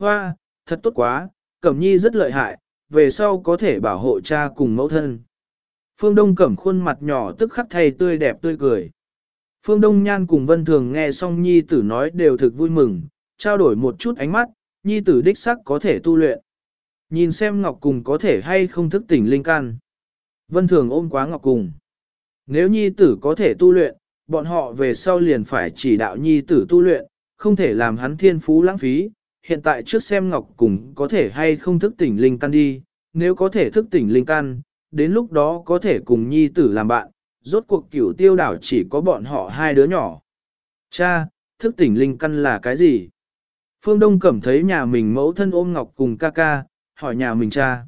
Hoa, thật tốt quá, Cẩm Nhi rất lợi hại, về sau có thể bảo hộ cha cùng mẫu thân. Phương Đông Cẩm khuôn mặt nhỏ tức khắc thay tươi đẹp tươi cười. Phương Đông Nhan cùng Vân Thường nghe xong Nhi tử nói đều thực vui mừng, trao đổi một chút ánh mắt, Nhi tử đích sắc có thể tu luyện. Nhìn xem Ngọc Cùng có thể hay không thức tỉnh linh can. Vân Thường ôm quá Ngọc Cùng. Nếu Nhi tử có thể tu luyện, bọn họ về sau liền phải chỉ đạo Nhi tử tu luyện, không thể làm hắn thiên phú lãng phí. Hiện tại trước xem Ngọc Cùng có thể hay không thức tỉnh linh căn đi, nếu có thể thức tỉnh linh căn, đến lúc đó có thể cùng Nhi tử làm bạn, rốt cuộc cửu tiêu đảo chỉ có bọn họ hai đứa nhỏ. Cha, thức tỉnh linh căn là cái gì? Phương Đông Cẩm thấy nhà mình mẫu thân ôm ngọc cùng ca ca, hỏi nhà mình cha.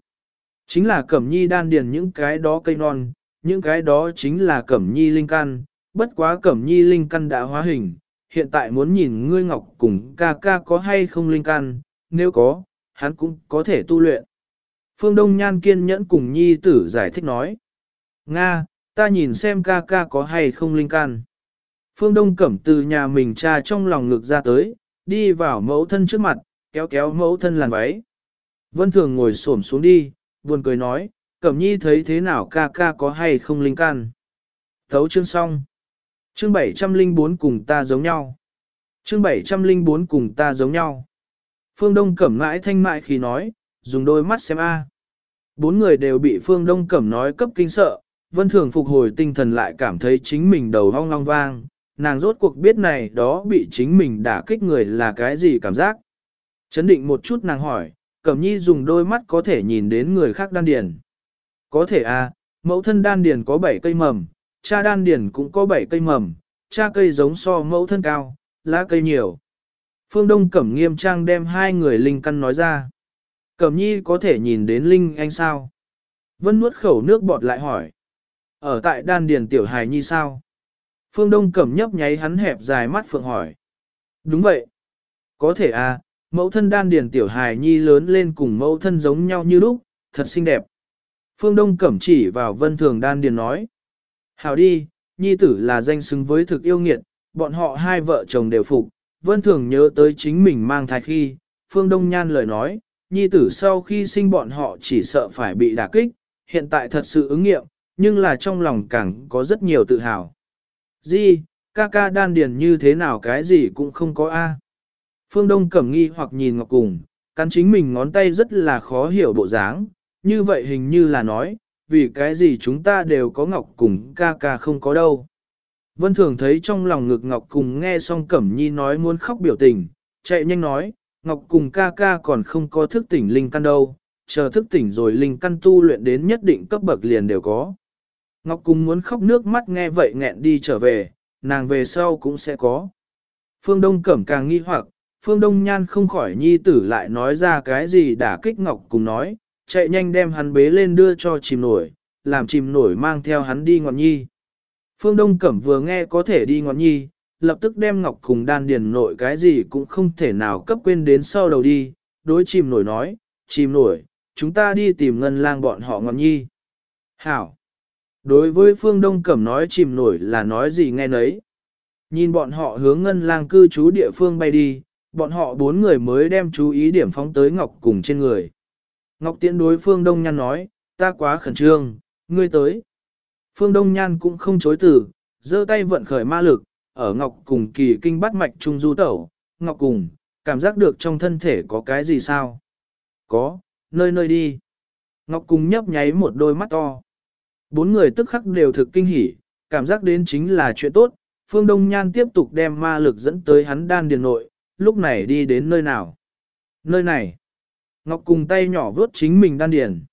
Chính là Cẩm Nhi đan điền những cái đó cây non, những cái đó chính là Cẩm Nhi linh căn, bất quá Cẩm Nhi linh căn đã hóa hình, hiện tại muốn nhìn ngươi ngọc cùng ca ca có hay không linh căn, nếu có, hắn cũng có thể tu luyện. Phương Đông Nhan kiên nhẫn cùng Nhi tử giải thích nói. Nga, ta nhìn xem ca ca có hay không linh can. Phương Đông Cẩm từ nhà mình cha trong lòng ngực ra tới, đi vào mẫu thân trước mặt, kéo kéo mẫu thân làn váy. Vân Thường ngồi xổm xuống đi, buồn cười nói, Cẩm Nhi thấy thế nào ca ca có hay không linh can. Thấu chương xong. Chương 704 cùng ta giống nhau. Chương 704 cùng ta giống nhau. Phương Đông Cẩm mãi thanh mại khi nói, dùng đôi mắt xem a. Bốn người đều bị Phương Đông Cẩm nói cấp kinh sợ, Vân Thường phục hồi tinh thần lại cảm thấy chính mình đầu hong long vang, nàng rốt cuộc biết này đó bị chính mình đả kích người là cái gì cảm giác. Chấn định một chút nàng hỏi, Cẩm Nhi dùng đôi mắt có thể nhìn đến người khác đan điền. Có thể à, mẫu thân đan điền có 7 cây mầm, cha đan điền cũng có 7 cây mầm, cha cây giống so mẫu thân cao, lá cây nhiều. Phương Đông Cẩm nghiêm trang đem hai người linh căn nói ra. Cẩm Nhi có thể nhìn đến linh anh sao? Vân nuốt khẩu nước bọt lại hỏi. Ở tại đan điền tiểu hài nhi sao? Phương Đông Cẩm nhấp nháy hắn hẹp dài mắt phượng hỏi. Đúng vậy. Có thể à, mẫu thân đan điền tiểu hài nhi lớn lên cùng mẫu thân giống nhau như lúc, thật xinh đẹp. Phương Đông Cẩm chỉ vào vân thường đan điền nói. Hảo đi, nhi tử là danh xứng với thực yêu nghiệt, bọn họ hai vợ chồng đều phục. Vân thường nhớ tới chính mình mang thai khi, Phương Đông Nhan lời nói, nhi tử sau khi sinh bọn họ chỉ sợ phải bị đả kích, hiện tại thật sự ứng nghiệm, nhưng là trong lòng càng có rất nhiều tự hào. Di, ca ca đan điền như thế nào cái gì cũng không có A. Phương Đông cẩm nghi hoặc nhìn Ngọc Cùng, cắn chính mình ngón tay rất là khó hiểu bộ dáng, như vậy hình như là nói, vì cái gì chúng ta đều có Ngọc Cùng ca ca không có đâu. Vân Thường thấy trong lòng ngực Ngọc Cùng nghe xong Cẩm Nhi nói muốn khóc biểu tình, chạy nhanh nói, Ngọc Cùng ca ca còn không có thức tỉnh linh căn đâu, chờ thức tỉnh rồi linh căn tu luyện đến nhất định cấp bậc liền đều có. Ngọc Cung muốn khóc nước mắt nghe vậy nghẹn đi trở về, nàng về sau cũng sẽ có. Phương Đông Cẩm càng nghi hoặc, Phương Đông Nhan không khỏi nhi tử lại nói ra cái gì đã kích Ngọc Cung nói, chạy nhanh đem hắn bế lên đưa cho chìm nổi, làm chìm nổi mang theo hắn đi ngọn nhi. Phương Đông Cẩm vừa nghe có thể đi ngọn nhi, lập tức đem Ngọc Cùng đan điền nội cái gì cũng không thể nào cấp quên đến sau đầu đi, đối chìm nổi nói, chìm nổi, chúng ta đi tìm ngân lang bọn họ ngọn nhi. Hảo! Đối với phương Đông Cẩm nói chìm nổi là nói gì nghe nấy. Nhìn bọn họ hướng ngân lang cư trú địa phương bay đi, bọn họ bốn người mới đem chú ý điểm phóng tới Ngọc cùng trên người. Ngọc tiễn đối phương Đông Nhan nói, ta quá khẩn trương, ngươi tới. Phương Đông Nhan cũng không chối từ, giơ tay vận khởi ma lực, ở Ngọc cùng kỳ kinh bắt mạch trung du tẩu, Ngọc cùng, cảm giác được trong thân thể có cái gì sao? Có, nơi nơi đi. Ngọc cùng nhấp nháy một đôi mắt to. Bốn người tức khắc đều thực kinh hỉ, cảm giác đến chính là chuyện tốt, Phương Đông Nhan tiếp tục đem ma lực dẫn tới hắn đan điền nội, lúc này đi đến nơi nào? Nơi này. Ngọc cùng tay nhỏ vớt chính mình đan điền.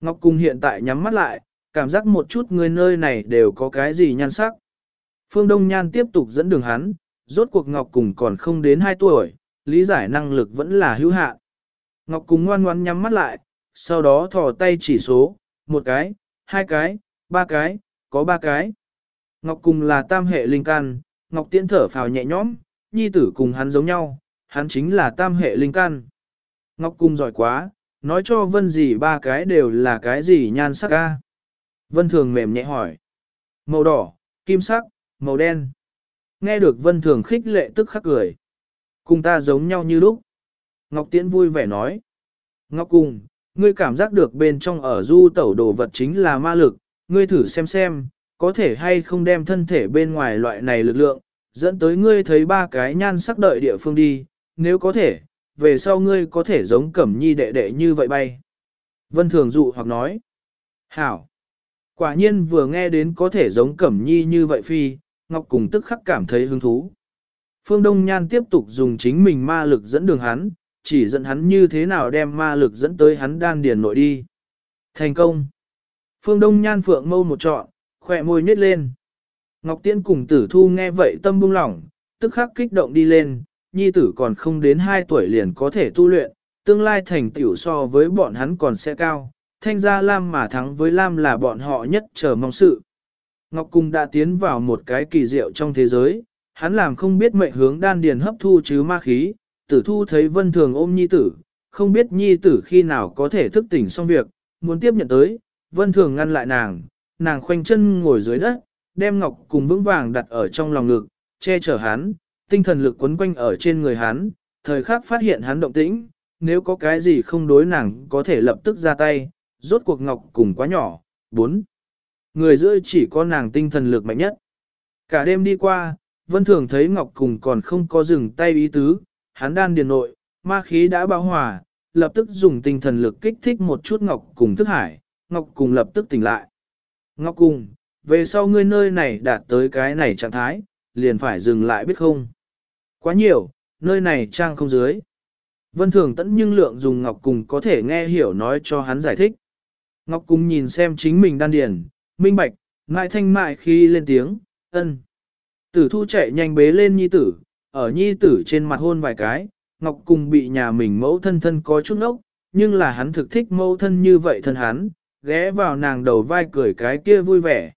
Ngọc cùng hiện tại nhắm mắt lại, cảm giác một chút người nơi này đều có cái gì nhan sắc. Phương Đông Nhan tiếp tục dẫn đường hắn, rốt cuộc Ngọc cùng còn không đến 2 tuổi, lý giải năng lực vẫn là hữu hạn. Ngọc cùng ngoan ngoan nhắm mắt lại, sau đó thò tay chỉ số, một cái, hai cái, ba cái, có ba cái. Ngọc cùng là tam hệ linh căn, Ngọc tiễn thở phào nhẹ nhõm, nhi tử cùng hắn giống nhau, hắn chính là tam hệ linh căn. Ngọc cung giỏi quá, nói cho vân gì ba cái đều là cái gì nhan sắc ca. Vân thường mềm nhẹ hỏi. Màu đỏ, kim sắc, màu đen. Nghe được vân thường khích lệ tức khắc cười. Cùng ta giống nhau như lúc. Ngọc Tiễn vui vẻ nói. Ngọc cung, ngươi cảm giác được bên trong ở du tẩu đồ vật chính là ma lực, ngươi thử xem xem, có thể hay không đem thân thể bên ngoài loại này lực lượng, dẫn tới ngươi thấy ba cái nhan sắc đợi địa phương đi, nếu có thể, về sau ngươi có thể giống cẩm nhi đệ đệ như vậy bay. Vân Thường dụ hoặc nói, hảo, quả nhiên vừa nghe đến có thể giống cẩm nhi như vậy phi, Ngọc cùng tức khắc cảm thấy hứng thú. Phương Đông Nhan tiếp tục dùng chính mình ma lực dẫn đường hắn, chỉ dẫn hắn như thế nào đem ma lực dẫn tới hắn đan điền nội đi. Thành công! Phương Đông Nhan phượng mâu một trọn, khỏe môi nhếch lên. Ngọc Tiễn cùng tử thu nghe vậy tâm buông lỏng, tức khắc kích động đi lên, nhi tử còn không đến 2 tuổi liền có thể tu luyện, tương lai thành tiểu so với bọn hắn còn sẽ cao, thanh gia Lam mà thắng với Lam là bọn họ nhất chờ mong sự. Ngọc Cung đã tiến vào một cái kỳ diệu trong thế giới, hắn làm không biết mệnh hướng đan điền hấp thu chứ ma khí, tử thu thấy vân thường ôm nhi tử, không biết nhi tử khi nào có thể thức tỉnh xong việc, muốn tiếp nhận tới, vân thường ngăn lại nàng, nàng khoanh chân ngồi dưới đất, đem ngọc Cung vững vàng đặt ở trong lòng ngực, che chở hắn, tinh thần lực quấn quanh ở trên người hắn, thời khắc phát hiện hắn động tĩnh, nếu có cái gì không đối nàng có thể lập tức ra tay, rốt cuộc ngọc cùng quá nhỏ, bốn. Người giữa chỉ có nàng tinh thần lực mạnh nhất. Cả đêm đi qua, vân thường thấy ngọc cùng còn không có dừng tay ý tứ, hắn đan điền nội, ma khí đã bao hòa, lập tức dùng tinh thần lực kích thích một chút ngọc cùng thức hải, ngọc cùng lập tức tỉnh lại. Ngọc cùng, về sau ngươi nơi này đạt tới cái này trạng thái, liền phải dừng lại biết không? Quá nhiều, nơi này trang không dưới. Vân Thường tẫn nhưng lượng dùng Ngọc Cùng có thể nghe hiểu nói cho hắn giải thích. Ngọc Cùng nhìn xem chính mình đan điền, minh bạch, ngại thanh mại khi lên tiếng, ân. Tử thu chạy nhanh bế lên nhi tử, ở nhi tử trên mặt hôn vài cái, Ngọc Cùng bị nhà mình mẫu thân thân có chút nốc, nhưng là hắn thực thích mẫu thân như vậy thân hắn, ghé vào nàng đầu vai cười cái kia vui vẻ.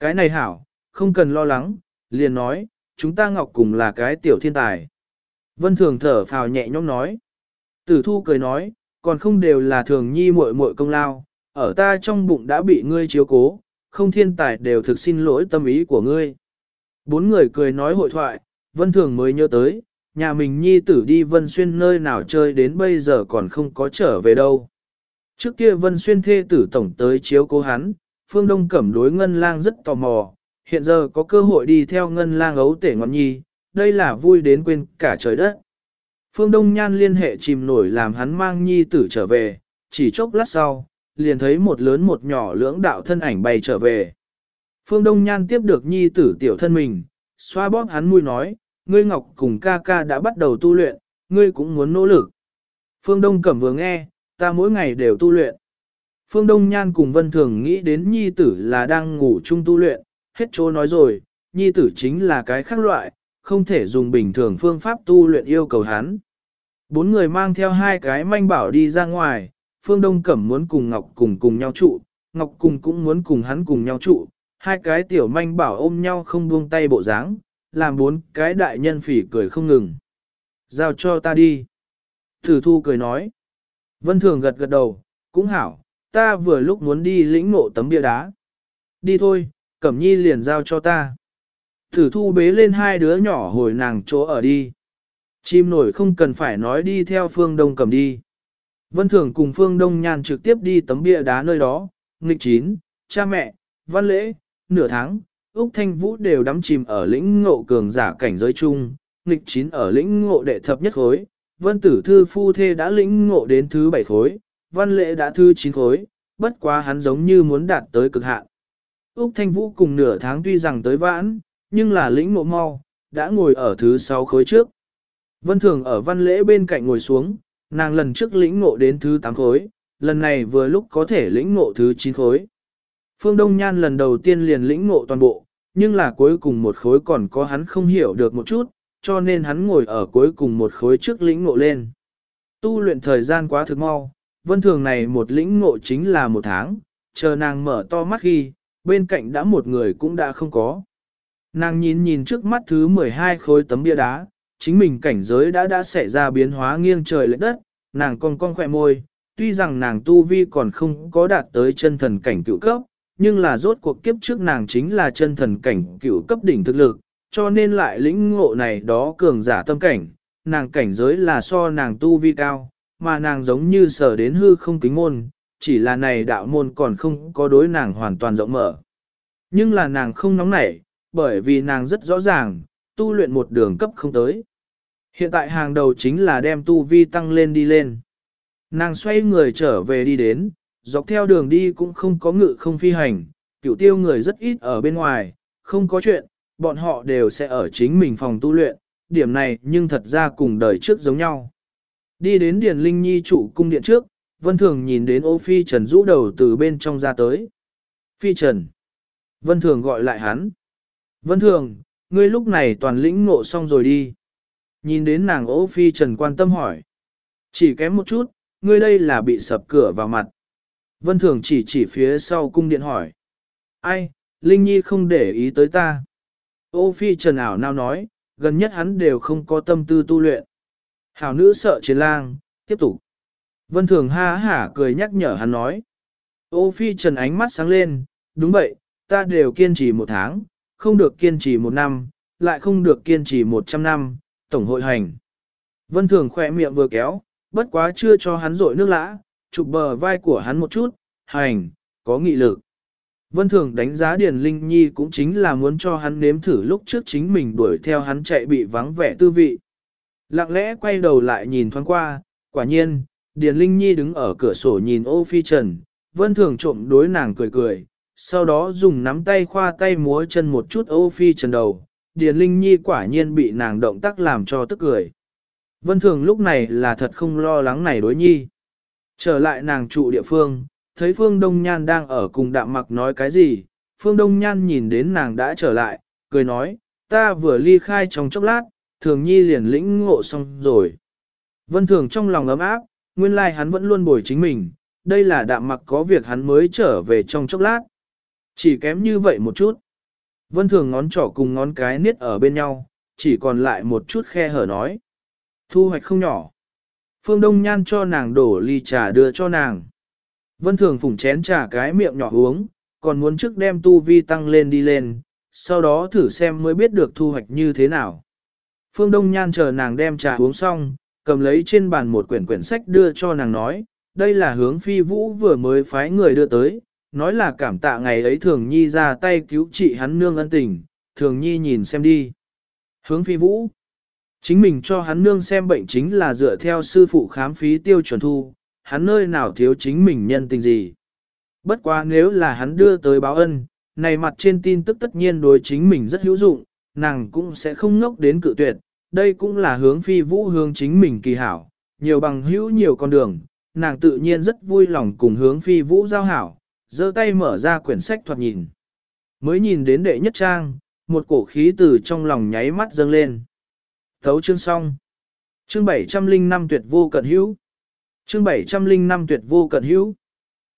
Cái này hảo, không cần lo lắng, liền nói, chúng ta Ngọc cùng là cái tiểu thiên tài. Vân Thường thở phào nhẹ nhõm nói. Tử thu cười nói, còn không đều là thường nhi muội muội công lao, ở ta trong bụng đã bị ngươi chiếu cố, không thiên tài đều thực xin lỗi tâm ý của ngươi. Bốn người cười nói hội thoại, Vân Thường mới nhớ tới, nhà mình nhi tử đi Vân Xuyên nơi nào chơi đến bây giờ còn không có trở về đâu. Trước kia Vân Xuyên thê tử tổng tới chiếu cố hắn, Phương Đông Cẩm đối Ngân Lang rất tò mò, hiện giờ có cơ hội đi theo Ngân Lang ấu tể ngọn nhi, đây là vui đến quên cả trời đất. Phương Đông Nhan liên hệ chìm nổi làm hắn mang nhi tử trở về, chỉ chốc lát sau, liền thấy một lớn một nhỏ lưỡng đạo thân ảnh bay trở về. Phương Đông Nhan tiếp được nhi tử tiểu thân mình, xoa bóp hắn mũi nói, ngươi ngọc cùng ca ca đã bắt đầu tu luyện, ngươi cũng muốn nỗ lực. Phương Đông Cẩm vừa nghe, ta mỗi ngày đều tu luyện. Phương Đông Nhan cùng Vân Thường nghĩ đến nhi tử là đang ngủ chung tu luyện, hết chỗ nói rồi, nhi tử chính là cái khác loại, không thể dùng bình thường phương pháp tu luyện yêu cầu hắn. Bốn người mang theo hai cái manh bảo đi ra ngoài, Phương Đông Cẩm muốn cùng Ngọc cùng cùng nhau trụ, Ngọc cùng cũng muốn cùng hắn cùng nhau trụ, hai cái tiểu manh bảo ôm nhau không buông tay bộ dáng, làm bốn cái đại nhân phỉ cười không ngừng. Giao cho ta đi. Thử thu cười nói. Vân Thường gật gật đầu, cũng hảo, ta vừa lúc muốn đi lĩnh ngộ tấm bia đá. Đi thôi, Cẩm Nhi liền giao cho ta. Thử thu bế lên hai đứa nhỏ hồi nàng chỗ ở đi. Chim nổi không cần phải nói đi theo phương đông cầm đi. Vân Thường cùng phương đông nhàn trực tiếp đi tấm bia đá nơi đó, nghịch chín, cha mẹ, văn lễ, nửa tháng, Úc Thanh Vũ đều đắm chìm ở lĩnh ngộ cường giả cảnh giới chung, nghịch chín ở lĩnh ngộ đệ thập nhất khối, vân tử thư phu thê đã lĩnh ngộ đến thứ bảy khối, văn lễ đã thứ chín khối, bất quá hắn giống như muốn đạt tới cực hạn. Úc Thanh Vũ cùng nửa tháng tuy rằng tới vãn, nhưng là lĩnh ngộ mau, đã ngồi ở thứ sáu khối trước. Vân Thường ở văn lễ bên cạnh ngồi xuống, nàng lần trước lĩnh ngộ đến thứ tám khối, lần này vừa lúc có thể lĩnh ngộ thứ chín khối. Phương Đông Nhan lần đầu tiên liền lĩnh ngộ toàn bộ, nhưng là cuối cùng một khối còn có hắn không hiểu được một chút, cho nên hắn ngồi ở cuối cùng một khối trước lĩnh ngộ lên. Tu luyện thời gian quá thực mau, vân thường này một lĩnh ngộ chính là một tháng, chờ nàng mở to mắt khi, bên cạnh đã một người cũng đã không có. Nàng nhìn nhìn trước mắt thứ 12 khối tấm bia đá, chính mình cảnh giới đã đã xảy ra biến hóa nghiêng trời lệch đất, nàng cong cong khỏe môi, tuy rằng nàng tu vi còn không có đạt tới chân thần cảnh cựu cấp, nhưng là rốt cuộc kiếp trước nàng chính là chân thần cảnh cựu cấp đỉnh thực lực, cho nên lại lĩnh ngộ này đó cường giả tâm cảnh, nàng cảnh giới là so nàng tu vi cao, mà nàng giống như sở đến hư không kính môn, chỉ là này đạo môn còn không có đối nàng hoàn toàn rộng mở. Nhưng là nàng không nóng nảy, bởi vì nàng rất rõ ràng, tu luyện một đường cấp không tới. Hiện tại hàng đầu chính là đem tu vi tăng lên đi lên. Nàng xoay người trở về đi đến, dọc theo đường đi cũng không có ngự không phi hành, cửu tiêu người rất ít ở bên ngoài, không có chuyện, bọn họ đều sẽ ở chính mình phòng tu luyện, điểm này nhưng thật ra cùng đời trước giống nhau. Đi đến Điền Linh Nhi trụ cung điện trước, Vân Thường nhìn đến ô phi trần rũ đầu từ bên trong ra tới. Phi trần. Vân Thường gọi lại hắn. Vân Thường, ngươi lúc này toàn lĩnh ngộ xong rồi đi. Nhìn đến nàng ô phi trần quan tâm hỏi. Chỉ kém một chút, ngươi đây là bị sập cửa vào mặt. Vân Thường chỉ chỉ phía sau cung điện hỏi. Ai, Linh Nhi không để ý tới ta. Ô phi trần ảo nào nói, gần nhất hắn đều không có tâm tư tu luyện. Hảo nữ sợ chiến lang, tiếp tục. Vân Thường ha hả cười nhắc nhở hắn nói. Ô phi trần ánh mắt sáng lên, đúng vậy, ta đều kiên trì một tháng, không được kiên trì một năm, lại không được kiên trì một trăm năm, tổng hội hành. Vân Thường khỏe miệng vừa kéo, bất quá chưa cho hắn rội nước lã, chụp bờ vai của hắn một chút, hành, có nghị lực. Vân Thường đánh giá Điền Linh Nhi cũng chính là muốn cho hắn nếm thử lúc trước chính mình đuổi theo hắn chạy bị vắng vẻ tư vị. Lặng lẽ quay đầu lại nhìn thoáng qua, quả nhiên, Điền Linh Nhi đứng ở cửa sổ nhìn ô phi trần, Vân Thường trộm đối nàng cười cười, sau đó dùng nắm tay khoa tay múa chân một chút ô phi trần đầu, Điền Linh Nhi quả nhiên bị nàng động tác làm cho tức cười. Vân Thường lúc này là thật không lo lắng này đối nhi. Trở lại nàng trụ địa phương, thấy Phương Đông Nhan đang ở cùng đạm mặc nói cái gì, Phương Đông Nhan nhìn đến nàng đã trở lại, cười nói, ta vừa ly khai trong chốc lát, thường nhi liền lĩnh ngộ xong rồi. Vân Thường trong lòng ấm áp, nguyên lai like hắn vẫn luôn bồi chính mình, đây là đạm mặc có việc hắn mới trở về trong chốc lát. Chỉ kém như vậy một chút. Vân Thường ngón trỏ cùng ngón cái niết ở bên nhau, chỉ còn lại một chút khe hở nói. Thu hoạch không nhỏ. Phương Đông Nhan cho nàng đổ ly trà đưa cho nàng. Vân Thường phủng chén trà cái miệng nhỏ uống, còn muốn trước đem tu vi tăng lên đi lên, sau đó thử xem mới biết được thu hoạch như thế nào. Phương Đông Nhan chờ nàng đem trà uống xong, cầm lấy trên bàn một quyển quyển sách đưa cho nàng nói, đây là hướng phi vũ vừa mới phái người đưa tới, nói là cảm tạ ngày ấy thường nhi ra tay cứu trị hắn nương ân tình, thường nhi nhìn xem đi. Hướng phi vũ, chính mình cho hắn nương xem bệnh chính là dựa theo sư phụ khám phí tiêu chuẩn thu, hắn nơi nào thiếu chính mình nhân tình gì. Bất quá nếu là hắn đưa tới báo ân, này mặt trên tin tức tất nhiên đối chính mình rất hữu dụng, nàng cũng sẽ không ngốc đến cự tuyệt, đây cũng là hướng phi vũ hướng chính mình kỳ hảo, nhiều bằng hữu nhiều con đường, nàng tự nhiên rất vui lòng cùng hướng phi vũ giao hảo, giơ tay mở ra quyển sách thoạt nhìn. Mới nhìn đến đệ nhất trang, một cổ khí từ trong lòng nháy mắt dâng lên. Thấu chương xong. Chương 705 tuyệt vô cận hữu. Chương 705 tuyệt vô cận hữu.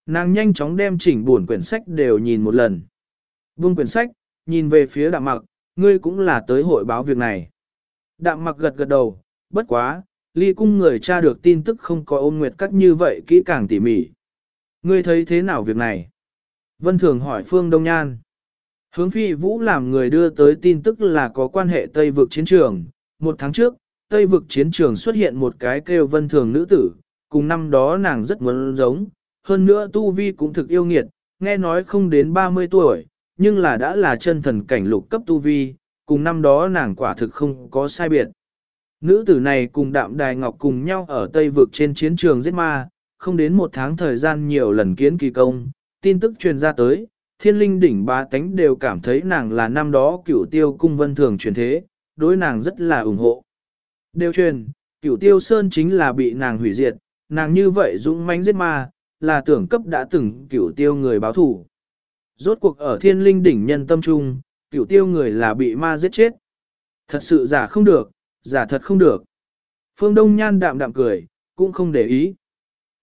Nàng nhanh chóng đem chỉnh buồn quyển sách đều nhìn một lần. Buông quyển sách, nhìn về phía đạm mặc, ngươi cũng là tới hội báo việc này. Đạm mặc gật gật đầu, bất quá, ly cung người cha được tin tức không có ôn nguyệt cắt như vậy kỹ càng tỉ mỉ. Ngươi thấy thế nào việc này? Vân Thường hỏi Phương Đông Nhan. Hướng phi vũ làm người đưa tới tin tức là có quan hệ Tây vực chiến trường. Một tháng trước, Tây vực chiến trường xuất hiện một cái kêu Vân Thường nữ tử, cùng năm đó nàng rất muốn giống. Hơn nữa Tu Vi cũng thực yêu nghiệt, nghe nói không đến 30 tuổi, nhưng là đã là chân thần cảnh lục cấp Tu Vi, cùng năm đó nàng quả thực không có sai biệt. Nữ tử này cùng đạm đài ngọc cùng nhau ở Tây vực trên chiến trường giết ma, không đến một tháng thời gian nhiều lần kiến kỳ công, tin tức truyền ra tới, thiên linh đỉnh ba tánh đều cảm thấy nàng là năm đó cửu tiêu cung vân thường truyền thế, đối nàng rất là ủng hộ. Đều truyền, cửu tiêu sơn chính là bị nàng hủy diệt, nàng như vậy dũng mãnh giết ma, là tưởng cấp đã từng cửu tiêu người báo thủ. Rốt cuộc ở thiên linh đỉnh nhân tâm trung, cửu tiêu người là bị ma giết chết. Thật sự giả không được, giả thật không được. Phương Đông Nhan đạm đạm cười, cũng không để ý.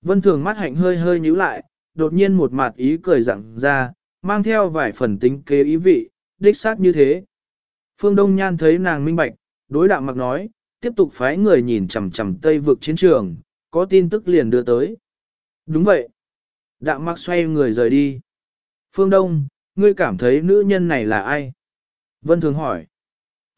Vân Thường mắt hạnh hơi hơi nhíu lại, đột nhiên một mặt ý cười rặng ra, mang theo vài phần tính kế ý vị, đích xác như thế. Phương Đông Nhan thấy nàng minh bạch, đối đạm mặc nói, tiếp tục phái người nhìn chằm chằm tây vực chiến trường, có tin tức liền đưa tới. Đúng vậy. Đạm mặc xoay người rời đi. Phương Đông, ngươi cảm thấy nữ nhân này là ai? Vân Thường hỏi.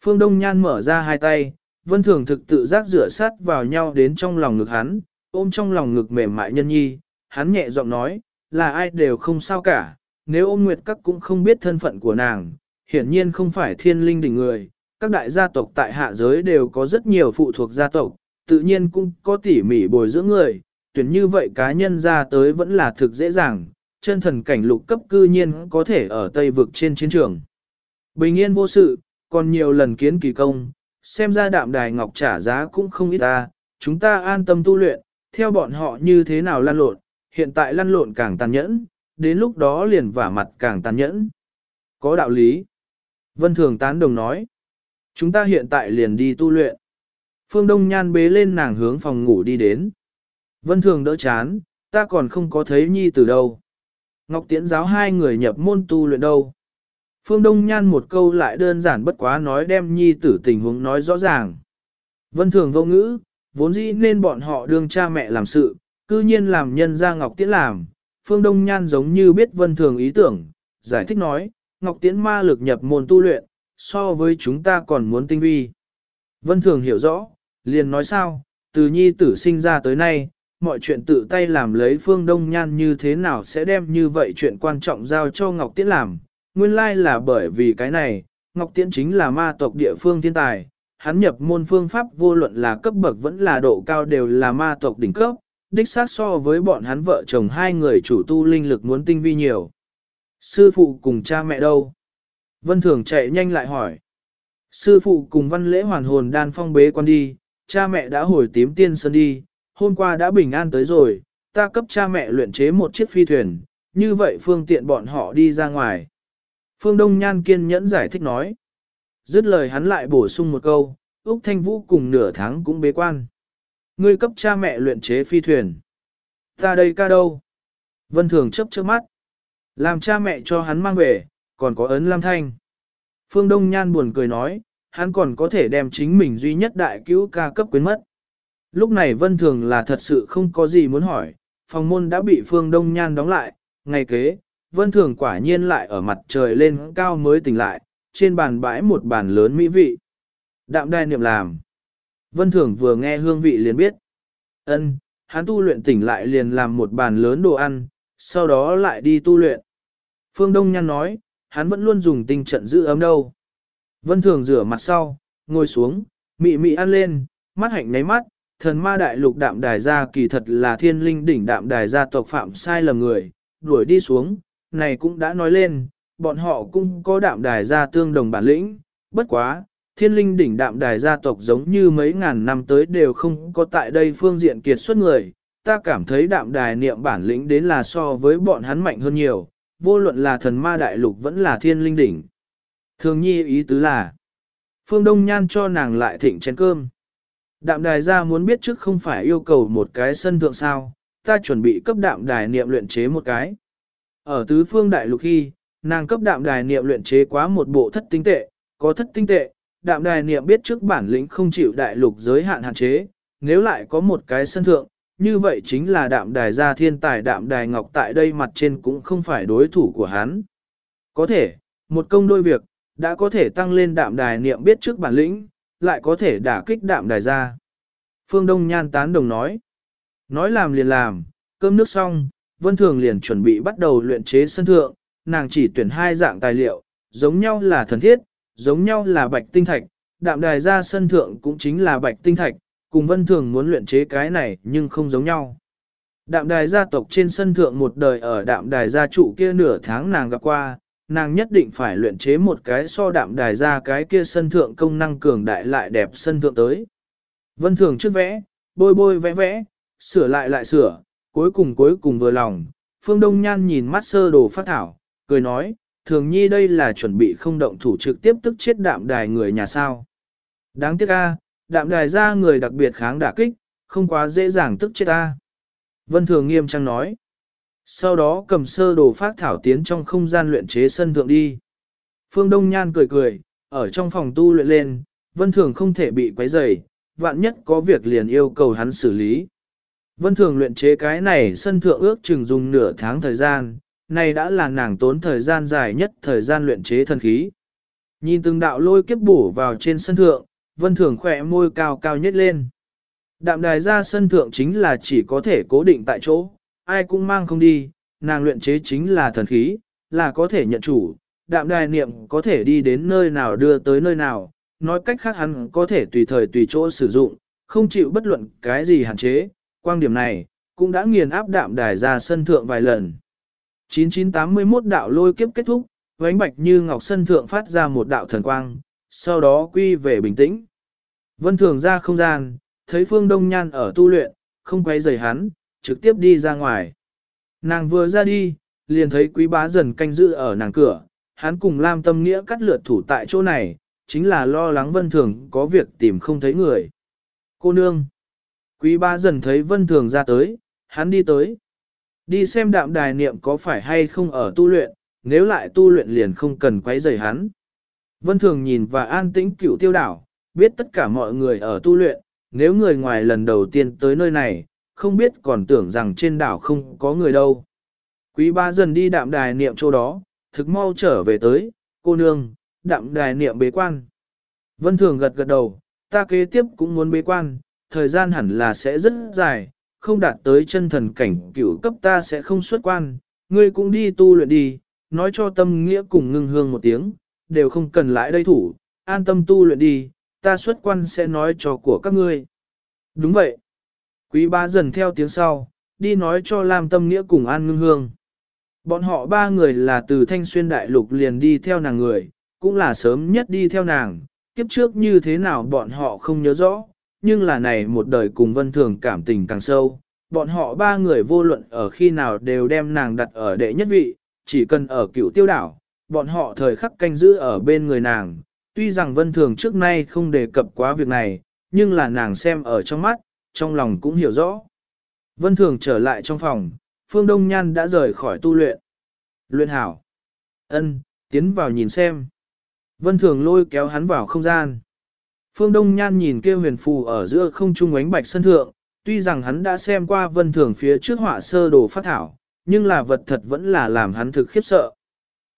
Phương Đông Nhan mở ra hai tay, Vân Thường thực tự giác rửa sát vào nhau đến trong lòng ngực hắn, ôm trong lòng ngực mềm mại nhân nhi, hắn nhẹ giọng nói, là ai đều không sao cả, nếu ôm nguyệt các cũng không biết thân phận của nàng, hiển nhiên không phải thiên linh đỉnh người, các đại gia tộc tại hạ giới đều có rất nhiều phụ thuộc gia tộc, tự nhiên cũng có tỉ mỉ bồi dưỡng người, tuyển như vậy cá nhân ra tới vẫn là thực dễ dàng, chân thần cảnh lục cấp cư nhiên có thể ở Tây vực trên chiến trường. Bình yên vô sự, còn nhiều lần kiến kỳ công, xem ra đạm đài ngọc trả giá cũng không ít ta, chúng ta an tâm tu luyện, theo bọn họ như thế nào lăn lộn, hiện tại lăn lộn càng tàn nhẫn, đến lúc đó liền vả mặt càng tàn nhẫn. Có đạo lý. Vân Thường tán đồng nói. Chúng ta hiện tại liền đi tu luyện. Phương Đông Nhan bế lên nàng hướng phòng ngủ đi đến. Vân Thường đỡ chán, ta còn không có thấy nhi từ đâu. Ngọc Tiễn giáo hai người nhập môn tu luyện đâu. Phương Đông Nhan một câu lại đơn giản bất quá nói đem nhi tử tình huống nói rõ ràng. Vân Thường vô ngữ, vốn dĩ nên bọn họ đương cha mẹ làm sự, cư nhiên làm nhân ra Ngọc Tiễn làm. Phương Đông Nhan giống như biết Vân Thường ý tưởng, giải thích nói, Ngọc Tiễn ma lực nhập môn tu luyện, so với chúng ta còn muốn tinh vi. Vân Thường hiểu rõ, liền nói sao, từ nhi tử sinh ra tới nay, mọi chuyện tự tay làm lấy Phương Đông Nhan như thế nào sẽ đem như vậy chuyện quan trọng giao cho Ngọc Tiễn làm. Nguyên lai là bởi vì cái này, Ngọc Tiễn chính là ma tộc địa phương thiên tài, hắn nhập môn phương pháp vô luận là cấp bậc vẫn là độ cao đều là ma tộc đỉnh cấp, đích xác so với bọn hắn vợ chồng hai người chủ tu linh lực muốn tinh vi nhiều. Sư phụ cùng cha mẹ đâu? Vân Thường chạy nhanh lại hỏi. Sư phụ cùng văn lễ hoàn hồn đan phong bế quan đi, cha mẹ đã hồi tím tiên sơn đi, hôm qua đã bình an tới rồi, ta cấp cha mẹ luyện chế một chiếc phi thuyền, như vậy phương tiện bọn họ đi ra ngoài. Phương Đông Nhan kiên nhẫn giải thích nói. Dứt lời hắn lại bổ sung một câu, Úc Thanh Vũ cùng nửa tháng cũng bế quan. Ngươi cấp cha mẹ luyện chế phi thuyền. Ta đây ca đâu? Vân Thường chấp trước mắt. Làm cha mẹ cho hắn mang về, còn có ấn lam thanh. Phương Đông Nhan buồn cười nói, hắn còn có thể đem chính mình duy nhất đại cứu ca cấp quyến mất. Lúc này Vân Thường là thật sự không có gì muốn hỏi, phòng môn đã bị Phương Đông Nhan đóng lại, ngày kế, Vân Thường quả nhiên lại ở mặt trời lên cao mới tỉnh lại, trên bàn bãi một bàn lớn mỹ vị. Đạm đai niệm làm. Vân Thường vừa nghe hương vị liền biết. ân hắn tu luyện tỉnh lại liền làm một bàn lớn đồ ăn, sau đó lại đi tu luyện. Phương Đông Nhan nói, hắn vẫn luôn dùng tinh trận giữ ấm đâu. Vân Thường rửa mặt sau, ngồi xuống, mị mị ăn lên, mắt hạnh nháy mắt, thần ma đại lục đạm đài gia kỳ thật là thiên linh đỉnh đạm đài gia tộc phạm sai lầm người, đuổi đi xuống, này cũng đã nói lên, bọn họ cũng có đạm đài gia tương đồng bản lĩnh, bất quá, thiên linh đỉnh đạm đài gia tộc giống như mấy ngàn năm tới đều không có tại đây phương diện kiệt xuất người, ta cảm thấy đạm đài niệm bản lĩnh đến là so với bọn hắn mạnh hơn nhiều, vô luận là thần ma đại lục vẫn là thiên linh đỉnh. Thường nhi ý tứ là, phương đông nhan cho nàng lại thịnh chén cơm. Đạm đài gia muốn biết trước không phải yêu cầu một cái sân thượng sao, ta chuẩn bị cấp đạm đài niệm luyện chế một cái. Ở tứ phương đại lục khi, nàng cấp đạm đài niệm luyện chế quá một bộ thất tinh tệ, có thất tinh tệ, đạm đài niệm biết trước bản lĩnh không chịu đại lục giới hạn hạn chế, nếu lại có một cái sân thượng, như vậy chính là đạm đài gia thiên tài đạm đài ngọc tại đây mặt trên cũng không phải đối thủ của hắn. Có thể, một công đôi việc, đã có thể tăng lên đạm đài niệm biết trước bản lĩnh, lại có thể đả kích đạm đài gia. Phương Đông Nhan tán đồng nói. Nói làm liền làm, cơm nước xong, Vân Thường liền chuẩn bị bắt đầu luyện chế sân thượng, nàng chỉ tuyển hai dạng tài liệu, giống nhau là thần thiết, giống nhau là bạch tinh thạch, đạm đài gia sân thượng cũng chính là bạch tinh thạch, cùng vân thường muốn luyện chế cái này nhưng không giống nhau. Đạm đài gia tộc trên sân thượng một đời ở đạm đài gia trụ kia nửa tháng nàng gặp qua, nàng nhất định phải luyện chế một cái so đạm đài gia cái kia sân thượng công năng cường đại lại đẹp sân thượng tới. Vân thường trước vẽ, bôi bôi vẽ vẽ, sửa lại lại sửa, cuối cùng cuối cùng vừa lòng, Phương Đông Nhan nhìn mắt sơ đồ phát thảo, cười nói, thường nhi đây là chuẩn bị không động thủ trực tiếp tức chết đạm đài người nhà sao. Đáng tiếc a, đạm đài ra người đặc biệt kháng đả kích, không quá dễ dàng tức chết ta. Vân Thường nghiêm trang nói. Sau đó cầm sơ đồ phát thảo tiến trong không gian luyện chế sân thượng đi. Phương Đông Nhan cười cười, ở trong phòng tu luyện lên, Vân Thường không thể bị quấy rầy, vạn nhất có việc liền yêu cầu hắn xử lý. Vân Thường luyện chế cái này sân thượng ước chừng dùng nửa tháng thời gian, này đã là nàng tốn thời gian dài nhất thời gian luyện chế thần khí. Nhìn từng đạo lôi kiếp bổ vào trên sân thượng, vân thường khỏe môi cao cao nhất lên. Đạm đài ra sân thượng chính là chỉ có thể cố định tại chỗ, ai cũng mang không đi, nàng luyện chế chính là thần khí, là có thể nhận chủ, đạm đài niệm có thể đi đến nơi nào đưa tới nơi nào, nói cách khác hắn có thể tùy thời tùy chỗ sử dụng, không chịu bất luận cái gì hạn chế, quan điểm này, cũng đã nghiền áp đạm đài ra sân thượng vài lần. 9981 đạo lôi kiếp kết thúc, vánh bạch như ngọc sân thượng phát ra một đạo thần quang, sau đó quy về bình tĩnh. Vân thường ra không gian, thấy phương đông nhan ở tu luyện, không quay rời hắn, trực tiếp đi ra ngoài. Nàng vừa ra đi, liền thấy quý bá dần canh giữ ở nàng cửa, hắn cùng Lam Tâm Nghĩa cắt lượt thủ tại chỗ này, chính là lo lắng Vân Thường có việc tìm không thấy người. Cô nương. Quý ba dần thấy Vân Thường ra tới, hắn đi tới. Đi xem đạm đài niệm có phải hay không ở tu luyện, nếu lại tu luyện liền không cần quấy rầy hắn. Vân Thường nhìn và an tĩnh cựu tiêu đảo, biết tất cả mọi người ở tu luyện, nếu người ngoài lần đầu tiên tới nơi này, không biết còn tưởng rằng trên đảo không có người đâu. Quý ba dần đi đạm đài niệm chỗ đó, thực mau trở về tới, cô nương, đạm đài niệm bế quan. Vân Thường gật gật đầu, ta kế tiếp cũng muốn bế quan, thời gian hẳn là sẽ rất dài, không đạt tới chân thần cảnh cửu cấp ta sẽ không xuất quan, ngươi cũng đi tu luyện đi, nói cho tâm nghĩa cùng ngưng hương một tiếng, đều không cần lại đây thủ, an tâm tu luyện đi, ta xuất quan sẽ nói cho của các ngươi. Đúng vậy. Quý ba dần theo tiếng sau, đi nói cho Lam Tâm Nghĩa cùng An Ngưng Hương. Bọn họ ba người là từ Thanh Xuyên Đại Lục liền đi theo nàng người, cũng là sớm nhất đi theo nàng, kiếp trước như thế nào bọn họ không nhớ rõ, nhưng là này một đời cùng vân thường cảm tình càng sâu. Bọn họ ba người vô luận ở khi nào đều đem nàng đặt ở đệ nhất vị, chỉ cần ở cựu tiêu đảo, bọn họ thời khắc canh giữ ở bên người nàng. Tuy rằng vân thường trước nay không đề cập quá việc này, nhưng là nàng xem ở trong mắt, trong lòng cũng hiểu rõ. Vân thường trở lại trong phòng, Phương Đông Nhan đã rời khỏi tu luyện. Luyện hảo. ân tiến vào nhìn xem. Vân thường lôi kéo hắn vào không gian. Phương Đông Nhan nhìn kia huyền phù ở giữa không trung ánh bạch sân thượng, tuy rằng hắn đã xem qua vân thường phía trước họa sơ đồ phát thảo, nhưng là vật thật vẫn là làm hắn thực khiếp sợ.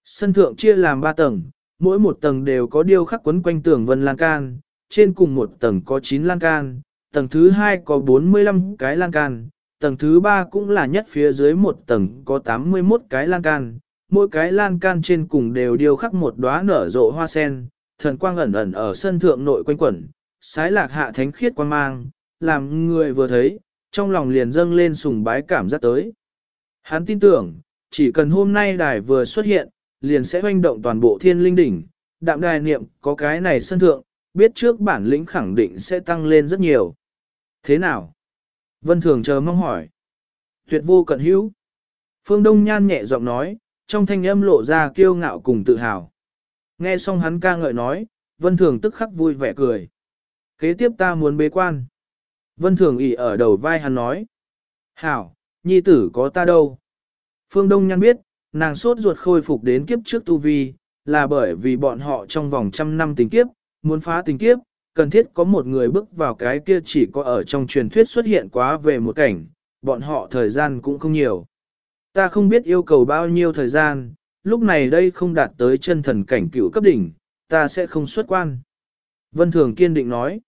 Sân thượng chia làm ba tầng, mỗi một tầng đều có điêu khắc quấn quanh tường vân lan can, trên cùng một tầng có 9 lan can, tầng thứ hai có 45 cái lan can, tầng thứ ba cũng là nhất phía dưới một tầng có 81 cái lan can, mỗi cái lan can trên cùng đều điêu khắc một đóa nở rộ hoa sen, thần quang ẩn ẩn ở sân thượng nội quanh quẩn, sái lạc hạ thánh khiết quan mang, làm người vừa thấy, trong lòng liền dâng lên sùng bái cảm giác tới. Hắn tin tưởng, chỉ cần hôm nay đài vừa xuất hiện, liền sẽ hoành động toàn bộ thiên linh đỉnh, đạm đài niệm có cái này sân thượng, biết trước bản lĩnh khẳng định sẽ tăng lên rất nhiều. Thế nào? Vân Thường chờ mong hỏi. Tuyệt vô cận hữu. Phương Đông Nhan nhẹ giọng nói, trong thanh âm lộ ra kiêu ngạo cùng tự hào. Nghe xong hắn ca ngợi nói, Vân Thường tức khắc vui vẻ cười. Kế tiếp ta muốn bế quan. Vân Thường ỉ ở đầu vai hắn nói. Hảo, nhi tử có ta đâu. Phương Đông Nhan biết, nàng sốt ruột khôi phục đến kiếp trước tu vi, là bởi vì bọn họ trong vòng trăm năm tình kiếp, muốn phá tình kiếp, cần thiết có một người bước vào cái kia chỉ có ở trong truyền thuyết xuất hiện quá về một cảnh, bọn họ thời gian cũng không nhiều. Ta không biết yêu cầu bao nhiêu thời gian, lúc này đây không đạt tới chân thần cảnh cửu cấp đỉnh, ta sẽ không xuất quan. Vân Thường kiên định nói,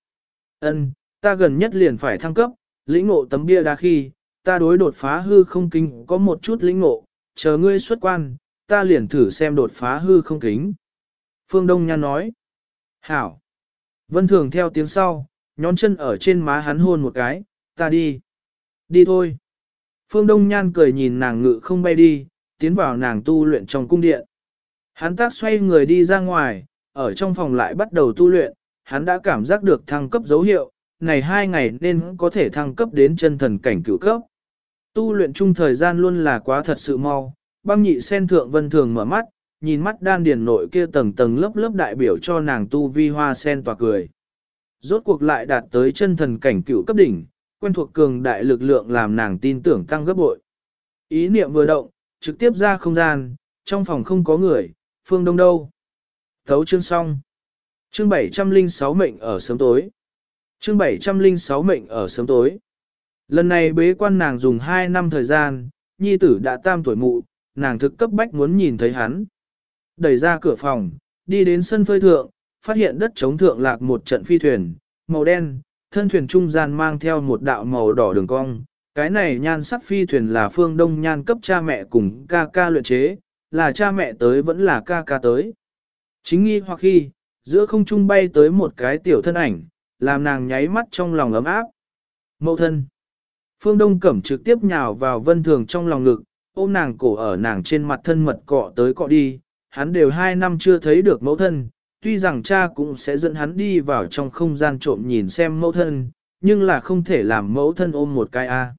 ân, ta gần nhất liền phải thăng cấp, lĩnh ngộ tấm bia đa khi, ta đối đột phá hư không kinh có một chút lĩnh ngộ, chờ ngươi xuất quan, ta liền thử xem đột phá hư không kính. Phương Đông Nhan nói, hảo. Vân Thường theo tiếng sau, nhón chân ở trên má hắn hôn một cái, ta đi. Đi thôi. Phương Đông Nhan cười nhìn nàng ngự không bay đi, tiến vào nàng tu luyện trong cung điện. Hắn tác xoay người đi ra ngoài, ở trong phòng lại bắt đầu tu luyện, hắn đã cảm giác được thăng cấp dấu hiệu, này hai ngày nên có thể thăng cấp đến chân thần cảnh cửu cấp. Tu luyện chung thời gian luôn là quá thật sự mau, băng nhị sen thượng vân thường mở mắt, nhìn mắt đan điền nội kia tầng tầng lớp lớp đại biểu cho nàng tu vi hoa sen tỏa cười. Rốt cuộc lại đạt tới chân thần cảnh cửu cấp đỉnh, quen thuộc cường đại lực lượng làm nàng tin tưởng tăng gấp bội. Ý niệm vừa động, trực tiếp ra không gian, trong phòng không có người, phương đông đâu. Thấu chương xong. Chương 706 mệnh ở sớm tối. Chương 706 mệnh ở sớm tối. Lần này bế quan nàng dùng 2 năm thời gian, nhi tử đã tam tuổi mụ, nàng thực cấp bách muốn nhìn thấy hắn. Đẩy ra cửa phòng, đi đến sân phơi thượng, phát hiện đất chống thượng lạc một trận phi thuyền, màu đen, thân thuyền trung gian mang theo một đạo màu đỏ đường cong. Cái này nhan sắc phi thuyền là phương đông nhan cấp cha mẹ cùng ca ca luyện chế, là cha mẹ tới vẫn là ca ca tới. Chính nghi hoặc khi, giữa không trung bay tới một cái tiểu thân ảnh, làm nàng nháy mắt trong lòng ấm áp. Mậu thân. Phương Đông Cẩm trực tiếp nhào vào vân thường trong lòng ngực, ôm nàng cổ ở nàng trên mặt thân mật cọ tới cọ đi, hắn đều hai năm chưa thấy được mẫu thân, tuy rằng cha cũng sẽ dẫn hắn đi vào trong không gian trộm nhìn xem mẫu thân, nhưng là không thể làm mẫu thân ôm một cái a.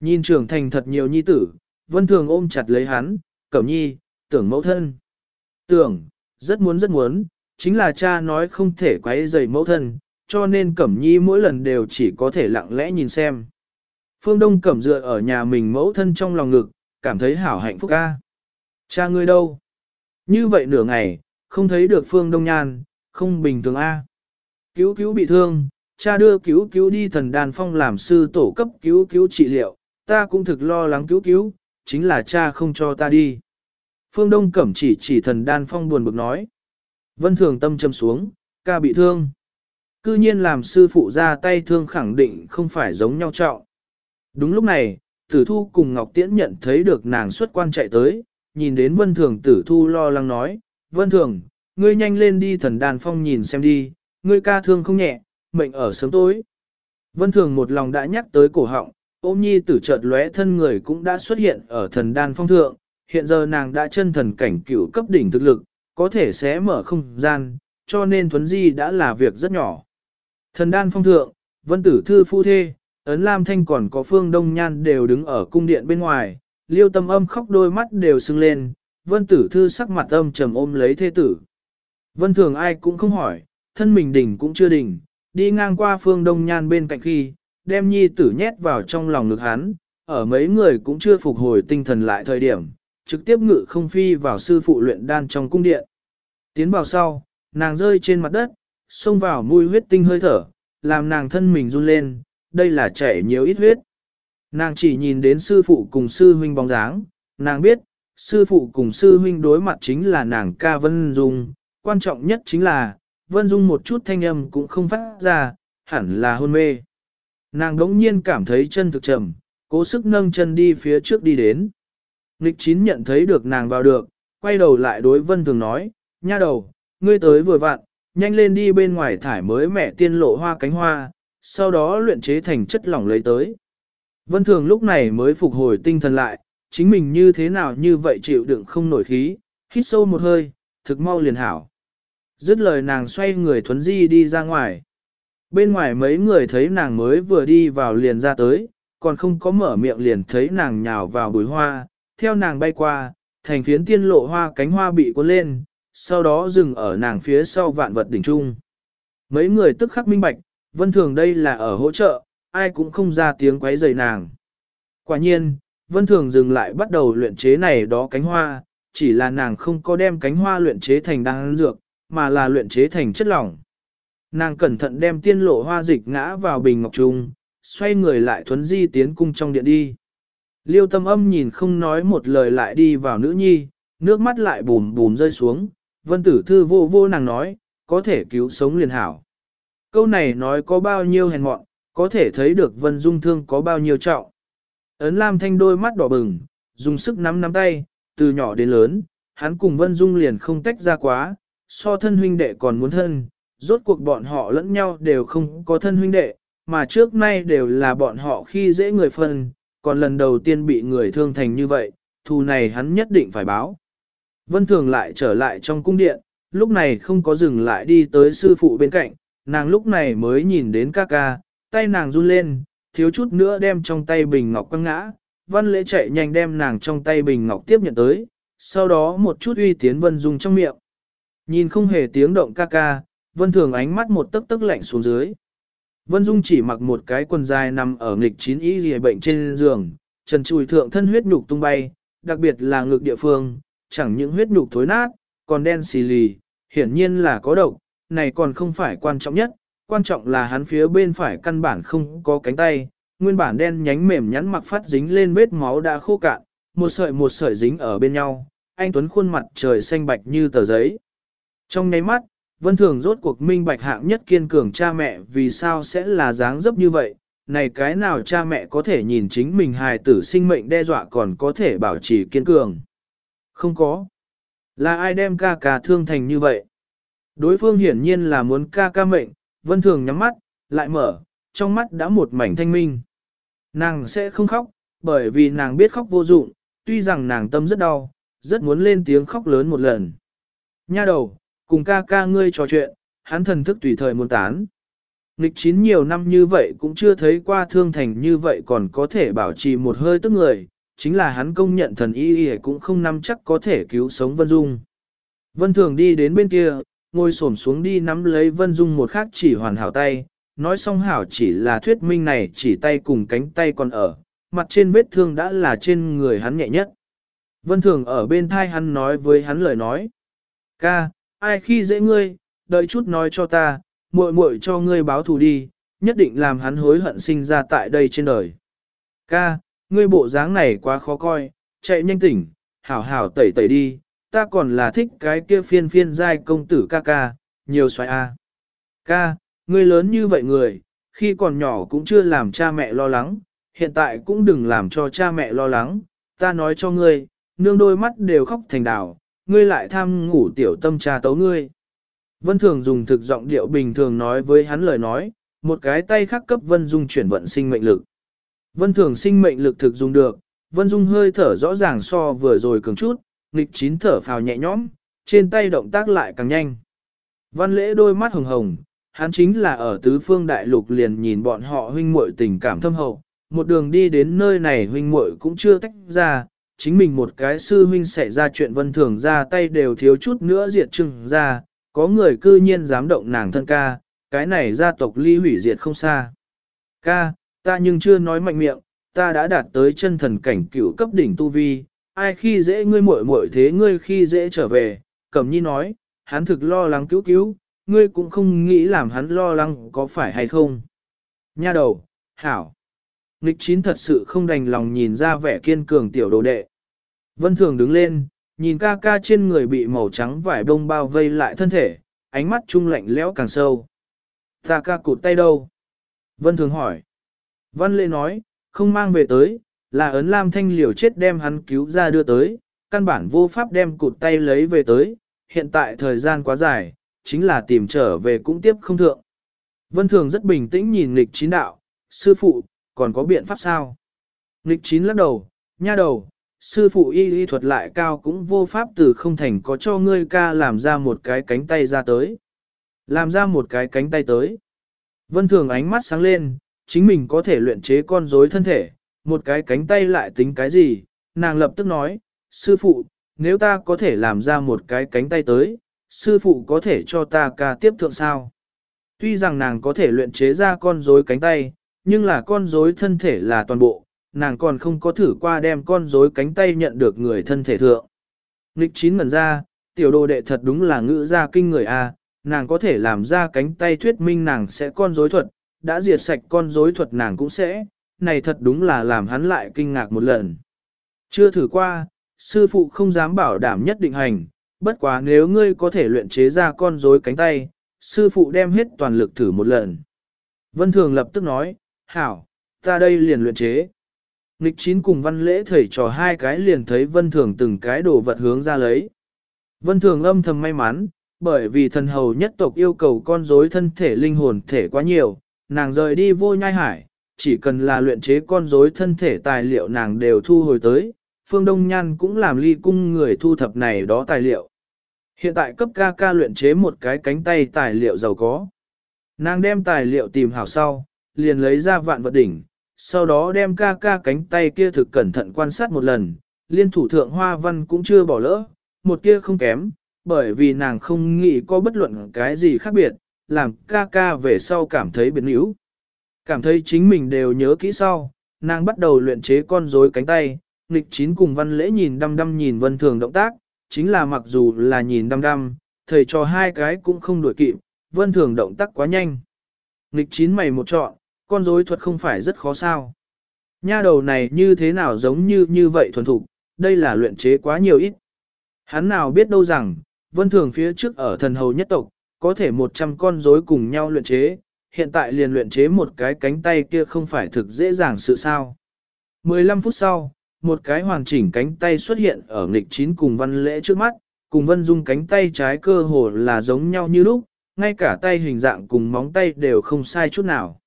Nhìn trưởng thành thật nhiều nhi tử, vân thường ôm chặt lấy hắn, cẩm nhi, tưởng mẫu thân. Tưởng, rất muốn rất muốn, chính là cha nói không thể quấy rầy mẫu thân, cho nên cẩm nhi mỗi lần đều chỉ có thể lặng lẽ nhìn xem. Phương Đông cẩm dựa ở nhà mình mẫu thân trong lòng ngực, cảm thấy hảo hạnh phúc ca. Cha ngươi đâu? Như vậy nửa ngày, không thấy được Phương Đông Nhan, không bình thường A. Cứu cứu bị thương, cha đưa cứu cứu đi thần đàn phong làm sư tổ cấp cứu cứu trị liệu, ta cũng thực lo lắng cứu cứu, chính là cha không cho ta đi. Phương Đông Cẩm chỉ chỉ thần đan phong buồn bực nói. Vân Thường tâm châm xuống, ca bị thương. Cư nhiên làm sư phụ ra tay thương khẳng định không phải giống nhau trọng. Đúng lúc này, tử thu cùng Ngọc Tiễn nhận thấy được nàng xuất quan chạy tới, nhìn đến Vân Thường tử thu lo lắng nói, Vân Thường, ngươi nhanh lên đi thần đàn phong nhìn xem đi, ngươi ca thương không nhẹ, mệnh ở sớm tối. Vân Thường một lòng đã nhắc tới cổ họng, ôm nhi tử chợt lóe thân người cũng đã xuất hiện ở thần đan phong thượng, hiện giờ nàng đã chân thần cảnh cửu cấp đỉnh thực lực, có thể xé mở không gian, cho nên thuấn di đã là việc rất nhỏ. Thần đan phong thượng, vân tử thư phu thê, ấn lam thanh còn có phương đông nhan đều đứng ở cung điện bên ngoài, liêu tâm âm khóc đôi mắt đều sưng lên, vân tử thư sắc mặt âm trầm ôm lấy thê tử. Vân thường ai cũng không hỏi, thân mình đỉnh cũng chưa đỉnh, đi ngang qua phương đông nhan bên cạnh khi, đem nhi tử nhét vào trong lòng ngực hắn, ở mấy người cũng chưa phục hồi tinh thần lại thời điểm, trực tiếp ngự không phi vào sư phụ luyện đan trong cung điện. Tiến vào sau, nàng rơi trên mặt đất, xông vào mùi huyết tinh hơi thở, làm nàng thân mình run lên, đây là chảy nhiều ít huyết. Nàng chỉ nhìn đến sư phụ cùng sư huynh bóng dáng, nàng biết, sư phụ cùng sư huynh đối mặt chính là nàng ca Vân Dung, quan trọng nhất chính là, Vân Dung một chút thanh âm cũng không phát ra, hẳn là hôn mê. Nàng đống nhiên cảm thấy chân thực trầm, cố sức nâng chân đi phía trước đi đến. Nịch chín nhận thấy được nàng vào được, quay đầu lại đối vân thường nói, nha đầu, ngươi tới vừa vặn, nhanh lên đi bên ngoài thải mới mẹ tiên lộ hoa cánh hoa, sau đó luyện chế thành chất lỏng lấy tới. Vân thường lúc này mới phục hồi tinh thần lại, chính mình như thế nào như vậy chịu đựng không nổi khí, hít sâu một hơi, thực mau liền hảo. Dứt lời nàng xoay người thuấn di đi ra ngoài. Bên ngoài mấy người thấy nàng mới vừa đi vào liền ra tới, còn không có mở miệng liền thấy nàng nhào vào bùi hoa, theo nàng bay qua, thành phiến tiên lộ hoa cánh hoa bị cuốn lên, sau đó dừng ở nàng phía sau vạn vật đỉnh trung. Mấy người tức khắc minh bạch, vân thường đây là ở hỗ trợ, ai cũng không ra tiếng quấy rầy nàng. Quả nhiên, vân thường dừng lại bắt đầu luyện chế này đó cánh hoa, chỉ là nàng không có đem cánh hoa luyện chế thành đan dược, mà là luyện chế thành chất lỏng. Nàng cẩn thận đem tiên lộ hoa dịch ngã vào bình ngọc trung, xoay người lại thuấn di tiến cung trong điện đi. Liêu tâm âm nhìn không nói một lời lại đi vào nữ nhi, nước mắt lại bùm bùm rơi xuống, vân tử thư vô vô nàng nói, có thể cứu sống liền hảo. Câu này nói có bao nhiêu hèn mọn, có thể thấy được vân dung thương có bao nhiêu trọng. Ấn Lam Thanh đôi mắt đỏ bừng, dùng sức nắm nắm tay, từ nhỏ đến lớn, hắn cùng vân dung liền không tách ra quá, so thân huynh đệ còn muốn thân, rốt cuộc bọn họ lẫn nhau đều không có thân huynh đệ, mà trước nay đều là bọn họ khi dễ người phân, còn lần đầu tiên bị người thương thành như vậy, thù này hắn nhất định phải báo. Vân Thường lại trở lại trong cung điện, lúc này không có dừng lại đi tới sư phụ bên cạnh, nàng lúc này mới nhìn đến ca ca, tay nàng run lên, thiếu chút nữa đem trong tay bình ngọc quăng ngã, văn lễ chạy nhanh đem nàng trong tay bình ngọc tiếp nhận tới, sau đó một chút uy tiến vân dung trong miệng. Nhìn không hề tiếng động ca ca, vân thường ánh mắt một tấc tấc lạnh xuống dưới. Vân Dung chỉ mặc một cái quần dài nằm ở nghịch chín y dì bệnh trên giường, trần chùi thượng thân huyết nhục tung bay, đặc biệt là ngực địa phương, chẳng những huyết nhục thối nát, còn đen xì lì, hiển nhiên là có độc, này còn không phải quan trọng nhất, quan trọng là hắn phía bên phải căn bản không có cánh tay, nguyên bản đen nhánh mềm nhắn mặc phát dính lên vết máu đã khô cạn, một sợi một sợi dính ở bên nhau, anh Tuấn khuôn mặt trời xanh bạch như tờ giấy. Trong nháy mắt, vân thường rốt cuộc minh bạch hạng nhất kiên cường cha mẹ vì sao sẽ là dáng dấp như vậy, này cái nào cha mẹ có thể nhìn chính mình hài tử sinh mệnh đe dọa còn có thể bảo trì kiên cường. Không có. Là ai đem ca ca thương thành như vậy? Đối phương hiển nhiên là muốn ca ca mệnh, vân thường nhắm mắt, lại mở, trong mắt đã một mảnh thanh minh. Nàng sẽ không khóc, bởi vì nàng biết khóc vô dụng, tuy rằng nàng tâm rất đau, rất muốn lên tiếng khóc lớn một lần. Nha đầu, cùng ca ca ngươi trò chuyện, hắn thần thức tùy thời muốn tán. Nghịch chín nhiều năm như vậy cũng chưa thấy qua thương thành như vậy còn có thể bảo trì một hơi tức người, chính là hắn công nhận thần y y cũng không nắm chắc có thể cứu sống Vân Dung. Vân Thường đi đến bên kia, ngồi xổm xuống đi nắm lấy Vân Dung một khắc chỉ hoàn hảo tay, nói xong hảo chỉ là thuyết minh này chỉ tay cùng cánh tay còn ở, mặt trên vết thương đã là trên người hắn nhẹ nhất. Vân Thường ở bên thai hắn nói với hắn lời nói. Ca, ai khi dễ ngươi, đợi chút nói cho ta, muội muội cho ngươi báo thù đi, nhất định làm hắn hối hận sinh ra tại đây trên đời. Ca, ngươi bộ dáng này quá khó coi, chạy nhanh tỉnh, hảo hảo tẩy tẩy đi, ta còn là thích cái kia phiên phiên giai công tử ca ca, nhiều xoay a. Ca, ngươi lớn như vậy người, khi còn nhỏ cũng chưa làm cha mẹ lo lắng, hiện tại cũng đừng làm cho cha mẹ lo lắng, ta nói cho ngươi, nương đôi mắt đều khóc thành đảo ngươi lại tham ngủ tiểu tâm trà tấu ngươi. Vân Thường dùng thực giọng điệu bình thường nói với hắn lời nói, một cái tay khác cấp Vân Dung chuyển vận sinh mệnh lực. Vân Thường sinh mệnh lực thực dùng được, Vân Dung hơi thở rõ ràng so vừa rồi cường chút, nghịch chín thở phào nhẹ nhõm, trên tay động tác lại càng nhanh. Văn lễ đôi mắt hồng hồng, hắn chính là ở tứ phương đại lục liền nhìn bọn họ huynh muội tình cảm thâm hậu, một đường đi đến nơi này huynh muội cũng chưa tách ra, chính mình một cái sư huynh xảy ra chuyện vân thường ra tay đều thiếu chút nữa diệt trừng ra, có người cư nhiên dám động nàng thân ca, cái này gia tộc ly hủy diệt không xa. Ca, ta nhưng chưa nói mạnh miệng, ta đã đạt tới chân thần cảnh cửu cấp đỉnh tu vi, ai khi dễ ngươi muội muội thế ngươi khi dễ trở về, Cẩm Nhi nói, hắn thực lo lắng cứu cứu, ngươi cũng không nghĩ làm hắn lo lắng có phải hay không. Nha đầu, hảo. Nịch chín thật sự không đành lòng nhìn ra vẻ kiên cường tiểu đồ đệ. Vân Thường đứng lên, nhìn ca ca trên người bị màu trắng vải bông bao vây lại thân thể, ánh mắt trung lạnh lẽo càng sâu. Ta ca cụt tay đâu? Vân Thường hỏi. Văn Lệ nói, không mang về tới, là ấn lam thanh liều chết đem hắn cứu ra đưa tới, căn bản vô pháp đem cụt tay lấy về tới, hiện tại thời gian quá dài, chính là tìm trở về cũng tiếp không thượng. Vân Thường rất bình tĩnh nhìn nghịch chín đạo, sư phụ, còn có biện pháp sao? Nghịch chín lắc đầu, nha đầu, sư phụ y y thuật lại cao cũng vô pháp từ không thành có cho ngươi ca làm ra một cái cánh tay ra tới. Làm ra một cái cánh tay tới. Vân Thường ánh mắt sáng lên, chính mình có thể luyện chế con rối thân thể, một cái cánh tay lại tính cái gì, nàng lập tức nói, sư phụ, nếu ta có thể làm ra một cái cánh tay tới, sư phụ có thể cho ta ca tiếp thượng sao. Tuy rằng nàng có thể luyện chế ra con rối cánh tay, nhưng là con rối thân thể là toàn bộ, nàng còn không có thử qua đem con rối cánh tay nhận được người thân thể thượng. Nịch chín ngần ra, tiểu đồ đệ thật đúng là ngữ gia kinh người a, nàng có thể làm ra cánh tay thuyết minh nàng sẽ con rối thuật, đã diệt sạch con rối thuật nàng cũng sẽ, này thật đúng là làm hắn lại kinh ngạc một lần. Chưa thử qua, sư phụ không dám bảo đảm nhất định hành, bất quá nếu ngươi có thể luyện chế ra con rối cánh tay, sư phụ đem hết toàn lực thử một lần. Vân Thường lập tức nói, hảo, ta đây liền luyện chế. Nịch chín cùng văn lễ thầy trò hai cái liền thấy Vân Thường từng cái đồ vật hướng ra lấy. Vân Thường âm thầm may mắn, bởi vì thần hầu nhất tộc yêu cầu con rối thân thể linh hồn thể quá nhiều, nàng rời đi vô nhai hải, chỉ cần là luyện chế con rối thân thể tài liệu nàng đều thu hồi tới, Phương Đông Nhan cũng làm ly cung người thu thập này đó tài liệu. Hiện tại cấp ca ca luyện chế một cái cánh tay tài liệu giàu có. Nàng đem tài liệu tìm hảo sau, liền lấy ra vạn vật đỉnh, sau đó đem ca ca cánh tay kia thực cẩn thận quan sát một lần, liên thủ thượng hoa văn cũng chưa bỏ lỡ, một kia không kém, bởi vì nàng không nghĩ có bất luận cái gì khác biệt, làm ca ca về sau cảm thấy biến yếu. Cảm thấy chính mình đều nhớ kỹ sau, nàng bắt đầu luyện chế con rối cánh tay, nghịch chín cùng văn lễ nhìn đăm đăm nhìn vân thường động tác, chính là mặc dù là nhìn đăm đăm, thầy cho hai cái cũng không đuổi kịp, vân thường động tác quá nhanh. Nghịch chín mày một trọn con rối thuật không phải rất khó sao. Nha đầu này như thế nào giống như như vậy thuần thục, đây là luyện chế quá nhiều ít. Hắn nào biết đâu rằng, vân thường phía trước ở thần hầu nhất tộc, có thể 100 con rối cùng nhau luyện chế, hiện tại liền luyện chế một cái cánh tay kia không phải thực dễ dàng sự sao. 15 phút sau, một cái hoàn chỉnh cánh tay xuất hiện ở nghịch chín cùng văn lễ trước mắt, cùng vân dung cánh tay trái cơ hồ là giống nhau như lúc, ngay cả tay hình dạng cùng móng tay đều không sai chút nào.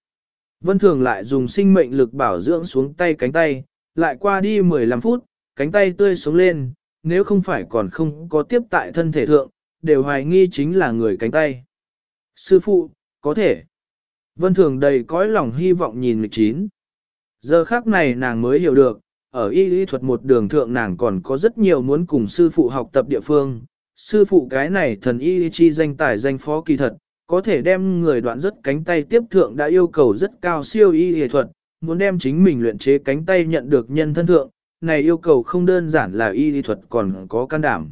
Vân thường lại dùng sinh mệnh lực bảo dưỡng xuống tay cánh tay, lại qua đi 15 phút, cánh tay tươi sống lên, nếu không phải còn không có tiếp tại thân thể thượng, đều hoài nghi chính là người cánh tay. Sư phụ, có thể. Vân thường đầy cõi lòng hy vọng nhìn lịch chín. Giờ khác này nàng mới hiểu được, ở y lý thuật một đường thượng nàng còn có rất nhiều muốn cùng sư phụ học tập địa phương. Sư phụ cái này thần y chi danh tài danh phó kỳ thật, có thể đem người đoạn rất cánh tay tiếp thượng đã yêu cầu rất cao siêu y y thuật, muốn đem chính mình luyện chế cánh tay nhận được nhân thân thượng, này yêu cầu không đơn giản là y y thuật còn có can đảm.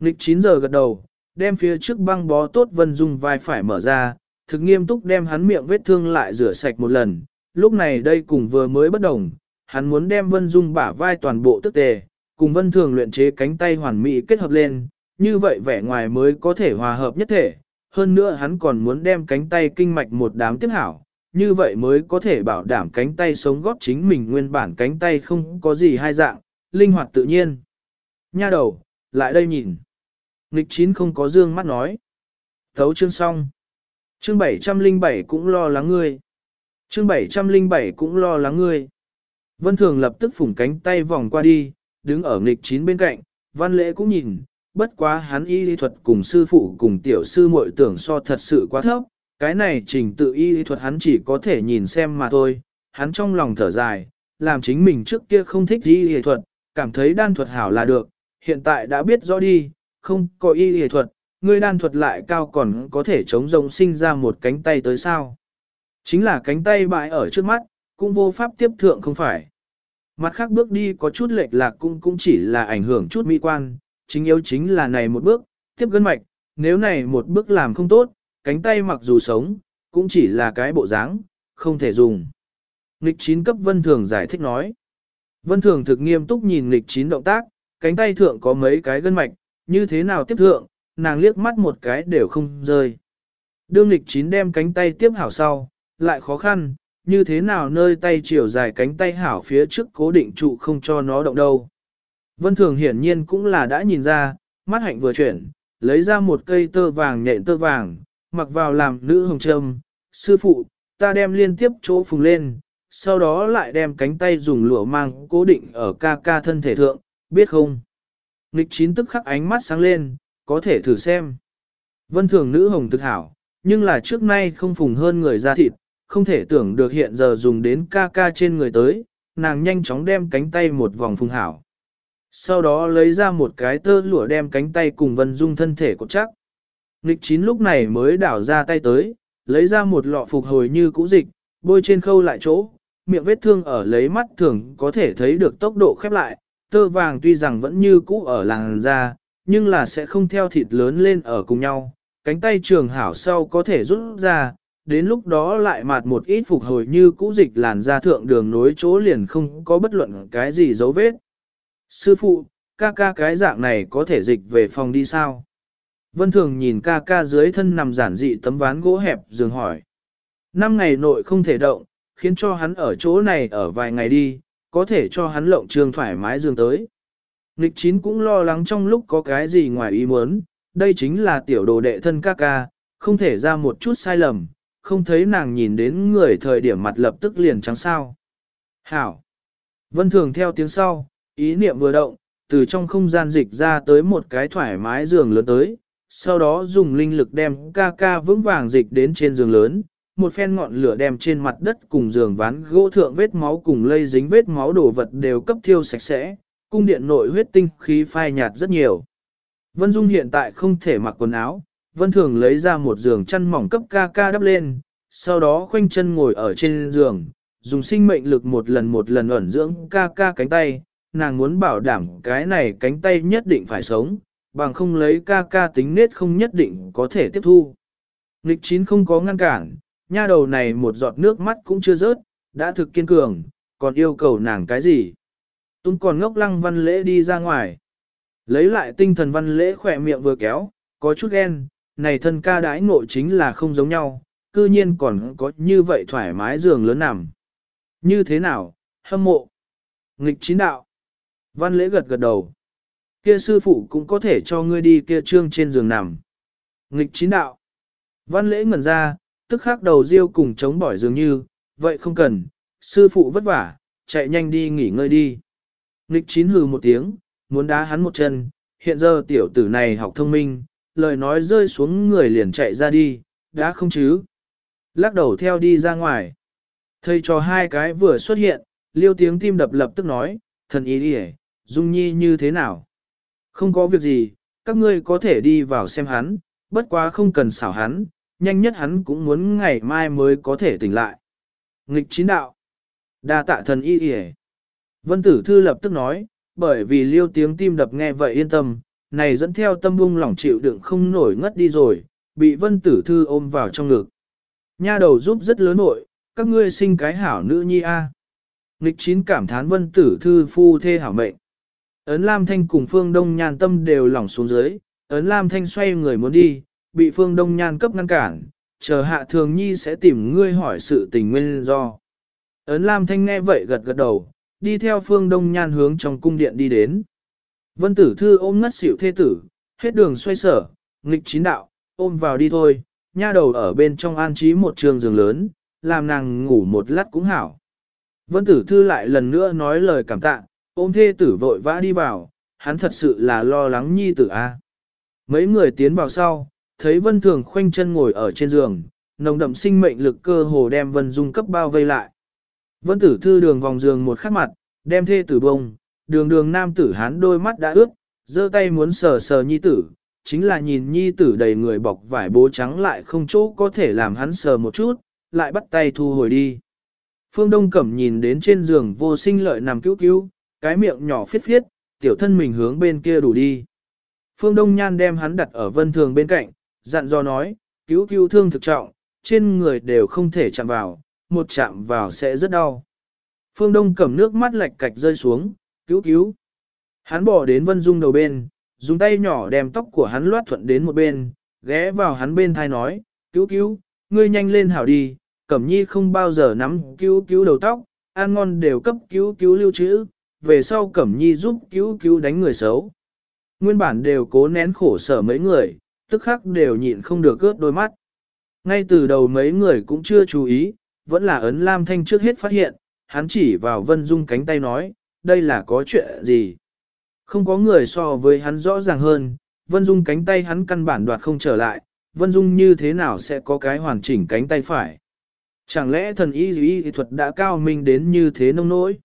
lịch 9 giờ gật đầu, đem phía trước băng bó tốt vân dung vai phải mở ra, thực nghiêm túc đem hắn miệng vết thương lại rửa sạch một lần, lúc này đây cùng vừa mới bất đồng, hắn muốn đem Vân Dung bả vai toàn bộ tức tề, cùng Vân Thường luyện chế cánh tay hoàn mỹ kết hợp lên, như vậy vẻ ngoài mới có thể hòa hợp nhất thể. Hơn nữa hắn còn muốn đem cánh tay kinh mạch một đám tiếp hảo, như vậy mới có thể bảo đảm cánh tay sống góp chính mình nguyên bản cánh tay không có gì hai dạng, linh hoạt tự nhiên. Nha đầu, lại đây nhìn. Nghịch chín không có dương mắt nói. Thấu chương xong. Chương 707 cũng lo lắng ngươi. Chương 707 cũng lo lắng ngươi. Vân Thường lập tức phủng cánh tay vòng qua đi, đứng ở nghịch chín bên cạnh, văn lễ cũng nhìn, bất quá hắn y lý thuật cùng sư phụ cùng tiểu sư muội tưởng so thật sự quá thấp, cái này trình tự y lý thuật hắn chỉ có thể nhìn xem mà thôi, hắn trong lòng thở dài, làm chính mình trước kia không thích y lý thuật, cảm thấy đan thuật hảo là được, hiện tại đã biết rõ đi, không có y lý thuật, ngươi đan thuật lại cao còn có thể chống rồng sinh ra một cánh tay tới sao. Chính là cánh tay bại ở trước mắt, cũng vô pháp tiếp thượng không phải. Mặt khác bước đi có chút lệch lạc cũng cũng chỉ là ảnh hưởng chút mỹ quan, chính yếu chính là này một bước, tiếp gân mạch, nếu này một bước làm không tốt, cánh tay mặc dù sống, cũng chỉ là cái bộ dáng, không thể dùng. Nghịch chín cấp vân thường giải thích nói. Vân thường thực nghiêm túc nhìn nghịch chín động tác, cánh tay thượng có mấy cái gân mạch, như thế nào tiếp thượng, nàng liếc mắt một cái đều không rơi. Đương nghịch chín đem cánh tay tiếp hảo sau, lại khó khăn, như thế nào nơi tay chiều dài cánh tay hảo phía trước cố định trụ không cho nó động đâu. Vân Thường hiển nhiên cũng là đã nhìn ra, mắt hạnh vừa chuyển, lấy ra một cây tơ vàng nhện tơ vàng, mặc vào làm nữ hồng trâm, sư phụ, ta đem liên tiếp chỗ phùng lên, sau đó lại đem cánh tay dùng lụa mang cố định ở ca ca thân thể thượng, biết không? Nịch chín tức khắc ánh mắt sáng lên, có thể thử xem. Vân thường nữ hồng thực hảo, nhưng là trước nay không phùng hơn người ra thịt, không thể tưởng được hiện giờ dùng đến ca ca trên người tới, nàng nhanh chóng đem cánh tay một vòng phùng hảo. Sau đó lấy ra một cái tơ lụa đem cánh tay cùng Vân Dung thân thể cột chắc. Nịch chín lúc này mới đảo ra tay tới, lấy ra một lọ phục hồi như cũ dịch, bôi trên khâu lại chỗ, miệng vết thương ở lấy mắt thường có thể thấy được tốc độ khép lại, tơ vàng tuy rằng vẫn như cũ ở làn da, nhưng là sẽ không theo thịt lớn lên ở cùng nhau, cánh tay trường hảo sau có thể rút ra, đến lúc đó lại mạt một ít phục hồi như cũ dịch làn da thượng đường nối chỗ liền không có bất luận cái gì dấu vết. Sư phụ, ca ca cái dạng này có thể dịch về phòng đi sao? Vân Thường nhìn ca ca dưới thân nằm giản dị tấm ván gỗ hẹp dường hỏi. Năm ngày nội không thể động, khiến cho hắn ở chỗ này ở vài ngày đi, có thể cho hắn lộng trường thoải mái giường tới. Nịch chín cũng lo lắng trong lúc có cái gì ngoài ý muốn, đây chính là tiểu đồ đệ thân ca ca, không thể ra một chút sai lầm, không thấy nàng nhìn đến người thời điểm mặt lập tức liền trắng sao. Hảo! Vân Thường theo tiếng sau, ý niệm vừa động, từ trong không gian dịch ra tới một cái thoải mái giường lớn tới, sau đó dùng linh lực đem ca ca vững vàng dịch đến trên giường lớn, một phen ngọn lửa đem trên mặt đất cùng giường ván gỗ thượng vết máu cùng lây dính vết máu đổ vật đều cấp thiêu sạch sẽ, cung điện nội huyết tinh khí phai nhạt rất nhiều. Vân Dung hiện tại không thể mặc quần áo, Vân Thường lấy ra một giường chăn mỏng cấp ca ca đắp lên, sau đó khoanh chân ngồi ở trên giường, dùng sinh mệnh lực một lần một lần ẩn dưỡng ca ca cánh tay, nàng muốn bảo đảm cái này cánh tay nhất định phải sống, bằng không lấy ca ca tính nết không nhất định có thể tiếp thu. Nghịch chín không có ngăn cản, nha đầu này một giọt nước mắt cũng chưa rớt, đã thực kiên cường, còn yêu cầu nàng cái gì. Tún còn ngốc lăng văn lễ đi ra ngoài. Lấy lại tinh thần văn lễ khỏe miệng vừa kéo, có chút ghen, này thân ca đãi ngộ chính là không giống nhau, cư nhiên còn có như vậy thoải mái giường lớn nằm. Như thế nào, hâm mộ. Nghịch chín đạo. Văn lễ gật gật đầu. Kia sư phụ cũng có thể cho ngươi đi kia trương trên giường nằm. Nghịch chín đạo. Văn lễ ngẩn ra, tức khắc đầu riêu cùng chống bỏi dường như, vậy không cần, sư phụ vất vả, chạy nhanh đi nghỉ ngơi đi. Nghịch chín hừ một tiếng, muốn đá hắn một chân, hiện giờ tiểu tử này học thông minh, lời nói rơi xuống người liền chạy ra đi, đã không chứ. Lắc đầu theo đi ra ngoài. Thầy cho hai cái vừa xuất hiện, liêu tiếng tim đập lập tức nói, thần ý đi Dung Nhi như thế nào? Không có việc gì, các ngươi có thể đi vào xem hắn, bất quá không cần xảo hắn, nhanh nhất hắn cũng muốn ngày mai mới có thể tỉnh lại. Nghịch chín đạo. đa tạ thần y y Vân tử thư lập tức nói, bởi vì liêu tiếng tim đập nghe vậy yên tâm, này dẫn theo tâm bung lỏng chịu đựng không nổi ngất đi rồi, bị vân tử thư ôm vào trong ngực. Nha đầu giúp rất lớn nội, các ngươi sinh cái hảo nữ nhi a. Nghịch chín cảm thán vân tử thư phu thê hảo mệnh. Ấn Lam Thanh cùng Phương Đông Nhan tâm đều lỏng xuống dưới, Ấn Lam Thanh xoay người muốn đi, bị Phương Đông Nhan cấp ngăn cản, chờ hạ thường nhi sẽ tìm ngươi hỏi sự tình nguyên do. Ấn Lam Thanh nghe vậy gật gật đầu, đi theo Phương Đông Nhan hướng trong cung điện đi đến. Vân tử thư ôm ngất xỉu thê tử, hết đường xoay sở, nghịch chín đạo, ôm vào đi thôi, nha đầu ở bên trong an trí một trường giường lớn, làm nàng ngủ một lát cũng hảo. Vân tử thư lại lần nữa nói lời cảm tạ, ôm thê tử vội vã đi vào, hắn thật sự là lo lắng nhi tử a. Mấy người tiến vào sau, thấy vân thường khoanh chân ngồi ở trên giường, nồng đậm sinh mệnh lực cơ hồ đem vân dung cấp bao vây lại. Vân tử thư đường vòng giường một khắc mặt, đem thê tử bông, đường đường nam tử hán đôi mắt đã ướt, giơ tay muốn sờ sờ nhi tử, chính là nhìn nhi tử đầy người bọc vải bố trắng lại không chỗ có thể làm hắn sờ một chút, lại bắt tay thu hồi đi. Phương Đông Cẩm nhìn đến trên giường vô sinh lợi nằm cứu cứu, cái miệng nhỏ phiết phiết, tiểu thân mình hướng bên kia đủ đi. Phương Đông Nhan đem hắn đặt ở vân thường bên cạnh, dặn dò nói, cứu cứu thương thực trọng, trên người đều không thể chạm vào, một chạm vào sẽ rất đau. Phương Đông cầm nước mắt lạch cạch rơi xuống, cứu cứu. Hắn bỏ đến Vân Dung đầu bên, dùng tay nhỏ đem tóc của hắn loát thuận đến một bên, ghé vào hắn bên thai nói, cứu cứu, ngươi nhanh lên hảo đi, Cẩm Nhi không bao giờ nắm cứu cứu đầu tóc, ăn ngon đều cấp cứu cứu lưu trữ, về sau Cẩm Nhi giúp cứu cứu đánh người xấu. Nguyên bản đều cố nén khổ sở mấy người, tức khắc đều nhịn không được cướp đôi mắt. Ngay từ đầu mấy người cũng chưa chú ý, vẫn là ấn Lam Thanh trước hết phát hiện, hắn chỉ vào Vân Dung cánh tay nói, đây là có chuyện gì. Không có người so với hắn rõ ràng hơn, Vân Dung cánh tay hắn căn bản đoạt không trở lại, Vân Dung như thế nào sẽ có cái hoàn chỉnh cánh tay phải. Chẳng lẽ thần y y thuật đã cao minh đến như thế nông nỗi?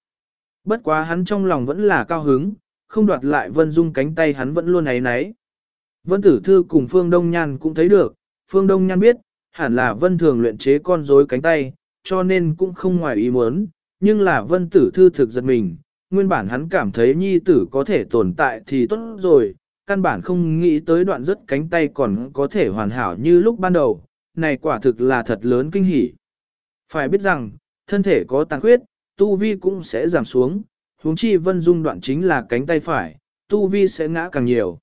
Bất quá hắn trong lòng vẫn là cao hứng, không đoạt lại Vân Dung cánh tay hắn vẫn luôn ấy nấy. Vân Tử Thư cùng Phương Đông Nhan cũng thấy được, Phương Đông Nhan biết, hẳn là Vân Thường luyện chế con rối cánh tay, cho nên cũng không ngoài ý muốn, nhưng là Vân Tử Thư thực giật mình, nguyên bản hắn cảm thấy nhi tử có thể tồn tại thì tốt rồi, căn bản không nghĩ tới đoạn rất cánh tay còn có thể hoàn hảo như lúc ban đầu, này quả thực là thật lớn kinh hỉ. Phải biết rằng, thân thể có tàn khuyết, tu vi cũng sẽ giảm xuống, huống chi Vân Dung đoạn chính là cánh tay phải, tu vi sẽ ngã càng nhiều.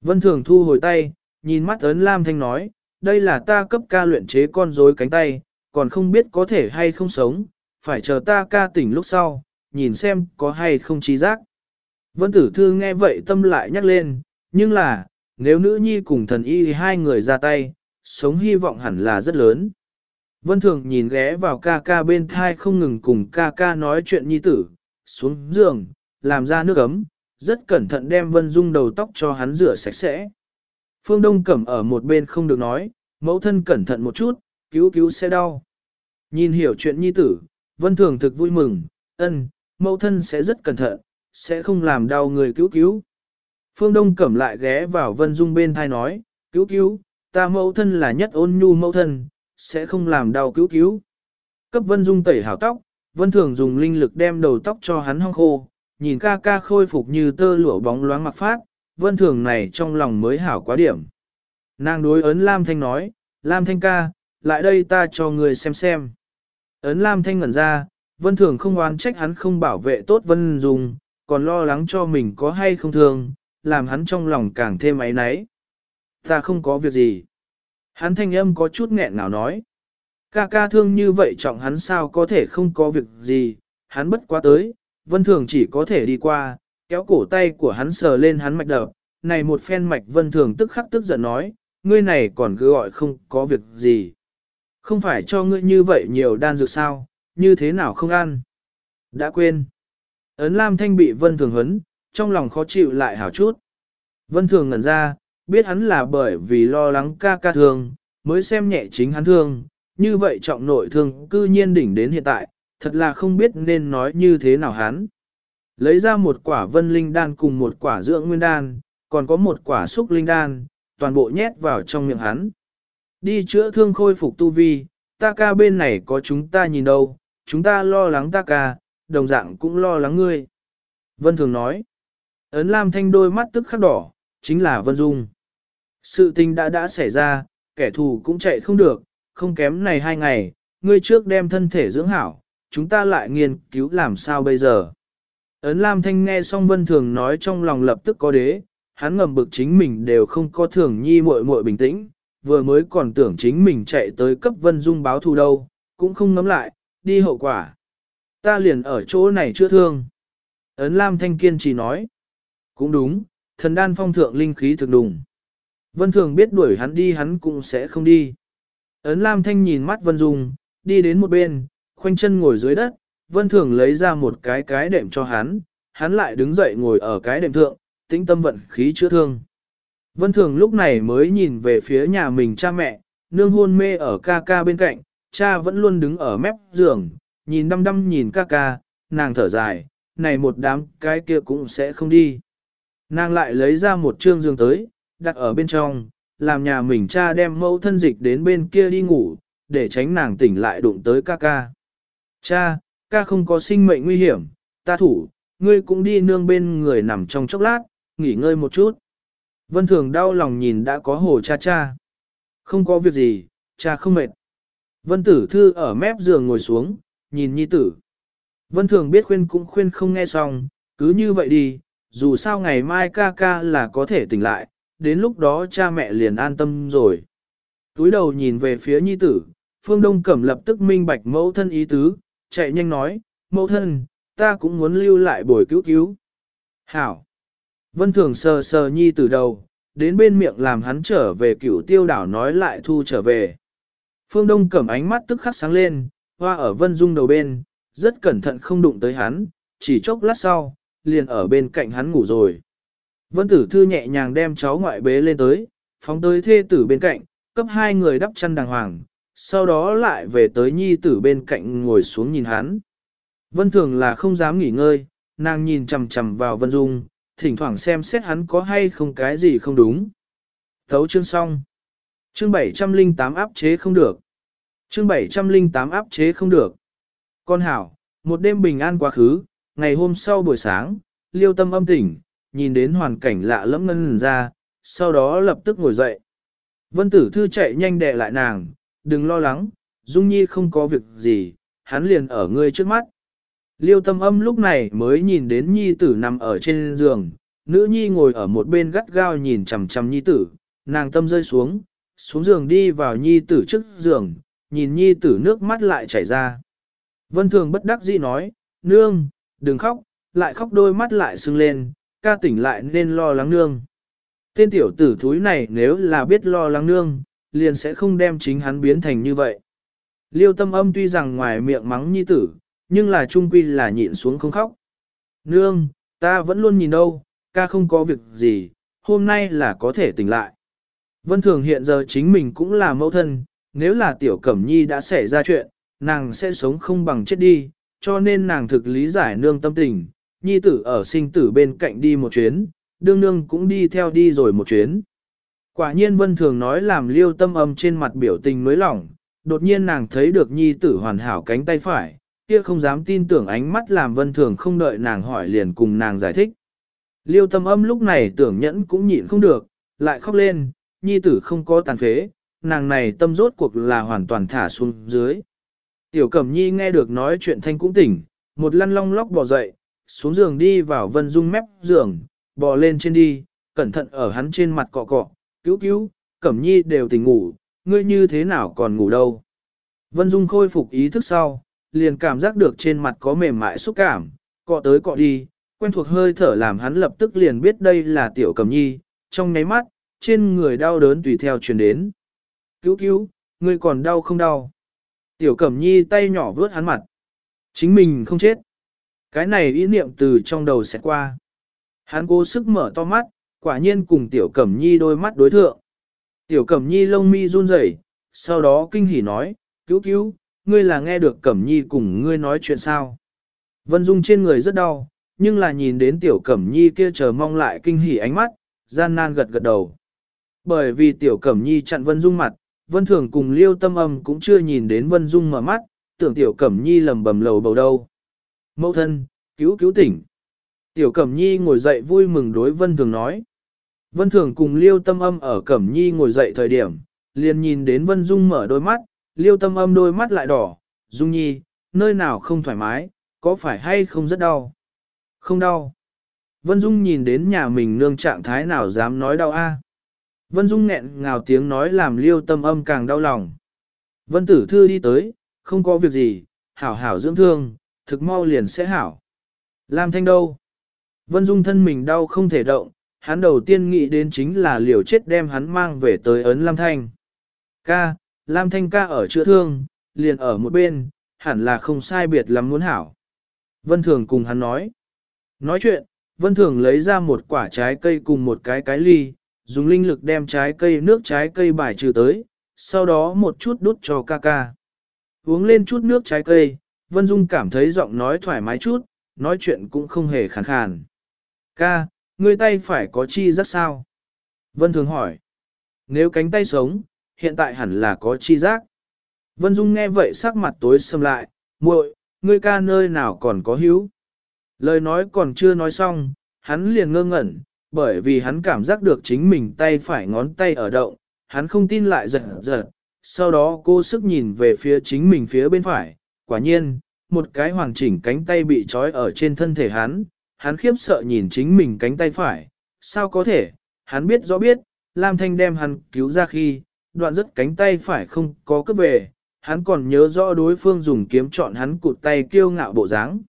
Vân Thường thu hồi tay, nhìn mắt ấn Lam Thanh nói, đây là ta cấp ca luyện chế con rối cánh tay, còn không biết có thể hay không sống, phải chờ ta ca tỉnh lúc sau, nhìn xem có hay không trí giác. Vân Tử Thư nghe vậy tâm lại nhắc lên, nhưng là, nếu nữ nhi cùng thần y thì hai người ra tay, sống hy vọng hẳn là rất lớn. Vân Thường nhìn ghé vào ca ca bên thai không ngừng cùng ca ca nói chuyện nhi tử, xuống giường, làm ra nước ấm, rất cẩn thận đem Vân Dung đầu tóc cho hắn rửa sạch sẽ. Phương Đông Cẩm ở một bên không được nói, mẫu thân cẩn thận một chút, cứu cứu sẽ đau. Nhìn hiểu chuyện nhi tử, Vân Thường thực vui mừng, ân, mẫu thân sẽ rất cẩn thận, sẽ không làm đau người cứu cứu. Phương Đông Cẩm lại ghé vào Vân Dung bên thai nói, cứu cứu, ta mẫu thân là nhất ôn nhu mẫu thân, sẽ không làm đau cứu cứu. Cấp Vân Dung tẩy hảo tóc, Vân Thường dùng linh lực đem đầu tóc cho hắn hong khô, nhìn ca ca khôi phục như tơ lụa bóng loáng mặc phát, vân thường này trong lòng mới hảo quá điểm. Nàng đối ấn Lam Thanh nói, Lam Thanh ca, lại đây ta cho người xem xem. Ấn Lam Thanh ngẩn ra, vân thường không oán trách hắn không bảo vệ tốt vân Dung, còn lo lắng cho mình có hay không thương, làm hắn trong lòng càng thêm ấy náy. Ta không có việc gì. Hắn thanh âm có chút nghẹn nào nói. Ca ca thương như vậy trọng hắn sao có thể không có việc gì, hắn bất quá tới, vân thường chỉ có thể đi qua, kéo cổ tay của hắn sờ lên hắn mạch đập, này một phen mạch vân thường tức khắc tức giận nói, ngươi này còn cứ gọi không có việc gì. Không phải cho ngươi như vậy nhiều đan dược sao, như thế nào không ăn. Đã quên. Ấn Lam Thanh bị vân thường hấn, trong lòng khó chịu lại hảo chút. Vân thường ngẩn ra, biết hắn là bởi vì lo lắng ca ca thương, mới xem nhẹ chính hắn thương, như vậy trọng nội thương cư nhiên đỉnh đến hiện tại, thật là không biết nên nói như thế nào hắn. Lấy ra một quả vân linh đan cùng một quả dưỡng nguyên đan, còn có một quả xúc linh đan, toàn bộ nhét vào trong miệng hắn. Đi chữa thương khôi phục tu vi, ta ca bên này có chúng ta nhìn đâu, chúng ta lo lắng ta ca, đồng dạng cũng lo lắng ngươi. Vân Thường nói, ấn lam thanh đôi mắt tức khắc đỏ, chính là Vân Dung. Sự tình đã đã xảy ra, kẻ thù cũng chạy không được, không kém này hai ngày, ngươi trước đem thân thể dưỡng hảo, chúng ta lại nghiên cứu làm sao bây giờ. Ấn Lam Thanh nghe xong Vân Thường nói trong lòng lập tức có đế, hắn ngầm bực chính mình đều không có thường nhi muội muội bình tĩnh, vừa mới còn tưởng chính mình chạy tới cấp Vân Dung báo thù đâu, cũng không ngắm lại, đi hậu quả. Ta liền ở chỗ này chưa thương. Ấn Lam Thanh kiên trì nói. Cũng đúng, thần đan phong thượng linh khí thực đùng. Vân Thường biết đuổi hắn đi hắn cũng sẽ không đi. Ấn Lam Thanh nhìn mắt Vân Dung, đi đến một bên, khoanh chân ngồi dưới đất, Vân Thường lấy ra một cái cái đệm cho hắn, hắn lại đứng dậy ngồi ở cái đệm thượng, tĩnh tâm vận khí chữa thương. Vân Thường lúc này mới nhìn về phía nhà mình cha mẹ, nương hôn mê ở ca ca bên cạnh, cha vẫn luôn đứng ở mép giường, nhìn đăm đăm nhìn ca ca, nàng thở dài, này một đám cái kia cũng sẽ không đi. Nàng lại lấy ra một trương giường tới, đặt ở bên trong, làm nhà mình cha đem mẫu thân dịch đến bên kia đi ngủ, để tránh nàng tỉnh lại đụng tới ca ca. Cha, ca không có sinh mệnh nguy hiểm, ta thủ, ngươi cũng đi nương bên người nằm trong chốc lát, nghỉ ngơi một chút. Vân Thường đau lòng nhìn đã có hồ cha cha. Không có việc gì, cha không mệt. Vân Tử Thư ở mép giường ngồi xuống, nhìn nhi tử. Vân Thường biết khuyên cũng khuyên không nghe xong, cứ như vậy đi, dù sao ngày mai ca ca là có thể tỉnh lại, đến lúc đó cha mẹ liền an tâm rồi. Túi đầu nhìn về phía nhi tử, Phương Đông Cẩm lập tức minh bạch mẫu thân ý tứ, chạy nhanh nói, mẫu thân, ta cũng muốn lưu lại bồi cứu cứu. Hảo! Vân Thường sờ sờ nhi tử đầu, đến bên miệng làm hắn trở về cửu tiêu đảo nói lại thu trở về. Phương Đông Cẩm ánh mắt tức khắc sáng lên, hoa ở Vân Dung đầu bên, rất cẩn thận không đụng tới hắn, chỉ chốc lát sau, liền ở bên cạnh hắn ngủ rồi. Vân tử thư nhẹ nhàng đem cháu ngoại bế lên tới, phóng tới thê tử bên cạnh, cấp hai người đắp chăn đàng hoàng, sau đó lại về tới nhi tử bên cạnh ngồi xuống nhìn hắn. Vân thường là không dám nghỉ ngơi, nàng nhìn chằm chằm vào Vân Dung, thỉnh thoảng xem xét hắn có hay không cái gì không đúng. Thấu chương xong. Chương 708 áp chế không được. Chương 708 áp chế không được. Con hảo, một đêm bình an quá khứ, ngày hôm sau buổi sáng, liêu tâm âm tỉnh, nhìn đến hoàn cảnh lạ lẫm ngân ra, sau đó lập tức ngồi dậy. Vân tử thư chạy nhanh đè lại nàng, đừng lo lắng, Dung Nhi không có việc gì, hắn liền ở ngươi trước mắt. Liêu tâm âm lúc này mới nhìn đến Nhi tử nằm ở trên giường, nữ Nhi ngồi ở một bên gắt gao nhìn chằm chằm Nhi tử, nàng tâm rơi xuống, xuống giường đi vào Nhi tử trước giường, nhìn Nhi tử nước mắt lại chảy ra. Vân thường bất đắc dĩ nói, nương, đừng khóc, lại khóc đôi mắt lại sưng lên, ca tỉnh lại nên lo lắng nương. Tên tiểu tử thúi này nếu là biết lo lắng nương, liền sẽ không đem chính hắn biến thành như vậy. Liêu tâm âm tuy rằng ngoài miệng mắng nhi tử, nhưng là trung quy là nhịn xuống không khóc. Nương, ta vẫn luôn nhìn đâu, ca không có việc gì, hôm nay là có thể tỉnh lại. Vân thường hiện giờ chính mình cũng là mẫu thân, nếu là tiểu cẩm nhi đã xảy ra chuyện, nàng sẽ sống không bằng chết đi, cho nên nàng thực lý giải nương tâm tình, nhi tử ở sinh tử bên cạnh đi một chuyến, đương nương cũng đi theo đi rồi một chuyến. Quả nhiên vân thường nói làm liêu tâm âm trên mặt biểu tình mới lỏng, đột nhiên nàng thấy được nhi tử hoàn hảo cánh tay phải, kia không dám tin tưởng ánh mắt làm vân thường không đợi nàng hỏi liền cùng nàng giải thích. Liêu tâm âm lúc này tưởng nhẫn cũng nhịn không được, lại khóc lên, nhi tử không có tàn phế, nàng này tâm rốt cuộc là hoàn toàn thả xuống dưới. Tiểu cẩm nhi nghe được nói chuyện thanh cũng tỉnh, một lăn long lóc bỏ dậy, xuống giường đi vào vân dung mép giường, bò lên trên đi, cẩn thận ở hắn trên mặt cọ cọ, cứu cứu, cẩm nhi đều tỉnh ngủ, ngươi như thế nào còn ngủ đâu. Vân Dung khôi phục ý thức sau, liền cảm giác được trên mặt có mềm mại xúc cảm, cọ tới cọ đi, quen thuộc hơi thở làm hắn lập tức liền biết đây là tiểu Cẩm nhi, trong nháy mắt, trên người đau đớn tùy theo truyền đến. Cứu cứu, ngươi còn đau không đau? Tiểu cẩm nhi tay nhỏ vướt hắn mặt. Chính mình không chết. Cái này ý niệm từ trong đầu sẽ qua. Hắn cố sức mở to mắt, quả nhiên cùng tiểu cẩm nhi đôi mắt đối thượng. Tiểu cẩm nhi lông mi run rẩy, sau đó kinh hỉ nói, cứu cứu, ngươi là nghe được cẩm nhi cùng ngươi nói chuyện sao. Vân Dung trên người rất đau, nhưng là nhìn đến tiểu cẩm nhi kia chờ mong lại kinh hỉ ánh mắt, gian nan gật gật đầu. Bởi vì tiểu cẩm nhi chặn Vân Dung mặt, Vân Thường cùng Liêu Tâm Âm cũng chưa nhìn đến Vân Dung mở mắt, tưởng tiểu cẩm nhi lầm bầm lầu bầu đâu. Mẫu thân, cứu cứu tỉnh. Tiểu cẩm nhi ngồi dậy vui mừng đối Vân Thường nói. Vân Thường cùng Liêu Tâm Âm ở cẩm nhi ngồi dậy thời điểm, liền nhìn đến Vân Dung mở đôi mắt, Liêu Tâm Âm đôi mắt lại đỏ, Dung Nhi, nơi nào không thoải mái, có phải hay không rất đau? Không đau. Vân Dung nhìn đến nhà mình nương trạng thái nào dám nói đau a? Vân Dung nghẹn ngào tiếng nói làm liêu tâm âm càng đau lòng. Vân Tử Thư đi tới, không có việc gì, hảo hảo dưỡng thương, thực mau liền sẽ hảo. Lam Thanh đâu? Vân Dung thân mình đau không thể động, hắn đầu tiên nghĩ đến chính là liều chết đem hắn mang về tới ấn Lam Thanh. Ca, Lam Thanh ca ở chữa thương, liền ở một bên, hẳn là không sai biệt lắm muốn hảo. Vân Thường cùng hắn nói. Nói chuyện, Vân Thường lấy ra một quả trái cây cùng một cái cái ly, dùng linh lực đem trái cây nước trái cây bài trừ tới, sau đó một chút đút cho ca ca. Uống lên chút nước trái cây, Vân Dung cảm thấy giọng nói thoải mái chút, nói chuyện cũng không hề khàn khàn. Ca, ngươi tay phải có chi giác sao? Vân Thường hỏi. Nếu cánh tay sống, hiện tại hẳn là có chi giác. Vân Dung nghe vậy sắc mặt tối sầm lại, muội, ngươi ca nơi nào còn có hữu. Lời nói còn chưa nói xong, hắn liền ngơ ngẩn, bởi vì hắn cảm giác được chính mình tay phải ngón tay ở động, hắn không tin lại giật giật, sau đó cô sức nhìn về phía chính mình phía bên phải, quả nhiên, một cái hoàn chỉnh cánh tay bị trói ở trên thân thể hắn, hắn khiếp sợ nhìn chính mình cánh tay phải, sao có thể, hắn biết rõ biết, Lam Thanh đem hắn cứu ra khi, đoạn rất cánh tay phải không có cướp về, hắn còn nhớ rõ đối phương dùng kiếm chọn hắn cụt tay kiêu ngạo bộ dáng.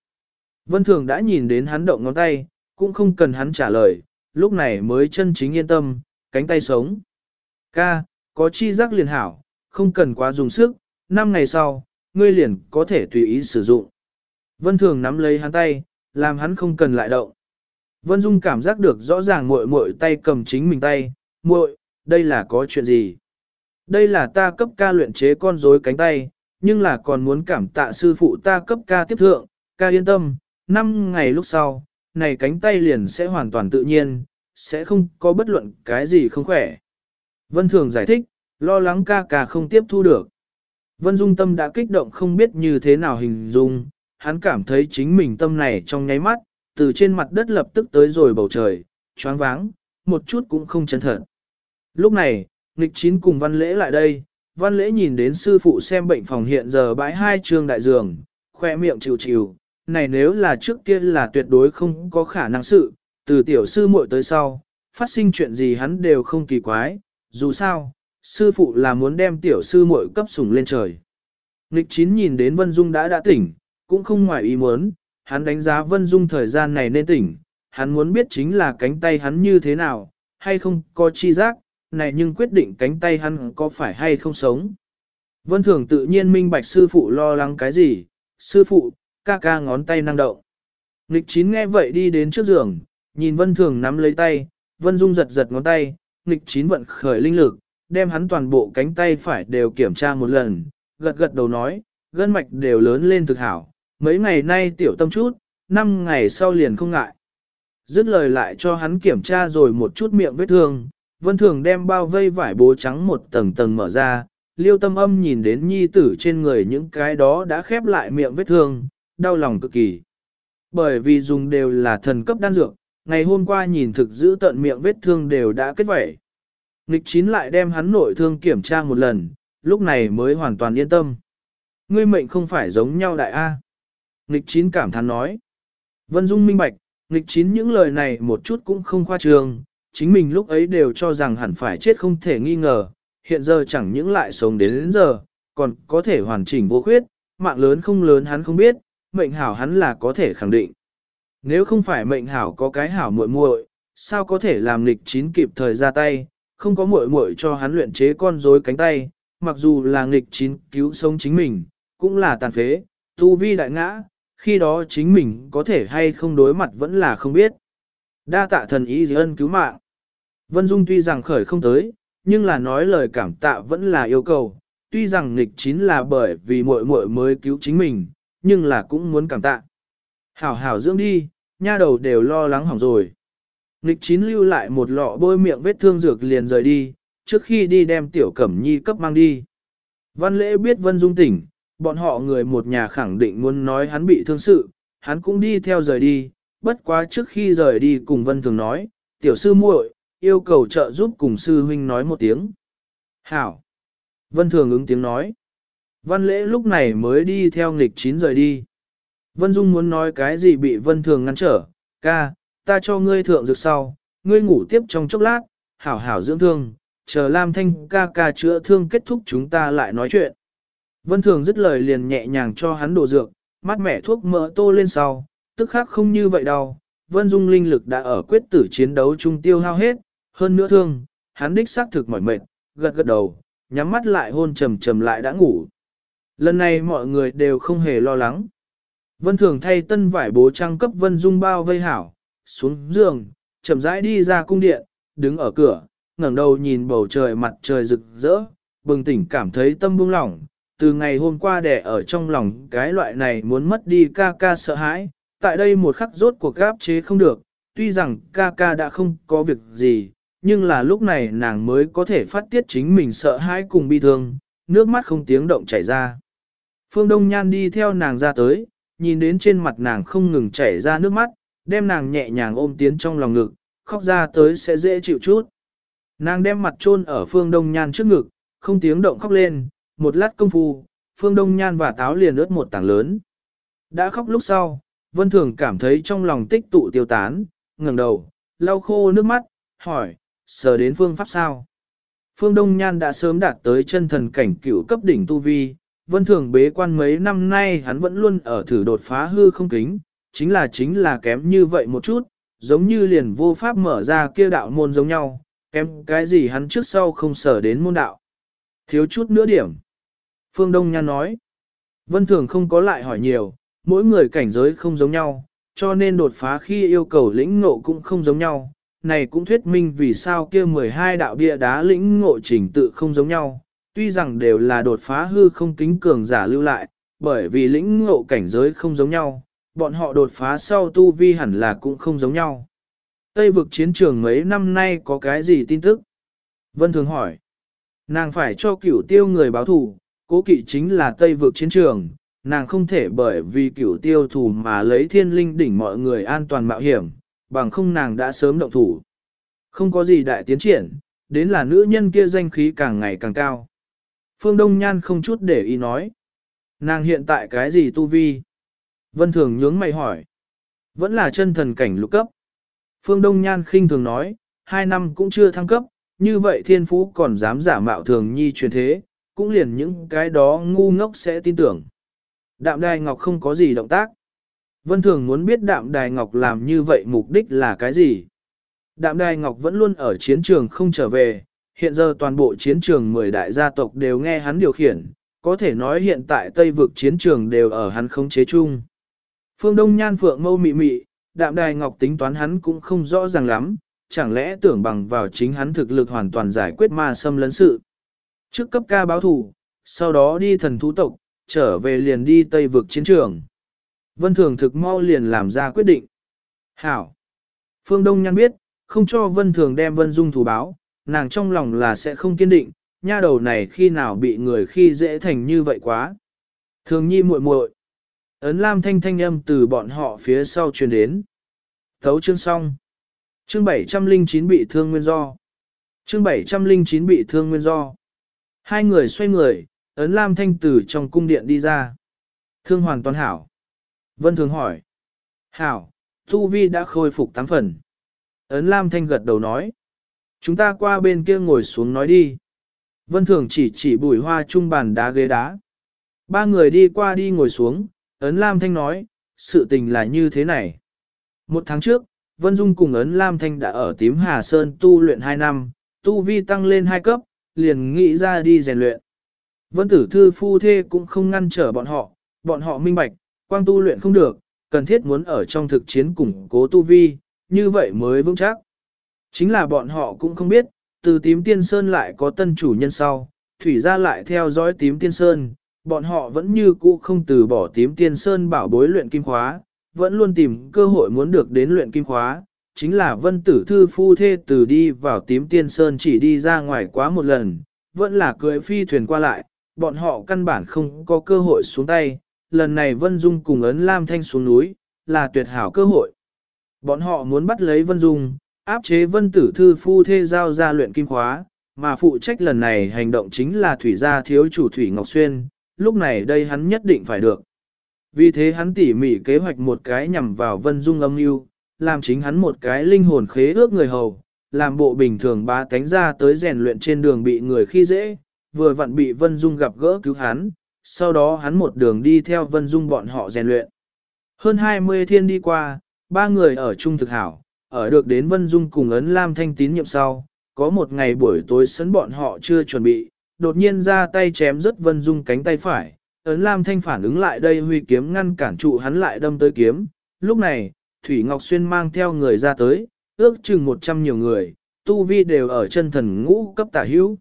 Vân Thường đã nhìn đến hắn động ngón tay, cũng không cần hắn trả lời, lúc này mới chân chính yên tâm, cánh tay sống. Ca, có chi giác liền hảo, không cần quá dùng sức, năm ngày sau, ngươi liền có thể tùy ý sử dụng. Vân Thường nắm lấy hắn tay, làm hắn không cần lại động. Vân Dung cảm giác được rõ ràng muội muội tay cầm chính mình tay, muội, đây là có chuyện gì? Đây là ta cấp ca luyện chế con rối cánh tay, nhưng là còn muốn cảm tạ sư phụ ta cấp ca tiếp thượng, ca yên tâm, năm ngày lúc sau, này cánh tay liền sẽ hoàn toàn tự nhiên, sẽ không có bất luận cái gì không khỏe. Vân Thường giải thích, lo lắng ca ca không tiếp thu được. Vân Dung tâm đã kích động không biết như thế nào hình dung, hắn cảm thấy chính mình tâm này trong nháy mắt, từ trên mặt đất lập tức tới rồi bầu trời, choáng váng, một chút cũng không chân thật. Lúc này, nghịch chín cùng văn lễ lại đây, văn lễ nhìn đến sư phụ xem bệnh phòng hiện giờ bãi hai trường đại giường, khoe miệng chịu chịu, này nếu là trước kia là tuyệt đối không có khả năng sự, từ tiểu sư muội tới sau, phát sinh chuyện gì hắn đều không kỳ quái, dù sao, sư phụ là muốn đem tiểu sư muội cấp sủng lên trời. Nghịch chín nhìn đến Vân Dung đã đã tỉnh, cũng không ngoài ý muốn, hắn đánh giá Vân Dung thời gian này nên tỉnh, hắn muốn biết chính là cánh tay hắn như thế nào, hay không có chi giác, này nhưng quyết định cánh tay hắn có phải hay không sống. Vân Thường tự nhiên minh bạch sư phụ lo lắng cái gì, sư phụ, ca ca ngón tay năng động. Nghịch chín nghe vậy đi đến trước giường, nhìn Vân Thường nắm lấy tay, Vân Dung giật giật ngón tay, nghịch chín vận khởi linh lực, đem hắn toàn bộ cánh tay phải đều kiểm tra một lần, gật gật đầu nói, gân mạch đều lớn lên thực hảo, mấy ngày nay tiểu tâm chút, năm ngày sau liền không ngại. Dứt lời lại cho hắn kiểm tra rồi một chút miệng vết thương, Vân Thường đem bao vây vải bố trắng một tầng tầng mở ra, liêu tâm âm nhìn đến nhi tử trên người những cái đó đã khép lại miệng vết thương, đau lòng cực kỳ. Bởi vì dùng đều là thần cấp đan dược, ngày hôm qua nhìn thực giữ tận miệng vết thương đều đã kết vẩy. Nghịch chín lại đem hắn nội thương kiểm tra một lần, lúc này mới hoàn toàn yên tâm. Ngươi mệnh không phải giống nhau đại A. Nghịch chín cảm thán nói. Vân Dung minh bạch, nghịch chín những lời này một chút cũng không khoa trương, chính mình lúc ấy đều cho rằng hẳn phải chết không thể nghi ngờ, hiện giờ chẳng những lại sống đến, đến giờ, còn có thể hoàn chỉnh vô khuyết, mạng lớn không lớn hắn không biết, mệnh hảo hắn là có thể khẳng định. Nếu không phải mệnh hảo có cái hảo muội muội, sao có thể làm lịch chín kịp thời ra tay, không có muội muội cho hắn luyện chế con rối cánh tay, mặc dù là nghịch chín cứu sống chính mình, cũng là tàn phế, tu vi đại ngã, khi đó chính mình có thể hay không đối mặt vẫn là không biết. Đa tạ thần ý ân cứu mạng. Vân Dung tuy rằng khởi không tới, nhưng là nói lời cảm tạ vẫn là yêu cầu, tuy rằng nghịch chín là bởi vì muội muội mới cứu chính mình, nhưng là cũng muốn cảm tạ. Hảo hảo dưỡng đi, nha đầu đều lo lắng hỏng rồi. Nịch chín lưu lại một lọ bôi miệng vết thương dược liền rời đi, trước khi đi đem tiểu cẩm nhi cấp mang đi. Văn lễ biết Vân Dung tỉnh, bọn họ người một nhà khẳng định muốn nói hắn bị thương sự, hắn cũng đi theo rời đi, bất quá trước khi rời đi cùng Vân Thường nói, tiểu sư muội yêu cầu trợ giúp cùng sư huynh nói một tiếng. Hảo! Vân Thường ứng tiếng nói. Văn lễ lúc này mới đi theo nghịch chín rời đi. Vân Dung muốn nói cái gì bị Vân Thường ngăn trở, ca, ta cho ngươi thượng dược sau, ngươi ngủ tiếp trong chốc lát, hảo hảo dưỡng thương, chờ Lam Thanh ca ca chữa thương kết thúc chúng ta lại nói chuyện. Vân Thường dứt lời liền nhẹ nhàng cho hắn đổ dược, mắt mẹ thuốc mỡ tô lên sau, tức khác không như vậy đâu. Vân Dung linh lực đã ở quyết tử chiến đấu trung tiêu hao hết, hơn nữa thương, hắn đích xác thực mỏi mệt, gật gật đầu, nhắm mắt lại hôn trầm trầm lại đã ngủ. Lần này mọi người đều không hề lo lắng. Vân Thường thay tân vải bố trang cấp Vân Dung bao vây hảo, xuống giường, chậm rãi đi ra cung điện, đứng ở cửa, ngẩng đầu nhìn bầu trời mặt trời rực rỡ, bừng tỉnh cảm thấy tâm buông lỏng, từ ngày hôm qua đẻ ở trong lòng cái loại này muốn mất đi ca ca sợ hãi, tại đây một khắc rốt cuộc gáp chế không được, tuy rằng ca ca đã không có việc gì, nhưng là lúc này nàng mới có thể phát tiết chính mình sợ hãi cùng bi thương, nước mắt không tiếng động chảy ra. Phương Đông Nhan đi theo nàng ra tới, nhìn đến trên mặt nàng không ngừng chảy ra nước mắt, đem nàng nhẹ nhàng ôm tiến trong lòng ngực, khóc ra tới sẽ dễ chịu chút. Nàng đem mặt chôn ở Phương Đông Nhan trước ngực, không tiếng động khóc lên, một lát công phu, Phương Đông Nhan và táo liền ướt một tảng lớn. Đã khóc lúc sau, Vân Thường cảm thấy trong lòng tích tụ tiêu tán, ngẩng đầu, lau khô nước mắt, hỏi, sờ đến phương pháp sao? Phương Đông Nhan đã sớm đạt tới chân thần cảnh cửu cấp đỉnh tu vi, Vân Thường bế quan mấy năm nay hắn vẫn luôn ở thử đột phá hư không kính, chính là chính là kém như vậy một chút, giống như liền vô pháp mở ra kia đạo môn giống nhau, kém cái gì hắn trước sau không sở đến môn đạo. Thiếu chút nữa điểm. Phương Đông Nhan nói, Vân Thường không có lại hỏi nhiều, mỗi người cảnh giới không giống nhau, cho nên đột phá khi yêu cầu lĩnh ngộ cũng không giống nhau. Này cũng thuyết minh vì sao kia 12 đạo bia đá lĩnh ngộ trình tự không giống nhau, tuy rằng đều là đột phá hư không kính cường giả lưu lại, bởi vì lĩnh ngộ cảnh giới không giống nhau, bọn họ đột phá sau tu vi hẳn là cũng không giống nhau. Tây vực chiến trường mấy năm nay có cái gì tin tức? Vân Thường hỏi. Nàng phải cho cửu tiêu người báo thù, cố kỵ chính là Tây vực chiến trường, nàng không thể bởi vì cửu tiêu thù mà lấy thiên linh đỉnh mọi người an toàn mạo hiểm, bằng không nàng đã sớm động thủ. Không có gì đại tiến triển, đến là nữ nhân kia danh khí càng ngày càng cao. Phương Đông Nhan không chút để ý nói. Nàng hiện tại cái gì tu vi? Vân Thường nhướng mày hỏi. Vẫn là chân thần cảnh lục cấp. Phương Đông Nhan khinh thường nói, hai năm cũng chưa thăng cấp, như vậy thiên phú còn dám giả mạo thường nhi truyền thế, cũng liền những cái đó ngu ngốc sẽ tin tưởng. Đạm Đài Ngọc không có gì động tác. Vân Thường muốn biết Đạm Đài Ngọc làm như vậy mục đích là cái gì. Đạm Đài Ngọc vẫn luôn ở chiến trường không trở về, hiện giờ toàn bộ chiến trường 10 đại gia tộc đều nghe hắn điều khiển, có thể nói hiện tại Tây vực chiến trường đều ở hắn không chế chung. Phương Đông Nhan Phượng mâu mị mị, Đạm Đài Ngọc tính toán hắn cũng không rõ ràng lắm, chẳng lẽ tưởng bằng vào chính hắn thực lực hoàn toàn giải quyết ma xâm lấn sự. Trước cấp ca báo thủ, sau đó đi thần thú tộc, trở về liền đi Tây vực chiến trường. Vân Thường thực mau liền làm ra quyết định. Hảo! Phương Đông Nhan biết, không cho Vân Thường đem Vân Dung thủ báo, nàng trong lòng là sẽ không kiên định, nha đầu này khi nào bị người khi dễ thành như vậy quá. Thường nhi muội muội Ấn Lam thanh thanh âm từ bọn họ phía sau truyền đến. Thấu chương xong. Chương 709 bị thương nguyên do. Chương 709 bị thương nguyên do. Hai người xoay người, ấn Lam Thanh từ trong cung điện đi ra. Thương hoàn toàn hảo. Vân Thường hỏi. Hảo, Thu Vi đã khôi phục tám phần. Ấn Lam Thanh gật đầu nói. Chúng ta qua bên kia ngồi xuống nói đi. Vân Thường chỉ chỉ bùi hoa trung bàn đá ghế đá. Ba người đi qua đi ngồi xuống, Ấn Lam Thanh nói, sự tình là như thế này. Một tháng trước, Vân Dung cùng Ấn Lam Thanh đã ở tím Hà Sơn tu luyện 2 năm, tu vi tăng lên 2 cấp, liền nghĩ ra đi rèn luyện. Vân tử thư phu thê cũng không ngăn trở bọn họ, bọn họ minh bạch, quang tu luyện không được, cần thiết muốn ở trong thực chiến củng cố tu vi, như vậy mới vững chắc. Chính là bọn họ cũng không biết, từ tím tiên sơn lại có tân chủ nhân sau, thủy ra lại theo dõi tím tiên sơn, bọn họ vẫn như cũ không từ bỏ tím tiên sơn bảo bối luyện kim khóa, vẫn luôn tìm cơ hội muốn được đến luyện kim khóa, chính là vân tử thư phu thê từ đi vào tím tiên sơn chỉ đi ra ngoài quá một lần, vẫn là cưỡi phi thuyền qua lại, bọn họ căn bản không có cơ hội xuống tay, lần này Vân Dung cùng ấn Lam Thanh xuống núi, là tuyệt hảo cơ hội. Bọn họ muốn bắt lấy Vân Dung, áp chế Vân Tử Thư phu thê giao ra luyện kim khóa, mà phụ trách lần này hành động chính là Thủy gia thiếu chủ Thủy Ngọc Xuyên, lúc này đây hắn nhất định phải được. Vì thế hắn tỉ mỉ kế hoạch một cái nhằm vào Vân Dung âm mưu, làm chính hắn một cái linh hồn khế ước người hầu, làm bộ bình thường ba tánh ra tới rèn luyện trên đường bị người khi dễ, vừa vặn bị Vân Dung gặp gỡ cứu hắn, sau đó hắn một đường đi theo Vân Dung bọn họ rèn luyện. Hơn 20 thiên đi qua, ba người ở chung thực hảo, ở được đến Vân Dung cùng ấn Lam Thanh tín nhiệm sau, có một ngày buổi tối sấn bọn họ chưa chuẩn bị, đột nhiên ra tay chém rất Vân Dung cánh tay phải, ấn Lam Thanh phản ứng lại đây huy kiếm ngăn cản trụ hắn lại đâm tới kiếm, lúc này, Thủy Ngọc Xuyên mang theo người ra tới, ước chừng 100 nhiều người, tu vi đều ở chân thần ngũ cấp tả hữu.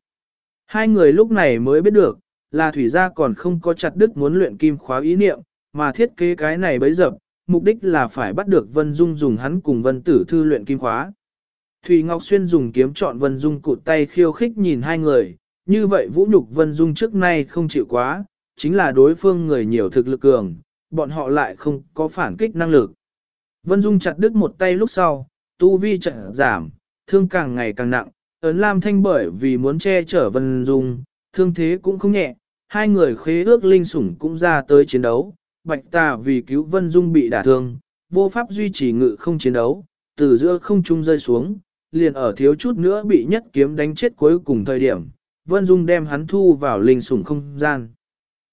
Hai người lúc này mới biết được, là thủy gia còn không có chặt đứt muốn luyện kim khóa ý niệm, mà thiết kế cái này bấy dập, mục đích là phải bắt được Vân Dung dùng hắn cùng Vân Tử Thư luyện kim khóa. Thủy Ngọc Xuyên dùng kiếm chọn Vân Dung cụt tay khiêu khích nhìn hai người, như vậy vũ nhục Vân Dung trước nay không chịu quá, chính là đối phương người nhiều thực lực cường, bọn họ lại không có phản kích năng lực. Vân Dung chặt đứt một tay lúc sau, tu vi chợt giảm, thương càng ngày càng nặng, ấn Lam Thanh bởi vì muốn che chở Vân Dung, thương thế cũng không nhẹ, hai người khế ước linh sủng cũng ra tới chiến đấu, Bạch Tà vì cứu Vân Dung bị đả thương, vô pháp duy trì ngự không chiến đấu, từ giữa không trung rơi xuống, liền ở thiếu chút nữa bị nhất kiếm đánh chết cuối cùng thời điểm, Vân Dung đem hắn thu vào linh sủng không gian.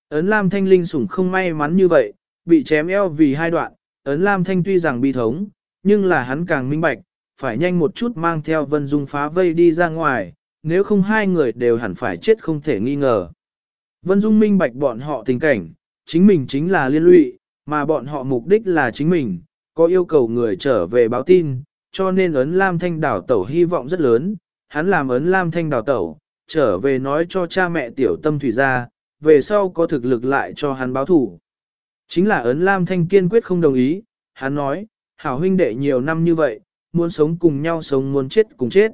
Ấn Lam Thanh linh sủng không may mắn như vậy, bị chém eo vì hai đoạn, Ấn Lam Thanh tuy rằng bi thống, nhưng là hắn càng minh bạch, phải nhanh một chút mang theo Vân Dung phá vây đi ra ngoài, nếu không hai người đều hẳn phải chết không thể nghi ngờ. Vân Dung minh bạch bọn họ tình cảnh, chính mình chính là liên lụy, mà bọn họ mục đích là chính mình, có yêu cầu người trở về báo tin, cho nên ấn Lam Thanh đảo tẩu hy vọng rất lớn, hắn làm ấn Lam Thanh đảo tẩu, trở về nói cho cha mẹ tiểu tâm thủy ra, về sau có thực lực lại cho hắn báo thủ. Chính là ấn Lam Thanh kiên quyết không đồng ý, hắn nói, hảo huynh đệ nhiều năm như vậy, muốn sống cùng nhau sống muốn chết cùng chết.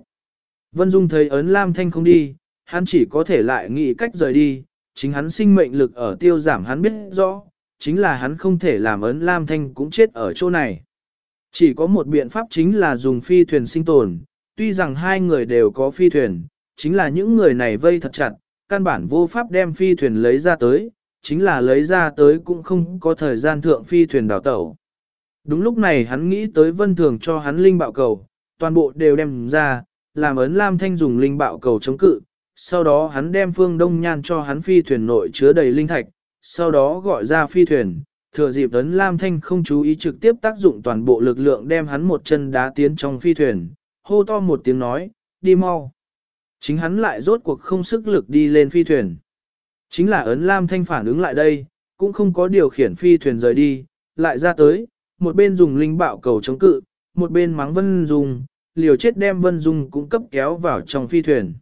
Vân Dung thấy ấn Lam Thanh không đi, hắn chỉ có thể lại nghĩ cách rời đi, chính hắn sinh mệnh lực ở tiêu giảm hắn biết rõ, chính là hắn không thể làm ấn Lam Thanh cũng chết ở chỗ này. Chỉ có một biện pháp chính là dùng phi thuyền sinh tồn, tuy rằng hai người đều có phi thuyền, chính là những người này vây thật chặt, căn bản vô pháp đem phi thuyền lấy ra tới, chính là lấy ra tới cũng không có thời gian thượng phi thuyền đào tẩu. Đúng lúc này hắn nghĩ tới vân thường cho hắn linh bạo cầu, toàn bộ đều đem ra, làm ấn Lam Thanh dùng linh bạo cầu chống cự, sau đó hắn đem phương đông nhan cho hắn phi thuyền nội chứa đầy linh thạch, sau đó gọi ra phi thuyền, thừa dịp ấn Lam Thanh không chú ý trực tiếp tác dụng toàn bộ lực lượng đem hắn một chân đá tiến trong phi thuyền, hô to một tiếng nói, đi mau. Chính hắn lại rốt cuộc không sức lực đi lên phi thuyền. Chính là ấn Lam Thanh phản ứng lại đây, cũng không có điều khiển phi thuyền rời đi, lại ra tới, một bên dùng linh bạo cầu chống cự, một bên mắng Vân Dung, liều chết đem Vân Dung cũng cấp kéo vào trong phi thuyền.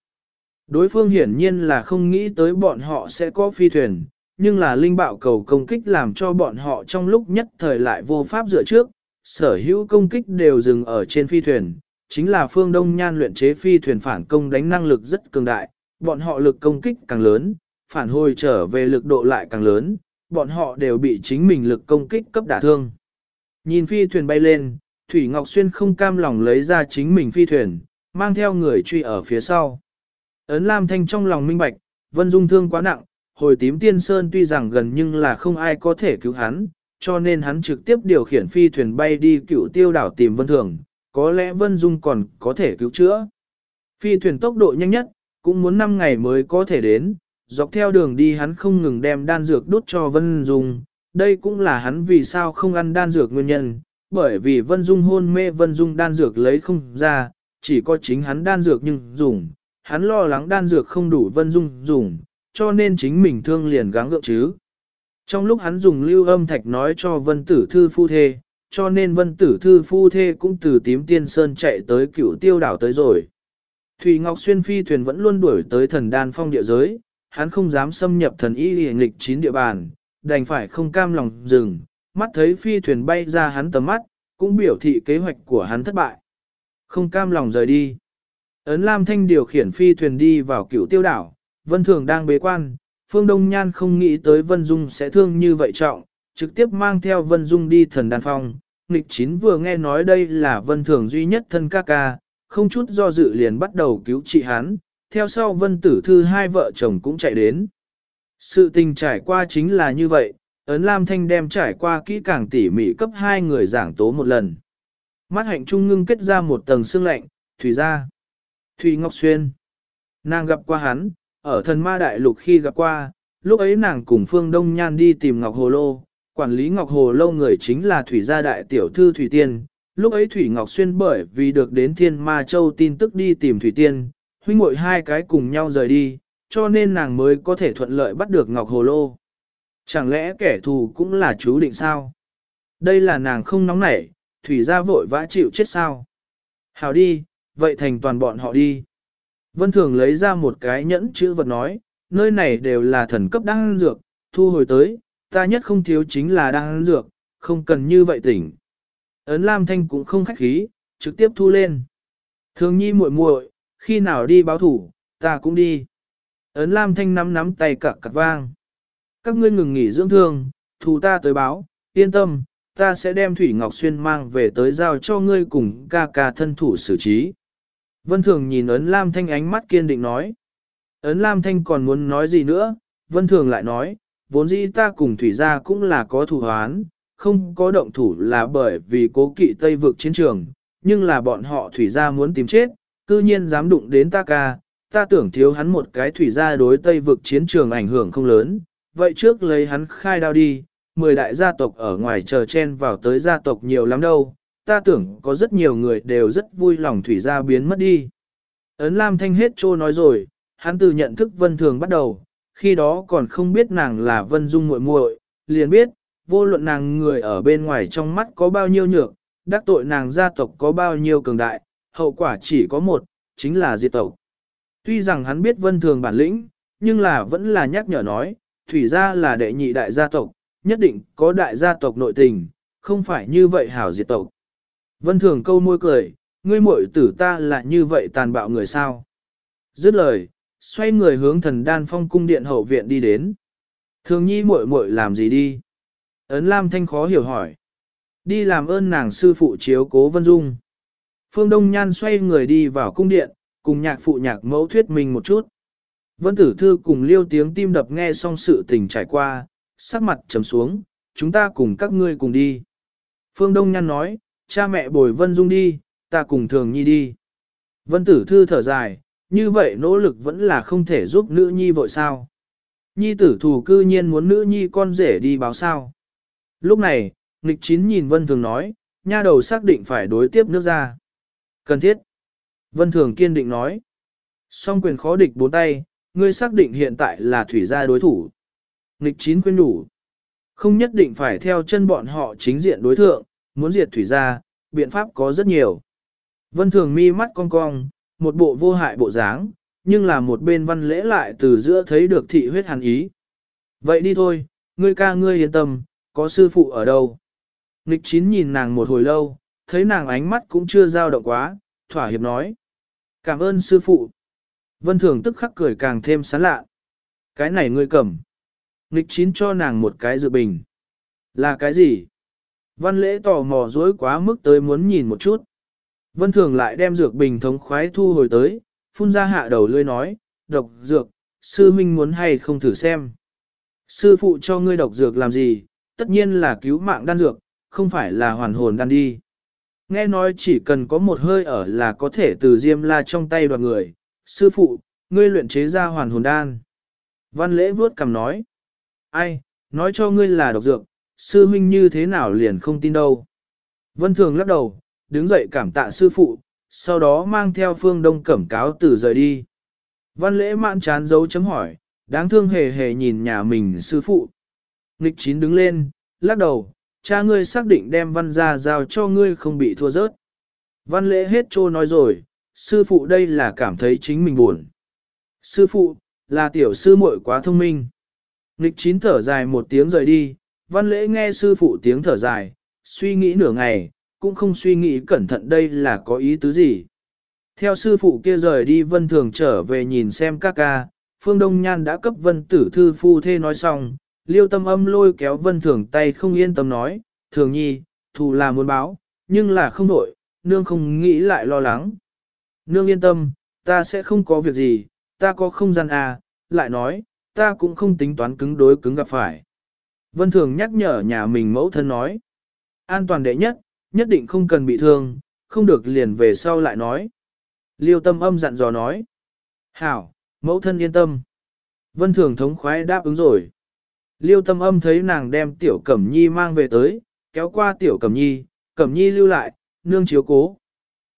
Đối phương hiển nhiên là không nghĩ tới bọn họ sẽ có phi thuyền, nhưng là linh bạo cầu công kích làm cho bọn họ trong lúc nhất thời lại vô pháp dựa trước, sở hữu công kích đều dừng ở trên phi thuyền, chính là phương Đông Nhan luyện chế phi thuyền phản công đánh năng lực rất cường đại, bọn họ lực công kích càng lớn, phản hồi trở về lực độ lại càng lớn, bọn họ đều bị chính mình lực công kích cấp đả thương. Nhìn phi thuyền bay lên, Thủy Ngọc Xuyên không cam lòng lấy ra chính mình phi thuyền, mang theo người truy ở phía sau. Ấn Lam Thanh trong lòng minh bạch, Vân Dung thương quá nặng, hồi tím tiên sơn tuy rằng gần nhưng là không ai có thể cứu hắn, cho nên hắn trực tiếp điều khiển phi thuyền bay đi cựu tiêu đảo tìm Vân Thường, có lẽ Vân Dung còn có thể cứu chữa. Phi thuyền tốc độ nhanh nhất, cũng muốn 5 ngày mới có thể đến, dọc theo đường đi hắn không ngừng đem đan dược đút cho Vân Dung, đây cũng là hắn vì sao không ăn đan dược nguyên nhân, bởi vì Vân Dung hôn mê Vân Dung đan dược lấy không ra, chỉ có chính hắn đan dược nhưng dùng, hắn lo lắng đan dược không đủ Vân Dung dùng, cho nên chính mình thương liền gắng gượng chứ. Trong lúc hắn dùng lưu âm thạch nói cho Vân Tử Thư phu thê, cho nên Vân Tử Thư phu thê cũng từ tím tiên sơn chạy tới cựu tiêu đảo tới rồi. Thủy Ngọc Xuyên phi thuyền vẫn luôn đuổi tới thần đan phong địa giới, hắn không dám xâm nhập thần y hề nghịch chín địa bàn, đành phải không cam lòng dừng, mắt thấy phi thuyền bay ra hắn tầm mắt, cũng biểu thị kế hoạch của hắn thất bại. Không cam lòng rời đi. Ấn Lam Thanh điều khiển phi thuyền đi vào cựu tiêu đảo, Vân Thường đang bế quan, Phương Đông Nhan không nghĩ tới Vân Dung sẽ thương như vậy trọng, trực tiếp mang theo Vân Dung đi thần đàn phong. Nịch chín vừa nghe nói đây là Vân Thường duy nhất thân ca ca, không chút do dự liền bắt đầu cứu trị hắn, theo sau Vân Tử Thư hai vợ chồng cũng chạy đến. Sự tình trải qua chính là như vậy, Ấn Lam Thanh đem trải qua kỹ càng tỉ mỉ cấp hai người giảng tố một lần. Mắt hạnh trung ngưng kết ra một tầng xương lạnh, Thủy ra. Thủy Ngọc Xuyên. Nàng gặp qua hắn, ở thần ma đại lục khi gặp qua, lúc ấy nàng cùng Phương Đông Nhan đi tìm Ngọc Hồ Lô, quản lý Ngọc Hồ Lô người chính là Thủy gia đại tiểu thư Thủy Tiên. Lúc ấy Thủy Ngọc Xuyên bởi vì được đến Thiên Ma Châu tin tức đi tìm Thủy Tiên, huynh muội hai cái cùng nhau rời đi, cho nên nàng mới có thể thuận lợi bắt được Ngọc Hồ Lô. Chẳng lẽ kẻ thù cũng là chú định sao? Đây là nàng không nóng nảy, Thủy gia vội vã chịu chết sao? Hào đi, vậy thành toàn bọn họ đi. Vân Thường lấy ra một cái nhẫn chữ vật nói, nơi này đều là thần cấp đan dược, thu hồi tới, ta nhất không thiếu chính là đan dược, không cần như vậy tỉnh. Ấn Lam Thanh cũng không khách khí, trực tiếp thu lên. Thường nhi muội muội, khi nào đi báo thủ, ta cũng đi. Ấn Lam Thanh nắm nắm tay cả cặt vang. Các ngươi ngừng nghỉ dưỡng thương, thù ta tới báo, yên tâm, ta sẽ đem Thủy Ngọc Xuyên mang về tới giao cho ngươi cùng ca ca thân thủ xử trí. Vân Thường nhìn Ấn Lam Thanh ánh mắt kiên định nói. Ấn Lam Thanh còn muốn nói gì nữa, Vân Thường lại nói, vốn dĩ ta cùng Thủy gia cũng là có thủ hoán, không có động thủ là bởi vì cố kỵ Tây vực chiến trường, nhưng là bọn họ Thủy gia muốn tìm chết, cư nhiên dám đụng đến ta ca, ta tưởng thiếu hắn một cái Thủy gia đối Tây vực chiến trường ảnh hưởng không lớn, vậy trước lấy hắn khai đao đi, mười đại gia tộc ở ngoài chờ chen vào tới gia tộc nhiều lắm đâu, ta tưởng có rất nhiều người đều rất vui lòng thủy gia biến mất đi. Ấn Lam Thanh hết trô nói rồi, hắn từ nhận thức Vân Thường bắt đầu, khi đó còn không biết nàng là Vân Dung muội muội, liền biết, vô luận nàng người ở bên ngoài trong mắt có bao nhiêu nhược, đắc tội nàng gia tộc có bao nhiêu cường đại, hậu quả chỉ có một, chính là diệt tộc. Tuy rằng hắn biết Vân Thường bản lĩnh, nhưng là vẫn là nhắc nhở nói, thủy gia là đệ nhị đại gia tộc, nhất định có đại gia tộc nội tình, không phải như vậy hảo diệt tộc. Vân Thường câu môi cười, ngươi muội tử ta là như vậy tàn bạo người sao. Dứt lời, xoay người hướng thần đan phong cung điện hậu viện đi đến. Thường nhi muội muội làm gì đi? Ấn Lam Thanh khó hiểu hỏi. Đi làm ơn nàng sư phụ chiếu cố Vân Dung. Phương Đông Nhan xoay người đi vào cung điện, cùng nhạc phụ nhạc mẫu thuyết mình một chút. Vân Tử Thư cùng liêu tiếng tim đập nghe xong sự tình trải qua, sắc mặt trầm xuống, chúng ta cùng các ngươi cùng đi. Phương Đông Nhan nói, cha mẹ bồi Vân Dung đi, ta cùng Thường Nhi đi. Vân Tử Thư thở dài, như vậy nỗ lực vẫn là không thể giúp nữ nhi vội sao. Nhi tử thủ cư nhiên muốn nữ nhi con rể đi báo sao. Lúc này, nghịch chín nhìn Vân Thường nói, nha đầu xác định phải đối tiếp nước ra. Cần thiết. Vân Thường kiên định nói. Song quyền khó địch bốn tay, ngươi xác định hiện tại là thủy gia đối thủ. Nghịch chín khuyên đủ. Không nhất định phải theo chân bọn họ chính diện đối thượng, muốn diệt thủy gia, biện pháp có rất nhiều. Vân thường mi mắt cong cong, một bộ vô hại bộ dáng, nhưng là một bên văn lễ lại từ giữa thấy được thị huyết hàn ý. Vậy đi thôi, ngươi ca ngươi yên tâm, có sư phụ ở đâu. Nịch chín nhìn nàng một hồi lâu, thấy nàng ánh mắt cũng chưa dao động quá, thỏa hiệp nói. Cảm ơn sư phụ. Vân thường tức khắc cười càng thêm sán lạ. Cái này ngươi cầm. Nịch chín cho nàng một cái dự bình. Là cái gì? Văn lễ tò mò dối quá mức tới muốn nhìn một chút. Vân thường lại đem dược bình thống khoái thu hồi tới, phun ra hạ đầu lươi nói, độc dược, sư huynh muốn hay không thử xem. Sư phụ cho ngươi độc dược làm gì, tất nhiên là cứu mạng đan dược, không phải là hoàn hồn đan đi. Nghe nói chỉ cần có một hơi ở là có thể từ diêm la trong tay đoạt người. Sư phụ, ngươi luyện chế ra hoàn hồn đan. Văn lễ vuốt cầm nói. Ai, nói cho ngươi là độc dược, sư huynh như thế nào liền không tin đâu. Vân Thường lắc đầu, đứng dậy cảm tạ sư phụ, sau đó mang theo phương đông cẩm cáo từ rời đi. Văn lễ mạn chán dấu chấm hỏi, đáng thương hề hề nhìn nhà mình sư phụ. Nghịch chín đứng lên, lắc đầu, cha ngươi xác định đem văn ra giao cho ngươi không bị thua rớt. Văn lễ hết trô nói rồi, sư phụ đây là cảm thấy chính mình buồn. Sư phụ, là tiểu sư muội quá thông minh. Nghịch chín thở dài một tiếng rời đi, văn lễ nghe sư phụ tiếng thở dài, suy nghĩ nửa ngày, cũng không suy nghĩ cẩn thận đây là có ý tứ gì. Theo sư phụ kia rời đi vân thường trở về nhìn xem các ca, phương đông nhan đã cấp vân tử thư phu thê nói xong, liêu tâm âm lôi kéo vân thường tay không yên tâm nói, thường nhi, thù là muốn báo, nhưng là không đổi, nương không nghĩ lại lo lắng. Nương yên tâm, ta sẽ không có việc gì, ta có không gian à, lại nói, ta cũng không tính toán cứng đối cứng gặp phải. Vân thường nhắc nhở nhà mình mẫu thân nói, an toàn đệ nhất, nhất định không cần bị thương, không được liền về sau lại nói. Liêu tâm âm dặn dò nói. Hảo, mẫu thân yên tâm. Vân thường thống khoái đáp ứng rồi. Liêu tâm âm thấy nàng đem tiểu cẩm nhi mang về tới, kéo qua tiểu cẩm nhi, cẩm nhi lưu lại, nương chiếu cố.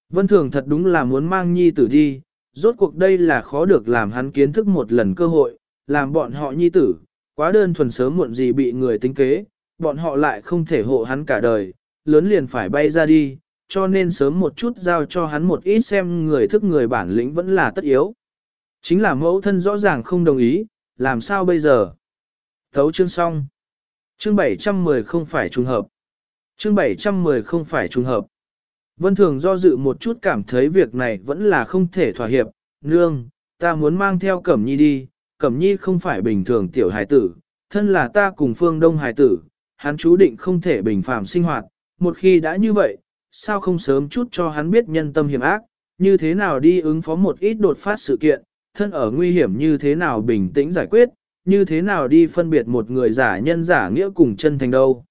Vân thường thật đúng là muốn mang nhi tử đi, rốt cuộc đây là khó được làm hắn kiến thức một lần cơ hội, làm bọn họ nhi tử, quá đơn thuần sớm muộn gì bị người tính kế, bọn họ lại không thể hộ hắn cả đời, lớn liền phải bay ra đi, cho nên sớm một chút giao cho hắn một ít xem người thức người bản lĩnh vẫn là tất yếu. Chính là mẫu thân rõ ràng không đồng ý, làm sao bây giờ? Thấu chương xong. Chương 710 không phải trùng hợp. Chương 710 không phải trùng hợp. Vân Thường do dự một chút cảm thấy việc này vẫn là không thể thỏa hiệp. Nương, ta muốn mang theo Cẩm Nhi đi. Cẩm Nhi không phải bình thường tiểu hài tử, thân là ta cùng phương đông hài tử, hắn chú định không thể bình phàm sinh hoạt, một khi đã như vậy, sao không sớm chút cho hắn biết nhân tâm hiểm ác, như thế nào đi ứng phó một ít đột phát sự kiện, thân ở nguy hiểm như thế nào bình tĩnh giải quyết, như thế nào đi phân biệt một người giả nhân giả nghĩa cùng chân thành đâu.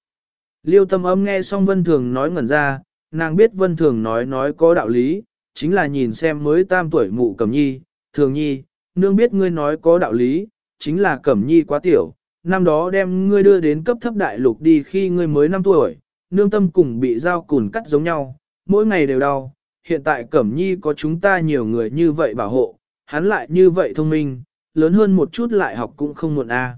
Liêu tâm âm nghe xong Vân Thường nói ngẩn ra, nàng biết Vân Thường nói nói có đạo lý, chính là nhìn xem mới tam tuổi mụ Cẩm Nhi, Thường Nhi, nương biết ngươi nói có đạo lý, chính là Cẩm Nhi quá tiểu, năm đó đem ngươi đưa đến cấp thấp đại lục đi khi ngươi mới 5 tuổi, nương tâm cùng bị dao cùn cắt giống nhau, mỗi ngày đều đau. Hiện tại Cẩm Nhi có chúng ta nhiều người như vậy bảo hộ, hắn lại như vậy thông minh, lớn hơn một chút lại học cũng không muộn a.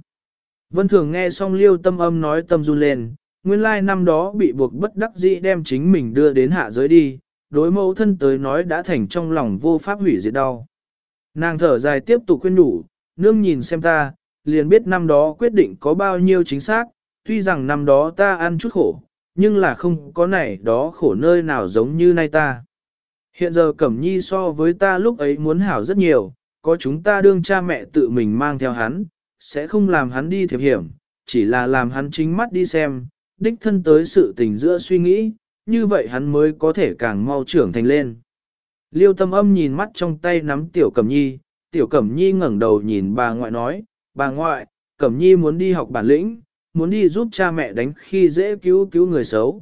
Vân Thường nghe xong liêu tâm âm nói tâm run lên, nguyên lai năm đó bị buộc bất đắc dĩ đem chính mình đưa đến hạ giới đi, đối mẫu thân tới nói đã thành trong lòng vô pháp hủy diệt đau. Nàng thở dài tiếp tục khuyên đủ, nương nhìn xem ta, liền biết năm đó quyết định có bao nhiêu chính xác, tuy rằng năm đó ta ăn chút khổ, nhưng là không có này đó khổ nơi nào giống như nay ta. Hiện giờ Cẩm Nhi so với ta lúc ấy muốn hảo rất nhiều, có chúng ta đương cha mẹ tự mình mang theo hắn, sẽ không làm hắn đi thiệp hiểm, chỉ là làm hắn chính mắt đi xem, đích thân tới sự tình giữa suy nghĩ, như vậy hắn mới có thể càng mau trưởng thành lên. Liêu tâm âm nhìn mắt trong tay nắm tiểu Cẩm Nhi, tiểu Cẩm Nhi ngẩng đầu nhìn bà ngoại nói, bà ngoại, Cẩm Nhi muốn đi học bản lĩnh, muốn đi giúp cha mẹ đánh khi dễ cứu cứu người xấu.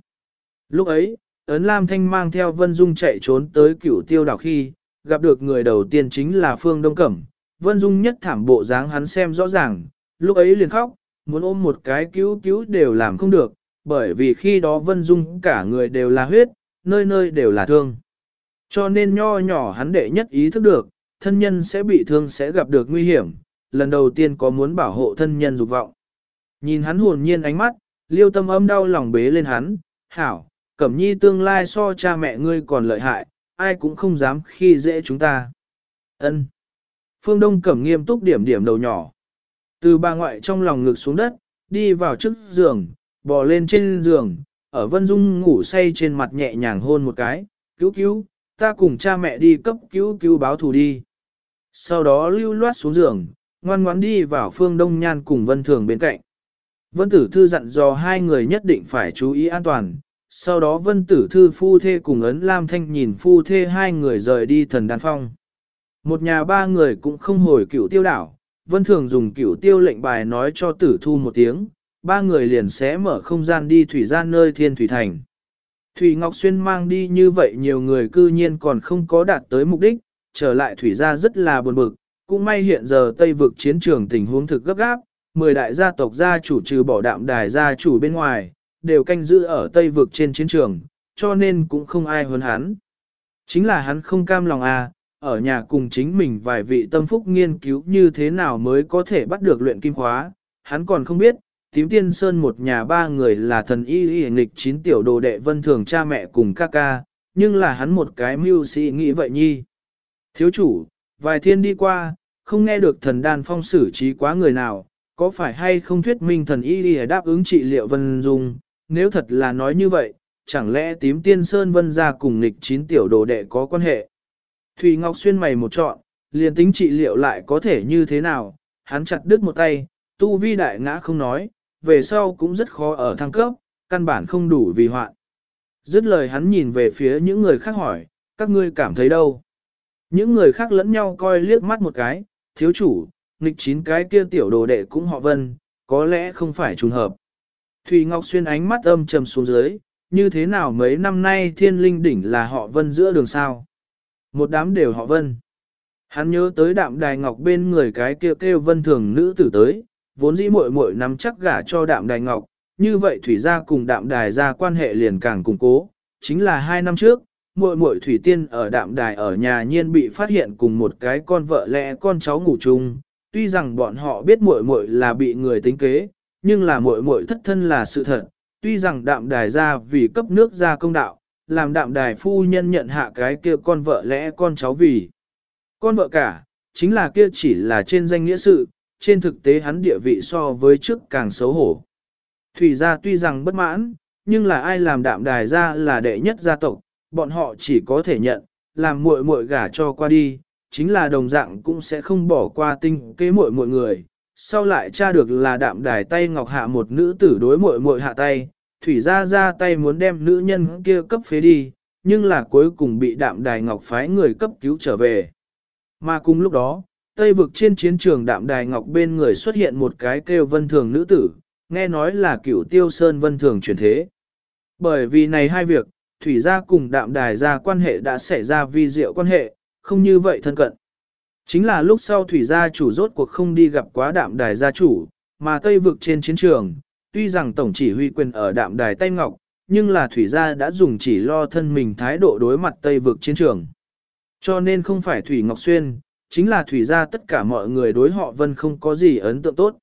Lúc ấy, Ấn Lam Thanh mang theo Vân Dung chạy trốn tới cửu tiêu đảo khi, gặp được người đầu tiên chính là Phương Đông Cẩm. Vân Dung nhất thảm bộ dáng hắn xem rõ ràng, lúc ấy liền khóc, muốn ôm một cái cứu cứu đều làm không được, bởi vì khi đó Vân Dung cả người đều là huyết, nơi nơi đều là thương. Cho nên nho nhỏ hắn đệ nhất ý thức được, thân nhân sẽ bị thương sẽ gặp được nguy hiểm, lần đầu tiên có muốn bảo hộ thân nhân dục vọng. Nhìn hắn hồn nhiên ánh mắt, liêu tâm âm đau lòng bế lên hắn, hảo, cẩm nhi tương lai so cha mẹ ngươi còn lợi hại, ai cũng không dám khi dễ chúng ta. Ân. Phương Đông cẩm nghiêm túc điểm điểm đầu nhỏ. Từ bà ngoại trong lòng ngực xuống đất, đi vào trước giường, bò lên trên giường, ở Vân Dung ngủ say trên mặt nhẹ nhàng hôn một cái, cứu cứu, ta cùng cha mẹ đi cấp cứu cứu báo thù đi. Sau đó lưu loát xuống giường, ngoan ngoãn đi vào phương Đông Nhan cùng Vân Thường bên cạnh. Vân Tử Thư dặn dò hai người nhất định phải chú ý an toàn, sau đó Vân Tử Thư phu thê cùng ấn Lam Thanh nhìn phu thê hai người rời đi thần đàn phong. Một nhà ba người cũng không hồi cửu tiêu đảo, Vân Thường dùng cửu tiêu lệnh bài nói cho Tử Thu một tiếng, ba người liền sẽ mở không gian đi thủy gian nơi thiên thủy thành. Thủy Ngọc Xuyên mang đi như vậy nhiều người cư nhiên còn không có đạt tới mục đích, trở lại thủy gia rất là buồn bực, cũng may hiện giờ Tây vực chiến trường tình huống thực gấp gáp, 10 đại gia tộc gia chủ trừ bỏ đạm đài gia chủ bên ngoài, đều canh giữ ở Tây vực trên chiến trường, cho nên cũng không ai hơn hắn. Chính là hắn không cam lòng à, ở nhà cùng chính mình vài vị tâm phúc nghiên cứu như thế nào mới có thể bắt được luyện kim khóa, hắn còn không biết, tím tiên sơn một nhà ba người là thần y y nghịch chín tiểu đồ đệ vân thường cha mẹ cùng ca ca, nhưng là hắn một cái mưu sĩ nghĩ vậy nhi. Thiếu chủ, vài thiên đi qua, không nghe được thần đan phong xử trí quá người nào, có phải hay không thuyết minh thần y đi đáp ứng trị liệu vân dung, nếu thật là nói như vậy, chẳng lẽ tím tiên sơn vân ra cùng nghịch chín tiểu đồ đệ có quan hệ. Thùy Ngọc Xuyên mày một trọn liền tính trị liệu lại có thể như thế nào, hắn chặt đứt một tay, tu vi đại ngã không nói, về sau cũng rất khó ở thăng cấp, căn bản không đủ vì hoạn. Dứt lời hắn nhìn về phía những người khác hỏi, các ngươi cảm thấy đâu? Những người khác lẫn nhau coi liếc mắt một cái, thiếu chủ, nghịch chín cái kia tiểu đồ đệ cũng họ vân, có lẽ không phải trùng hợp. Thủy Ngọc Xuyên ánh mắt âm trầm xuống dưới, như thế nào mấy năm nay thiên linh đỉnh là họ vân giữa đường sao? Một đám đều họ vân. Hắn nhớ tới đạm đài ngọc bên người cái kia kêu, kêu vân thường nữ tử tới, vốn dĩ muội muội nắm chắc gả cho đạm đài ngọc, như vậy thủy gia cùng đạm đài gia quan hệ liền càng củng cố. Chính là hai năm trước, muội muội thủy tiên ở đạm đài ở nhà nhiên bị phát hiện cùng một cái con vợ lẽ con cháu ngủ chung. Tuy rằng bọn họ biết muội muội là bị người tính kế, nhưng là muội muội thất thân là sự thật. Tuy rằng đạm đài gia vì cấp nước ra công đạo, làm đạm đài phu nhân nhận hạ cái kia con vợ lẽ con cháu vì. Con vợ cả, chính là kia chỉ là trên danh nghĩa sự, trên thực tế hắn địa vị so với trước càng xấu hổ. Thủy gia tuy rằng bất mãn, nhưng là ai làm đạm đài gia là đệ nhất gia tộc, bọn họ chỉ có thể nhận, làm muội muội gả cho qua đi, chính là đồng dạng cũng sẽ không bỏ qua tinh kế muội muội người. Sau lại tra được là đạm đài tay ngọc hạ một nữ tử đối muội muội hạ tay, thủy gia ra tay muốn đem nữ nhân kia cấp phế đi, nhưng là cuối cùng bị đạm đài ngọc phái người cấp cứu trở về. Mà cùng lúc đó, Tây vực trên chiến trường đạm đài ngọc bên người xuất hiện một cái kêu vân thường nữ tử, nghe nói là cửu tiêu sơn vân thường chuyển thế. Bởi vì này hai việc, thủy gia cùng đạm đài gia quan hệ đã xảy ra vi diệu quan hệ, không như vậy thân cận. Chính là lúc sau thủy gia chủ rốt cuộc không đi gặp quá đạm đài gia chủ, mà Tây vực trên chiến trường, tuy rằng tổng chỉ huy quyền ở đạm đài Tây Ngọc, nhưng là thủy gia đã dùng chỉ lo thân mình thái độ đối mặt Tây vực chiến trường. Cho nên không phải Thủy Ngọc Xuyên, chính là thủy gia tất cả mọi người đối họ vân không có gì ấn tượng tốt.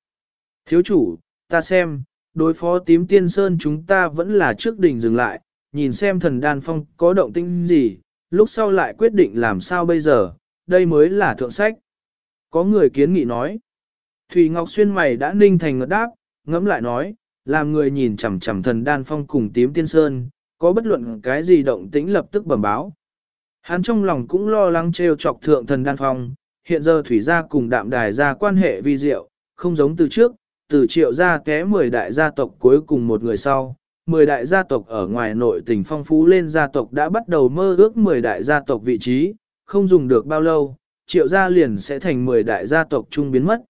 Thiếu chủ, ta xem, đối phó tím tiên sơn chúng ta vẫn là trước đỉnh dừng lại, nhìn xem thần đan phong có động tĩnh gì, lúc sau lại quyết định làm sao bây giờ, đây mới là thượng sách. Có người kiến nghị nói. Thủy Ngọc Xuyên mày đã ninh thành ngợt đáp, ngẫm lại nói, làm người nhìn chằm chằm thần đan phong cùng tím tiên sơn, có bất luận cái gì động tĩnh lập tức bẩm báo. Hắn trong lòng cũng lo lắng trêu chọc thượng thần đan phong, hiện giờ thủy gia cùng đạm đài gia quan hệ vi diệu, không giống từ trước, từ triệu gia té 10 đại gia tộc cuối cùng một người sau. 10 đại gia tộc ở ngoài nội tỉnh phong phú lên gia tộc đã bắt đầu mơ ước 10 đại gia tộc vị trí, không dùng được bao lâu, triệu gia liền sẽ thành 10 đại gia tộc trung biến mất.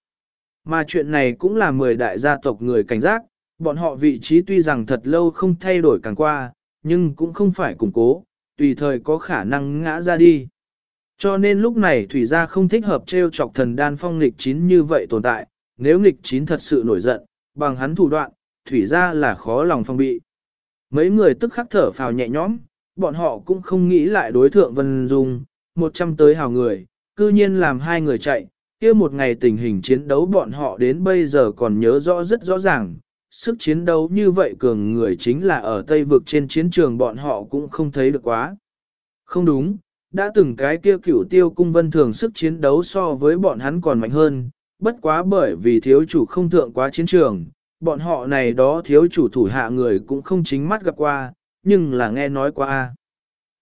Mà chuyện này cũng là 10 đại gia tộc người cảnh giác, bọn họ vị trí tuy rằng thật lâu không thay đổi càng qua, nhưng cũng không phải củng cố, tùy thời có khả năng ngã ra đi. Cho nên lúc này thủy gia không thích hợp treo chọc thần đan phong nghịch chín như vậy tồn tại, nếu nghịch chín thật sự nổi giận, bằng hắn thủ đoạn, thủy gia là khó lòng phong bị. Mấy người tức khắc thở phào nhẹ nhõm, bọn họ cũng không nghĩ lại đối thượng Vân Dung, một trăm tới hào người, cư nhiên làm hai người chạy, kia một ngày tình hình chiến đấu bọn họ đến bây giờ còn nhớ rõ rất rõ ràng, sức chiến đấu như vậy cường người chính là ở Tây vực trên chiến trường bọn họ cũng không thấy được quá. Không đúng, đã từng cái kia cửu tiêu cung vân thường sức chiến đấu so với bọn hắn còn mạnh hơn, bất quá bởi vì thiếu chủ không thượng quá chiến trường, bọn họ này đó thiếu chủ thủ hạ người cũng không chính mắt gặp qua, nhưng là nghe nói qua.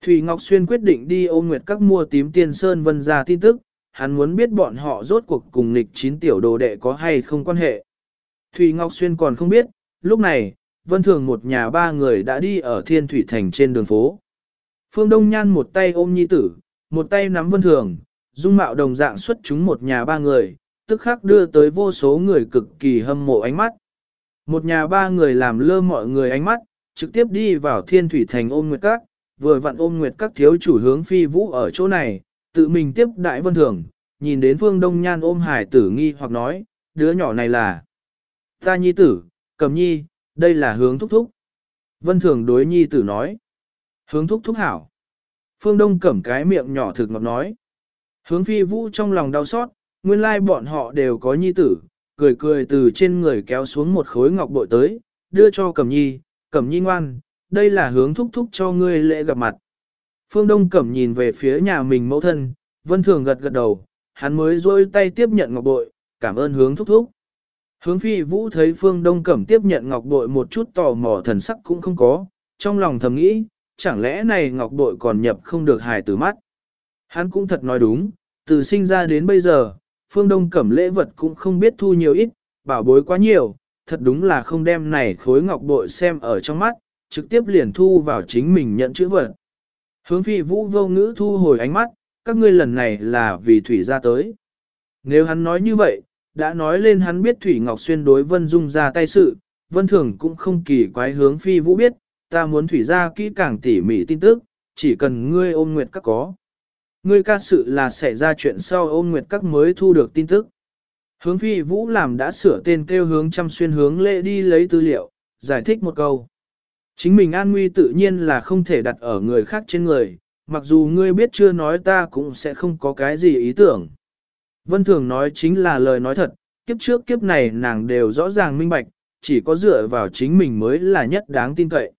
Thủy Ngọc Xuyên quyết định đi ôm nguyệt các mua tím tiên sơn vân ra tin tức, hắn muốn biết bọn họ rốt cuộc cùng nịch chín tiểu đồ đệ có hay không quan hệ. Thủy Ngọc Xuyên còn không biết, lúc này, vân thường một nhà ba người đã đi ở thiên thủy thành trên đường phố. Phương Đông Nhan một tay ôm nhi tử, một tay nắm vân thường, dung mạo đồng dạng xuất chúng một nhà ba người, tức khắc đưa tới vô số người cực kỳ hâm mộ ánh mắt. Một nhà ba người làm lơ mọi người ánh mắt, trực tiếp đi vào thiên thủy thành ôm nguyệt các, vừa vặn ôm nguyệt các thiếu chủ hướng phi vũ ở chỗ này, tự mình tiếp đại vân thường, nhìn đến Phương Đông Nhan ôm hải tử nghi hoặc nói, đứa nhỏ này là ta nhi tử, cầm nhi, đây là hướng thúc thúc. Vân Thường đối nhi tử nói, hướng thúc thúc hảo. Phương Đông cẩm cái miệng nhỏ thực ngọt nói. Hướng phi vũ trong lòng đau xót, nguyên lai bọn họ đều có nhi tử, cười cười từ trên người kéo xuống một khối ngọc bội tới, đưa cho cẩm nhi, cẩm nhi ngoan, đây là hướng thúc thúc cho ngươi lễ gặp mặt. Phương Đông cẩm nhìn về phía nhà mình mẫu thân, vân thường gật gật đầu, hắn mới rôi tay tiếp nhận ngọc bội, cảm ơn hướng thúc thúc. Hướng phi vũ thấy phương đông cẩm tiếp nhận ngọc bội một chút tò mò thần sắc cũng không có, trong lòng thầm nghĩ, chẳng lẽ này ngọc bội còn nhập không được hài từ mắt. Hắn cũng thật nói đúng, từ sinh ra đến bây giờ, phương đông cẩm lễ vật cũng không biết thu nhiều ít, bảo bối quá nhiều, thật đúng là không đem này khối ngọc bội xem ở trong mắt, trực tiếp liền thu vào chính mình nhận chữ vật. Hướng phi vũ vô ngữ thu hồi ánh mắt, các ngươi lần này là vì thủy ra tới. Nếu hắn nói như vậy, đã nói lên hắn biết Thủy Ngọc Xuyên đối Vân Dung ra tay sự, Vân Thường cũng không kỳ quái hướng phi vũ biết, ta muốn Thủy ra kỹ càng tỉ mỉ tin tức, chỉ cần ngươi ôm nguyệt các có. Ngươi ca sự là xảy ra chuyện sau Ôn nguyệt các mới thu được tin tức. Hướng phi vũ làm đã sửa tên kêu hướng chăm xuyên hướng lệ đi lấy tư liệu, giải thích một câu. Chính mình an nguy tự nhiên là không thể đặt ở người khác trên người, mặc dù ngươi biết chưa nói ta cũng sẽ không có cái gì ý tưởng. Vân Thường nói chính là lời nói thật, kiếp trước kiếp này nàng đều rõ ràng minh bạch, chỉ có dựa vào chính mình mới là nhất đáng tin cậy.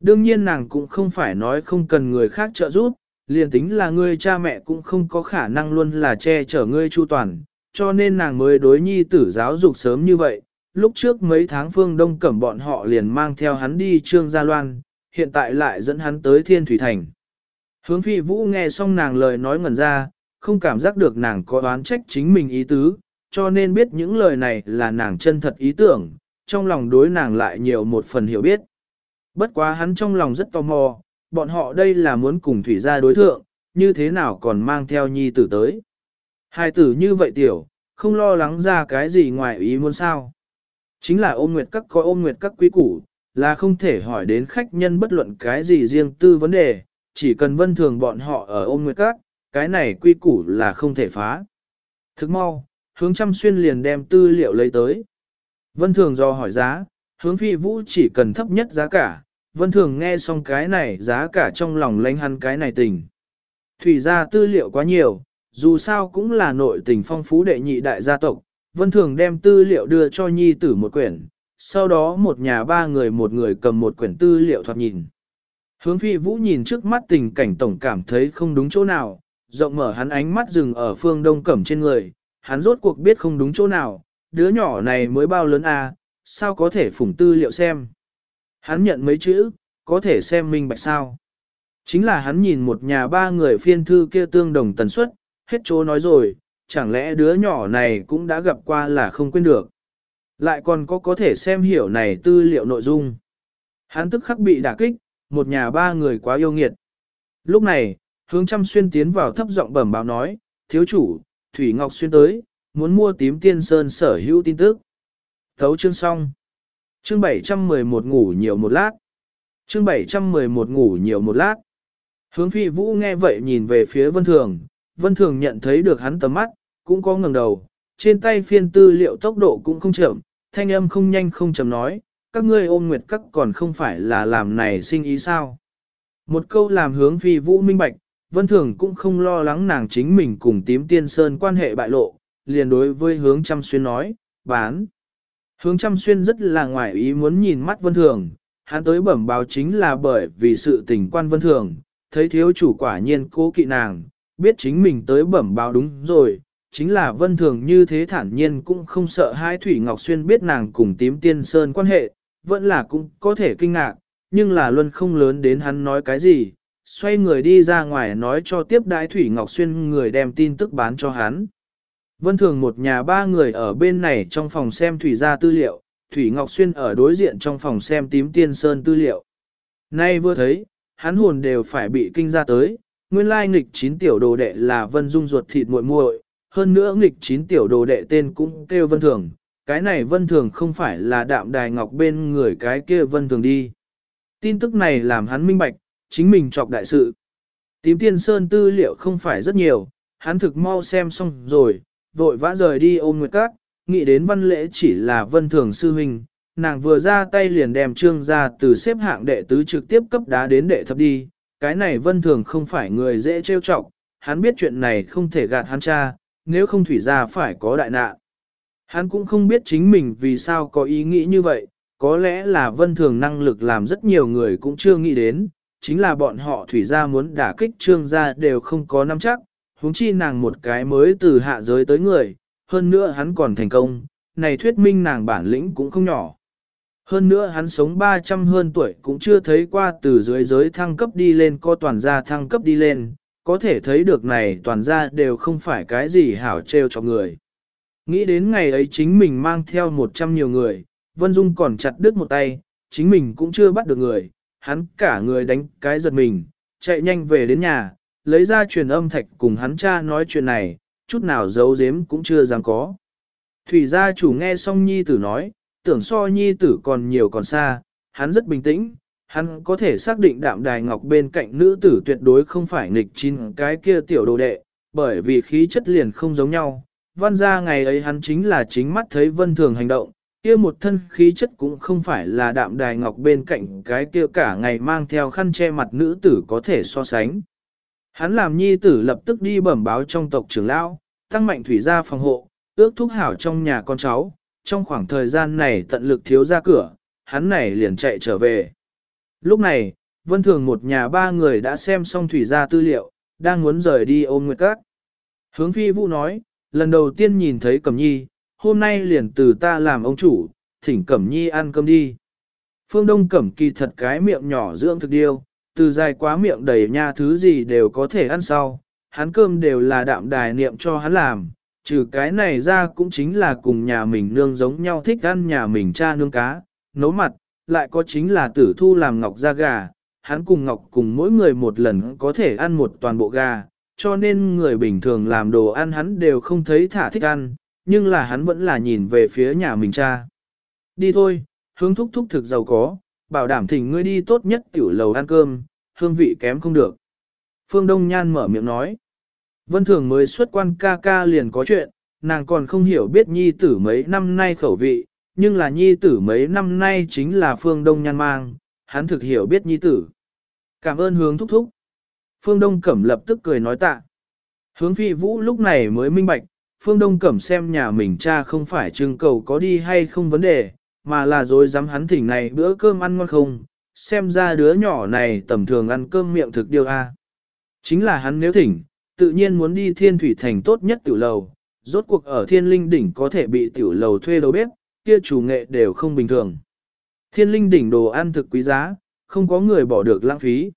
Đương nhiên nàng cũng không phải nói không cần người khác trợ giúp, liền tính là ngươi cha mẹ cũng không có khả năng luôn là che chở ngươi chu toàn, cho nên nàng mới đối nhi tử giáo dục sớm như vậy. Lúc trước mấy tháng phương đông cẩm bọn họ liền mang theo hắn đi Trương Gia Loan, hiện tại lại dẫn hắn tới Thiên Thủy Thành. Hướng phi vũ nghe xong nàng lời nói ngẩn ra, không cảm giác được nàng có oán trách chính mình ý tứ, cho nên biết những lời này là nàng chân thật ý tưởng, trong lòng đối nàng lại nhiều một phần hiểu biết. Bất quá hắn trong lòng rất tò mò, bọn họ đây là muốn cùng thủy gia đối thượng, như thế nào còn mang theo nhi tử tới. Hai tử như vậy tiểu, không lo lắng ra cái gì ngoài ý muốn sao. Chính là ôm nguyệt các coi ôm nguyệt các quý củ, là không thể hỏi đến khách nhân bất luận cái gì riêng tư vấn đề, chỉ cần vân thường bọn họ ở ôm nguyệt các, cái này quy củ là không thể phá. Thức mau, hướng chăm xuyên liền đem tư liệu lấy tới. Vân thường do hỏi giá, hướng phi vũ chỉ cần thấp nhất giá cả, vân thường nghe xong cái này giá cả trong lòng lánh hắn cái này tình. Thủy ra tư liệu quá nhiều, dù sao cũng là nội tình phong phú đệ nhị đại gia tộc, vân thường đem tư liệu đưa cho nhi tử một quyển, sau đó một nhà ba người một người cầm một quyển tư liệu thoạt nhìn. Hướng phi vũ nhìn trước mắt tình cảnh tổng cảm thấy không đúng chỗ nào, rộng mở hắn ánh mắt dừng ở phương đông cẩm trên người, hắn rốt cuộc biết không đúng chỗ nào, đứa nhỏ này mới bao lớn à, sao có thể phủng tư liệu xem. Hắn nhận mấy chữ, có thể xem minh bạch sao. Chính là hắn nhìn một nhà ba người phiên thư kia tương đồng tần suất, hết chỗ nói rồi, chẳng lẽ đứa nhỏ này cũng đã gặp qua là không quên được. Lại còn có có thể xem hiểu này tư liệu nội dung. Hắn tức khắc bị đả kích, một nhà ba người quá yêu nghiệt. Lúc này, Hướng chăm xuyên tiến vào thấp giọng bẩm báo nói, thiếu chủ, Thủy Ngọc xuyên tới, muốn mua tím tiên sơn sở hữu tin tức. Thấu chương xong. Chương 711 ngủ nhiều một lát. Chương 711 ngủ nhiều một lát. Hướng phi vũ nghe vậy nhìn về phía vân thường, vân thường nhận thấy được hắn tầm mắt, cũng có ngẩng đầu, trên tay phiên tư liệu tốc độ cũng không chậm, thanh âm không nhanh không chậm nói, các ngươi ôm nguyệt các còn không phải là làm này sinh ý sao. Một câu làm hướng phi vũ minh bạch, Vân Thường cũng không lo lắng nàng chính mình cùng tím tiên sơn quan hệ bại lộ, liền đối với hướng chăm xuyên nói, bán. Hướng chăm xuyên rất là ngoại ý muốn nhìn mắt Vân Thường, hắn tới bẩm báo chính là bởi vì sự tình quan Vân Thường, thấy thiếu chủ quả nhiên cố kỵ nàng, biết chính mình tới bẩm báo đúng rồi, chính là Vân Thường như thế thản nhiên cũng không sợ hai Thủy Ngọc Xuyên biết nàng cùng tím tiên sơn quan hệ, vẫn là cũng có thể kinh ngạc, nhưng là luôn không lớn đến hắn nói cái gì, xoay người đi ra ngoài nói cho tiếp đái Thủy Ngọc Xuyên người đem tin tức bán cho hắn. Vân thường một nhà ba người ở bên này trong phòng xem Thủy gia tư liệu, Thủy Ngọc Xuyên ở đối diện trong phòng xem tím tiên sơn tư liệu. Nay vừa thấy, hắn hồn đều phải bị kinh ra tới, nguyên lai nghịch chín tiểu đồ đệ là Vân Dung ruột thịt muội muội, hơn nữa nghịch chín tiểu đồ đệ tên cũng kêu Vân Thường, cái này Vân Thường không phải là đạm đài ngọc bên người cái kia Vân Thường đi. Tin tức này làm hắn minh bạch, chính mình chọc đại sự. Tím tiên sơn tư liệu không phải rất nhiều, hắn thực mau xem xong rồi, vội vã rời đi ôm nguyệt các, nghĩ đến văn lễ chỉ là vân thường sư huynh, nàng vừa ra tay liền đem trương ra từ xếp hạng đệ tứ trực tiếp cấp đá đến đệ thập đi, cái này vân thường không phải người dễ trêu chọc, hắn biết chuyện này không thể gạt hắn cha, nếu không thủy ra phải có đại nạn. Hắn cũng không biết chính mình vì sao có ý nghĩ như vậy, có lẽ là vân thường năng lực làm rất nhiều người cũng chưa nghĩ đến, chính là bọn họ thủy ra muốn đả kích trương gia đều không có nắm chắc, huống chi nàng một cái mới từ hạ giới tới người, hơn nữa hắn còn thành công, này thuyết minh nàng bản lĩnh cũng không nhỏ. Hơn nữa hắn sống 300 hơn tuổi cũng chưa thấy qua từ dưới giới thăng cấp đi lên có toàn gia thăng cấp đi lên, có thể thấy được này toàn gia đều không phải cái gì hảo trêu cho người. Nghĩ đến ngày ấy chính mình mang theo 100 nhiều người, Vân Dung còn chặt đứt một tay, chính mình cũng chưa bắt được người, hắn cả người đánh cái giật mình, chạy nhanh về đến nhà, lấy ra truyền âm thạch cùng hắn cha nói chuyện này, chút nào giấu giếm cũng chưa dám có. Thủy gia chủ nghe xong nhi tử nói, tưởng so nhi tử còn nhiều còn xa, hắn rất bình tĩnh, hắn có thể xác định đạm đài ngọc bên cạnh nữ tử tuyệt đối không phải nghịch chín cái kia tiểu đồ đệ, bởi vì khí chất liền không giống nhau. Văn ra ngày ấy hắn chính là chính mắt thấy vân thường hành động, kia một thân khí chất cũng không phải là đạm đài ngọc bên cạnh cái kia cả ngày mang theo khăn che mặt nữ tử có thể so sánh. Hắn làm nhi tử lập tức đi bẩm báo trong tộc trưởng lão, tăng mạnh thủy gia phòng hộ, ước thúc hảo trong nhà con cháu, trong khoảng thời gian này tận lực thiếu ra cửa, hắn này liền chạy trở về. Lúc này, vân thường một nhà ba người đã xem xong thủy gia tư liệu, đang muốn rời đi ôm nguyệt các. Hướng phi vũ nói, lần đầu tiên nhìn thấy Cẩm Nhi, hôm nay liền từ ta làm ông chủ, thỉnh Cẩm Nhi ăn cơm đi. Phương Đông Cẩm kỳ thật cái miệng nhỏ dưỡng thực điêu, từ dài quá miệng đầy nha thứ gì đều có thể ăn sau, hắn cơm đều là đạm đài niệm cho hắn làm, trừ cái này ra cũng chính là cùng nhà mình nương giống nhau thích ăn nhà mình cha nương cá, nấu mặt, lại có chính là tử thu làm ngọc ra gà, hắn cùng ngọc cùng mỗi người một lần có thể ăn một toàn bộ gà, cho nên người bình thường làm đồ ăn hắn đều không thấy thả thích ăn, nhưng là hắn vẫn là nhìn về phía nhà mình cha. Đi thôi, hướng thúc thúc thực giàu có, bảo đảm thỉnh ngươi đi tốt nhất tiểu lầu ăn cơm, hương vị kém không được. Phương Đông Nhan mở miệng nói. Vân Thường mới xuất quan ca ca liền có chuyện, nàng còn không hiểu biết nhi tử mấy năm nay khẩu vị, nhưng là nhi tử mấy năm nay chính là Phương Đông Nhan mang, hắn thực hiểu biết nhi tử. Cảm ơn hướng thúc thúc. Phương Đông Cẩm lập tức cười nói tạ. Hướng phi vũ lúc này mới minh bạch, Phương Đông Cẩm xem nhà mình cha không phải trưng cầu có đi hay không vấn đề, mà là rồi dám hắn thỉnh này bữa cơm ăn ngon không, xem ra đứa nhỏ này tầm thường ăn cơm miệng thực điều a. Chính là hắn nếu thỉnh, tự nhiên muốn đi thiên thủy thành tốt nhất tiểu lầu, rốt cuộc ở thiên linh đỉnh có thể bị tiểu lầu thuê đầu bếp, kia chủ nghệ đều không bình thường. Thiên linh đỉnh đồ ăn thực quý giá, không có người bỏ được lãng phí.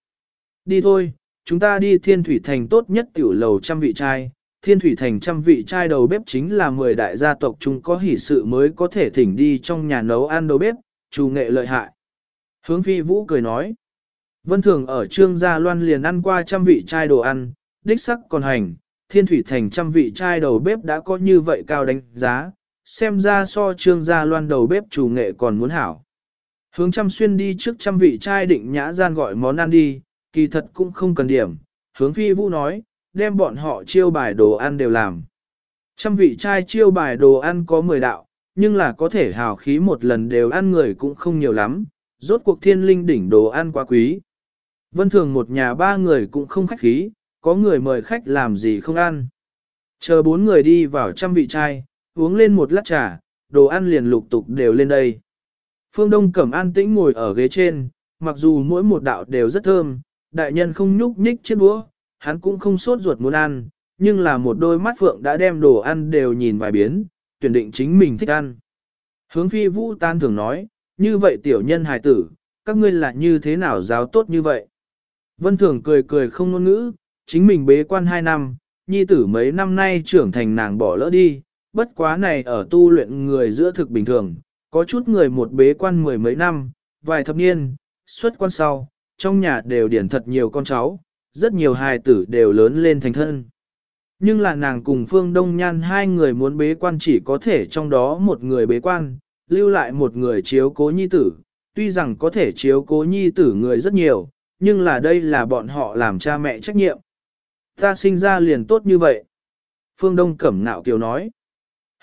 Đi thôi, chúng ta đi thiên thủy thành tốt nhất tiểu lầu trăm vị trai. Thiên thủy thành trăm vị trai đầu bếp chính là 10 đại gia tộc chúng có hỷ sự mới có thể thỉnh đi trong nhà nấu ăn đầu bếp, chủ nghệ lợi hại. Hướng phi vũ cười nói. Vân thường ở trương gia loan liền ăn qua trăm vị trai đồ ăn, đích sắc còn hành, thiên thủy thành trăm vị trai đầu bếp đã có như vậy cao đánh giá, xem ra so trương gia loan đầu bếp chủ nghệ còn muốn hảo. Hướng trăm xuyên đi trước trăm vị trai định nhã gian gọi món ăn đi, kỳ thật cũng không cần điểm, hướng phi vũ nói, đem bọn họ chiêu bài đồ ăn đều làm. Trăm vị trai chiêu bài đồ ăn có 10 đạo, nhưng là có thể hào khí một lần đều ăn người cũng không nhiều lắm, rốt cuộc thiên linh đỉnh đồ ăn quá quý. Vân thường một nhà ba người cũng không khách khí, có người mời khách làm gì không ăn. Chờ bốn người đi vào trăm vị trai, uống lên một lát trà, đồ ăn liền lục tục đều lên đây. Phương Đông Cẩm an tĩnh ngồi ở ghế trên, mặc dù mỗi một đạo đều rất thơm, đại nhân không nhúc nhích chiếc đũa, hắn cũng không sốt ruột muốn ăn, nhưng là một đôi mắt phượng đã đem đồ ăn đều nhìn vài biến, tuyển định chính mình thích ăn. Hướng phi vũ tan thường nói, như vậy tiểu nhân hài tử, các ngươi là như thế nào giáo tốt như vậy? Vân thường cười cười không ngôn ngữ, chính mình bế quan hai năm, nhi tử mấy năm nay trưởng thành nàng bỏ lỡ đi, bất quá này ở tu luyện người giữa thực bình thường, có chút người một bế quan mười mấy năm, vài thập niên, xuất quan sau, trong nhà đều điển thật nhiều con cháu, rất nhiều hài tử đều lớn lên thành thân. Nhưng là nàng cùng Phương Đông Nhan hai người muốn bế quan chỉ có thể trong đó một người bế quan, lưu lại một người chiếu cố nhi tử, tuy rằng có thể chiếu cố nhi tử người rất nhiều, nhưng là đây là bọn họ làm cha mẹ trách nhiệm. Ta sinh ra liền tốt như vậy. Phương Đông Cẩm nạo kiều nói.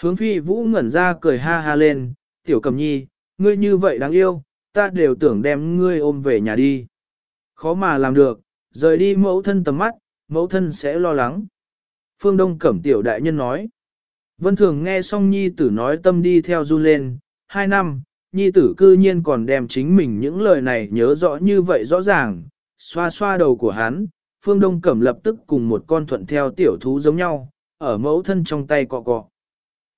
Hướng phi vũ ngẩn ra cười ha ha lên, tiểu cầm nhi, ngươi như vậy đáng yêu, ta đều tưởng đem ngươi ôm về nhà đi. Khó mà làm được, rời đi mẫu thân tầm mắt, mẫu thân sẽ lo lắng. Phương Đông Cẩm tiểu đại nhân nói. Vân Thường nghe xong nhi tử nói tâm đi theo run lên, hai năm, nhi tử cư nhiên còn đem chính mình những lời này nhớ rõ như vậy rõ ràng, xoa xoa đầu của hắn, Phương Đông Cẩm lập tức cùng một con thuận theo tiểu thú giống nhau, ở mẫu thân trong tay cọ cọ.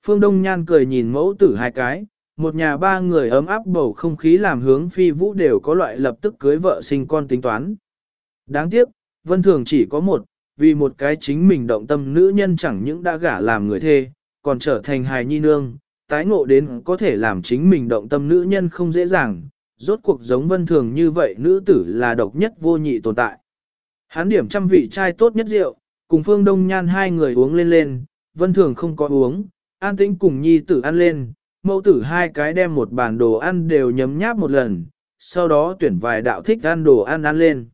Phương Đông Nhan cười nhìn mẫu tử hai cái, một nhà ba người ấm áp bầu không khí làm hướng phi vũ đều có loại lập tức cưới vợ sinh con tính toán. Đáng tiếc, Vân Thường chỉ có một, vì một cái chính mình động tâm nữ nhân chẳng những đã gả làm người thê, còn trở thành hài nhi nương, tái ngộ đến có thể làm chính mình động tâm nữ nhân không dễ dàng, rốt cuộc giống Vân Thường như vậy nữ tử là độc nhất vô nhị tồn tại. Hán điểm trăm vị trai tốt nhất rượu, cùng Phương Đông Nhan hai người uống lên lên, Vân Thường không có uống, an tĩnh cùng nhi tử ăn lên, mẫu tử hai cái đem một bàn đồ ăn đều nhấm nháp một lần, sau đó tuyển vài đạo thích ăn đồ ăn ăn lên.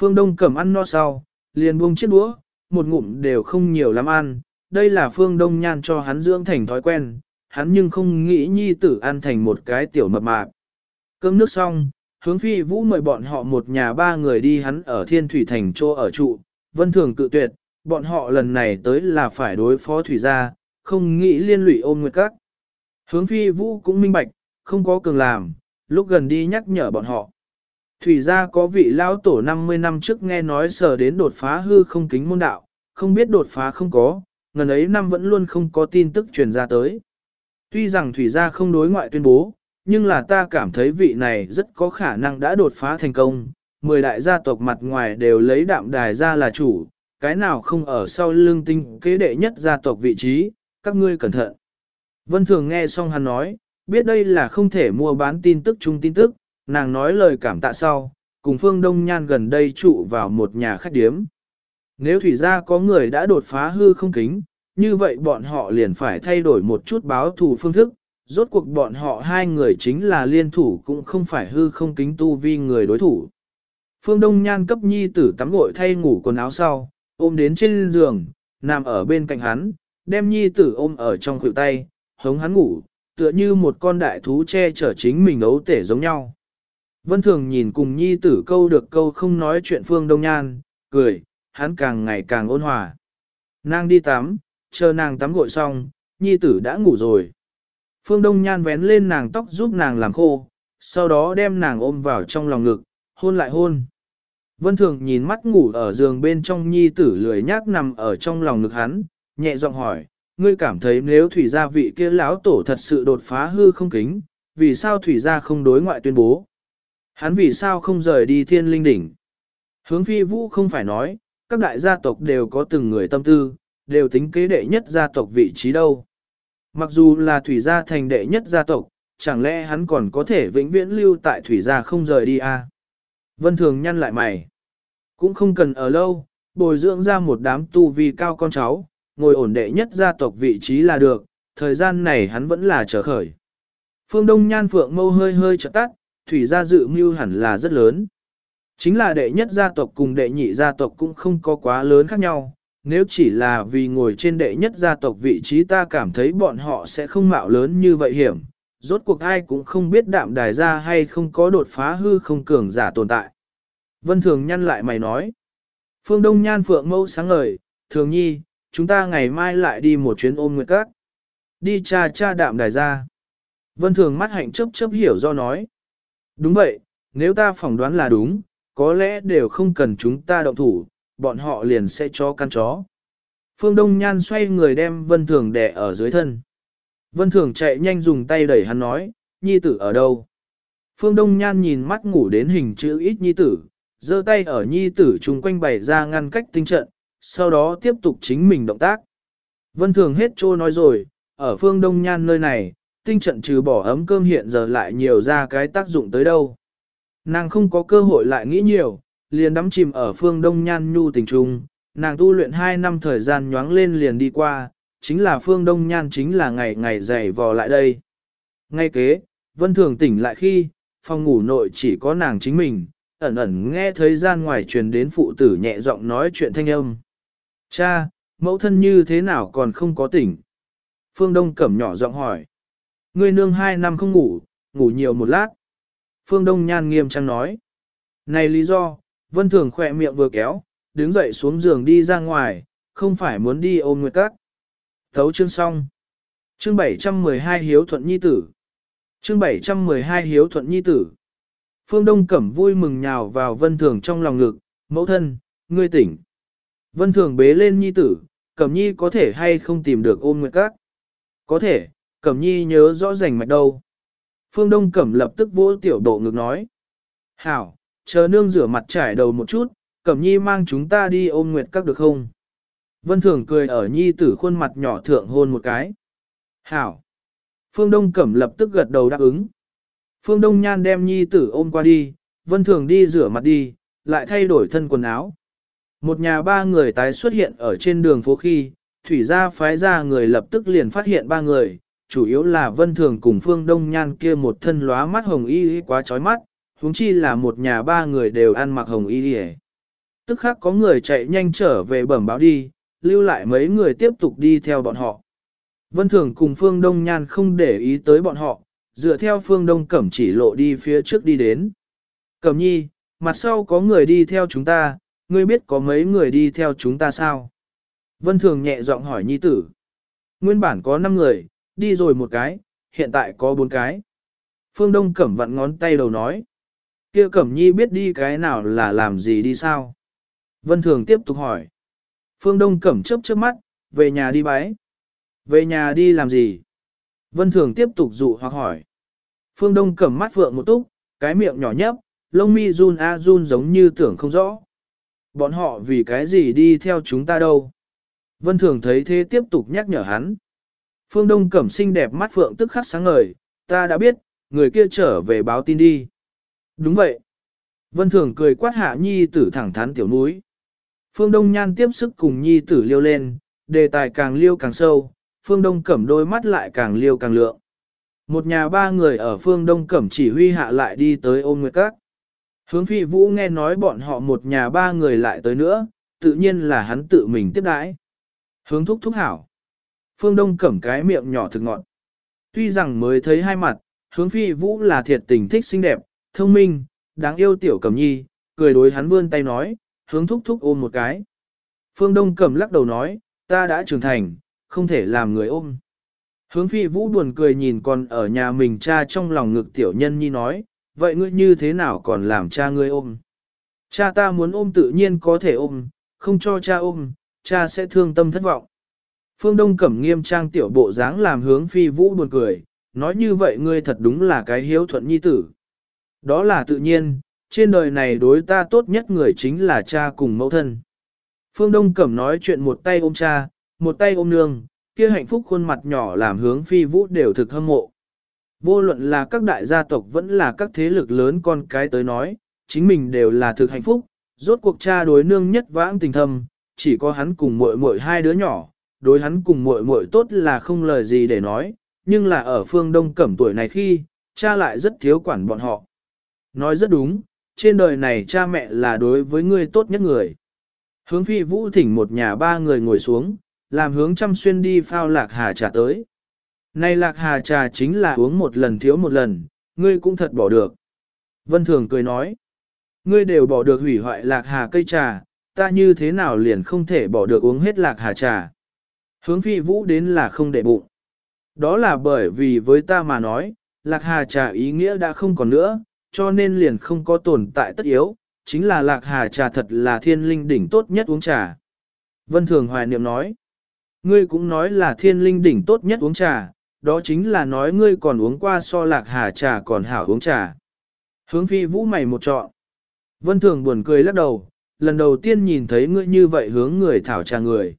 Phương Đông cầm ăn no sau, liền buông chiếc đũa, một ngụm đều không nhiều lắm ăn, đây là Phương Đông Nhan cho hắn dưỡng thành thói quen, hắn nhưng không nghĩ nhi tử ăn thành một cái tiểu mập mạp. Cơm nước xong, hướng phi vũ mời bọn họ một nhà ba người đi hắn ở thiên thủy thành chỗ ở trụ, vân thường cự tuyệt, bọn họ lần này tới là phải đối phó thủy gia, không nghĩ liên lụy ôm nguyệt các. Hướng phi vũ cũng minh bạch, không có cường làm, lúc gần đi nhắc nhở bọn họ. Thủy gia có vị lão tổ 50 năm trước nghe nói sở đến đột phá hư không kính môn đạo, không biết đột phá không có, ngần ấy năm vẫn luôn không có tin tức truyền ra tới. Tuy rằng thủy gia không đối ngoại tuyên bố, nhưng là ta cảm thấy vị này rất có khả năng đã đột phá thành công. Mười đại gia tộc mặt ngoài đều lấy đạm đài ra là chủ, cái nào không ở sau lưng tinh kế đệ nhất gia tộc vị trí, các ngươi cẩn thận. Vân Thường nghe xong hắn nói, biết đây là không thể mua bán tin tức chung tin tức, nàng nói lời cảm tạ sau, cùng Phương Đông Nhan gần đây trụ vào một nhà khách điếm. Nếu thủy gia có người đã đột phá hư không kính, như vậy bọn họ liền phải thay đổi một chút báo thù phương thức, rốt cuộc bọn họ hai người chính là liên thủ cũng không phải hư không kính tu vi người đối thủ. Phương Đông Nhan cấp nhi tử tắm gội thay ngủ quần áo sau, ôm đến trên giường, nằm ở bên cạnh hắn, đem nhi tử ôm ở trong khuỷu tay, hống hắn ngủ, tựa như một con đại thú che chở chính mình ấu tể giống nhau. Vân Thường nhìn cùng nhi tử câu được câu không nói chuyện Phương Đông Nhan, cười, hắn càng ngày càng ôn hòa. Nàng đi tắm, chờ nàng tắm gội xong, nhi tử đã ngủ rồi. Phương Đông Nhan vén lên nàng tóc giúp nàng làm khô, sau đó đem nàng ôm vào trong lòng ngực, hôn lại hôn. Vân Thường nhìn mắt ngủ ở giường bên trong nhi tử lười nhác nằm ở trong lòng ngực hắn, nhẹ giọng hỏi, ngươi cảm thấy nếu thủy gia vị kia lão tổ thật sự đột phá hư không kính, vì sao thủy gia không đối ngoại tuyên bố? Hắn vì sao không rời đi thiên linh đỉnh? Hướng phi vũ không phải nói, các đại gia tộc đều có từng người tâm tư, đều tính kế đệ nhất gia tộc vị trí đâu. Mặc dù là thủy gia thành đệ nhất gia tộc, chẳng lẽ hắn còn có thể vĩnh viễn lưu tại thủy gia không rời đi à? Vân Thường nhăn lại mày. Cũng không cần ở lâu, bồi dưỡng ra một đám tu vi cao con cháu, ngồi ổn đệ nhất gia tộc vị trí là được, thời gian này hắn vẫn là trở khởi. Phương Đông Nhan Phượng mâu hơi hơi trợ tắt, thủy gia dự mưu hẳn là rất lớn. Chính là đệ nhất gia tộc cùng đệ nhị gia tộc cũng không có quá lớn khác nhau, nếu chỉ là vì ngồi trên đệ nhất gia tộc vị trí ta cảm thấy bọn họ sẽ không mạo lớn như vậy hiểm, rốt cuộc ai cũng không biết đạm đài ra hay không có đột phá hư không cường giả tồn tại. Vân Thường nhăn lại mày nói. Phương Đông Nhan Phượng mâu sáng ngời, Thường Nhi, chúng ta ngày mai lại đi một chuyến ôm nguyệt các. Đi cha cha đạm đài ra. Vân Thường mắt hạnh chấp chấp hiểu do nói. Đúng vậy, nếu ta phỏng đoán là đúng, có lẽ đều không cần chúng ta động thủ, bọn họ liền sẽ cho căn chó. Phương Đông Nhan xoay người đem Vân Thường đè ở dưới thân. Vân Thường chạy nhanh dùng tay đẩy hắn nói, nhi tử ở đâu? Phương Đông Nhan nhìn mắt ngủ đến hình chữ ít nhi tử, giơ tay ở nhi tử chung quanh bày ra ngăn cách tinh trận, sau đó tiếp tục chính mình động tác. Vân Thường hết trô nói rồi, ở phương Đông Nhan nơi này, tinh trận trừ bỏ ấm cơm hiện giờ lại nhiều ra cái tác dụng tới đâu. Nàng không có cơ hội lại nghĩ nhiều, liền đắm chìm ở phương Đông Nhan nhu tình trung, nàng tu luyện 2 năm thời gian nhoáng lên liền đi qua, chính là phương Đông Nhan chính là ngày ngày dày vò lại đây. Ngay kế, Vân Thường tỉnh lại khi, phòng ngủ nội chỉ có nàng chính mình, ẩn ẩn nghe thấy gian ngoài truyền đến phụ tử nhẹ giọng nói chuyện thanh âm. Cha, mẫu thân như thế nào còn không có tỉnh. Phương Đông Cẩm nhỏ giọng hỏi. Ngươi nương hai năm không ngủ, ngủ nhiều một lát. Phương Đông Nhan nghiêm trang nói. Này lý do, Vân Thường khỏe miệng vừa kéo, đứng dậy xuống giường đi ra ngoài, không phải muốn đi ôm nguyệt cắt. Thấu chương xong. Chương 712 Hiếu Thuận Nhi Tử. Chương 712 Hiếu Thuận Nhi Tử. Phương Đông Cẩm vui mừng nhào vào Vân Thường trong lòng ngực, mẫu thân, ngươi tỉnh. Vân Thường bế lên Nhi Tử, Cẩm Nhi có thể hay không tìm được ôm nguyệt các. Có thể, Cẩm Nhi nhớ rõ rành mạch đâu. Phương Đông Cẩm lập tức vỗ tiểu độ ngực nói. Hảo, chờ nương rửa mặt trải đầu một chút, Cẩm Nhi mang chúng ta đi ôm nguyệt các được không? Vân Thường cười ở Nhi tử khuôn mặt nhỏ thượng hôn một cái. Hảo. Phương Đông Cẩm lập tức gật đầu đáp ứng. Phương Đông Nhan đem Nhi tử ôm qua đi, Vân Thường đi rửa mặt đi, lại thay đổi thân quần áo. Một nhà ba người tái xuất hiện ở trên đường phố khi, thủy gia phái ra người lập tức liền phát hiện ba người, chủ yếu là Vân Thường cùng Phương Đông Nhan kia một thân lóa mắt hồng y quá chói mắt, huống chi là một nhà ba người đều ăn mặc hồng y hề. Tức khác có người chạy nhanh trở về bẩm báo đi, lưu lại mấy người tiếp tục đi theo bọn họ. Vân Thường cùng Phương Đông Nhan không để ý tới bọn họ, dựa theo Phương Đông Cẩm chỉ lộ đi phía trước đi đến. Cẩm nhi, mặt sau có người đi theo chúng ta, ngươi biết có mấy người đi theo chúng ta sao? Vân Thường nhẹ giọng hỏi nhi tử. Nguyên bản có 5 người, đi rồi một cái, hiện tại có bốn cái. Phương Đông Cẩm vặn ngón tay đầu nói. kia Cẩm nhi biết đi cái nào là làm gì đi sao? Vân Thường tiếp tục hỏi. Phương Đông Cẩm chớp chớp mắt, về nhà đi bái. Về nhà đi làm gì? Vân Thường tiếp tục dụ hoặc hỏi. Phương Đông Cẩm mắt vượng một túc, cái miệng nhỏ nhấp, lông mi run a run giống như tưởng không rõ. Bọn họ vì cái gì đi theo chúng ta đâu? Vân Thường thấy thế tiếp tục nhắc nhở hắn. Phương Đông Cẩm xinh đẹp mắt phượng tức khắc sáng ngời, ta đã biết, người kia trở về báo tin đi. Đúng vậy. Vân Thường cười quát hạ nhi tử thẳng thắn tiểu núi. Phương Đông Nhan tiếp sức cùng nhi tử liêu lên, đề tài càng liêu càng sâu, Phương Đông Cẩm đôi mắt lại càng liêu càng lượng. Một nhà ba người ở Phương Đông Cẩm chỉ huy hạ lại đi tới ôm nguyệt các. Hướng phi vũ nghe nói bọn họ một nhà ba người lại tới nữa, tự nhiên là hắn tự mình tiếp đãi. Hướng thúc thúc hảo. Phương Đông Cẩm cái miệng nhỏ thực ngọn. Tuy rằng mới thấy hai mặt, hướng phi vũ là thiệt tình thích xinh đẹp, thông minh, đáng yêu tiểu cẩm nhi, cười đối hắn vươn tay nói, hướng thúc thúc ôm một cái. Phương Đông cẩm lắc đầu nói, ta đã trưởng thành, không thể làm người ôm. Hướng phi vũ buồn cười nhìn còn ở nhà mình cha trong lòng ngực tiểu nhân nhi nói, vậy ngươi như thế nào còn làm cha ngươi ôm? Cha ta muốn ôm tự nhiên có thể ôm, không cho cha ôm, cha sẽ thương tâm thất vọng. Phương Đông cẩm nghiêm trang tiểu bộ dáng làm hướng phi vũ buồn cười, nói như vậy ngươi thật đúng là cái hiếu thuận nhi tử. Đó là tự nhiên, trên đời này đối ta tốt nhất người chính là cha cùng mẫu thân. Phương Đông Cẩm nói chuyện một tay ôm cha, một tay ôm nương, kia hạnh phúc khuôn mặt nhỏ làm hướng phi vũ đều thực hâm mộ. Vô luận là các đại gia tộc vẫn là các thế lực lớn con cái tới nói, chính mình đều là thực hạnh phúc, rốt cuộc cha đối nương nhất vãng tình thâm, chỉ có hắn cùng muội muội hai đứa nhỏ, đối hắn cùng muội muội tốt là không lời gì để nói, nhưng là ở phương đông cẩm tuổi này khi, cha lại rất thiếu quản bọn họ. Nói rất đúng, trên đời này cha mẹ là đối với ngươi tốt nhất người. Hướng phi vũ thỉnh một nhà ba người ngồi xuống, làm hướng chăm xuyên đi phao lạc hà trà tới. Này lạc hà trà chính là uống một lần thiếu một lần, ngươi cũng thật bỏ được. Vân Thường cười nói, ngươi đều bỏ được hủy hoại lạc hà cây trà, ta như thế nào liền không thể bỏ được uống hết lạc hà trà. Hướng phi vũ đến là không để bụng. Đó là bởi vì với ta mà nói, lạc hà trà ý nghĩa đã không còn nữa, cho nên liền không có tồn tại tất yếu, chính là lạc hà trà thật là thiên linh đỉnh tốt nhất uống trà. Vân Thường hoài niệm nói, ngươi cũng nói là thiên linh đỉnh tốt nhất uống trà, đó chính là nói ngươi còn uống qua so lạc hà trà còn hảo uống trà. Hướng phi vũ mày một trọn. Vân Thường buồn cười lắc đầu, lần đầu tiên nhìn thấy ngươi như vậy hướng người thảo trà người.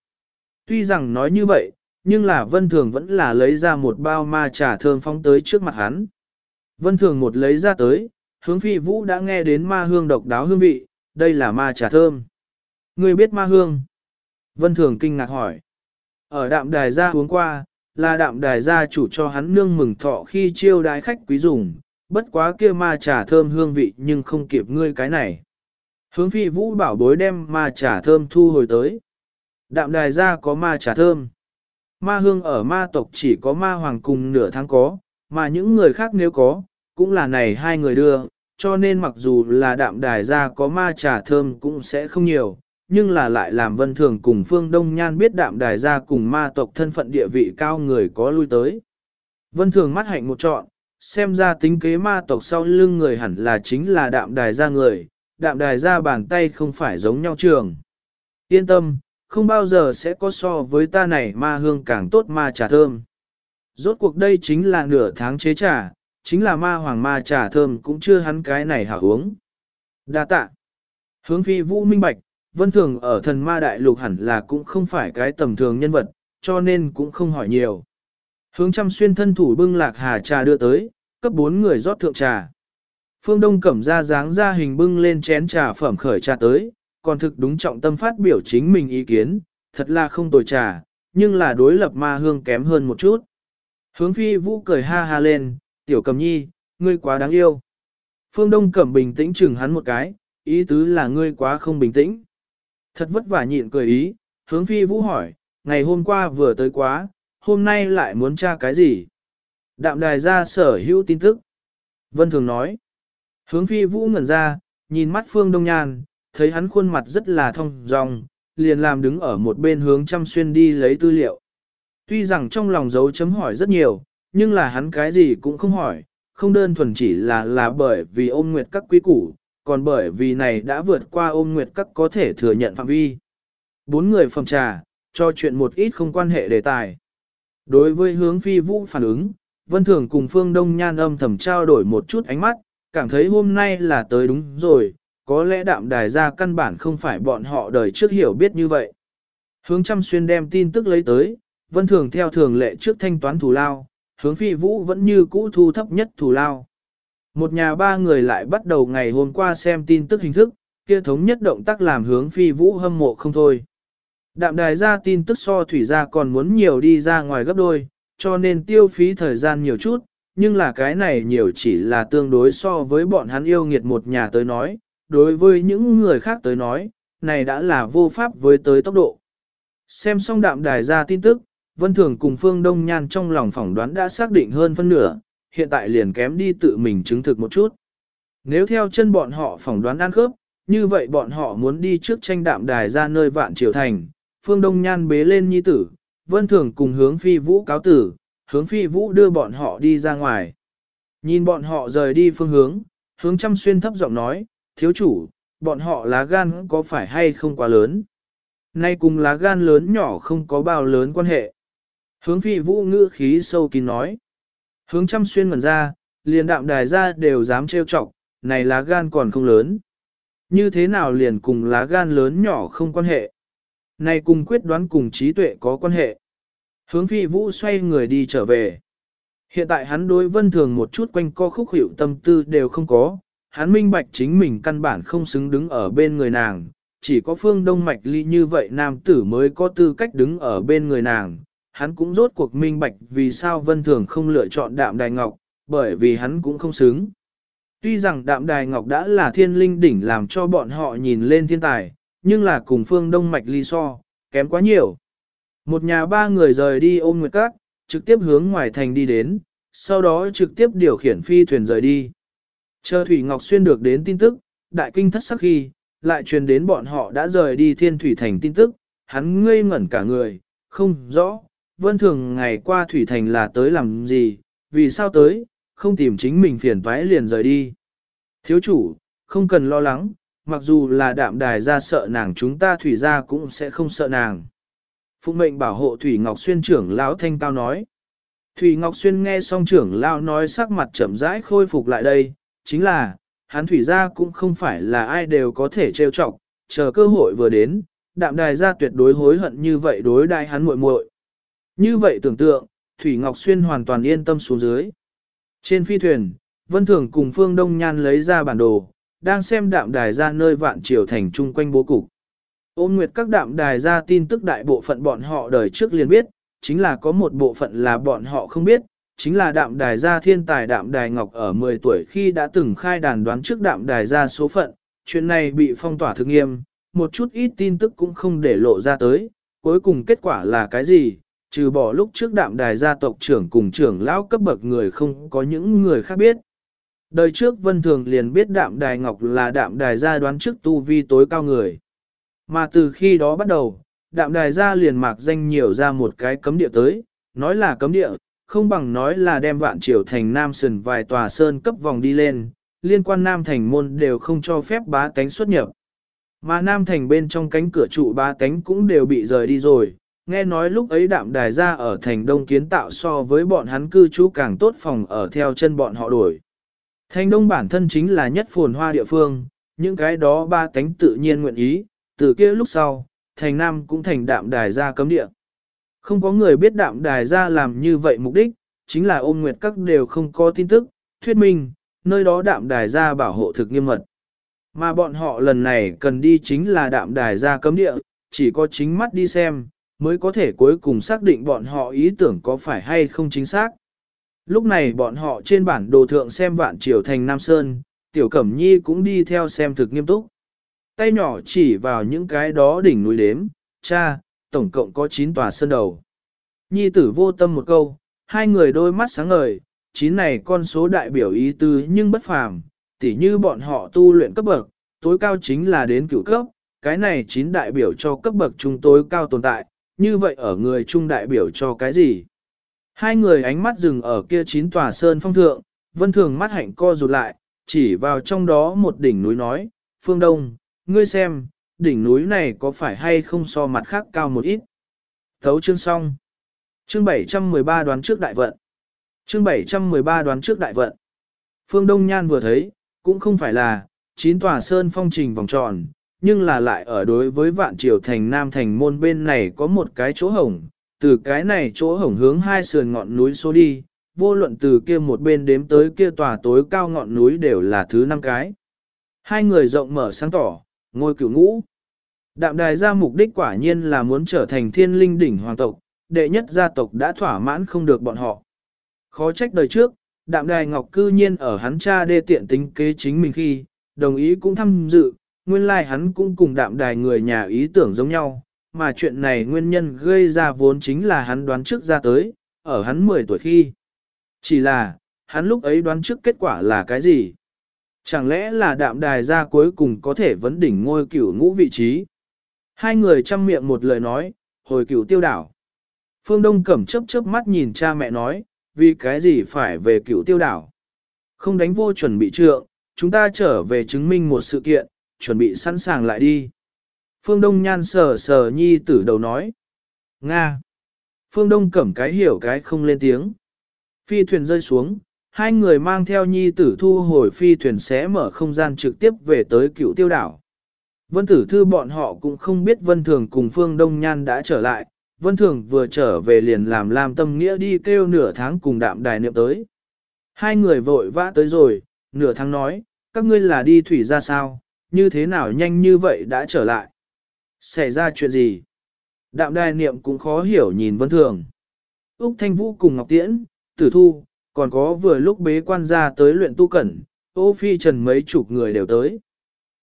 Tuy rằng nói như vậy, nhưng là Vân Thường vẫn là lấy ra một bao ma trà thơm phóng tới trước mặt hắn. Vân Thường một lấy ra tới, hướng phi vũ đã nghe đến ma hương độc đáo hương vị, đây là ma trà thơm. Ngươi biết ma hương? Vân Thường kinh ngạc hỏi. Ở đạm đài gia uống qua, là đạm đài gia chủ cho hắn nương mừng thọ khi chiêu đái khách quý dùng, bất quá kia ma trà thơm hương vị nhưng không kịp ngươi cái này. Hướng phi vũ bảo bối đem ma trà thơm thu hồi tới. Đạm đài ra có ma trà thơm. Ma hương ở ma tộc chỉ có ma hoàng cùng nửa tháng có, mà những người khác nếu có, cũng là này hai người đưa, cho nên mặc dù là đạm đài ra có ma trà thơm cũng sẽ không nhiều, nhưng là lại làm vân thường cùng phương đông nhan biết đạm đài ra cùng ma tộc thân phận địa vị cao người có lui tới. Vân thường mắt hạnh một trọn, xem ra tính kế ma tộc sau lưng người hẳn là chính là đạm đài ra người, đạm đài ra bàn tay không phải giống nhau trường. Yên tâm, không bao giờ sẽ có so với ta này ma hương càng tốt ma trà thơm. Rốt cuộc đây chính là nửa tháng chế trà, chính là ma hoàng ma trà thơm cũng chưa hắn cái này hảo uống. Đa tạ. Hướng phi vũ minh bạch, vân thường ở thần ma đại lục hẳn là cũng không phải cái tầm thường nhân vật, cho nên cũng không hỏi nhiều. Hướng trăm xuyên thân thủ bưng lạc hà trà đưa tới, cấp bốn người rót thượng trà. Phương Đông cẩm ra dáng ra hình bưng lên chén trà phẩm khởi trà tới, còn thực đúng trọng tâm phát biểu chính mình ý kiến, thật là không tồi trà, nhưng là đối lập ma hương kém hơn một chút. Hướng phi vũ cười ha ha lên, tiểu cầm nhi, ngươi quá đáng yêu. Phương Đông cẩm bình tĩnh chừng hắn một cái, ý tứ là ngươi quá không bình tĩnh. Thật vất vả nhịn cười ý, hướng phi vũ hỏi, ngày hôm qua vừa tới quá, hôm nay lại muốn tra cái gì? Đạm đài ra sở hữu tin tức. Vân Thường nói, hướng phi vũ ngẩn ra, nhìn mắt Phương Đông Nhan, thấy hắn khuôn mặt rất là thông dong, liền làm đứng ở một bên hướng chăm xuyên đi lấy tư liệu. Tuy rằng trong lòng dấu chấm hỏi rất nhiều, nhưng là hắn cái gì cũng không hỏi, không đơn thuần chỉ là là bởi vì ôm nguyệt các quý củ, còn bởi vì này đã vượt qua ôm nguyệt các có thể thừa nhận phạm vi. Bốn người phòng trà, cho chuyện một ít không quan hệ đề tài. Đối với hướng phi vũ phản ứng, Vân Thường cùng Phương Đông Nhan âm thầm trao đổi một chút ánh mắt, cảm thấy hôm nay là tới đúng rồi, có lẽ đạm đài ra căn bản không phải bọn họ đời trước hiểu biết như vậy. Hướng chăm xuyên đem tin tức lấy tới, Vân Thường theo thường lệ trước thanh toán thù lao, hướng phi vũ vẫn như cũ thu thấp nhất thù lao. Một nhà ba người lại bắt đầu ngày hôm qua xem tin tức hình thức, kia thống nhất động tác làm hướng phi vũ hâm mộ không thôi. Đạm đài ra tin tức so thủy ra còn muốn nhiều đi ra ngoài gấp đôi, cho nên tiêu phí thời gian nhiều chút, nhưng là cái này nhiều chỉ là tương đối so với bọn hắn yêu nghiệt một nhà tới nói, đối với những người khác tới nói, này đã là vô pháp với tới tốc độ. Xem xong đạm đài ra tin tức, Vân Thường cùng Phương Đông Nhan trong lòng phỏng đoán đã xác định hơn phân nửa, hiện tại liền kém đi tự mình chứng thực một chút. Nếu theo chân bọn họ phỏng đoán ăn khớp, như vậy bọn họ muốn đi trước tranh đạm đài ra nơi vạn triều thành, Phương Đông Nhan bế lên nhi tử, Vân Thường cùng hướng phi vũ cáo tử, hướng phi vũ đưa bọn họ đi ra ngoài. Nhìn bọn họ rời đi phương hướng, hướng chăm xuyên thấp giọng nói, thiếu chủ, bọn họ lá gan có phải hay không quá lớn. Nay cùng lá gan lớn nhỏ không có bao lớn quan hệ. Hướng phi vũ ngữ khí sâu kín nói. Hướng chăm xuyên mẩn ra, liền đạm đài ra đều dám trêu chọc, này lá gan còn không lớn. Như thế nào liền cùng lá gan lớn nhỏ không quan hệ. Này cùng quyết đoán cùng trí tuệ có quan hệ. Hướng phi vũ xoay người đi trở về. Hiện tại hắn đối vân thường một chút quanh co khúc hiệu tâm tư đều không có, hắn minh bạch chính mình căn bản không xứng đứng ở bên người nàng, chỉ có phương đông mạch ly như vậy nam tử mới có tư cách đứng ở bên người nàng. Hắn cũng rốt cuộc minh bạch vì sao vân thường không lựa chọn đạm đài ngọc, bởi vì hắn cũng không xứng. Tuy rằng đạm đài ngọc đã là thiên linh đỉnh làm cho bọn họ nhìn lên thiên tài, nhưng là cùng phương đông mạch ly so, kém quá nhiều. Một nhà ba người rời đi ôm nguyệt các, trực tiếp hướng ngoài thành đi đến, sau đó trực tiếp điều khiển phi thuyền rời đi. Chờ Thủy Ngọc Xuyên được đến tin tức, đại kinh thất sắc khi, lại truyền đến bọn họ đã rời đi thiên thủy thành tin tức, hắn ngây ngẩn cả người, không rõ, vân thường ngày qua thủy thành là tới làm gì, vì sao tới, không tìm chính mình phiền toái liền rời đi. Thiếu chủ, không cần lo lắng, mặc dù là đạm đài ra sợ nàng chúng ta thủy ra cũng sẽ không sợ nàng. Phụng mệnh bảo hộ Thủy Ngọc Xuyên trưởng lão thanh cao nói. Thủy Ngọc Xuyên nghe xong trưởng lão nói sắc mặt chậm rãi khôi phục lại đây, chính là, hắn thủy gia cũng không phải là ai đều có thể trêu chọc, chờ cơ hội vừa đến, đạm đài gia tuyệt đối hối hận như vậy đối đại hắn muội muội. Như vậy tưởng tượng, Thủy Ngọc Xuyên hoàn toàn yên tâm xuống dưới. Trên phi thuyền, Vân Thường cùng Phương Đông Nhan lấy ra bản đồ, đang xem đạm đài ra nơi vạn triều thành chung quanh bố cục. Ôn nguyệt các đạm đài ra tin tức đại bộ phận bọn họ đời trước liền biết, chính là có một bộ phận là bọn họ không biết, chính là đạm đài gia thiên tài đạm đài ngọc ở 10 tuổi khi đã từng khai đàn đoán trước đạm đài gia số phận, chuyện này bị phong tỏa thực nghiêm, một chút ít tin tức cũng không để lộ ra tới, cuối cùng kết quả là cái gì, trừ bỏ lúc trước đạm đài gia tộc trưởng cùng trưởng lão cấp bậc người không có những người khác biết. Đời trước Vân Thường liền biết đạm đài ngọc là đạm đài gia đoán trước tu vi tối cao người. Mà từ khi đó bắt đầu, đạm đài gia liền mạc danh nhiều ra một cái cấm địa tới, nói là cấm địa, không bằng nói là đem vạn triều thành Nam Sơn vài tòa sơn cấp vòng đi lên, liên quan Nam Thành môn đều không cho phép bá tánh xuất nhập. Mà Nam Thành bên trong cánh cửa trụ bá tánh cũng đều bị rời đi rồi, nghe nói lúc ấy đạm đài ra ở thành đông kiến tạo so với bọn hắn cư trú càng tốt phòng ở theo chân bọn họ đổi. Thành đông bản thân chính là nhất phồn hoa địa phương, những cái đó ba tánh tự nhiên nguyện ý, từ kia lúc sau, thành nam cũng thành đạm đài ra cấm địa. Không có người biết đạm đài ra làm như vậy mục đích, chính là ôm nguyệt các đều không có tin tức, thuyết minh, nơi đó đạm đài ra bảo hộ thực nghiêm mật. Mà bọn họ lần này cần đi chính là đạm đài ra cấm địa, chỉ có chính mắt đi xem, mới có thể cuối cùng xác định bọn họ ý tưởng có phải hay không chính xác. Lúc này bọn họ trên bản đồ thượng xem vạn triều thành Nam Sơn, Tiểu Cẩm Nhi cũng đi theo xem thực nghiêm túc. Tay nhỏ chỉ vào những cái đó đỉnh núi đếm, cha, tổng cộng có 9 tòa sơn đầu. Nhi tử vô tâm một câu, hai người đôi mắt sáng ngời, chín này con số đại biểu ý tứ nhưng bất phàm, tỉ như bọn họ tu luyện cấp bậc, tối cao chính là đến cửu cấp, cái này chín đại biểu cho cấp bậc trung tối cao tồn tại, như vậy ở người trung đại biểu cho cái gì? Hai người ánh mắt dừng ở kia chín tòa sơn phong thượng, vân thường mắt hạnh co rụt lại, chỉ vào trong đó một đỉnh núi nói, phương đông, ngươi xem, đỉnh núi này có phải hay không so mặt khác cao một ít. Thấu chương xong. Chương 713 đoán trước đại vận. Chương 713 đoán trước đại vận. Phương Đông Nhan vừa thấy, cũng không phải là, chín tòa sơn phong trình vòng tròn, nhưng là lại ở đối với vạn triều thành nam thành môn bên này có một cái chỗ hổng, từ cái này chỗ hổng hướng hai sườn ngọn núi số đi, vô luận từ kia một bên đếm tới kia tòa tối cao ngọn núi đều là thứ năm cái. Hai người rộng mở sáng tỏ, ngôi cửu ngũ. Đạm đài ra mục đích quả nhiên là muốn trở thành thiên linh đỉnh hoàng tộc, đệ nhất gia tộc đã thỏa mãn không được bọn họ. Khó trách đời trước, đạm đài ngọc cư nhiên ở hắn cha đê tiện tính kế chính mình khi, đồng ý cũng tham dự, nguyên lai like hắn cũng cùng đạm đài người nhà ý tưởng giống nhau, mà chuyện này nguyên nhân gây ra vốn chính là hắn đoán trước ra tới, ở hắn 10 tuổi khi. Chỉ là, hắn lúc ấy đoán trước kết quả là cái gì? Chẳng lẽ là đạm đài ra cuối cùng có thể vấn đỉnh ngôi cửu ngũ vị trí? Hai người chăm miệng một lời nói, hồi cửu tiêu đảo. Phương Đông Cẩm chớp chớp mắt nhìn cha mẹ nói, vì cái gì phải về cửu tiêu đảo? Không đánh vô chuẩn bị trượng, chúng ta trở về chứng minh một sự kiện, chuẩn bị sẵn sàng lại đi. Phương Đông nhan sờ sờ nhi tử đầu nói. Nga. Phương Đông cẩm cái hiểu cái không lên tiếng. Phi thuyền rơi xuống, hai người mang theo nhi tử thu hồi phi thuyền sẽ mở không gian trực tiếp về tới cựu tiêu đảo. Vân tử thư bọn họ cũng không biết Vân Thường cùng Phương Đông Nhan đã trở lại, Vân Thường vừa trở về liền làm làm tâm nghĩa đi kêu nửa tháng cùng đạm đài niệm tới. Hai người vội vã tới rồi, nửa tháng nói, các ngươi là đi thủy ra sao, như thế nào nhanh như vậy đã trở lại. Xảy ra chuyện gì? Đạm đài niệm cũng khó hiểu nhìn Vân Thường. Úc Thanh Vũ cùng Ngọc Tiễn, Tử Thu, còn có vừa lúc bế quan ra tới luyện tu cẩn, ô phi trần mấy chục người đều tới.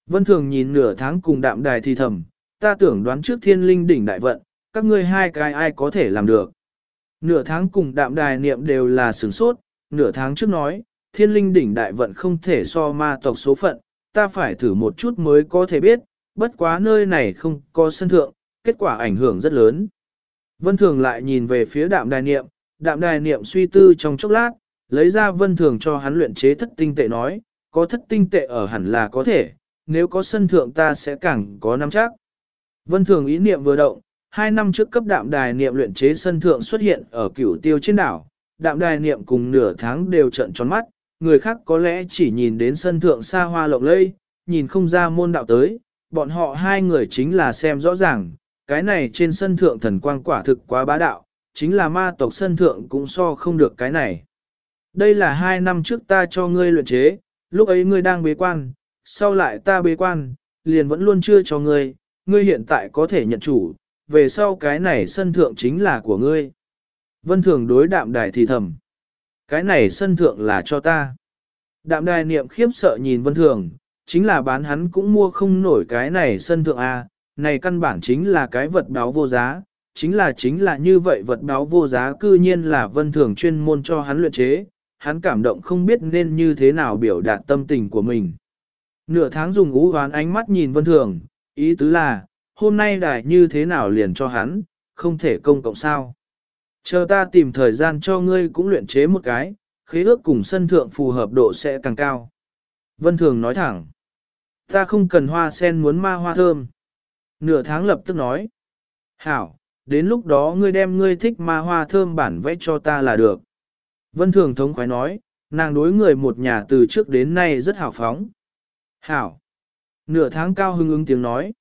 Vân Thường nhìn nửa tháng cùng đạm đài thì thầm, ta tưởng đoán trước thiên linh đỉnh đại vận, các ngươi hai cái ai có thể làm được. Nửa tháng cùng đạm đài niệm đều là sửng sốt, nửa tháng trước nói, thiên linh đỉnh đại vận không thể so ma tộc số phận, ta phải thử một chút mới có thể biết, bất quá nơi này không có sân thượng, kết quả ảnh hưởng rất lớn. Vân Thường lại nhìn về phía đạm đài niệm, đạm đài niệm suy tư trong chốc lát, lấy ra Vân Thường cho hắn luyện chế thất tinh tệ nói, có thất tinh tệ ở hẳn là có thể, nếu có sân thượng ta sẽ càng có năm chắc. Vân Thường ý niệm vừa động, hai năm trước cấp đạm đài niệm luyện chế sân thượng xuất hiện ở cửu tiêu trên đảo, đạm đài niệm cùng nửa tháng đều trận tròn mắt, người khác có lẽ chỉ nhìn đến sân thượng xa hoa lộng lây, nhìn không ra môn đạo tới, bọn họ hai người chính là xem rõ ràng, cái này trên sân thượng thần quang quả thực quá bá đạo, chính là ma tộc sân thượng cũng so không được cái này. Đây là hai năm trước ta cho ngươi luyện chế, lúc ấy ngươi đang bế quan, sau lại ta bế quan, liền vẫn luôn chưa cho ngươi, ngươi hiện tại có thể nhận chủ, về sau cái này sân thượng chính là của ngươi. Vân thường đối đạm đài thì thầm. Cái này sân thượng là cho ta. Đạm đài niệm khiếp sợ nhìn vân thường, chính là bán hắn cũng mua không nổi cái này sân thượng A, này căn bản chính là cái vật báo vô giá, chính là chính là như vậy vật báo vô giá cư nhiên là vân thường chuyên môn cho hắn luyện chế, hắn cảm động không biết nên như thế nào biểu đạt tâm tình của mình. Nửa tháng dùng ú hoán ánh mắt nhìn vân thường, ý tứ là, hôm nay đài như thế nào liền cho hắn, không thể công cộng sao. Chờ ta tìm thời gian cho ngươi cũng luyện chế một cái, khế ước cùng sân thượng phù hợp độ sẽ càng cao. Vân Thường nói thẳng, ta không cần hoa sen muốn ma hoa thơm. Nửa tháng lập tức nói, hảo, đến lúc đó ngươi đem ngươi thích ma hoa thơm bản vẽ cho ta là được. Vân Thường thống khoái nói, nàng đối người một nhà từ trước đến nay rất hào phóng. Hảo. Nửa tháng cao hưng ứng tiếng nói.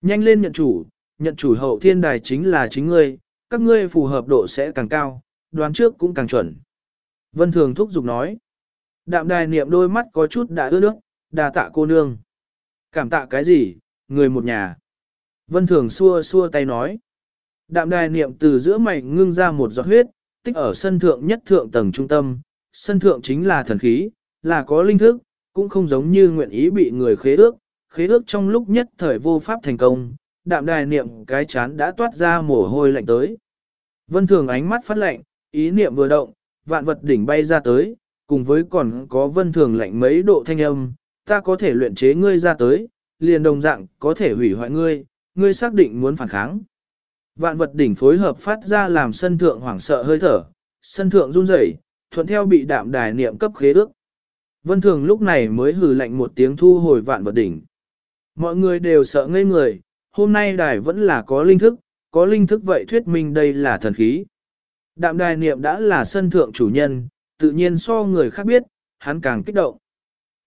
Nhanh lên nhận chủ, nhận chủ hậu thiên đài chính là chính ngươi, các ngươi phù hợp độ sẽ càng cao, đoán trước cũng càng chuẩn. Vân Thường thúc giục nói. Đạm đài niệm đôi mắt có chút đã ướt nước, đà tạ cô nương. Cảm tạ cái gì, người một nhà. Vân Thường xua xua tay nói. Đạm đài niệm từ giữa mày ngưng ra một giọt huyết, tích ở sân thượng nhất thượng tầng trung tâm. Sân thượng chính là thần khí, là có linh thức, cũng không giống như nguyện ý bị người khế ước. Khế ước trong lúc nhất thời vô pháp thành công, đạm đài niệm cái chán đã toát ra mồ hôi lạnh tới. Vân thường ánh mắt phát lạnh, ý niệm vừa động, vạn vật đỉnh bay ra tới, cùng với còn có vân thường lạnh mấy độ thanh âm, ta có thể luyện chế ngươi ra tới, liền đồng dạng có thể hủy hoại ngươi, ngươi xác định muốn phản kháng. Vạn vật đỉnh phối hợp phát ra làm sân thượng hoảng sợ hơi thở, sân thượng run rẩy, thuận theo bị đạm đài niệm cấp khế ước. Vân thường lúc này mới hừ lạnh một tiếng thu hồi vạn vật đỉnh. Mọi người đều sợ ngây người, hôm nay đài vẫn là có linh thức, có linh thức vậy thuyết minh đây là thần khí. Đạm đài niệm đã là sân thượng chủ nhân, tự nhiên so người khác biết, hắn càng kích động.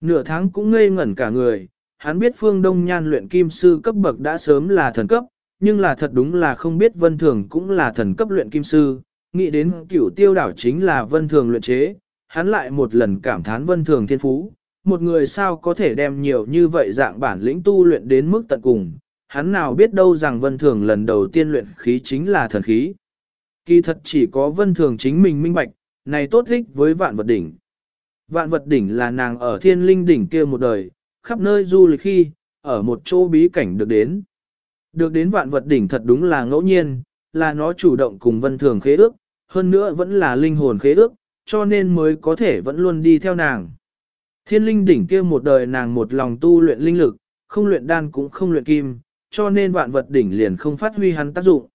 Nửa tháng cũng ngây ngẩn cả người, hắn biết phương đông nhan luyện kim sư cấp bậc đã sớm là thần cấp, nhưng là thật đúng là không biết vân thường cũng là thần cấp luyện kim sư, nghĩ đến cửu tiêu đảo chính là vân thường luyện chế, hắn lại một lần cảm thán vân thường thiên phú, một người sao có thể đem nhiều như vậy dạng bản lĩnh tu luyện đến mức tận cùng, hắn nào biết đâu rằng vân thường lần đầu tiên luyện khí chính là thần khí. Kỳ thật chỉ có vân thường chính mình minh bạch, này tốt thích với vạn vật đỉnh. Vạn vật đỉnh là nàng ở thiên linh đỉnh kia một đời, khắp nơi du lịch khi, ở một chỗ bí cảnh được đến. Được đến vạn vật đỉnh thật đúng là ngẫu nhiên, là nó chủ động cùng vân thường khế ước, hơn nữa vẫn là linh hồn khế ước, cho nên mới có thể vẫn luôn đi theo nàng. Thiên linh đỉnh kia một đời nàng một lòng tu luyện linh lực, không luyện đan cũng không luyện kim, cho nên vạn vật đỉnh liền không phát huy hắn tác dụng.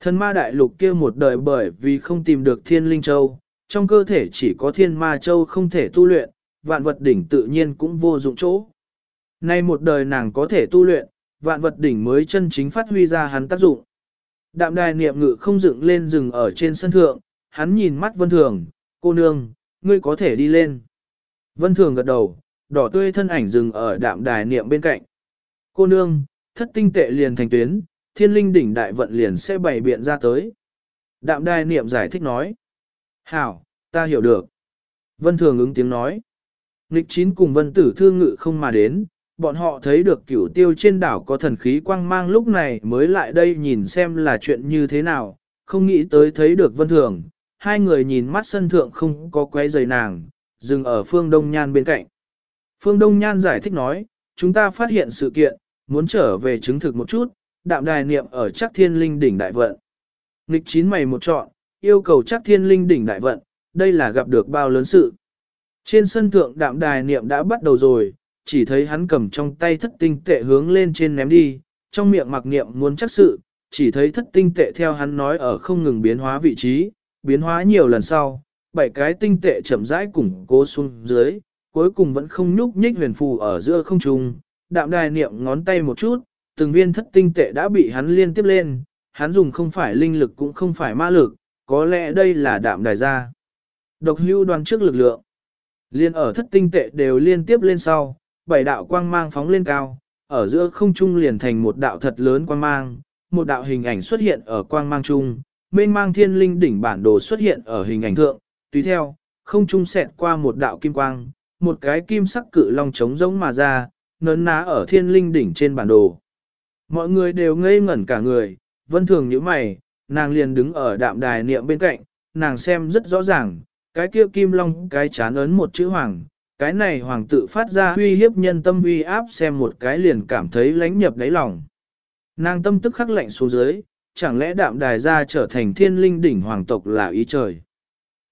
Thần ma đại lục kia một đời bởi vì không tìm được thiên linh châu, trong cơ thể chỉ có thiên ma châu không thể tu luyện, vạn vật đỉnh tự nhiên cũng vô dụng chỗ. Nay một đời nàng có thể tu luyện, vạn vật đỉnh mới chân chính phát huy ra hắn tác dụng. Đạm đài niệm ngự không dựng lên rừng ở trên sân thượng, hắn nhìn mắt vân thường, cô nương, ngươi có thể đi lên. Vân thường gật đầu, đỏ tươi thân ảnh rừng ở đạm đài niệm bên cạnh. Cô nương, thất tinh tệ liền thành tuyến, thiên linh đỉnh đại vận liền sẽ bày biện ra tới. Đạm đài niệm giải thích nói. Hảo, ta hiểu được. Vân thường ứng tiếng nói. Nịch chín cùng vân tử thương ngự không mà đến, bọn họ thấy được cửu tiêu trên đảo có thần khí quang mang lúc này mới lại đây nhìn xem là chuyện như thế nào, không nghĩ tới thấy được vân thường. Hai người nhìn mắt sân thượng không có quấy giày nàng, dừng ở phương Đông Nhan bên cạnh. Phương Đông Nhan giải thích nói, chúng ta phát hiện sự kiện, muốn trở về chứng thực một chút, đạm đài niệm ở chắc thiên linh đỉnh đại vận. Nghịch chín mày một chọn, yêu cầu chắc thiên linh đỉnh đại vận, đây là gặp được bao lớn sự. Trên sân thượng đạm đài niệm đã bắt đầu rồi, chỉ thấy hắn cầm trong tay thất tinh tệ hướng lên trên ném đi, trong miệng mặc niệm muốn chắc sự, chỉ thấy thất tinh tệ theo hắn nói ở không ngừng biến hóa vị trí, biến hóa nhiều lần sau, bảy cái tinh tệ chậm rãi củng cố xuống dưới, cuối cùng vẫn không nhúc nhích huyền phù ở giữa không trung, đạm đài niệm ngón tay một chút, từng viên thất tinh tệ đã bị hắn liên tiếp lên, hắn dùng không phải linh lực cũng không phải ma lực, có lẽ đây là đạm đài gia. Độc hưu đoàn trước lực lượng. Liên ở thất tinh tệ đều liên tiếp lên sau, bảy đạo quang mang phóng lên cao, ở giữa không trung liền thành một đạo thật lớn quang mang, một đạo hình ảnh xuất hiện ở quang mang trung, mênh mang thiên linh đỉnh bản đồ xuất hiện ở hình ảnh thượng, tùy theo, không trung xẹt qua một đạo kim quang, một cái kim sắc cự long trống giống mà ra, nấn ná ở thiên linh đỉnh trên bản đồ. Mọi người đều ngây ngẩn cả người, vân thường như mày, nàng liền đứng ở đạm đài niệm bên cạnh, nàng xem rất rõ ràng, cái kia kim long cái chán ấn một chữ hoàng, cái này hoàng tự phát ra uy hiếp nhân tâm uy áp xem một cái liền cảm thấy lánh nhập đáy lòng. Nàng tâm tức khắc lạnh xuống dưới, chẳng lẽ đạm đài ra trở thành thiên linh đỉnh hoàng tộc là ý trời.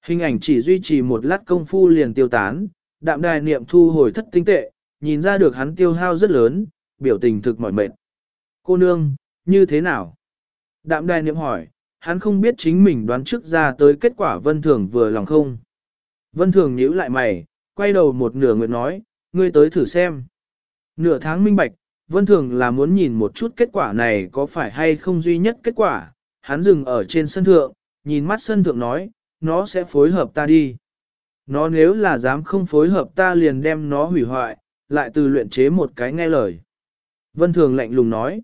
Hình ảnh chỉ duy trì một lát công phu liền tiêu tán, đạm đài niệm thu hồi thất tinh tệ, nhìn ra được hắn tiêu hao rất lớn, biểu tình thực mỏi mệt. Cô nương, như thế nào? Đạm đài niệm hỏi, hắn không biết chính mình đoán trước ra tới kết quả vân thường vừa lòng không. Vân thường nhíu lại mày, quay đầu một nửa nguyện nói, ngươi tới thử xem. Nửa tháng minh bạch, vân thường là muốn nhìn một chút kết quả này có phải hay không duy nhất kết quả. Hắn dừng ở trên sân thượng, nhìn mắt sân thượng nói, nó sẽ phối hợp ta đi. Nó nếu là dám không phối hợp ta liền đem nó hủy hoại, lại từ luyện chế một cái nghe lời. Vân Thường lạnh lùng nói.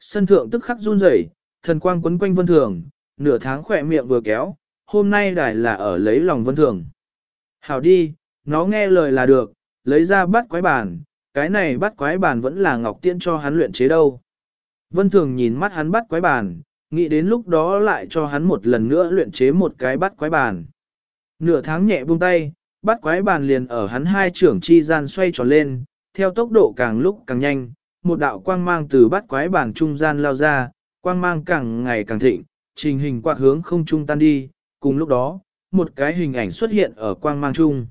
Sân thượng tức khắc run rẩy, thần quang quấn quanh Vân Thường, nửa tháng khỏe miệng vừa kéo, hôm nay đài là ở lấy lòng Vân Thường. Hảo đi, nó nghe lời là được, lấy ra bắt quái bàn, cái này bắt quái bàn vẫn là Ngọc Tiên cho hắn luyện chế đâu. Vân Thường nhìn mắt hắn bắt quái bàn, nghĩ đến lúc đó lại cho hắn một lần nữa luyện chế một cái bắt quái bàn. Nửa tháng nhẹ buông tay, bắt quái bàn liền ở hắn hai trưởng chi gian xoay tròn lên, theo tốc độ càng lúc càng nhanh, một đạo quang mang từ bắt quái bàn trung gian lao ra, quang mang càng ngày càng thịnh, trình hình quạt hướng không trung tan đi, cùng lúc đó, một cái hình ảnh xuất hiện ở quang mang trung.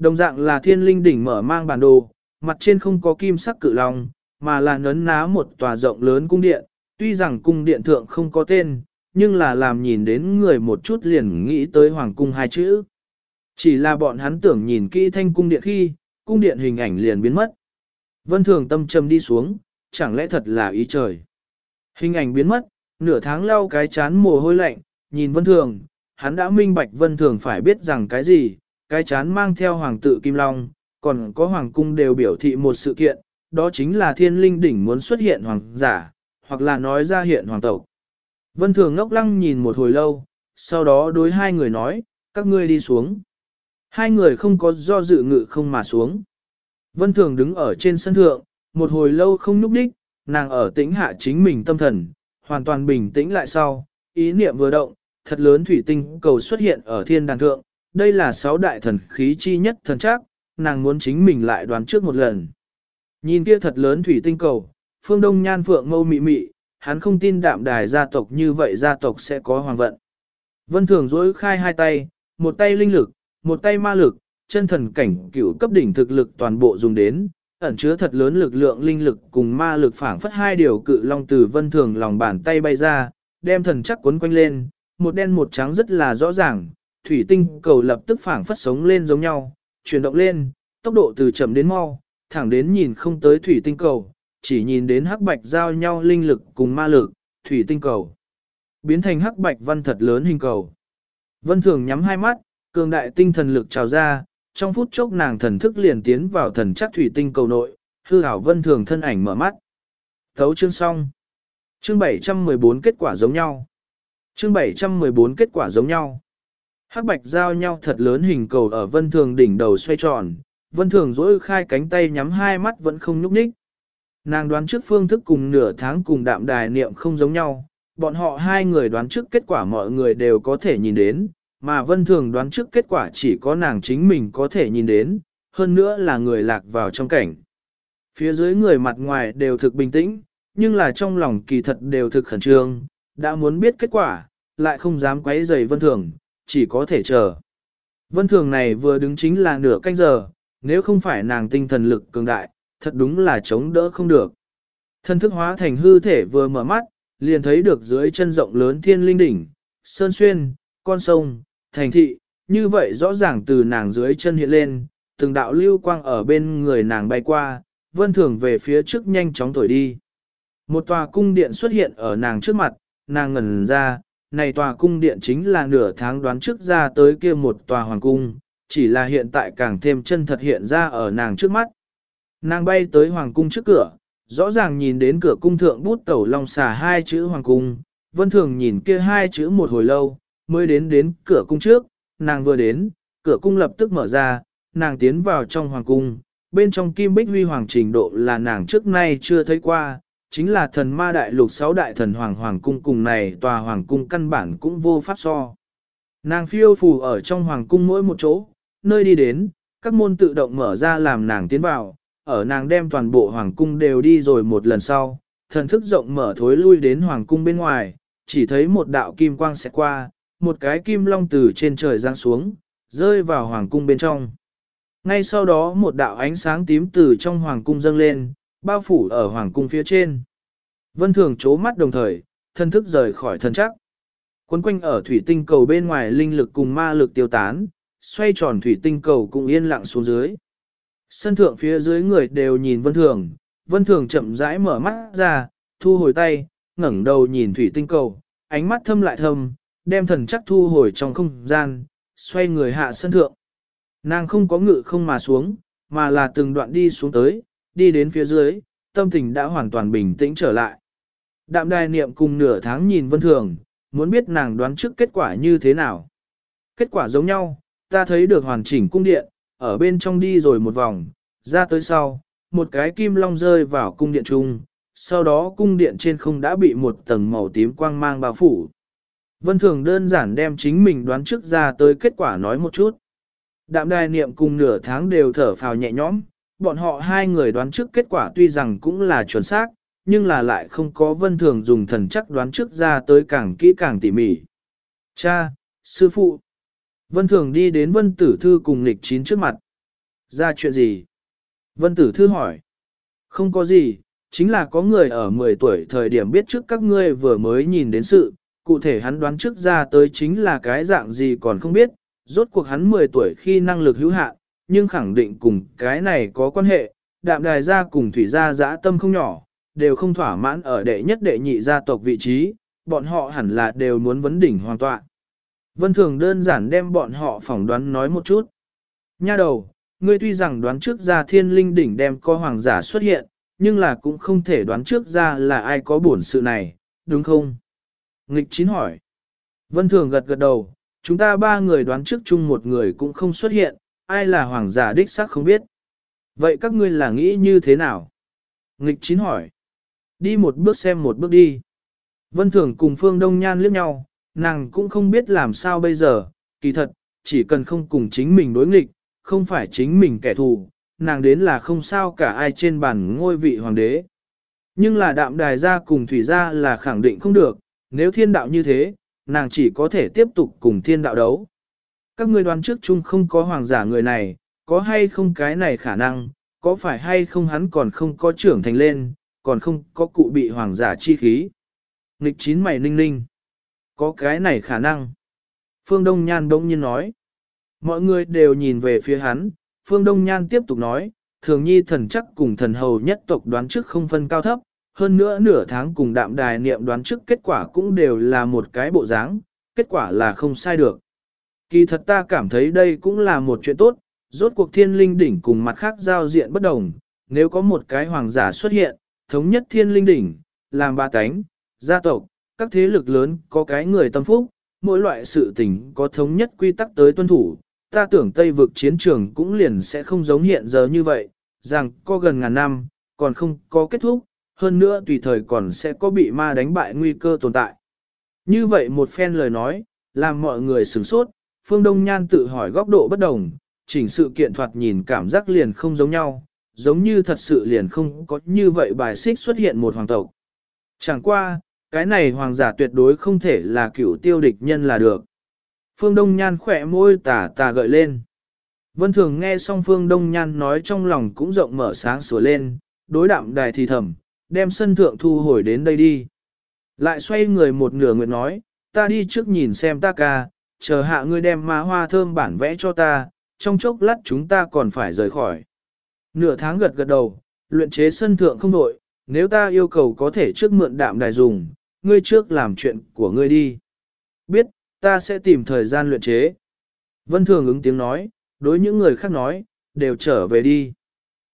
Đồng dạng là thiên linh đỉnh mở mang bản đồ, mặt trên không có kim sắc cự long, mà là nấn ná một tòa rộng lớn cung điện, tuy rằng cung điện thượng không có tên, nhưng là làm nhìn đến người một chút liền nghĩ tới hoàng cung hai chữ. Chỉ là bọn hắn tưởng nhìn kỹ thanh cung điện khi, cung điện hình ảnh liền biến mất. Vân thường tâm trầm đi xuống, chẳng lẽ thật là ý trời. Hình ảnh biến mất, nửa tháng lau cái chán mồ hôi lạnh, nhìn vân thường, hắn đã minh bạch vân thường phải biết rằng cái gì, cái chán mang theo hoàng tự Kim Long, còn có hoàng cung đều biểu thị một sự kiện, đó chính là thiên linh đỉnh muốn xuất hiện hoàng giả, hoặc là nói ra hiện hoàng tộc. Vân thường ngốc lăng nhìn một hồi lâu, sau đó đối hai người nói, các ngươi đi xuống. Hai người không có do dự ngự không mà xuống. Vân thường đứng ở trên sân thượng, một hồi lâu không nhúc đích, nàng ở tĩnh hạ chính mình tâm thần, hoàn toàn bình tĩnh lại sau, ý niệm vừa động, thật lớn thủy tinh cầu xuất hiện ở thiên đàn thượng, đây là sáu đại thần khí chi nhất thần chắc, nàng muốn chính mình lại đoán trước một lần. Nhìn kia thật lớn thủy tinh cầu, phương đông nhan phượng mâu mị mị, hắn không tin đạm đài gia tộc như vậy gia tộc sẽ có hoàng vận. Vân thường dối khai hai tay, một tay linh lực, một tay ma lực, chân thần cảnh cửu cấp đỉnh thực lực toàn bộ dùng đến, ẩn chứa thật lớn lực lượng linh lực cùng ma lực phảng phất hai điều cự long từ vân thường lòng bàn tay bay ra, đem thần chắc cuốn quanh lên, một đen một trắng rất là rõ ràng, thủy tinh cầu lập tức phảng phất sống lên giống nhau, chuyển động lên, tốc độ từ chậm đến mau, thẳng đến nhìn không tới thủy tinh cầu, chỉ nhìn đến hắc bạch giao nhau linh lực cùng ma lực, thủy tinh cầu. Biến thành hắc bạch văn thật lớn hình cầu. Vân thường nhắm hai mắt, cường đại tinh thần lực trào ra, trong phút chốc nàng thần thức liền tiến vào thần chắc thủy tinh cầu nội, hư hảo vân thường thân ảnh mở mắt. Thấu chương xong. Chương 714 kết quả giống nhau. Chương 714 kết quả giống nhau. Hắc bạch giao nhau thật lớn hình cầu ở vân thường đỉnh đầu xoay tròn, vân thường dỗi khai cánh tay nhắm hai mắt vẫn không nhúc nhích. Nàng đoán trước phương thức cùng nửa tháng cùng đạm đài niệm không giống nhau, bọn họ hai người đoán trước kết quả mọi người đều có thể nhìn đến, mà vân thường đoán trước kết quả chỉ có nàng chính mình có thể nhìn đến, hơn nữa là người lạc vào trong cảnh. Phía dưới người mặt ngoài đều thực bình tĩnh, nhưng là trong lòng kỳ thật đều thực khẩn trương, đã muốn biết kết quả, lại không dám quấy rầy vân thường, chỉ có thể chờ. Vân thường này vừa đứng chính là nửa canh giờ, nếu không phải nàng tinh thần lực cường đại, thật đúng là chống đỡ không được. Thân thức hóa thành hư thể vừa mở mắt, liền thấy được dưới chân rộng lớn thiên linh đỉnh, sơn xuyên, con sông, thành thị, như vậy rõ ràng từ nàng dưới chân hiện lên, từng đạo lưu quang ở bên người nàng bay qua, vân thường về phía trước nhanh chóng thổi đi. Một tòa cung điện xuất hiện ở nàng trước mặt, nàng ngẩn ra, này tòa cung điện chính là nửa tháng đoán trước ra tới kia một tòa hoàng cung, chỉ là hiện tại càng thêm chân thật hiện ra ở nàng trước mắt. Nàng bay tới hoàng cung trước cửa, rõ ràng nhìn đến cửa cung thượng bút tẩu long xà hai chữ hoàng cung, vân thường nhìn kia hai chữ một hồi lâu, mới đến đến cửa cung trước, nàng vừa đến, cửa cung lập tức mở ra, nàng tiến vào trong hoàng cung, bên trong kim bích huy hoàng trình độ là nàng trước nay chưa thấy qua, chính là thần ma đại lục sáu đại thần hoàng hoàng cung cùng này tòa hoàng cung căn bản cũng vô pháp so. Nàng phiêu phù ở trong hoàng cung mỗi một chỗ, nơi đi đến, các môn tự động mở ra làm nàng tiến vào, ở nàng đem toàn bộ hoàng cung đều đi rồi một lần sau, thần thức rộng mở thối lui đến hoàng cung bên ngoài, chỉ thấy một đạo kim quang sẽ qua, một cái kim long từ trên trời giáng xuống, rơi vào hoàng cung bên trong. Ngay sau đó một đạo ánh sáng tím từ trong hoàng cung dâng lên, bao phủ ở hoàng cung phía trên. Vân Thường chố mắt đồng thời, thân thức rời khỏi thân chắc. Quấn quanh ở thủy tinh cầu bên ngoài linh lực cùng ma lực tiêu tán, xoay tròn thủy tinh cầu cũng yên lặng xuống dưới. Sân thượng phía dưới người đều nhìn Vân Thường, Vân Thường chậm rãi mở mắt ra, thu hồi tay, ngẩng đầu nhìn thủy tinh cầu, ánh mắt thâm lại thâm, đem thần chắc thu hồi trong không gian, xoay người hạ sân thượng. Nàng không có ngự không mà xuống, mà là từng đoạn đi xuống tới, đi đến phía dưới, tâm tình đã hoàn toàn bình tĩnh trở lại. Đạm đài niệm cùng nửa tháng nhìn vân thường, muốn biết nàng đoán trước kết quả như thế nào. Kết quả giống nhau, ta thấy được hoàn chỉnh cung điện, ở bên trong đi rồi một vòng, ra tới sau, một cái kim long rơi vào cung điện trung, sau đó cung điện trên không đã bị một tầng màu tím quang mang bao phủ. Vân Thường đơn giản đem chính mình đoán trước ra tới kết quả nói một chút. Đạm đài niệm cùng nửa tháng đều thở phào nhẹ nhõm, bọn họ hai người đoán trước kết quả tuy rằng cũng là chuẩn xác, nhưng là lại không có vân thường dùng thần chắc đoán trước ra tới càng kỹ càng tỉ mỉ. Cha, sư phụ. Vân thường đi đến vân tử thư cùng lịch chín trước mặt. Ra chuyện gì? Vân tử thư hỏi. Không có gì, chính là có người ở 10 tuổi thời điểm biết trước các ngươi vừa mới nhìn đến sự, cụ thể hắn đoán trước ra tới chính là cái dạng gì còn không biết, rốt cuộc hắn 10 tuổi khi năng lực hữu hạn, nhưng khẳng định cùng cái này có quan hệ, đạm đài gia cùng thủy gia dã tâm không nhỏ, đều không thỏa mãn ở đệ nhất đệ nhị gia tộc vị trí, bọn họ hẳn là đều muốn vấn đỉnh hoàn toàn. Vân Thường đơn giản đem bọn họ phỏng đoán nói một chút. Nha đầu, ngươi tuy rằng đoán trước ra thiên linh đỉnh đem có hoàng giả xuất hiện, nhưng là cũng không thể đoán trước ra là ai có bổn sự này, đúng không? Nghịch chín hỏi. Vân Thường gật gật đầu, chúng ta ba người đoán trước chung một người cũng không xuất hiện, ai là hoàng giả đích xác không biết. Vậy các ngươi là nghĩ như thế nào? Nghịch chín hỏi. Đi một bước xem một bước đi. Vân Thường cùng Phương Đông Nhan liếc nhau, nàng cũng không biết làm sao bây giờ, kỳ thật, chỉ cần không cùng chính mình đối nghịch, không phải chính mình kẻ thù, nàng đến là không sao cả ai trên bàn ngôi vị hoàng đế. Nhưng là đạm đài gia cùng thủy gia là khẳng định không được, nếu thiên đạo như thế, nàng chỉ có thể tiếp tục cùng thiên đạo đấu. Các ngươi đoán trước chung không có hoàng giả người này, có hay không cái này khả năng, có phải hay không hắn còn không có trưởng thành lên, còn không có cụ bị hoàng giả chi khí. Nghịch chín mày ninh ninh. Có cái này khả năng. Phương Đông Nhan đông nhiên nói. Mọi người đều nhìn về phía hắn, Phương Đông Nhan tiếp tục nói, thường nhi thần chắc cùng thần hầu nhất tộc đoán trước không phân cao thấp, hơn nữa nửa tháng cùng đạm đài niệm đoán trước kết quả cũng đều là một cái bộ dáng, kết quả là không sai được. Kỳ thật ta cảm thấy đây cũng là một chuyện tốt, rốt cuộc thiên linh đỉnh cùng mặt khác giao diện bất đồng, nếu có một cái hoàng giả xuất hiện, thống nhất thiên linh đỉnh, làm ba cánh, gia tộc, các thế lực lớn có cái người tâm phúc, mỗi loại sự tình có thống nhất quy tắc tới tuân thủ, ta tưởng Tây vực chiến trường cũng liền sẽ không giống hiện giờ như vậy, rằng có gần ngàn năm, còn không có kết thúc, hơn nữa tùy thời còn sẽ có bị ma đánh bại nguy cơ tồn tại. Như vậy một phen lời nói, làm mọi người sửng sốt, Phương Đông Nhan tự hỏi góc độ bất đồng, chỉnh sự kiện thoạt nhìn cảm giác liền không giống nhau, giống như thật sự liền không có như vậy bài xích xuất hiện một hoàng tộc. Chẳng qua, cái này hoàng giả tuyệt đối không thể là cựu tiêu địch nhân là được. Phương Đông Nhan khỏe môi tà tà gợi lên. Vân Thường nghe xong Phương Đông Nhan nói trong lòng cũng rộng mở sáng sủa lên, đối đạm đài thì thầm, đem sân thượng thu hồi đến đây đi. Lại xoay người một nửa nguyện nói, ta đi trước nhìn xem ta ca, chờ hạ ngươi đem ma hoa thơm bản vẽ cho ta, trong chốc lát chúng ta còn phải rời khỏi. Nửa tháng gật gật đầu, luyện chế sân thượng không đổi, nếu ta yêu cầu có thể trước mượn đạm đài dùng, ngươi trước làm chuyện của ngươi đi. Biết, ta sẽ tìm thời gian luyện chế. Vân Thường ứng tiếng nói, đối những người khác nói, đều trở về đi.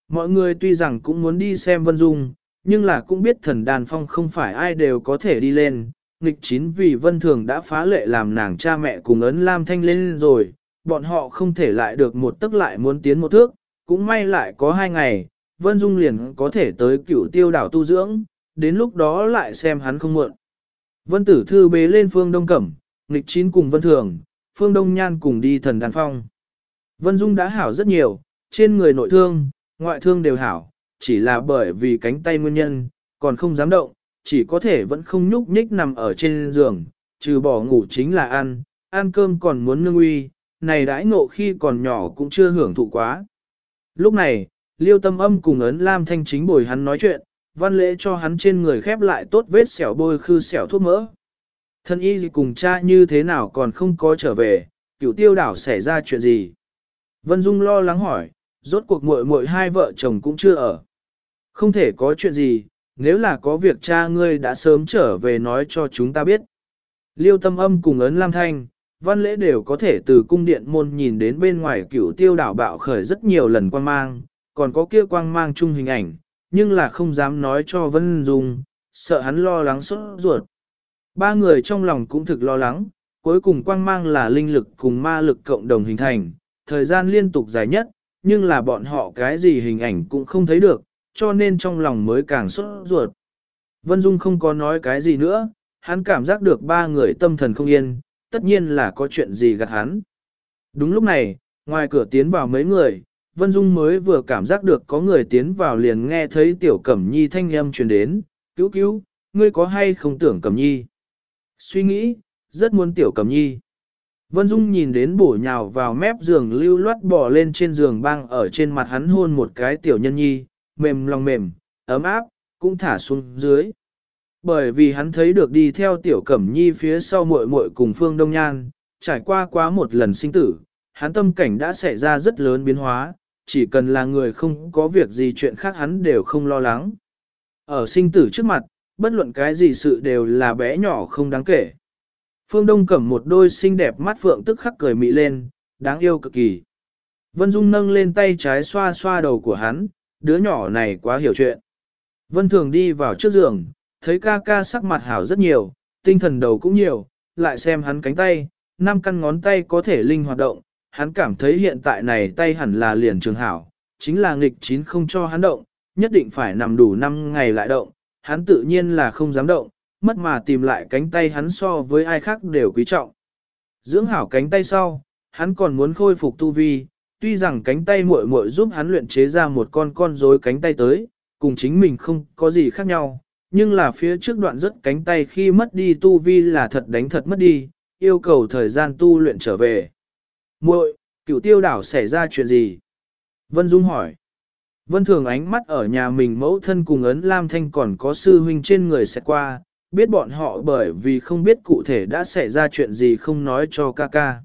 Mọi người tuy rằng cũng muốn đi xem Vân Dung, nhưng là cũng biết thần đàn phong không phải ai đều có thể đi lên. Nghịch chín vì Vân Thường đã phá lệ làm nàng cha mẹ cùng ấn Lam Thanh lên rồi, bọn họ không thể lại được một tức lại muốn tiến một thước, cũng may lại có hai ngày, Vân Dung liền có thể tới cửu tiêu đảo tu dưỡng, đến lúc đó lại xem hắn không muộn. Vân Tử Thư bế lên phương Đông Cẩm, nghịch chín cùng Vân Thường, phương Đông Nhan cùng đi thần đàn phong. Vân Dung đã hảo rất nhiều, trên người nội thương, ngoại thương đều hảo, chỉ là bởi vì cánh tay nguyên nhân, còn không dám động, chỉ có thể vẫn không nhúc nhích nằm ở trên giường, trừ bỏ ngủ chính là ăn, ăn cơm còn muốn nương uy, này đãi ngộ khi còn nhỏ cũng chưa hưởng thụ quá. Lúc này, liêu tâm âm cùng ấn lam thanh chính bồi hắn nói chuyện, văn lễ cho hắn trên người khép lại tốt vết xẻo bôi khư xẻo thuốc mỡ. Thân y cùng cha như thế nào còn không có trở về, cửu tiêu đảo xảy ra chuyện gì? Vân Dung lo lắng hỏi, rốt cuộc muội muội hai vợ chồng cũng chưa ở. Không thể có chuyện gì, nếu là có việc cha ngươi đã sớm trở về nói cho chúng ta biết. Liêu tâm âm cùng ấn lam thanh, văn lễ đều có thể từ cung điện môn nhìn đến bên ngoài cửu tiêu đảo bạo khởi rất nhiều lần quang mang, còn có kia quang mang chung hình ảnh, nhưng là không dám nói cho Vân Dung, sợ hắn lo lắng sốt ruột. Ba người trong lòng cũng thực lo lắng, cuối cùng quang mang là linh lực cùng ma lực cộng đồng hình thành, thời gian liên tục dài nhất, nhưng là bọn họ cái gì hình ảnh cũng không thấy được, cho nên trong lòng mới càng sốt ruột. Vân Dung không có nói cái gì nữa, hắn cảm giác được ba người tâm thần không yên, tất nhiên là có chuyện gì gạt hắn. Đúng lúc này, ngoài cửa tiến vào mấy người, Vân Dung mới vừa cảm giác được có người tiến vào liền nghe thấy tiểu cẩm nhi thanh âm truyền đến, cứu cứu, ngươi có hay không tưởng cẩm nhi? Suy nghĩ, rất muốn tiểu cẩm nhi. Vân Dung nhìn đến bổ nhào vào mép giường lưu loát bỏ lên trên giường băng ở trên mặt hắn hôn một cái tiểu nhân nhi, mềm lòng mềm, ấm áp, cũng thả xuống dưới. Bởi vì hắn thấy được đi theo tiểu cẩm nhi phía sau muội muội cùng phương đông nhan, trải qua quá một lần sinh tử, hắn tâm cảnh đã xảy ra rất lớn biến hóa, chỉ cần là người không có việc gì chuyện khác hắn đều không lo lắng. Ở sinh tử trước mặt, bất luận cái gì sự đều là bé nhỏ không đáng kể. Phương Đông cầm một đôi xinh đẹp mắt phượng tức khắc cười mị lên, đáng yêu cực kỳ. Vân Dung nâng lên tay trái xoa xoa đầu của hắn, đứa nhỏ này quá hiểu chuyện. Vân Thường đi vào trước giường, thấy ca ca sắc mặt hảo rất nhiều, tinh thần đầu cũng nhiều, lại xem hắn cánh tay, năm căn ngón tay có thể linh hoạt động, hắn cảm thấy hiện tại này tay hẳn là liền trường hảo, chính là nghịch chín không cho hắn động, nhất định phải nằm đủ 5 ngày lại động, hắn tự nhiên là không dám động, mất mà tìm lại cánh tay hắn so với ai khác đều quý trọng. Dưỡng hảo cánh tay sau, hắn còn muốn khôi phục tu vi, tuy rằng cánh tay muội muội giúp hắn luyện chế ra một con con rối cánh tay tới, cùng chính mình không có gì khác nhau, nhưng là phía trước đoạn rất cánh tay khi mất đi tu vi là thật đánh thật mất đi, yêu cầu thời gian tu luyện trở về. Muội, cựu tiêu đảo xảy ra chuyện gì? Vân Dung hỏi. Vân Thường ánh mắt ở nhà mình mẫu thân cùng ấn Lam Thanh còn có sư huynh trên người sẽ qua, biết bọn họ bởi vì không biết cụ thể đã xảy ra chuyện gì không nói cho ca ca.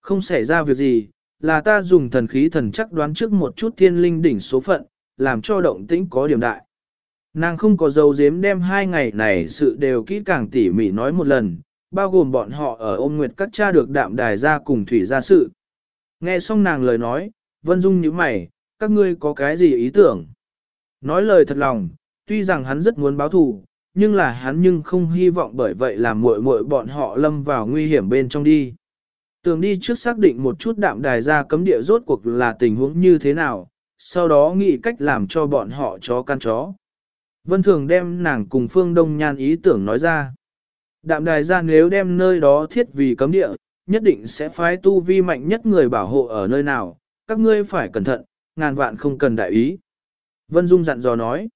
Không xảy ra việc gì, là ta dùng thần khí thần chắc đoán trước một chút thiên linh đỉnh số phận, làm cho động tĩnh có điểm đại. Nàng không có dấu giếm đem hai ngày này sự đều kỹ càng tỉ mỉ nói một lần, bao gồm bọn họ ở ôm nguyệt các cha được đạm đài ra cùng thủy ra sự. Nghe xong nàng lời nói, Vân Dung nhíu mày, các ngươi có cái gì ý tưởng? Nói lời thật lòng, tuy rằng hắn rất muốn báo thù, nhưng là hắn nhưng không hy vọng bởi vậy làm muội muội bọn họ lâm vào nguy hiểm bên trong đi. Tường đi trước xác định một chút đạm đài ra cấm địa rốt cuộc là tình huống như thế nào, sau đó nghĩ cách làm cho bọn họ chó căn chó. Vân Thường đem nàng cùng Phương Đông Nhan ý tưởng nói ra. Đạm đài ra nếu đem nơi đó thiết vì cấm địa, nhất định sẽ phái tu vi mạnh nhất người bảo hộ ở nơi nào, các ngươi phải cẩn thận, ngàn vạn không cần đại ý. Vân Dung dặn dò nói,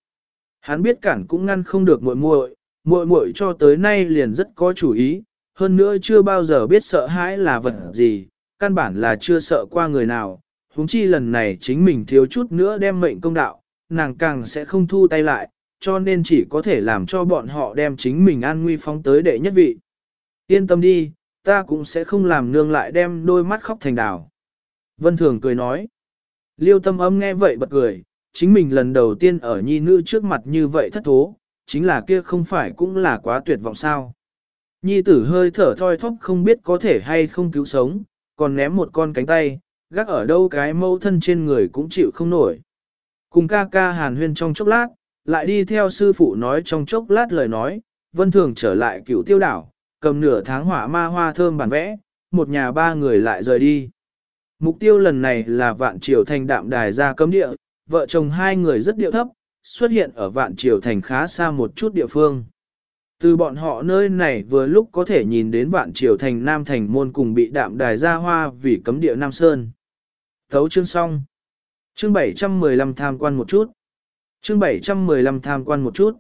hắn biết cản cũng ngăn không được muội muội, muội muội cho tới nay liền rất có chủ ý, hơn nữa chưa bao giờ biết sợ hãi là vật gì, căn bản là chưa sợ qua người nào, huống chi lần này chính mình thiếu chút nữa đem mệnh công đạo, nàng càng sẽ không thu tay lại, cho nên chỉ có thể làm cho bọn họ đem chính mình an nguy phóng tới đệ nhất vị. Yên tâm đi, ta cũng sẽ không làm nương lại đem đôi mắt khóc thành đào. Vân Thường cười nói. Liêu tâm âm nghe vậy bật cười, chính mình lần đầu tiên ở nhi nữ trước mặt như vậy thất thố, chính là kia không phải cũng là quá tuyệt vọng sao. Nhi tử hơi thở thoi thóp không biết có thể hay không cứu sống, còn ném một con cánh tay, gác ở đâu cái mâu thân trên người cũng chịu không nổi. Cùng ca ca hàn huyên trong chốc lát, lại đi theo sư phụ nói trong chốc lát lời nói, vân thường trở lại cựu tiêu đảo, cầm nửa tháng hỏa ma hoa thơm bản vẽ, một nhà ba người lại rời đi. Mục tiêu lần này là vạn triều thành đạm đài ra cấm địa, vợ chồng hai người rất điệu thấp, xuất hiện ở vạn triều thành khá xa một chút địa phương. Từ bọn họ nơi này vừa lúc có thể nhìn đến vạn triều thành Nam Thành môn cùng bị đạm đài ra hoa vì cấm địa Nam Sơn. Thấu chương xong. Chương 715 tham quan một chút. Chương 715 tham quan một chút.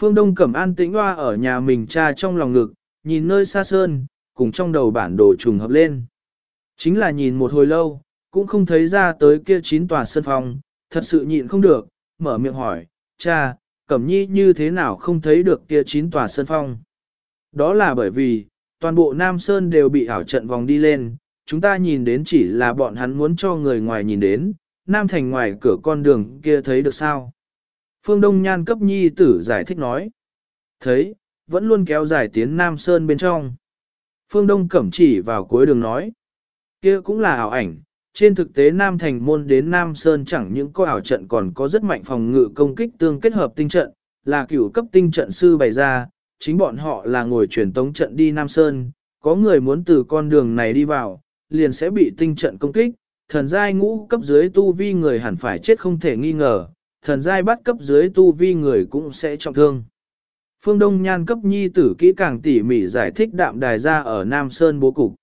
Phương Đông Cẩm an tĩnh hoa ở nhà mình cha trong lòng ngực, nhìn nơi xa sơn, cùng trong đầu bản đồ trùng hợp lên. Chính là nhìn một hồi lâu, cũng không thấy ra tới kia chín tòa sân phòng thật sự nhịn không được, mở miệng hỏi, cha, Cẩm Nhi như thế nào không thấy được kia chín tòa sân phong. Đó là bởi vì, toàn bộ Nam Sơn đều bị ảo trận vòng đi lên, chúng ta nhìn đến chỉ là bọn hắn muốn cho người ngoài nhìn đến, Nam Thành ngoài cửa con đường kia thấy được sao. Phương Đông Nhan cấp nhi tử giải thích nói. Thấy, vẫn luôn kéo dài tiến Nam Sơn bên trong. Phương Đông cẩm chỉ vào cuối đường nói. kia cũng là ảo ảnh, trên thực tế Nam Thành môn đến Nam Sơn chẳng những có ảo trận còn có rất mạnh phòng ngự công kích tương kết hợp tinh trận, là cửu cấp tinh trận sư bày ra, chính bọn họ là ngồi truyền tống trận đi Nam Sơn, có người muốn từ con đường này đi vào, liền sẽ bị tinh trận công kích, thần giai ngũ cấp dưới tu vi người hẳn phải chết không thể nghi ngờ, thần giai bắt cấp dưới tu vi người cũng sẽ trọng thương. Phương Đông Nhan cấp nhi tử kỹ càng tỉ mỉ giải thích đạm đài ra ở Nam Sơn bố cục.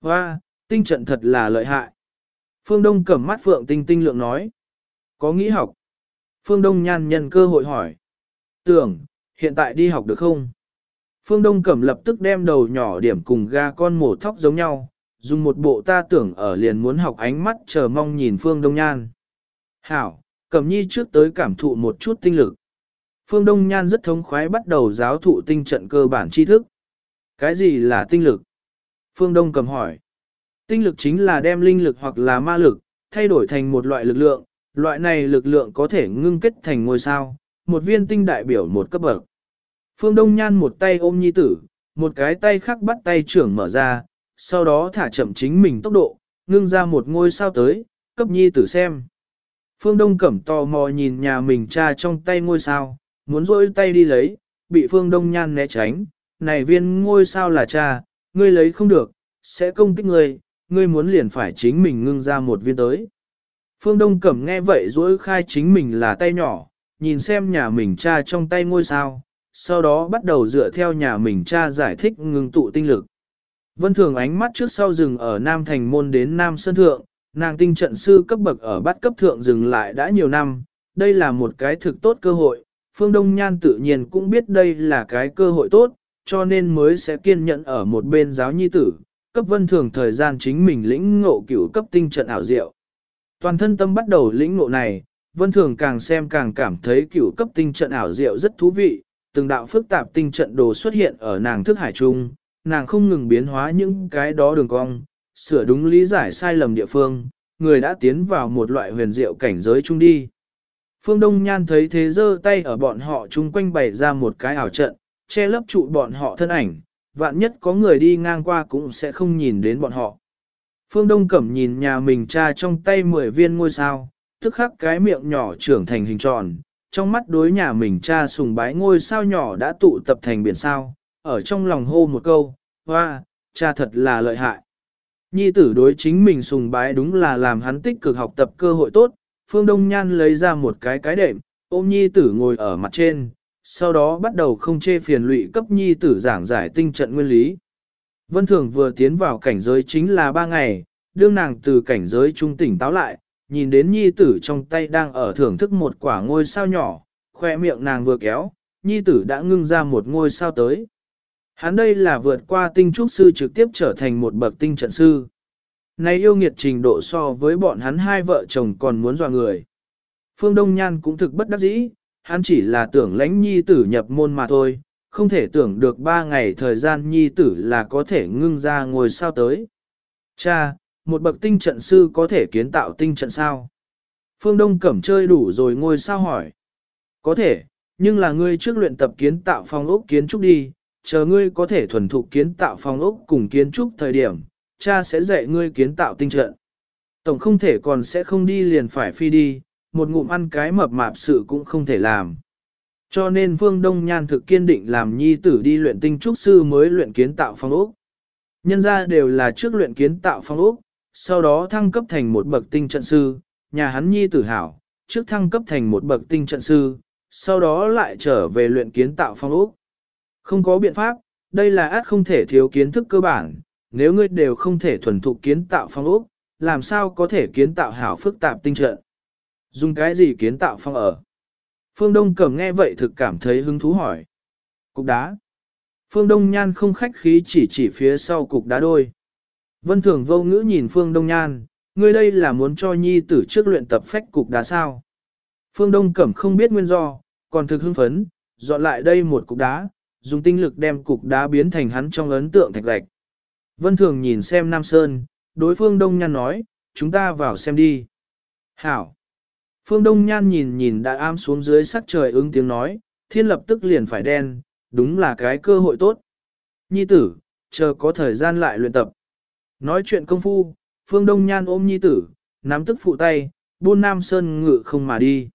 Hoa, tinh trận thật là lợi hại. Phương Đông cầm mắt Phượng Tinh Tinh lượng nói. Có nghĩ học. Phương Đông Nhan nhân cơ hội hỏi. Tưởng, hiện tại đi học được không? Phương Đông Cẩm lập tức đem đầu nhỏ điểm cùng ga con mổ thóc giống nhau, dùng một bộ ta tưởng ở liền muốn học ánh mắt chờ mong nhìn Phương Đông Nhan. Hảo, Cẩm Nhi trước tới cảm thụ một chút tinh lực. Phương Đông Nhan rất thống khoái bắt đầu giáo thụ tinh trận cơ bản tri thức. Cái gì là tinh lực? Phương Đông cầm hỏi. Tinh lực chính là đem linh lực hoặc là ma lực, thay đổi thành một loại lực lượng, loại này lực lượng có thể ngưng kết thành ngôi sao, một viên tinh đại biểu một cấp bậc. Phương Đông Nhan một tay ôm nhi tử, một cái tay khác bắt tay trưởng mở ra, sau đó thả chậm chính mình tốc độ, ngưng ra một ngôi sao tới, cấp nhi tử xem. Phương Đông Cẩm tò mò nhìn nhà mình cha trong tay ngôi sao, muốn rôi tay đi lấy, bị Phương Đông Nhan né tránh, này viên ngôi sao là cha, ngươi lấy không được, sẽ công kích ngươi, ngươi muốn liền phải chính mình ngưng ra một viên tới. Phương Đông Cẩm nghe vậy rỗi khai chính mình là tay nhỏ, nhìn xem nhà mình cha trong tay ngôi sao, sau đó bắt đầu dựa theo nhà mình cha giải thích ngưng tụ tinh lực. Vân Thường ánh mắt trước sau rừng ở Nam Thành Môn đến Nam Sơn Thượng, nàng tinh trận sư cấp bậc ở bát cấp thượng dừng lại đã nhiều năm, đây là một cái thực tốt cơ hội, Phương Đông Nhan tự nhiên cũng biết đây là cái cơ hội tốt, cho nên mới sẽ kiên nhẫn ở một bên giáo nhi tử, cấp Vân Thường thời gian chính mình lĩnh ngộ cửu cấp tinh trận ảo diệu. Toàn thân tâm bắt đầu lĩnh ngộ này, Vân Thường càng xem càng cảm thấy cửu cấp tinh trận ảo diệu rất thú vị, từng đạo phức tạp tinh trận đồ xuất hiện ở nàng thức hải trung, nàng không ngừng biến hóa những cái đó đường cong, sửa đúng lý giải sai lầm địa phương, người đã tiến vào một loại huyền diệu cảnh giới chung đi. Phương Đông Nhan thấy thế giơ tay ở bọn họ chung quanh bày ra một cái ảo trận, che lấp trụ bọn họ thân ảnh, vạn nhất có người đi ngang qua cũng sẽ không nhìn đến bọn họ. Phương Đông Cẩm nhìn nhà mình cha trong tay 10 viên ngôi sao, tức khắc cái miệng nhỏ trưởng thành hình tròn, trong mắt đối nhà mình cha sùng bái ngôi sao nhỏ đã tụ tập thành biển sao, ở trong lòng hô một câu, hoa, cha thật là lợi hại. Nhi tử đối chính mình sùng bái đúng là làm hắn tích cực học tập cơ hội tốt, Phương Đông Nhan lấy ra một cái cái đệm, ôm Nhi tử ngồi ở mặt trên, sau đó bắt đầu không chê phiền lụy cấp Nhi tử giảng giải tinh trận nguyên lý. Vân Thường vừa tiến vào cảnh giới chính là ba ngày, đương nàng từ cảnh giới trung tỉnh táo lại, nhìn đến Nhi tử trong tay đang ở thưởng thức một quả ngôi sao nhỏ, khoe miệng nàng vừa kéo, Nhi tử đã ngưng ra một ngôi sao tới. Hắn đây là vượt qua tinh trúc sư trực tiếp trở thành một bậc tinh trận sư. Này yêu nghiệt trình độ so với bọn hắn hai vợ chồng còn muốn dọa người. Phương Đông Nhan cũng thực bất đắc dĩ, hắn chỉ là tưởng lãnh nhi tử nhập môn mà thôi, không thể tưởng được ba ngày thời gian nhi tử là có thể ngưng ra ngồi sao tới. Cha, một bậc tinh trận sư có thể kiến tạo tinh trận sao? Phương Đông Cẩm chơi đủ rồi ngồi sao hỏi. Có thể, nhưng là ngươi trước luyện tập kiến tạo phong ốc kiến trúc đi, chờ ngươi có thể thuần thục kiến tạo phong ốc cùng kiến trúc thời điểm, cha sẽ dạy ngươi kiến tạo tinh trận. Tổng không thể còn sẽ không đi liền phải phi đi, một ngụm ăn cái mập mạp sự cũng không thể làm. Cho nên Phương Đông Nhan thực kiên định làm nhi tử đi luyện tinh trúc sư mới luyện kiến tạo phong ốc. Nhân ra đều là trước luyện kiến tạo phong ốc, sau đó thăng cấp thành một bậc tinh trận sư, nhà hắn nhi tử hảo, trước thăng cấp thành một bậc tinh trận sư, sau đó lại trở về luyện kiến tạo phong ốc. Không có biện pháp, đây là át không thể thiếu kiến thức cơ bản, nếu ngươi đều không thể thuần thục kiến tạo phong ốc, làm sao có thể kiến tạo hảo phức tạp tinh trận. Dùng cái gì kiến tạo phong ở? Phương Đông Cẩm nghe vậy thực cảm thấy hứng thú hỏi. Cục đá. Phương Đông Nhan không khách khí chỉ chỉ phía sau cục đá đôi. Vân Thường vô ngữ nhìn Phương Đông Nhan, ngươi đây là muốn cho nhi tử trước luyện tập phách cục đá sao. Phương Đông Cẩm không biết nguyên do, còn thực hưng phấn, dọn lại đây một cục đá, dùng tinh lực đem cục đá biến thành hắn trong ấn tượng thạch lạch Vân Thường nhìn xem Nam Sơn, đối phương Đông Nhan nói, chúng ta vào xem đi. Hảo. Phương Đông Nhan nhìn nhìn đã am xuống dưới sắc trời ứng tiếng nói, thiên lập tức liền phải đen, đúng là cái cơ hội tốt. Nhi tử, chờ có thời gian lại luyện tập. Nói chuyện công phu, Phương Đông Nhan ôm Nhi tử, nắm tức phụ tay, buôn Nam Sơn ngự không mà đi.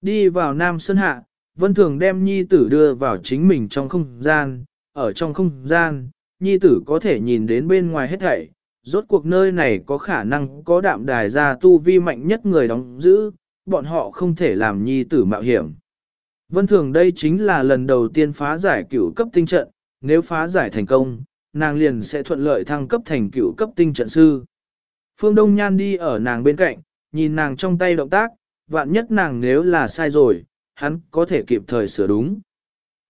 Đi vào Nam Sơn hạ, Vân Thường đem Nhi tử đưa vào chính mình trong không gian, ở trong không gian, Nhi tử có thể nhìn đến bên ngoài hết thảy, rốt cuộc nơi này có khả năng có đạm đài ra tu vi mạnh nhất người đóng giữ, bọn họ không thể làm Nhi tử mạo hiểm. Vân Thường đây chính là lần đầu tiên phá giải cửu cấp tinh trận, nếu phá giải thành công, nàng liền sẽ thuận lợi thăng cấp thành cửu cấp tinh trận sư. Phương Đông Nhan đi ở nàng bên cạnh, nhìn nàng trong tay động tác, vạn nhất nàng nếu là sai rồi, hắn có thể kịp thời sửa đúng.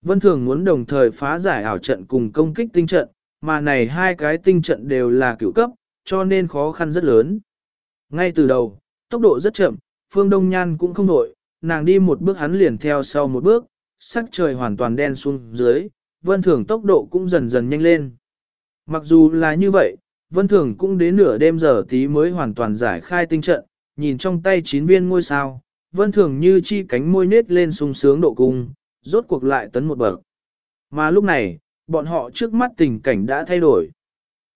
Vân Thường muốn đồng thời phá giải ảo trận cùng công kích tinh trận, mà này hai cái tinh trận đều là cửu cấp, cho nên khó khăn rất lớn. Ngay từ đầu, tốc độ rất chậm, Phương Đông Nhan cũng không nổi, nàng đi một bước hắn liền theo sau một bước, sắc trời hoàn toàn đen xuống dưới, Vân Thường tốc độ cũng dần dần nhanh lên. Mặc dù là như vậy, Vân Thường cũng đến nửa đêm giờ tí mới hoàn toàn giải khai tinh trận, nhìn trong tay chín viên ngôi sao, Vân Thường như chi cánh môi nết lên sung sướng độ cung, rốt cuộc lại tấn một bậc. Mà lúc này, bọn họ trước mắt tình cảnh đã thay đổi.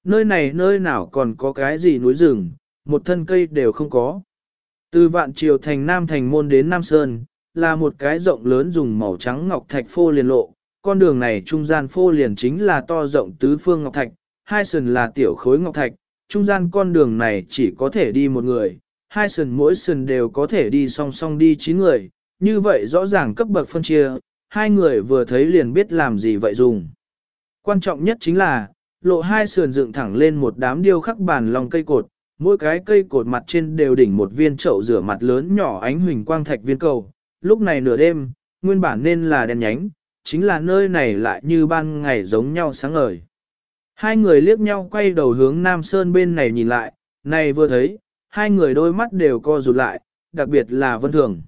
Nơi này nơi nào còn có cái gì núi rừng, một thân cây đều không có. Từ vạn triều thành Nam Thành Môn đến Nam Sơn, là một cái rộng lớn dùng màu trắng ngọc thạch phô liền lộ, con đường này trung gian phô liền chính là to rộng tứ phương ngọc thạch, hai sườn là tiểu khối ngọc thạch, trung gian con đường này chỉ có thể đi một người, hai sườn mỗi sườn đều có thể đi song song đi chín người, như vậy rõ ràng cấp bậc phân chia, hai người vừa thấy liền biết làm gì vậy dùng. Quan trọng nhất chính là, lộ hai sườn dựng thẳng lên một đám điêu khắc bản lòng cây cột, mỗi cái cây cột mặt trên đều đỉnh một viên chậu rửa mặt lớn nhỏ ánh huỳnh quang thạch viên cầu. Lúc này nửa đêm, nguyên bản nên là đèn nhánh, chính là nơi này lại như ban ngày giống nhau sáng ngời. Hai người liếc nhau quay đầu hướng Nam Sơn bên này nhìn lại, này vừa thấy, hai người đôi mắt đều co rụt lại, đặc biệt là Vân Thường.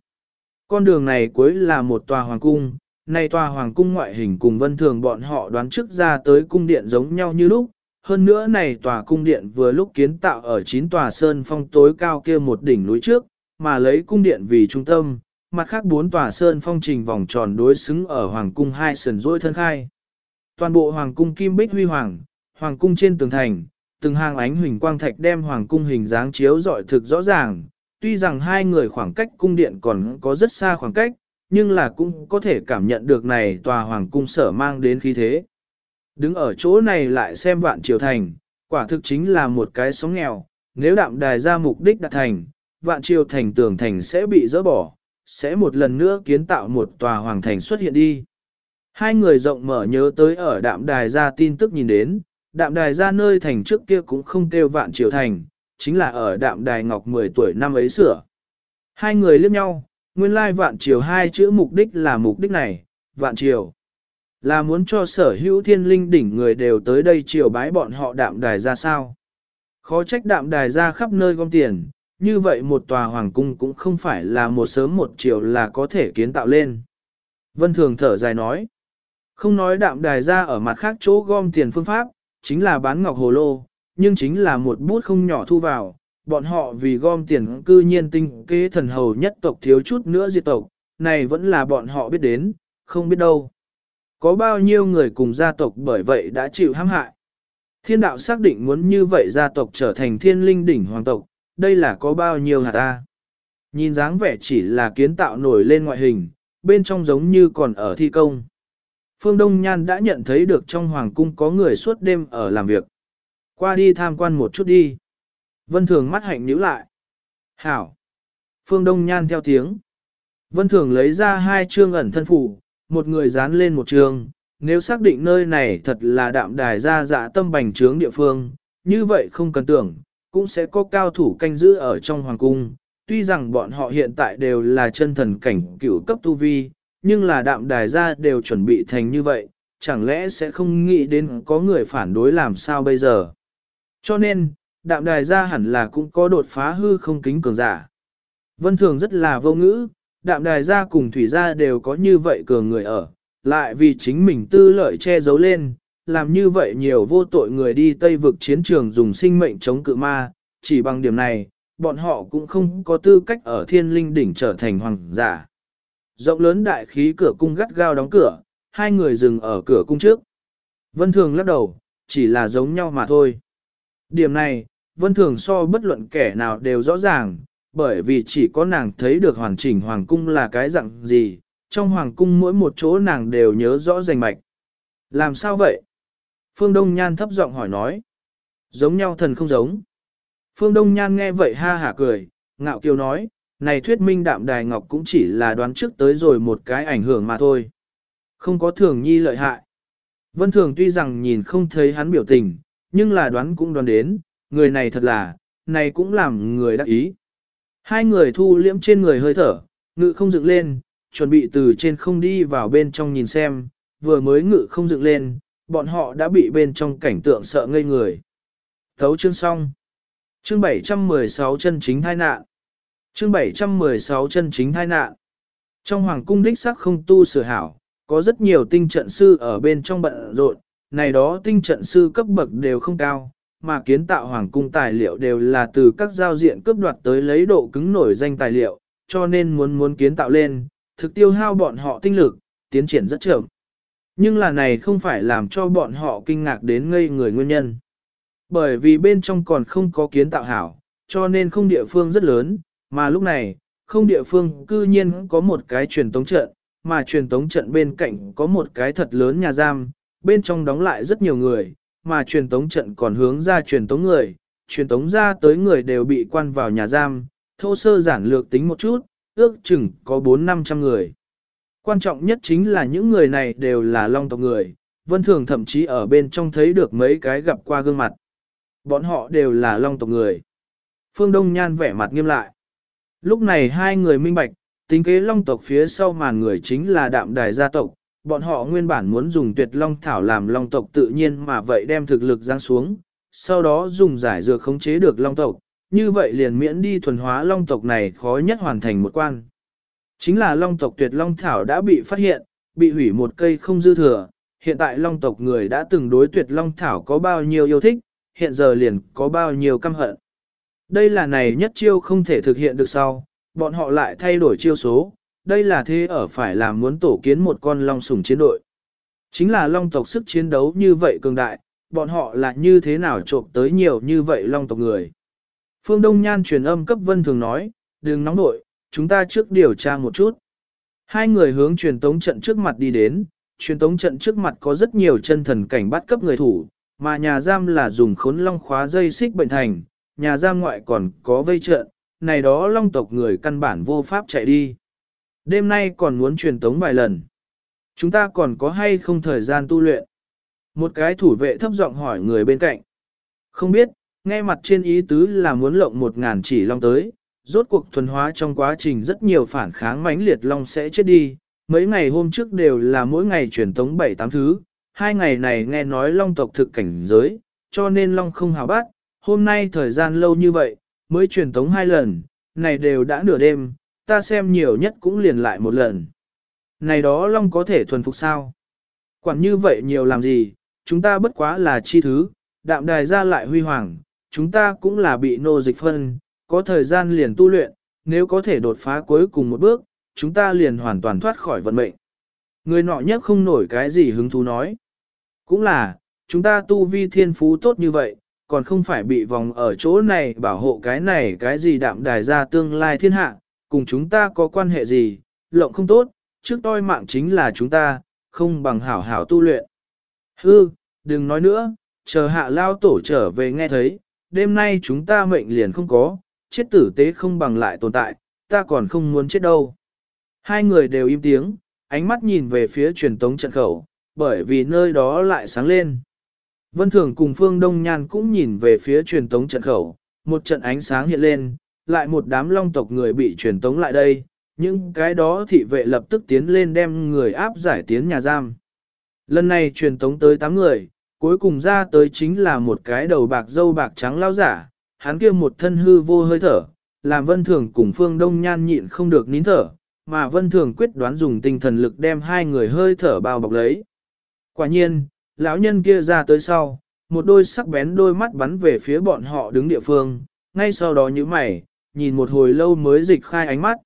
Con đường này cuối là một tòa hoàng cung, này tòa hoàng cung ngoại hình cùng Vân Thường bọn họ đoán trước ra tới cung điện giống nhau như lúc, hơn nữa này tòa cung điện vừa lúc kiến tạo ở chín tòa sơn phong tối cao kia một đỉnh núi trước, mà lấy cung điện vì trung tâm, mặt khác bốn tòa sơn phong trình vòng tròn đối xứng ở hoàng cung hai sườn rỗi thân khai. Toàn bộ hoàng cung kim bích huy hoàng, hoàng cung trên tường thành, từng hàng ánh huỳnh quang thạch đem hoàng cung hình dáng chiếu rọi thực rõ ràng, tuy rằng hai người khoảng cách cung điện còn có rất xa khoảng cách, nhưng là cũng có thể cảm nhận được này tòa hoàng cung sở mang đến khí thế. Đứng ở chỗ này lại xem vạn triều thành, quả thực chính là một cái sóng nghèo, nếu đạm đài ra mục đích đạt thành, vạn triều thành tường thành sẽ bị dỡ bỏ, sẽ một lần nữa kiến tạo một tòa hoàng thành xuất hiện đi. Hai người rộng mở nhớ tới ở đạm đài ra tin tức nhìn đến, đạm đài ra nơi thành trước kia cũng không kêu vạn triều thành, chính là ở đạm đài ngọc 10 tuổi năm ấy sửa. Hai người liếc nhau, nguyên lai vạn triều hai chữ mục đích là mục đích này, vạn triều. Là muốn cho sở hữu thiên linh đỉnh người đều tới đây triều bái bọn họ đạm đài ra sao. Khó trách đạm đài ra khắp nơi gom tiền, như vậy một tòa hoàng cung cũng không phải là một sớm một chiều là có thể kiến tạo lên. Vân Thường thở dài nói, không nói đạm đài ra ở mặt khác chỗ gom tiền phương pháp, chính là bán ngọc hồ lô, nhưng chính là một bút không nhỏ thu vào, bọn họ vì gom tiền cư nhiên tinh kế thần hầu nhất tộc thiếu chút nữa diệt tộc, này vẫn là bọn họ biết đến, không biết đâu. Có bao nhiêu người cùng gia tộc bởi vậy đã chịu hãm hại. Thiên đạo xác định muốn như vậy gia tộc trở thành thiên linh đỉnh hoàng tộc, đây là có bao nhiêu hạt ta. Nhìn dáng vẻ chỉ là kiến tạo nổi lên ngoại hình, bên trong giống như còn ở thi công. Phương Đông Nhan đã nhận thấy được trong hoàng cung có người suốt đêm ở làm việc. Qua đi tham quan một chút đi. Vân Thường mắt hạnh nhíu lại. Hảo. Phương Đông Nhan theo tiếng. Vân Thường lấy ra hai chương ẩn thân phủ, một người dán lên một trường. Nếu xác định nơi này thật là đạm đài ra dạ tâm bành trướng địa phương, như vậy không cần tưởng, cũng sẽ có cao thủ canh giữ ở trong hoàng cung, tuy rằng bọn họ hiện tại đều là chân thần cảnh cửu cấp tu vi, nhưng là đạm đài gia đều chuẩn bị thành như vậy, chẳng lẽ sẽ không nghĩ đến có người phản đối làm sao bây giờ. Cho nên, đạm đài gia hẳn là cũng có đột phá hư không kính cường giả. Vân Thường rất là vô ngữ, đạm đài gia cùng thủy gia đều có như vậy cường người ở, lại vì chính mình tư lợi che giấu lên, làm như vậy nhiều vô tội người đi Tây vực chiến trường dùng sinh mệnh chống cự ma, chỉ bằng điểm này, bọn họ cũng không có tư cách ở thiên linh đỉnh trở thành hoàng giả. Rộng lớn đại khí cửa cung gắt gao đóng cửa, hai người dừng ở cửa cung trước. Vân Thường lắc đầu, chỉ là giống nhau mà thôi. Điểm này, Vân Thường so bất luận kẻ nào đều rõ ràng, bởi vì chỉ có nàng thấy được hoàn chỉnh hoàng cung là cái dạng gì, trong hoàng cung mỗi một chỗ nàng đều nhớ rõ rành mạch. Làm sao vậy? Phương Đông Nhan thấp giọng hỏi nói. Giống nhau thần không giống. Phương Đông Nhan nghe vậy ha hả cười, ngạo kiều nói, này thuyết minh đạm đài ngọc cũng chỉ là đoán trước tới rồi một cái ảnh hưởng mà thôi. Không có thường nhi lợi hại. Vân Thường tuy rằng nhìn không thấy hắn biểu tình, nhưng là đoán cũng đoán đến, người này thật là, này cũng làm người đắc ý. Hai người thu liễm trên người hơi thở, ngự không dựng lên, chuẩn bị từ trên không đi vào bên trong nhìn xem, vừa mới ngự không dựng lên, bọn họ đã bị bên trong cảnh tượng sợ ngây người. Thấu chương xong. Chương 716 chân chính thai nạn. Chương 716 chân chính thai nạn. Trong hoàng cung đích sắc không tu sửa hảo, có rất nhiều tinh trận sư ở bên trong bận rộn, này đó tinh trận sư cấp bậc đều không cao, mà kiến tạo hoàng cung tài liệu đều là từ các giao diện cướp đoạt tới lấy độ cứng nổi danh tài liệu, cho nên muốn muốn kiến tạo lên, thực tiêu hao bọn họ tinh lực, tiến triển rất chậm. Nhưng là này không phải làm cho bọn họ kinh ngạc đến ngây người nguyên nhân. Bởi vì bên trong còn không có kiến tạo hảo, cho nên không địa phương rất lớn, mà lúc này, không địa phương cư nhiên có một cái truyền tống trận, mà truyền tống trận bên cạnh có một cái thật lớn nhà giam, bên trong đóng lại rất nhiều người, mà truyền tống trận còn hướng ra truyền tống người, truyền tống ra tới người đều bị quan vào nhà giam, thô sơ giản lược tính một chút, ước chừng có 4-500 người. Quan trọng nhất chính là những người này đều là long tộc người, vân thường thậm chí ở bên trong thấy được mấy cái gặp qua gương mặt. Bọn họ đều là long tộc người. Phương Đông Nhan vẻ mặt nghiêm lại. Lúc này hai người minh bạch, tính kế long tộc phía sau màn người chính là đạm đài gia tộc. Bọn họ nguyên bản muốn dùng tuyệt long thảo làm long tộc tự nhiên mà vậy đem thực lực giáng xuống, sau đó dùng giải dược khống chế được long tộc, như vậy liền miễn đi thuần hóa long tộc này khó nhất hoàn thành một quan. Chính là long tộc tuyệt long thảo đã bị phát hiện, bị hủy một cây không dư thừa, hiện tại long tộc người đã từng đối tuyệt long thảo có bao nhiêu yêu thích, hiện giờ liền có bao nhiêu căm hận. Đây là này nhất chiêu không thể thực hiện được sau, bọn họ lại thay đổi chiêu số, đây là thế ở phải làm muốn tổ kiến một con long sủng chiến đội. Chính là long tộc sức chiến đấu như vậy cường đại, bọn họ là như thế nào trộm tới nhiều như vậy long tộc người. Phương Đông Nhan truyền âm cấp vân thường nói, đừng nóng nội, chúng ta trước điều tra một chút. Hai người hướng truyền tống trận trước mặt đi đến, truyền tống trận trước mặt có rất nhiều chân thần cảnh bắt cấp người thủ, mà nhà giam là dùng khốn long khóa dây xích bệnh thành, nhà giam ngoại còn có vây trận, này đó long tộc người căn bản vô pháp chạy đi. Đêm nay còn muốn truyền tống vài lần. Chúng ta còn có hay không thời gian tu luyện? Một cái thủ vệ thấp giọng hỏi người bên cạnh. Không biết, nghe mặt trên ý tứ là muốn lộng một ngàn chỉ long tới, rốt cuộc thuần hóa trong quá trình rất nhiều phản kháng mãnh liệt long sẽ chết đi. Mấy ngày hôm trước đều là mỗi ngày truyền tống 7-8 thứ, hai ngày này nghe nói long tộc thực cảnh giới, cho nên long không hào bắt, hôm nay thời gian lâu như vậy, mới truyền tống hai lần, này đều đã nửa đêm, ta xem nhiều nhất cũng liền lại một lần. Này đó long có thể thuần phục sao? Quản như vậy nhiều làm gì, chúng ta bất quá là chi thứ, đạm đài ra lại huy hoàng, chúng ta cũng là bị nô dịch phân, có thời gian liền tu luyện, nếu có thể đột phá cuối cùng một bước, chúng ta liền hoàn toàn thoát khỏi vận mệnh. Người nọ nhất không nổi cái gì hứng thú nói. Cũng là, chúng ta tu vi thiên phú tốt như vậy, còn không phải bị vòng ở chỗ này bảo hộ cái này cái gì đạm đài ra tương lai thiên hạ, cùng chúng ta có quan hệ gì, lộng không tốt, trước toi mạng chính là chúng ta, không bằng hảo hảo tu luyện. Hư, đừng nói nữa, chờ hạ lao tổ trở về nghe thấy, đêm nay chúng ta mệnh liền không có, chết tử tế không bằng lại tồn tại, ta còn không muốn chết đâu. Hai người đều im tiếng, ánh mắt nhìn về phía truyền tống trận khẩu, bởi vì nơi đó lại sáng lên. Vân Thường cùng Phương Đông Nhan cũng nhìn về phía truyền tống trận khẩu, một trận ánh sáng hiện lên, lại một đám long tộc người bị truyền tống lại đây, những cái đó thị vệ lập tức tiến lên đem người áp giải tiến nhà giam. Lần này truyền tống tới 8 người, cuối cùng ra tới chính là một cái đầu bạc dâu bạc trắng lao giả, hắn kia một thân hư vô hơi thở, làm vân thường cùng phương đông nhan nhịn không được nín thở, mà vân thường quyết đoán dùng tinh thần lực đem hai người hơi thở bao bọc lấy. Quả nhiên, lão nhân kia ra tới sau, một đôi sắc bén đôi mắt bắn về phía bọn họ đứng địa phương, ngay sau đó như mày, nhìn một hồi lâu mới dịch khai ánh mắt.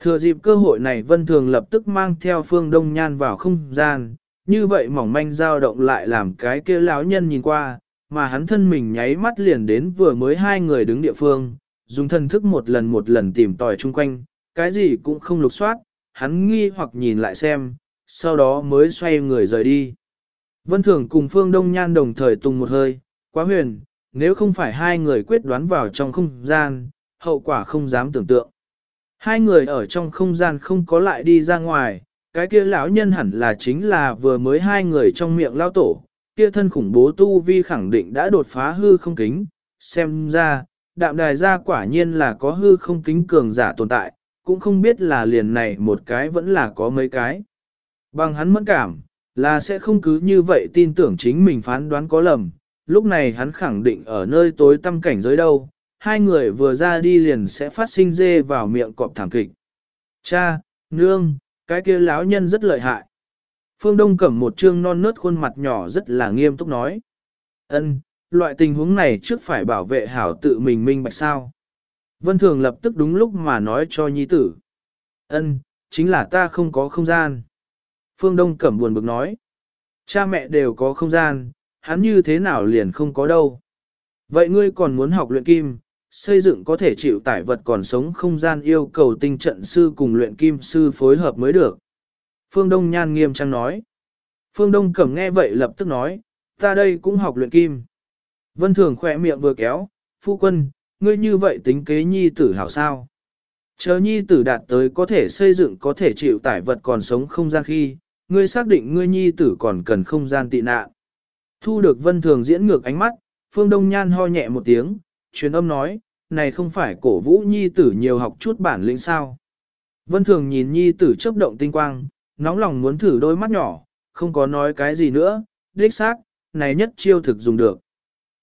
Thừa dịp cơ hội này vân thường lập tức mang theo phương đông nhan vào không gian, như vậy mỏng manh dao động lại làm cái kia lão nhân nhìn qua, mà hắn thân mình nháy mắt liền đến vừa mới hai người đứng địa phương, dùng thân thức một lần một lần tìm tòi chung quanh, cái gì cũng không lục soát, hắn nghi hoặc nhìn lại xem, sau đó mới xoay người rời đi. Vân Thường cùng Phương Đông Nhan đồng thời tung một hơi, quá huyền, nếu không phải hai người quyết đoán vào trong không gian, hậu quả không dám tưởng tượng. Hai người ở trong không gian không có lại đi ra ngoài, cái kia lão nhân hẳn là chính là vừa mới hai người trong miệng lao tổ, kia thân khủng bố tu vi khẳng định đã đột phá hư không kính, xem ra, đạm đài gia quả nhiên là có hư không kính cường giả tồn tại, cũng không biết là liền này một cái vẫn là có mấy cái. Bằng hắn mẫn cảm, là sẽ không cứ như vậy tin tưởng chính mình phán đoán có lầm, lúc này hắn khẳng định ở nơi tối tâm cảnh giới đâu, hai người vừa ra đi liền sẽ phát sinh dê vào miệng cọp thảm kịch. Cha, nương, cái kia lão nhân rất lợi hại. Phương Đông cầm một trương non nớt khuôn mặt nhỏ rất là nghiêm túc nói. Ân, loại tình huống này trước phải bảo vệ hảo tự mình minh bạch sao. Vân Thường lập tức đúng lúc mà nói cho nhi tử. Ân, chính là ta không có không gian. Phương Đông Cẩm buồn bực nói. Cha mẹ đều có không gian, hắn như thế nào liền không có đâu. Vậy ngươi còn muốn học luyện kim, xây dựng có thể chịu tải vật còn sống không gian yêu cầu tinh trận sư cùng luyện kim sư phối hợp mới được. Phương Đông Nhan nghiêm trang nói. Phương Đông Cẩm nghe vậy lập tức nói, ta đây cũng học luyện kim. Vân Thường khỏe miệng vừa kéo, phu quân, ngươi như vậy tính kế nhi tử hảo sao. Chờ nhi tử đạt tới có thể xây dựng có thể chịu tải vật còn sống không gian khi, ngươi xác định ngươi nhi tử còn cần không gian tị nạn. Thu được Vân Thường diễn ngược ánh mắt, Phương Đông Nhan ho nhẹ một tiếng, truyền âm nói, này không phải cổ vũ nhi tử nhiều học chút bản lĩnh sao. Vân Thường nhìn nhi tử chớp động tinh quang, nóng lòng muốn thử đôi mắt nhỏ, không có nói cái gì nữa, đích xác, này nhất chiêu thực dùng được.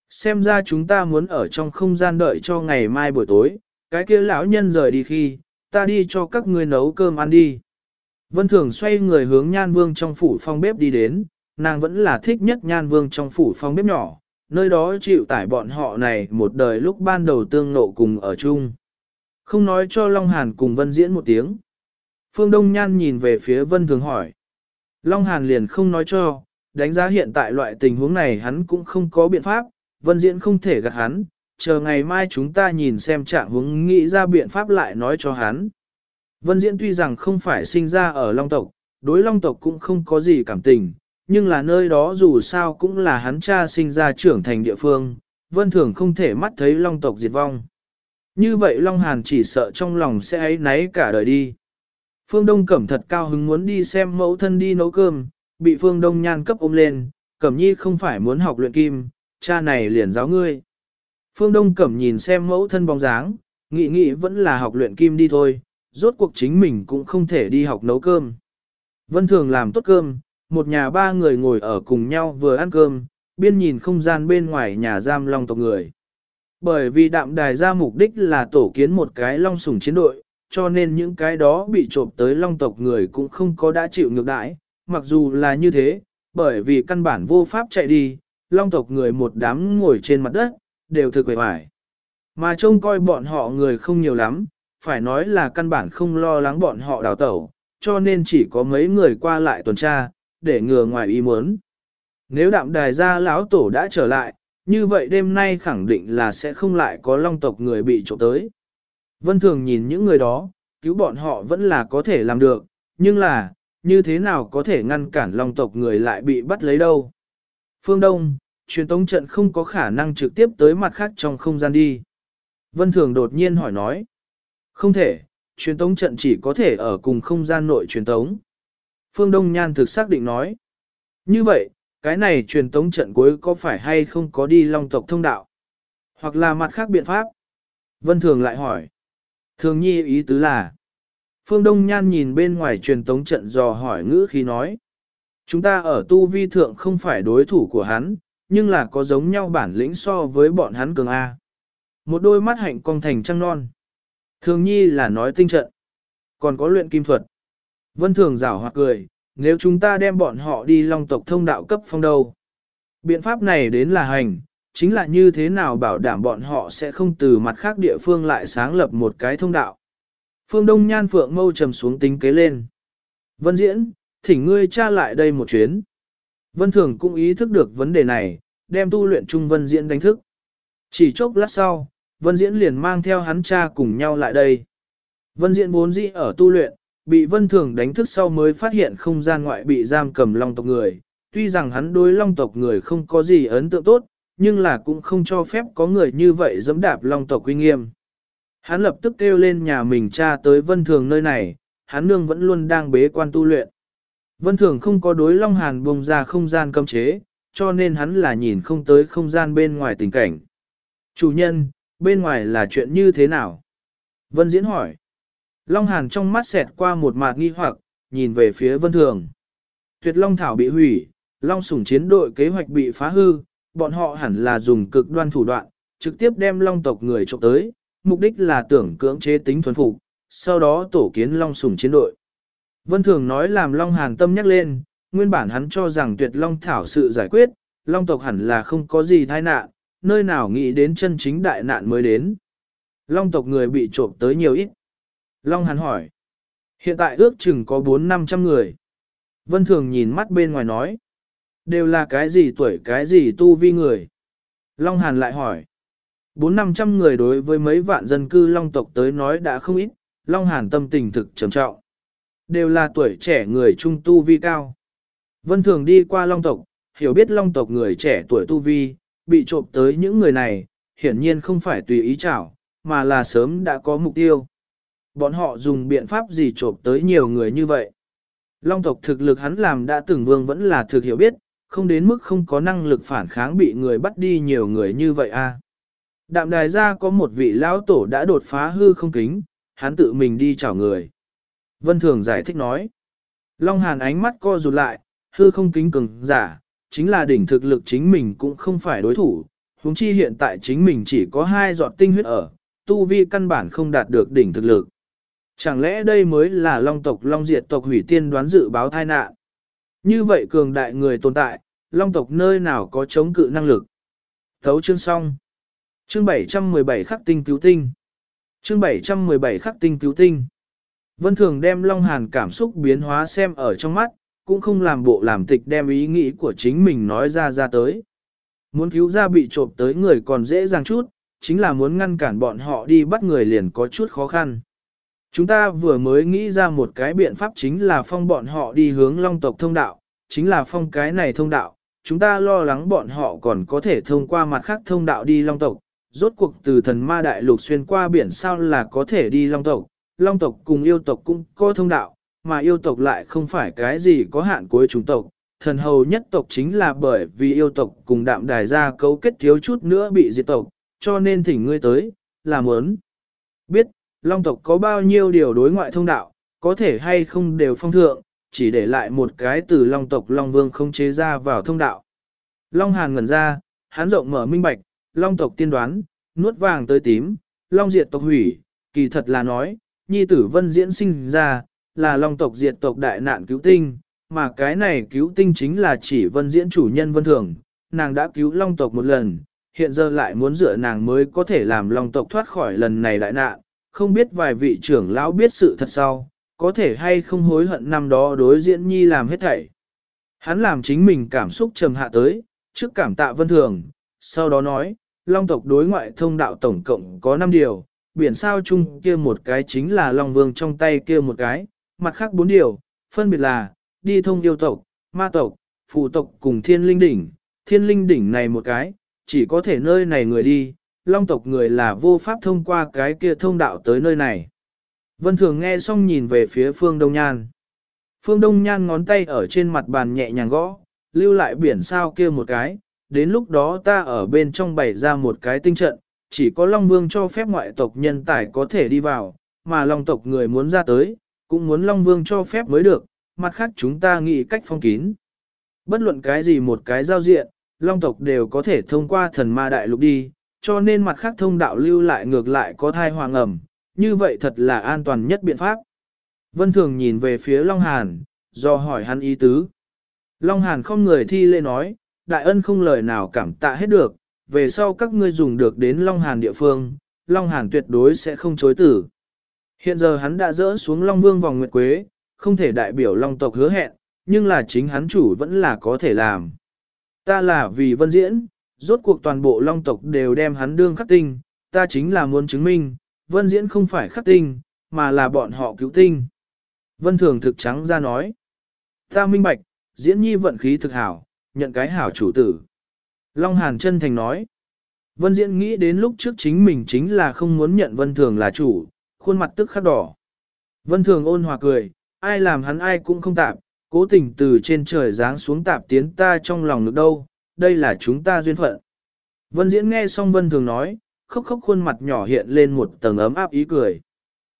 Xem ra chúng ta muốn ở trong không gian đợi cho ngày mai buổi tối, cái kia lão nhân rời đi khi, ta đi cho các ngươi nấu cơm ăn đi. Vân Thường xoay người hướng Nhan Vương trong phủ phong bếp đi đến, nàng vẫn là thích nhất Nhan Vương trong phủ phong bếp nhỏ, nơi đó chịu tải bọn họ này một đời lúc ban đầu tương nộ cùng ở chung. Không nói cho Long Hàn cùng Vân diễn một tiếng. Phương Đông Nhan nhìn về phía Vân Thường hỏi. Long Hàn liền không nói cho, đánh giá hiện tại loại tình huống này hắn cũng không có biện pháp, Vân diễn không thể gạt hắn, chờ ngày mai chúng ta nhìn xem trạng hướng nghĩ ra biện pháp lại nói cho hắn. Vân diễn tuy rằng không phải sinh ra ở Long tộc, đối Long tộc cũng không có gì cảm tình, nhưng là nơi đó dù sao cũng là hắn cha sinh ra trưởng thành địa phương, vân thường không thể mắt thấy long tộc diệt vong. Như vậy Long Hàn chỉ sợ trong lòng sẽ ấy náy cả đời đi. Phương Đông Cẩm thật cao hứng muốn đi xem mẫu thân đi nấu cơm, bị Phương Đông nhan cấp ôm lên, Cẩm Nhi không phải muốn học luyện kim, cha này liền giáo ngươi. Phương Đông Cẩm nhìn xem mẫu thân bóng dáng, nghĩ nghĩ vẫn là học luyện kim đi thôi, rốt cuộc chính mình cũng không thể đi học nấu cơm. Vân Thường làm tốt cơm, một nhà ba người ngồi ở cùng nhau vừa ăn cơm, biên nhìn không gian bên ngoài nhà giam long tộc người. Bởi vì đạm đài ra mục đích là tổ kiến một cái long sủng chiến đội, cho nên những cái đó bị trộm tới long tộc người cũng không có đã chịu ngược đãi, mặc dù là như thế, bởi vì căn bản vô pháp chạy đi, long tộc người một đám ngồi trên mặt đất, đều thực quệ hoài. Mà trông coi bọn họ người không nhiều lắm, phải nói là căn bản không lo lắng bọn họ đào tẩu, cho nên chỉ có mấy người qua lại tuần tra, để ngừa ngoài ý muốn. Nếu đạm đài gia lão tổ đã trở lại, như vậy đêm nay khẳng định là sẽ không lại có long tộc người bị trộm tới. Vân Thường nhìn những người đó, cứu bọn họ vẫn là có thể làm được, nhưng là, như thế nào có thể ngăn cản long tộc người lại bị bắt lấy đâu. Phương Đông, truyền tống trận không có khả năng trực tiếp tới mặt khác trong không gian đi. Vân Thường đột nhiên hỏi nói. Không thể, truyền tống trận chỉ có thể ở cùng không gian nội truyền tống. Phương Đông Nhan thực xác định nói. Như vậy, cái này truyền tống trận cuối có phải hay không có đi long tộc thông đạo? Hoặc là mặt khác biện pháp? Vân Thường lại hỏi. Thường nhi ý tứ là. Phương Đông Nhan nhìn bên ngoài truyền tống trận dò hỏi ngữ khi nói. Chúng ta ở tu vi thượng không phải đối thủ của hắn, nhưng là có giống nhau bản lĩnh so với bọn hắn cường A. Một đôi mắt hạnh cong thành trăng non. Thường nhi là nói tinh trận. Còn có luyện kim thuật. Vân Thường rảo hoặc cười, nếu chúng ta đem bọn họ đi long tộc thông đạo cấp phong đâu. Biện pháp này đến là hành, chính là như thế nào bảo đảm bọn họ sẽ không từ mặt khác địa phương lại sáng lập một cái thông đạo. Phương Đông Nhan Phượng mâu trầm xuống tính kế lên. Vân Diễn, thỉnh ngươi tra lại đây một chuyến. Vân Thường cũng ý thức được vấn đề này, đem tu luyện chung Vân Diễn đánh thức. Chỉ chốc lát sau, Vân Diễn liền mang theo hắn cha cùng nhau lại đây. Vân Diễn vốn dĩ ở tu luyện, bị Vân Thường đánh thức sau mới phát hiện không gian ngoại bị giam cầm long tộc người. Tuy rằng hắn đối long tộc người không có gì ấn tượng tốt, nhưng là cũng không cho phép có người như vậy dẫm đạp long tộc uy nghiêm. Hắn lập tức kêu lên nhà mình cha tới Vân Thường nơi này, hắn nương vẫn luôn đang bế quan tu luyện. Vân Thường không có đối Long Hàn bùng ra không gian cấm chế, cho nên hắn là nhìn không tới không gian bên ngoài tình cảnh. Chủ nhân, bên ngoài là chuyện như thế nào? Vân Diễn hỏi. Long Hàn trong mắt xẹt qua một mạt nghi hoặc, nhìn về phía Vân Thường. Tuyệt Long Thảo bị hủy, Long Sủng chiến đội kế hoạch bị phá hư, bọn họ hẳn là dùng cực đoan thủ đoạn, trực tiếp đem Long tộc người trộm tới, mục đích là tưởng cưỡng chế tính thuần phục, sau đó tổ kiến Long Sủng chiến đội. Vân Thường nói làm Long Hàn tâm nhắc lên, nguyên bản hắn cho rằng tuyệt Long Thảo sự giải quyết, Long tộc hẳn là không có gì tai nạn, nơi nào nghĩ đến chân chính đại nạn mới đến. Long tộc người bị trộm tới nhiều ít. Long Hàn hỏi. Hiện tại ước chừng có 4-500 người. Vân Thường nhìn mắt bên ngoài nói. Đều là cái gì tuổi cái gì tu vi người. Long Hàn lại hỏi. 4-500 người đối với mấy vạn dân cư Long tộc tới nói đã không ít, Long Hàn tâm tình thực trầm trọng. Đều là tuổi trẻ người trung tu vi cao. Vân Thường đi qua Long tộc, hiểu biết Long tộc người trẻ tuổi tu vi, bị trộm tới những người này, hiển nhiên không phải tùy ý chảo, mà là sớm đã có mục tiêu. Bọn họ dùng biện pháp gì trộm tới nhiều người như vậy. Long tộc thực lực hắn làm đã từng vương vẫn là thực hiểu biết, không đến mức không có năng lực phản kháng bị người bắt đi nhiều người như vậy a. Đạm đài ra có một vị lão tổ đã đột phá hư không kính, hắn tự mình đi chào người. Vân Thường giải thích nói. Long Hàn ánh mắt co rụt lại, hư không kính cường giả, chính là đỉnh thực lực chính mình cũng không phải đối thủ, huống chi hiện tại chính mình chỉ có hai giọt tinh huyết ở, tu vi căn bản không đạt được đỉnh thực lực. Chẳng lẽ đây mới là long tộc long diệt tộc hủy tiên đoán dự báo tai nạn? Như vậy cường đại người tồn tại, long tộc nơi nào có chống cự năng lực? Thấu chương xong. Chương 717 khắc tinh cứu tinh. Chương 717 khắc tinh cứu tinh. Vân Thường đem Long Hàn cảm xúc biến hóa xem ở trong mắt, cũng không làm bộ làm tịch đem ý nghĩ của chính mình nói ra ra tới. Muốn cứu ra bị trộm tới người còn dễ dàng chút, chính là muốn ngăn cản bọn họ đi bắt người liền có chút khó khăn. Chúng ta vừa mới nghĩ ra một cái biện pháp chính là phong bọn họ đi hướng long tộc thông đạo, chính là phong cái này thông đạo, chúng ta lo lắng bọn họ còn có thể thông qua mặt khác thông đạo đi long tộc, rốt cuộc từ thần ma đại lục xuyên qua biển sao là có thể đi long tộc, long tộc cùng yêu tộc cũng có thông đạo, mà yêu tộc lại không phải cái gì có hạn cuối chúng tộc. Thần hầu nhất tộc chính là bởi vì yêu tộc cùng đạm đài gia cấu kết thiếu chút nữa bị diệt tộc, cho nên thỉnh ngươi tới, là muốn biết, long tộc có bao nhiêu điều đối ngoại thông đạo, có thể hay không đều phong thượng, chỉ để lại một cái từ long tộc long vương không chế ra vào thông đạo. Long hàn ngẩn ra, hắn rộng mở minh bạch, long tộc tiên đoán, nuốt vàng tới tím, long diệt tộc hủy, kỳ thật là nói, nhi tử vân diễn sinh ra, là long tộc diệt tộc đại nạn cứu tinh, mà cái này cứu tinh chính là chỉ vân diễn chủ nhân vân thường, nàng đã cứu long tộc một lần, hiện giờ lại muốn dựa nàng mới có thể làm long tộc thoát khỏi lần này đại nạn, không biết vài vị trưởng lão biết sự thật sau, có thể hay không hối hận năm đó đối diễn nhi làm hết thảy. Hắn làm chính mình cảm xúc trầm hạ tới, trước cảm tạ vân thường, sau đó nói, long tộc đối ngoại thông đạo tổng cộng có 5 điều, biển sao chung kia một cái chính là long vương trong tay kia một cái, mặt khác bốn điều, phân biệt là, đi thông yêu tộc, ma tộc, phụ tộc cùng thiên linh đỉnh, thiên linh đỉnh này một cái, chỉ có thể nơi này người đi, long tộc người là vô pháp thông qua cái kia thông đạo tới nơi này. Vân Thường nghe xong nhìn về phía Phương Đông Nhan. Phương Đông Nhan ngón tay ở trên mặt bàn nhẹ nhàng gõ, lưu lại biển sao kia một cái, đến lúc đó ta ở bên trong bày ra một cái tinh trận, chỉ có Long Vương cho phép ngoại tộc nhân tài có thể đi vào, mà Long tộc người muốn ra tới, cũng muốn Long Vương cho phép mới được, mặt khác chúng ta nghĩ cách phong kín. Bất luận cái gì một cái giao diện, Long tộc đều có thể thông qua thần ma đại lục đi, cho nên mặt khác thông đạo lưu lại ngược lại có thai hoàng ẩm, như vậy thật là an toàn nhất biện pháp. Vân Thường nhìn về phía Long Hàn, do hỏi hắn ý tứ. Long Hàn không người thi lễ nói, đại ân không lời nào cảm tạ hết được, về sau các ngươi dùng được đến Long Hàn địa phương, Long Hàn tuyệt đối sẽ không chối tử. Hiện giờ hắn đã dỡ xuống Long Vương vòng Nguyệt Quế, không thể đại biểu Long tộc hứa hẹn, nhưng là chính hắn chủ vẫn là có thể làm. Ta là vì vân diễn, rốt cuộc toàn bộ Long tộc đều đem hắn đương khắc tinh, ta chính là muốn chứng minh, vân diễn không phải khắc tinh, mà là bọn họ cứu tinh. Vân Thường thực trắng ra nói, ta minh bạch, diễn nhi vận khí thực hảo, nhận cái hảo chủ tử. Long Hàn chân thành nói, Vân Diễn nghĩ đến lúc trước chính mình chính là không muốn nhận Vân Thường là chủ, khuôn mặt tức khắc đỏ. Vân Thường ôn hòa cười, ai làm hắn ai cũng không tạp, cố tình từ trên trời giáng xuống tạp tiến ta trong lòng được đâu, đây là chúng ta duyên phận. Vân Diễn nghe xong Vân Thường nói, khóc khóc khuôn mặt nhỏ hiện lên một tầng ấm áp ý cười.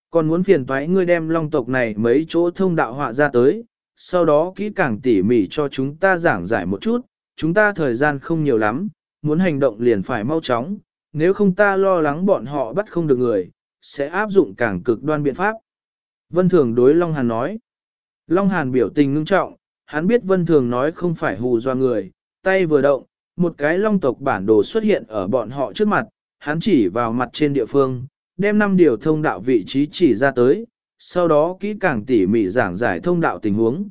Còn muốn phiền toái ngươi đem long tộc này mấy chỗ thông đạo họa ra tới, sau đó kỹ càng tỉ mỉ cho chúng ta giảng giải một chút, chúng ta thời gian không nhiều lắm, muốn hành động liền phải mau chóng, nếu không ta lo lắng bọn họ bắt không được người, sẽ áp dụng càng cực đoan biện pháp. Vân Thường đối Long Hàn nói. Long Hàn biểu tình ngưng trọng, hắn biết Vân Thường nói không phải hù do người, tay vừa động, một cái long tộc bản đồ xuất hiện ở bọn họ trước mặt, hắn chỉ vào mặt trên địa phương, đem năm điều thông đạo vị trí chỉ ra tới, sau đó kỹ càng tỉ mỉ giảng giải thông đạo tình huống.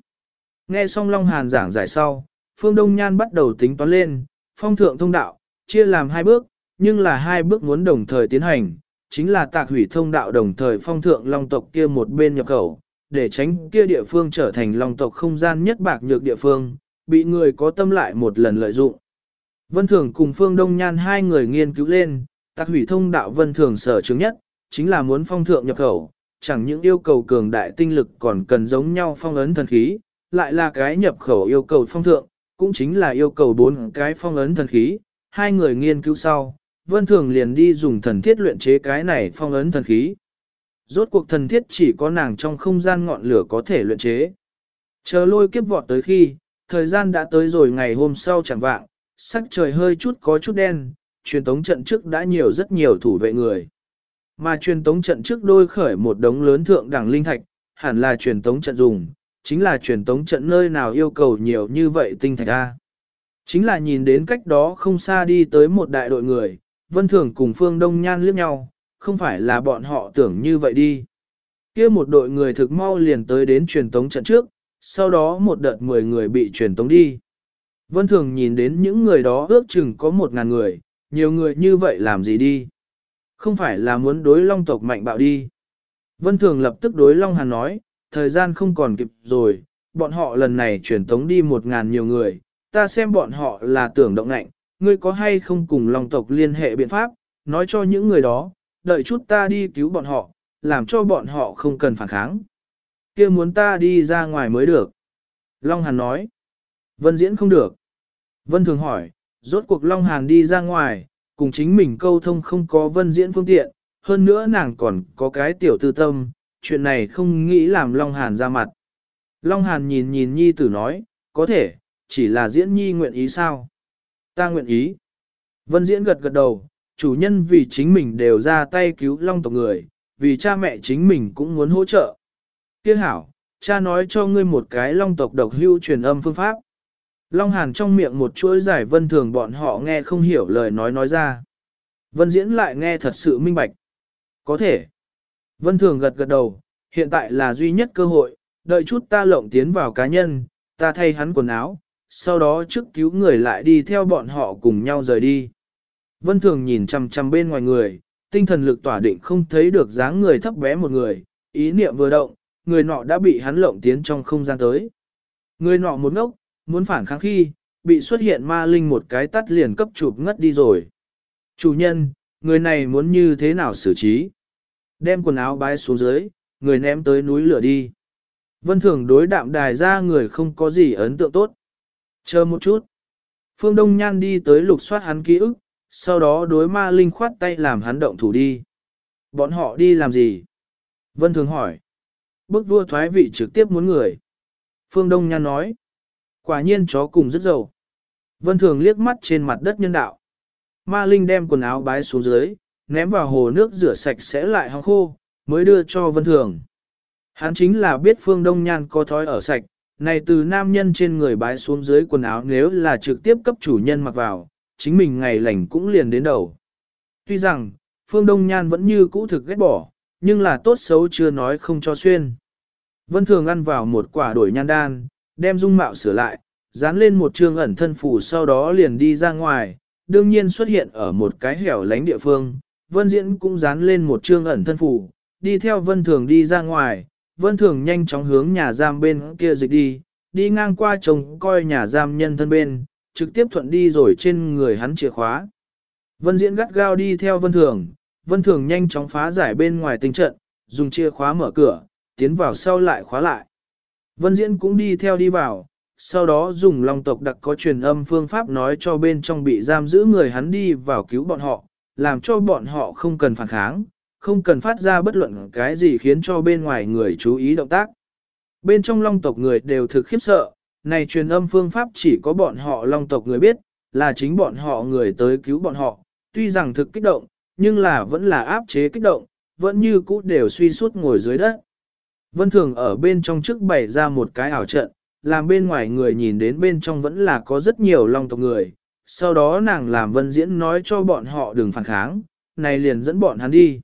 Nghe xong Long Hàn giảng giải sau, Phương Đông Nhan bắt đầu tính toán lên, phong thượng thông đạo, chia làm hai bước, nhưng là hai bước muốn đồng thời tiến hành, chính là tạc hủy thông đạo đồng thời phong thượng long tộc kia một bên nhập khẩu, để tránh kia địa phương trở thành long tộc không gian nhất bạc nhược địa phương, bị người có tâm lại một lần lợi dụng. Vân Thường cùng Phương Đông Nhan hai người nghiên cứu lên, tạc hủy thông đạo Vân Thường sở chứng nhất, chính là muốn phong thượng nhập khẩu, chẳng những yêu cầu cường đại tinh lực còn cần giống nhau phong ấn thần khí, lại là cái nhập khẩu yêu cầu phong thượng, cũng chính là yêu cầu bốn cái phong ấn thần khí, hai người nghiên cứu sau, Vân Thường liền đi dùng thần thiết luyện chế cái này phong ấn thần khí. Rốt cuộc thần thiết chỉ có nàng trong không gian ngọn lửa có thể luyện chế. Chờ lôi kiếp vọt tới khi, thời gian đã tới rồi ngày hôm sau chẳng vạng, sắc trời hơi chút có chút đen, truyền tống trận trước đã nhiều rất nhiều thủ vệ người. Mà truyền tống trận trước đôi khởi một đống lớn thượng đẳng linh thạch, hẳn là truyền tống trận dùng, chính là truyền tống trận nơi nào yêu cầu nhiều như vậy tinh thạch a. Chính là nhìn đến cách đó không xa đi tới một đại đội người, Vân Thường cùng Phương Đông Nhan liếc nhau, không phải là bọn họ tưởng như vậy đi. kia một đội người thực mau liền tới đến truyền tống trận trước, sau đó một đợt 10 người bị truyền tống đi. Vân Thường nhìn đến những người đó ước chừng có một ngàn người, nhiều người như vậy làm gì đi? Không phải là muốn đối long tộc mạnh bạo đi. Vân Thường lập tức đối Long Hàn nói, thời gian không còn kịp rồi, bọn họ lần này truyền tống đi một ngàn nhiều người, ta xem bọn họ là tưởng động ngạnh, ngươi có hay không cùng Long tộc liên hệ biện pháp, nói cho những người đó, đợi chút ta đi cứu bọn họ, làm cho bọn họ không cần phản kháng kia muốn ta đi ra ngoài mới được. Long Hàn nói, Vân Diễn không được. Vân Thường hỏi, rốt cuộc Long Hàn đi ra ngoài, cùng chính mình câu thông không có Vân Diễn phương tiện, hơn nữa nàng còn có cái tiểu tư tâm, chuyện này không nghĩ làm Long Hàn ra mặt. Long Hàn nhìn nhìn Nhi tử nói, có thể, chỉ là diễn Nhi nguyện ý sao? Ta nguyện ý. Vân Diễn gật gật đầu, chủ nhân vì chính mình đều ra tay cứu Long tộc người, vì cha mẹ chính mình cũng muốn hỗ trợ kia hảo, cha nói cho ngươi một cái Long tộc độc hưu truyền âm phương pháp. Long Hàn trong miệng một chuỗi giải vân thường bọn họ nghe không hiểu lời nói nói ra. Vân Diễn lại nghe thật sự minh bạch. Có thể. Vân Thường gật gật đầu, hiện tại là duy nhất cơ hội, đợi chút ta lộng tiến vào cá nhân, ta thay hắn quần áo, sau đó trước cứu người lại đi theo bọn họ cùng nhau rời đi. Vân Thường nhìn chằm chằm bên ngoài người, tinh thần lực tỏa định không thấy được dáng người thấp bé một người, ý niệm vừa động, người nọ đã bị hắn lộng tiến trong không gian tới. Người nọ một ngốc, muốn phản kháng khi, bị xuất hiện ma linh một cái tắt liền cấp chụp ngất đi rồi. Chủ nhân, người này muốn như thế nào xử trí? Đem quần áo bái xuống dưới, người ném tới núi lửa đi. Vân thường đối đạm đài ra người không có gì ấn tượng tốt. Chờ một chút. Phương Đông Nhan đi tới lục soát hắn ký ức, sau đó đối ma linh khoát tay làm hắn động thủ đi. Bọn họ đi làm gì? Vân Thường hỏi. Bức vua thoái vị trực tiếp muốn người. Phương Đông Nhan nói. Quả nhiên chó cùng rất giàu. Vân Thường liếc mắt trên mặt đất nhân đạo. Ma Linh đem quần áo bái xuống dưới, ném vào hồ nước rửa sạch sẽ lại hóng khô, mới đưa cho Vân Thường. Hắn chính là biết Phương Đông Nhan có thói ở sạch, này từ nam nhân trên người bái xuống dưới quần áo nếu là trực tiếp cấp chủ nhân mặc vào, chính mình ngày lành cũng liền đến đầu. Tuy rằng, Phương Đông Nhan vẫn như cũ thực ghét bỏ, nhưng là tốt xấu chưa nói không cho xuyên. Vân Thường ăn vào một quả đổi nhan đan, đem dung mạo sửa lại, dán lên một trương ẩn thân phủ sau đó liền đi ra ngoài, đương nhiên xuất hiện ở một cái hẻo lánh địa phương. Vân Diễn cũng dán lên một trương ẩn thân phủ, đi theo Vân Thường đi ra ngoài, Vân Thường nhanh chóng hướng nhà giam bên kia dịch đi, đi ngang qua chồng coi nhà giam nhân thân bên, trực tiếp thuận đi rồi trên người hắn chìa khóa. Vân Diễn gắt gao đi theo Vân Thường, Vân Thường nhanh chóng phá giải bên ngoài tình trận, dùng chìa khóa mở cửa, tiến vào sau lại khóa lại. Vân Diễn cũng đi theo đi vào, sau đó dùng long tộc đặc có truyền âm phương pháp nói cho bên trong bị giam giữ người hắn đi vào cứu bọn họ, làm cho bọn họ không cần phản kháng, không cần phát ra bất luận cái gì khiến cho bên ngoài người chú ý động tác. Bên trong long tộc người đều thực khiếp sợ, này truyền âm phương pháp chỉ có bọn họ long tộc người biết, là chính bọn họ người tới cứu bọn họ, tuy rằng thực kích động, nhưng là vẫn là áp chế kích động, vẫn như cũ đều suy suốt ngồi dưới đất. Vân Thường ở bên trong trước bày ra một cái ảo trận, làm bên ngoài người nhìn đến bên trong vẫn là có rất nhiều long tộc người. Sau đó nàng làm Vân Diễn nói cho bọn họ đừng phản kháng, này liền dẫn bọn hắn đi.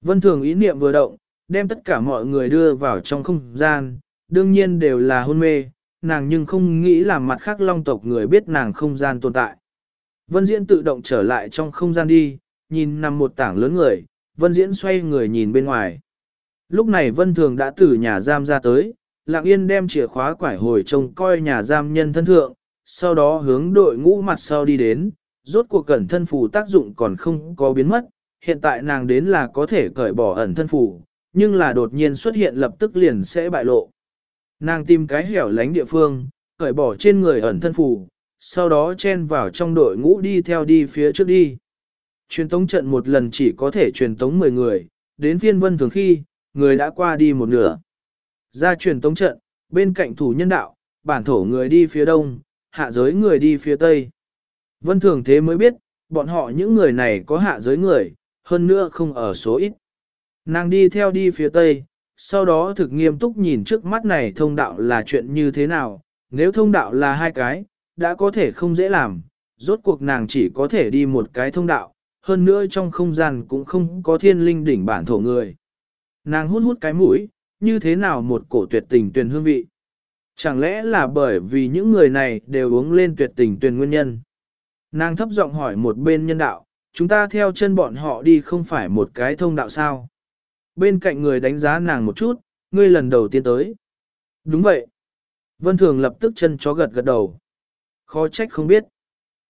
Vân Thường ý niệm vừa động, đem tất cả mọi người đưa vào trong không gian, đương nhiên đều là hôn mê, nàng nhưng không nghĩ làm mặt khác long tộc người biết nàng không gian tồn tại. Vân Diễn tự động trở lại trong không gian đi, nhìn nằm một tảng lớn người, Vân Diễn xoay người nhìn bên ngoài. Lúc này Vân Thường đã từ nhà giam ra tới, Lặng Yên đem chìa khóa quải hồi trông coi nhà giam nhân thân thượng, sau đó hướng đội ngũ mặt sau đi đến, rốt cuộc cẩn thân phù tác dụng còn không có biến mất, hiện tại nàng đến là có thể cởi bỏ ẩn thân phù, nhưng là đột nhiên xuất hiện lập tức liền sẽ bại lộ. Nàng tìm cái hẻo lánh địa phương, cởi bỏ trên người ẩn thân phù, sau đó chen vào trong đội ngũ đi theo đi phía trước đi. Truyền tống trận một lần chỉ có thể truyền tống 10 người, đến phiên vân thường khi, người đã qua đi một nửa. Ra truyền tống trận, bên cạnh thủ nhân đạo, bản thổ người đi phía đông, hạ giới người đi phía tây. Vân thường thế mới biết, bọn họ những người này có hạ giới người, hơn nữa không ở số ít. Nàng đi theo đi phía tây, sau đó thực nghiêm túc nhìn trước mắt này thông đạo là chuyện như thế nào, nếu thông đạo là hai cái, đã có thể không dễ làm, rốt cuộc nàng chỉ có thể đi một cái thông đạo, hơn nữa trong không gian cũng không có thiên linh đỉnh bản thổ người. Nàng hút hút cái mũi, như thế nào một cổ tuyệt tình tuyển hương vị. Chẳng lẽ là bởi vì những người này đều uống lên tuyệt tình tuyển nguyên nhân. Nàng thấp giọng hỏi một bên nhân đạo, chúng ta theo chân bọn họ đi không phải một cái thông đạo sao. Bên cạnh người đánh giá nàng một chút, ngươi lần đầu tiên tới. Đúng vậy. Vân Thường lập tức chân chó gật gật đầu. Khó trách không biết.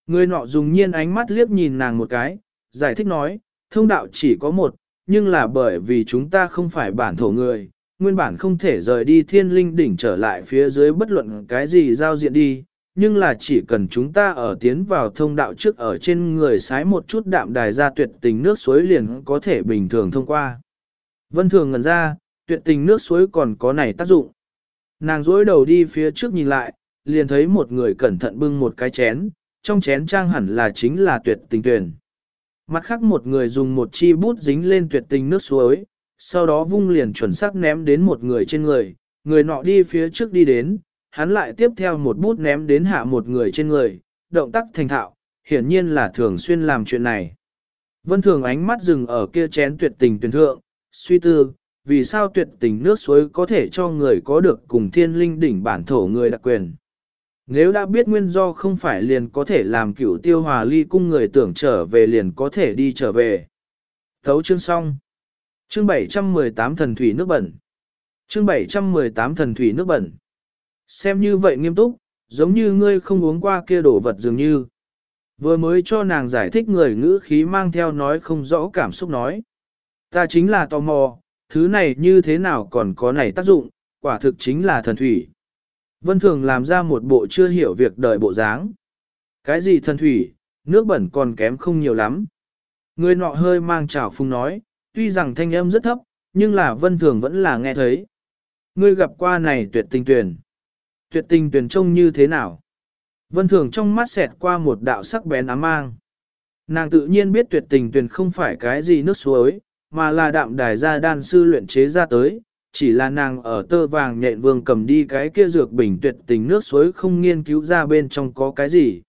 Người nọ dùng nhiên ánh mắt liếc nhìn nàng một cái, giải thích nói, thông đạo chỉ có một, nhưng là bởi vì chúng ta không phải bản thổ người, nguyên bản không thể rời đi thiên linh đỉnh trở lại phía dưới bất luận cái gì giao diện đi, nhưng là chỉ cần chúng ta ở tiến vào thông đạo trước ở trên người sái một chút đạm đài ra tuyệt tình nước suối liền có thể bình thường thông qua. Vân thường ngần ra, tuyệt tình nước suối còn có này tác dụng. Nàng dối đầu đi phía trước nhìn lại, liền thấy một người cẩn thận bưng một cái chén, trong chén trang hẳn là chính là tuyệt tình tuyển. Mặt khác một người dùng một chi bút dính lên tuyệt tình nước suối, sau đó vung liền chuẩn xác ném đến một người trên người, người nọ đi phía trước đi đến, hắn lại tiếp theo một bút ném đến hạ một người trên người, động tác thành thạo, hiển nhiên là thường xuyên làm chuyện này. Vân thường ánh mắt dừng ở kia chén tuyệt tình tuyển thượng, suy tư, vì sao tuyệt tình nước suối có thể cho người có được cùng thiên linh đỉnh bản thổ người đặc quyền. Nếu đã biết nguyên do không phải liền có thể làm cửu tiêu hòa ly cung người tưởng trở về liền có thể đi trở về. Thấu chương xong. Chương 718 thần thủy nước bẩn. Chương 718 thần thủy nước bẩn. Xem như vậy nghiêm túc, giống như ngươi không uống qua kia đổ vật dường như. Vừa mới cho nàng giải thích người ngữ khí mang theo nói không rõ cảm xúc nói. Ta chính là tò mò, thứ này như thế nào còn có này tác dụng, quả thực chính là thần thủy. Vân Thường làm ra một bộ chưa hiểu việc đời bộ dáng. Cái gì thần thủy, nước bẩn còn kém không nhiều lắm. Người nọ hơi mang trào phung nói, tuy rằng thanh âm rất thấp, nhưng là vân thường vẫn là nghe thấy. Ngươi gặp qua này tuyệt tình tuyển. Tuyệt tình tuyển trông như thế nào? Vân thường trong mắt xẹt qua một đạo sắc bén ám mang. Nàng tự nhiên biết tuyệt tình tuyển không phải cái gì nước suối, mà là đạm đài gia đan sư luyện chế ra tới, chỉ là nàng ở tơ vàng nhện vương cầm đi cái kia dược bình tuyệt tình nước suối không nghiên cứu ra bên trong có cái gì.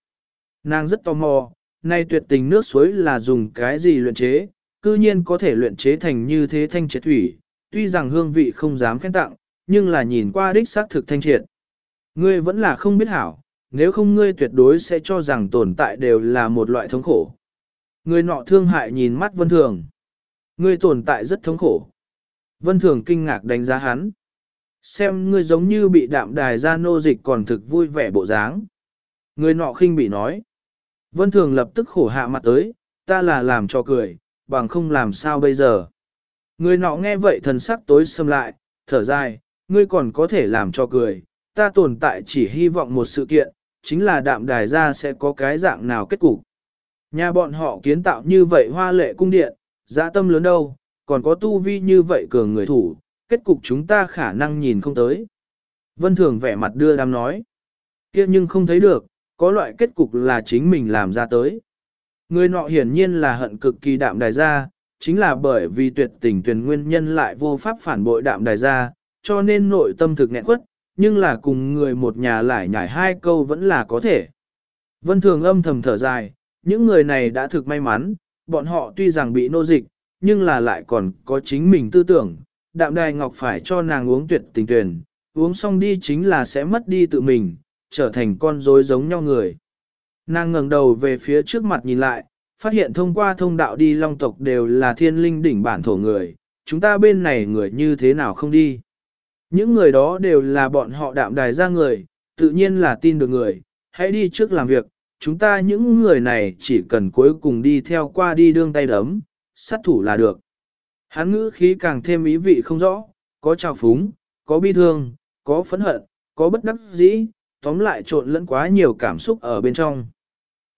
Nàng rất tò mò, nay tuyệt tình nước suối là dùng cái gì luyện chế, cư nhiên có thể luyện chế thành như thế thanh triệt thủy, tuy rằng hương vị không dám khen tặng, nhưng là nhìn qua đích xác thực thanh triệt. Ngươi vẫn là không biết hảo, nếu không ngươi tuyệt đối sẽ cho rằng tồn tại đều là một loại thống khổ. Ngươi nọ thương hại nhìn mắt vân thường. Ngươi tồn tại rất thống khổ. Vân thường kinh ngạc đánh giá hắn. Xem ngươi giống như bị đạm đài ra nô dịch còn thực vui vẻ bộ dáng. Người nọ khinh bị nói. Vân thường lập tức khổ hạ mặt tới, ta là làm cho cười, bằng không làm sao bây giờ. Người nọ nghe vậy thần sắc tối xâm lại, thở dài, ngươi còn có thể làm cho cười, ta tồn tại chỉ hy vọng một sự kiện, chính là đạm đài ra sẽ có cái dạng nào kết cục. Nhà bọn họ kiến tạo như vậy hoa lệ cung điện, dã tâm lớn đâu, còn có tu vi như vậy cường người thủ, kết cục chúng ta khả năng nhìn không tới. Vân Thường vẻ mặt đưa đám nói, kia nhưng không thấy được, có loại kết cục là chính mình làm ra tới. Người nọ hiển nhiên là hận cực kỳ đạm đài gia, chính là bởi vì tuyệt tình tuyển nguyên nhân lại vô pháp phản bội đạm đài gia, cho nên nội tâm thực nghẹn quất, nhưng là cùng người một nhà lại nhảy hai câu vẫn là có thể. Vân Thường âm thầm thở dài, những người này đã thực may mắn, bọn họ tuy rằng bị nô dịch, nhưng là lại còn có chính mình tư tưởng, đạm đài ngọc phải cho nàng uống tuyệt tình tuyển, uống xong đi chính là sẽ mất đi tự mình, trở thành con rối giống nhau người. Nàng ngẩng đầu về phía trước mặt nhìn lại, phát hiện thông qua thông đạo đi long tộc đều là thiên linh đỉnh bản thổ người, chúng ta bên này người như thế nào không đi. Những người đó đều là bọn họ đạm đài ra người, tự nhiên là tin được người, hãy đi trước làm việc, chúng ta những người này chỉ cần cuối cùng đi theo qua đi đương tay đấm, sát thủ là được. Hắn ngữ khí càng thêm ý vị không rõ, có trào phúng, có bi thương, có phẫn hận, có bất đắc dĩ, tóm lại trộn lẫn quá nhiều cảm xúc ở bên trong.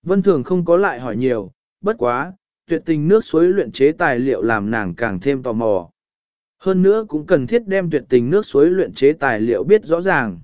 Vân Thường không có lại hỏi nhiều, bất quá, tuyệt tình nước suối luyện chế tài liệu làm nàng càng thêm tò mò. Hơn nữa cũng cần thiết đem tuyệt tình nước suối luyện chế tài liệu biết rõ ràng.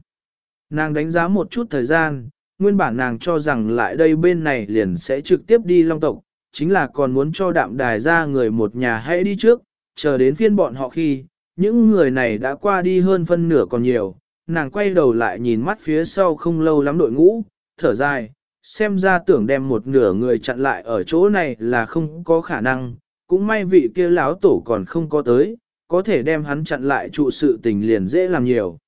Nàng đánh giá một chút thời gian, nguyên bản nàng cho rằng lại đây bên này liền sẽ trực tiếp đi long tộc, chính là còn muốn cho đạm đài ra người một nhà hãy đi trước, chờ đến phiên bọn họ khi, những người này đã qua đi hơn phân nửa còn nhiều, nàng quay đầu lại nhìn mắt phía sau không lâu lắm đội ngũ, thở dài, xem ra tưởng đem một nửa người chặn lại ở chỗ này là không có khả năng, cũng may vị kia láo tổ còn không có tới, có thể đem hắn chặn lại trụ sự tình liền dễ làm nhiều.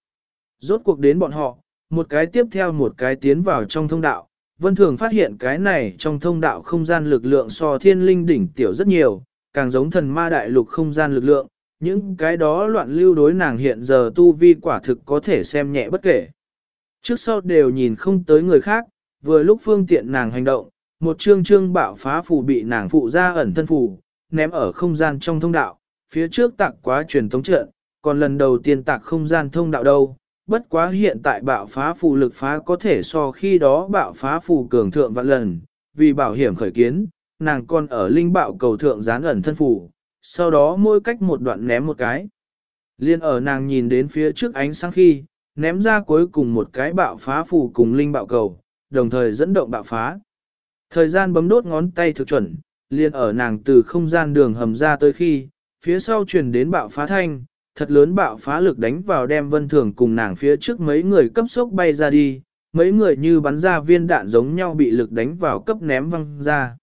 Rốt cuộc đến bọn họ, một cái tiếp theo một cái tiến vào trong thông đạo, vân thường phát hiện cái này trong thông đạo không gian lực lượng so thiên linh đỉnh tiểu rất nhiều, càng giống thần ma đại lục không gian lực lượng, những cái đó loạn lưu đối nàng hiện giờ tu vi quả thực có thể xem nhẹ bất kể. Trước sau đều nhìn không tới người khác, vừa lúc phương tiện nàng hành động, một chương chương bạo phá phù bị nàng phụ ra ẩn thân phù, ném ở không gian trong thông đạo, phía trước tạc quá truyền tống trận, còn lần đầu tiên tạc không gian thông đạo đâu. Bất quá hiện tại bạo phá phù lực phá có thể so khi đó bạo phá phù cường thượng vạn lần, vì bảo hiểm khởi kiến, nàng còn ở linh bạo cầu thượng dán ẩn thân phù, sau đó mỗi cách một đoạn ném một cái. Liên ở nàng nhìn đến phía trước ánh sáng khi, ném ra cuối cùng một cái bạo phá phù cùng linh bạo cầu, đồng thời dẫn động bạo phá. Thời gian bấm đốt ngón tay thực chuẩn, liền ở nàng từ không gian đường hầm ra tới khi, phía sau truyền đến bạo phá thanh, thật lớn bạo phá lực đánh vào đem vân thường cùng nàng phía trước mấy người cấp sốc bay ra đi, mấy người như bắn ra viên đạn giống nhau bị lực đánh vào cấp ném văng ra.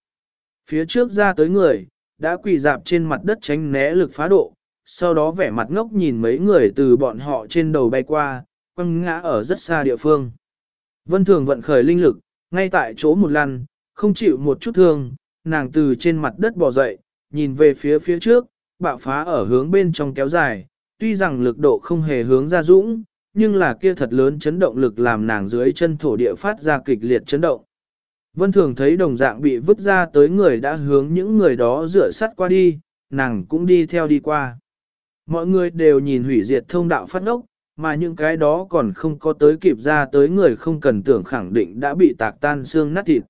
Phía trước ra tới người, đã quỳ dạp trên mặt đất tránh né lực phá độ, sau đó vẻ mặt ngốc nhìn mấy người từ bọn họ trên đầu bay qua, quăng ngã ở rất xa địa phương. Vân Thường vận khởi linh lực, ngay tại chỗ một lần, không chịu một chút thương, nàng từ trên mặt đất bò dậy, nhìn về phía phía trước, bạo phá ở hướng bên trong kéo dài, tuy rằng lực độ không hề hướng ra dũng, nhưng là kia thật lớn chấn động lực làm nàng dưới chân thổ địa phát ra kịch liệt chấn động. Vân Thường thấy đồng dạng bị vứt ra tới người đã hướng những người đó rửa sắt qua đi, nàng cũng đi theo đi qua. Mọi người đều nhìn hủy diệt thông đạo phát ngốc, mà những cái đó còn không có tới kịp ra tới người không cần tưởng khẳng định đã bị tạc tan xương nát thịt.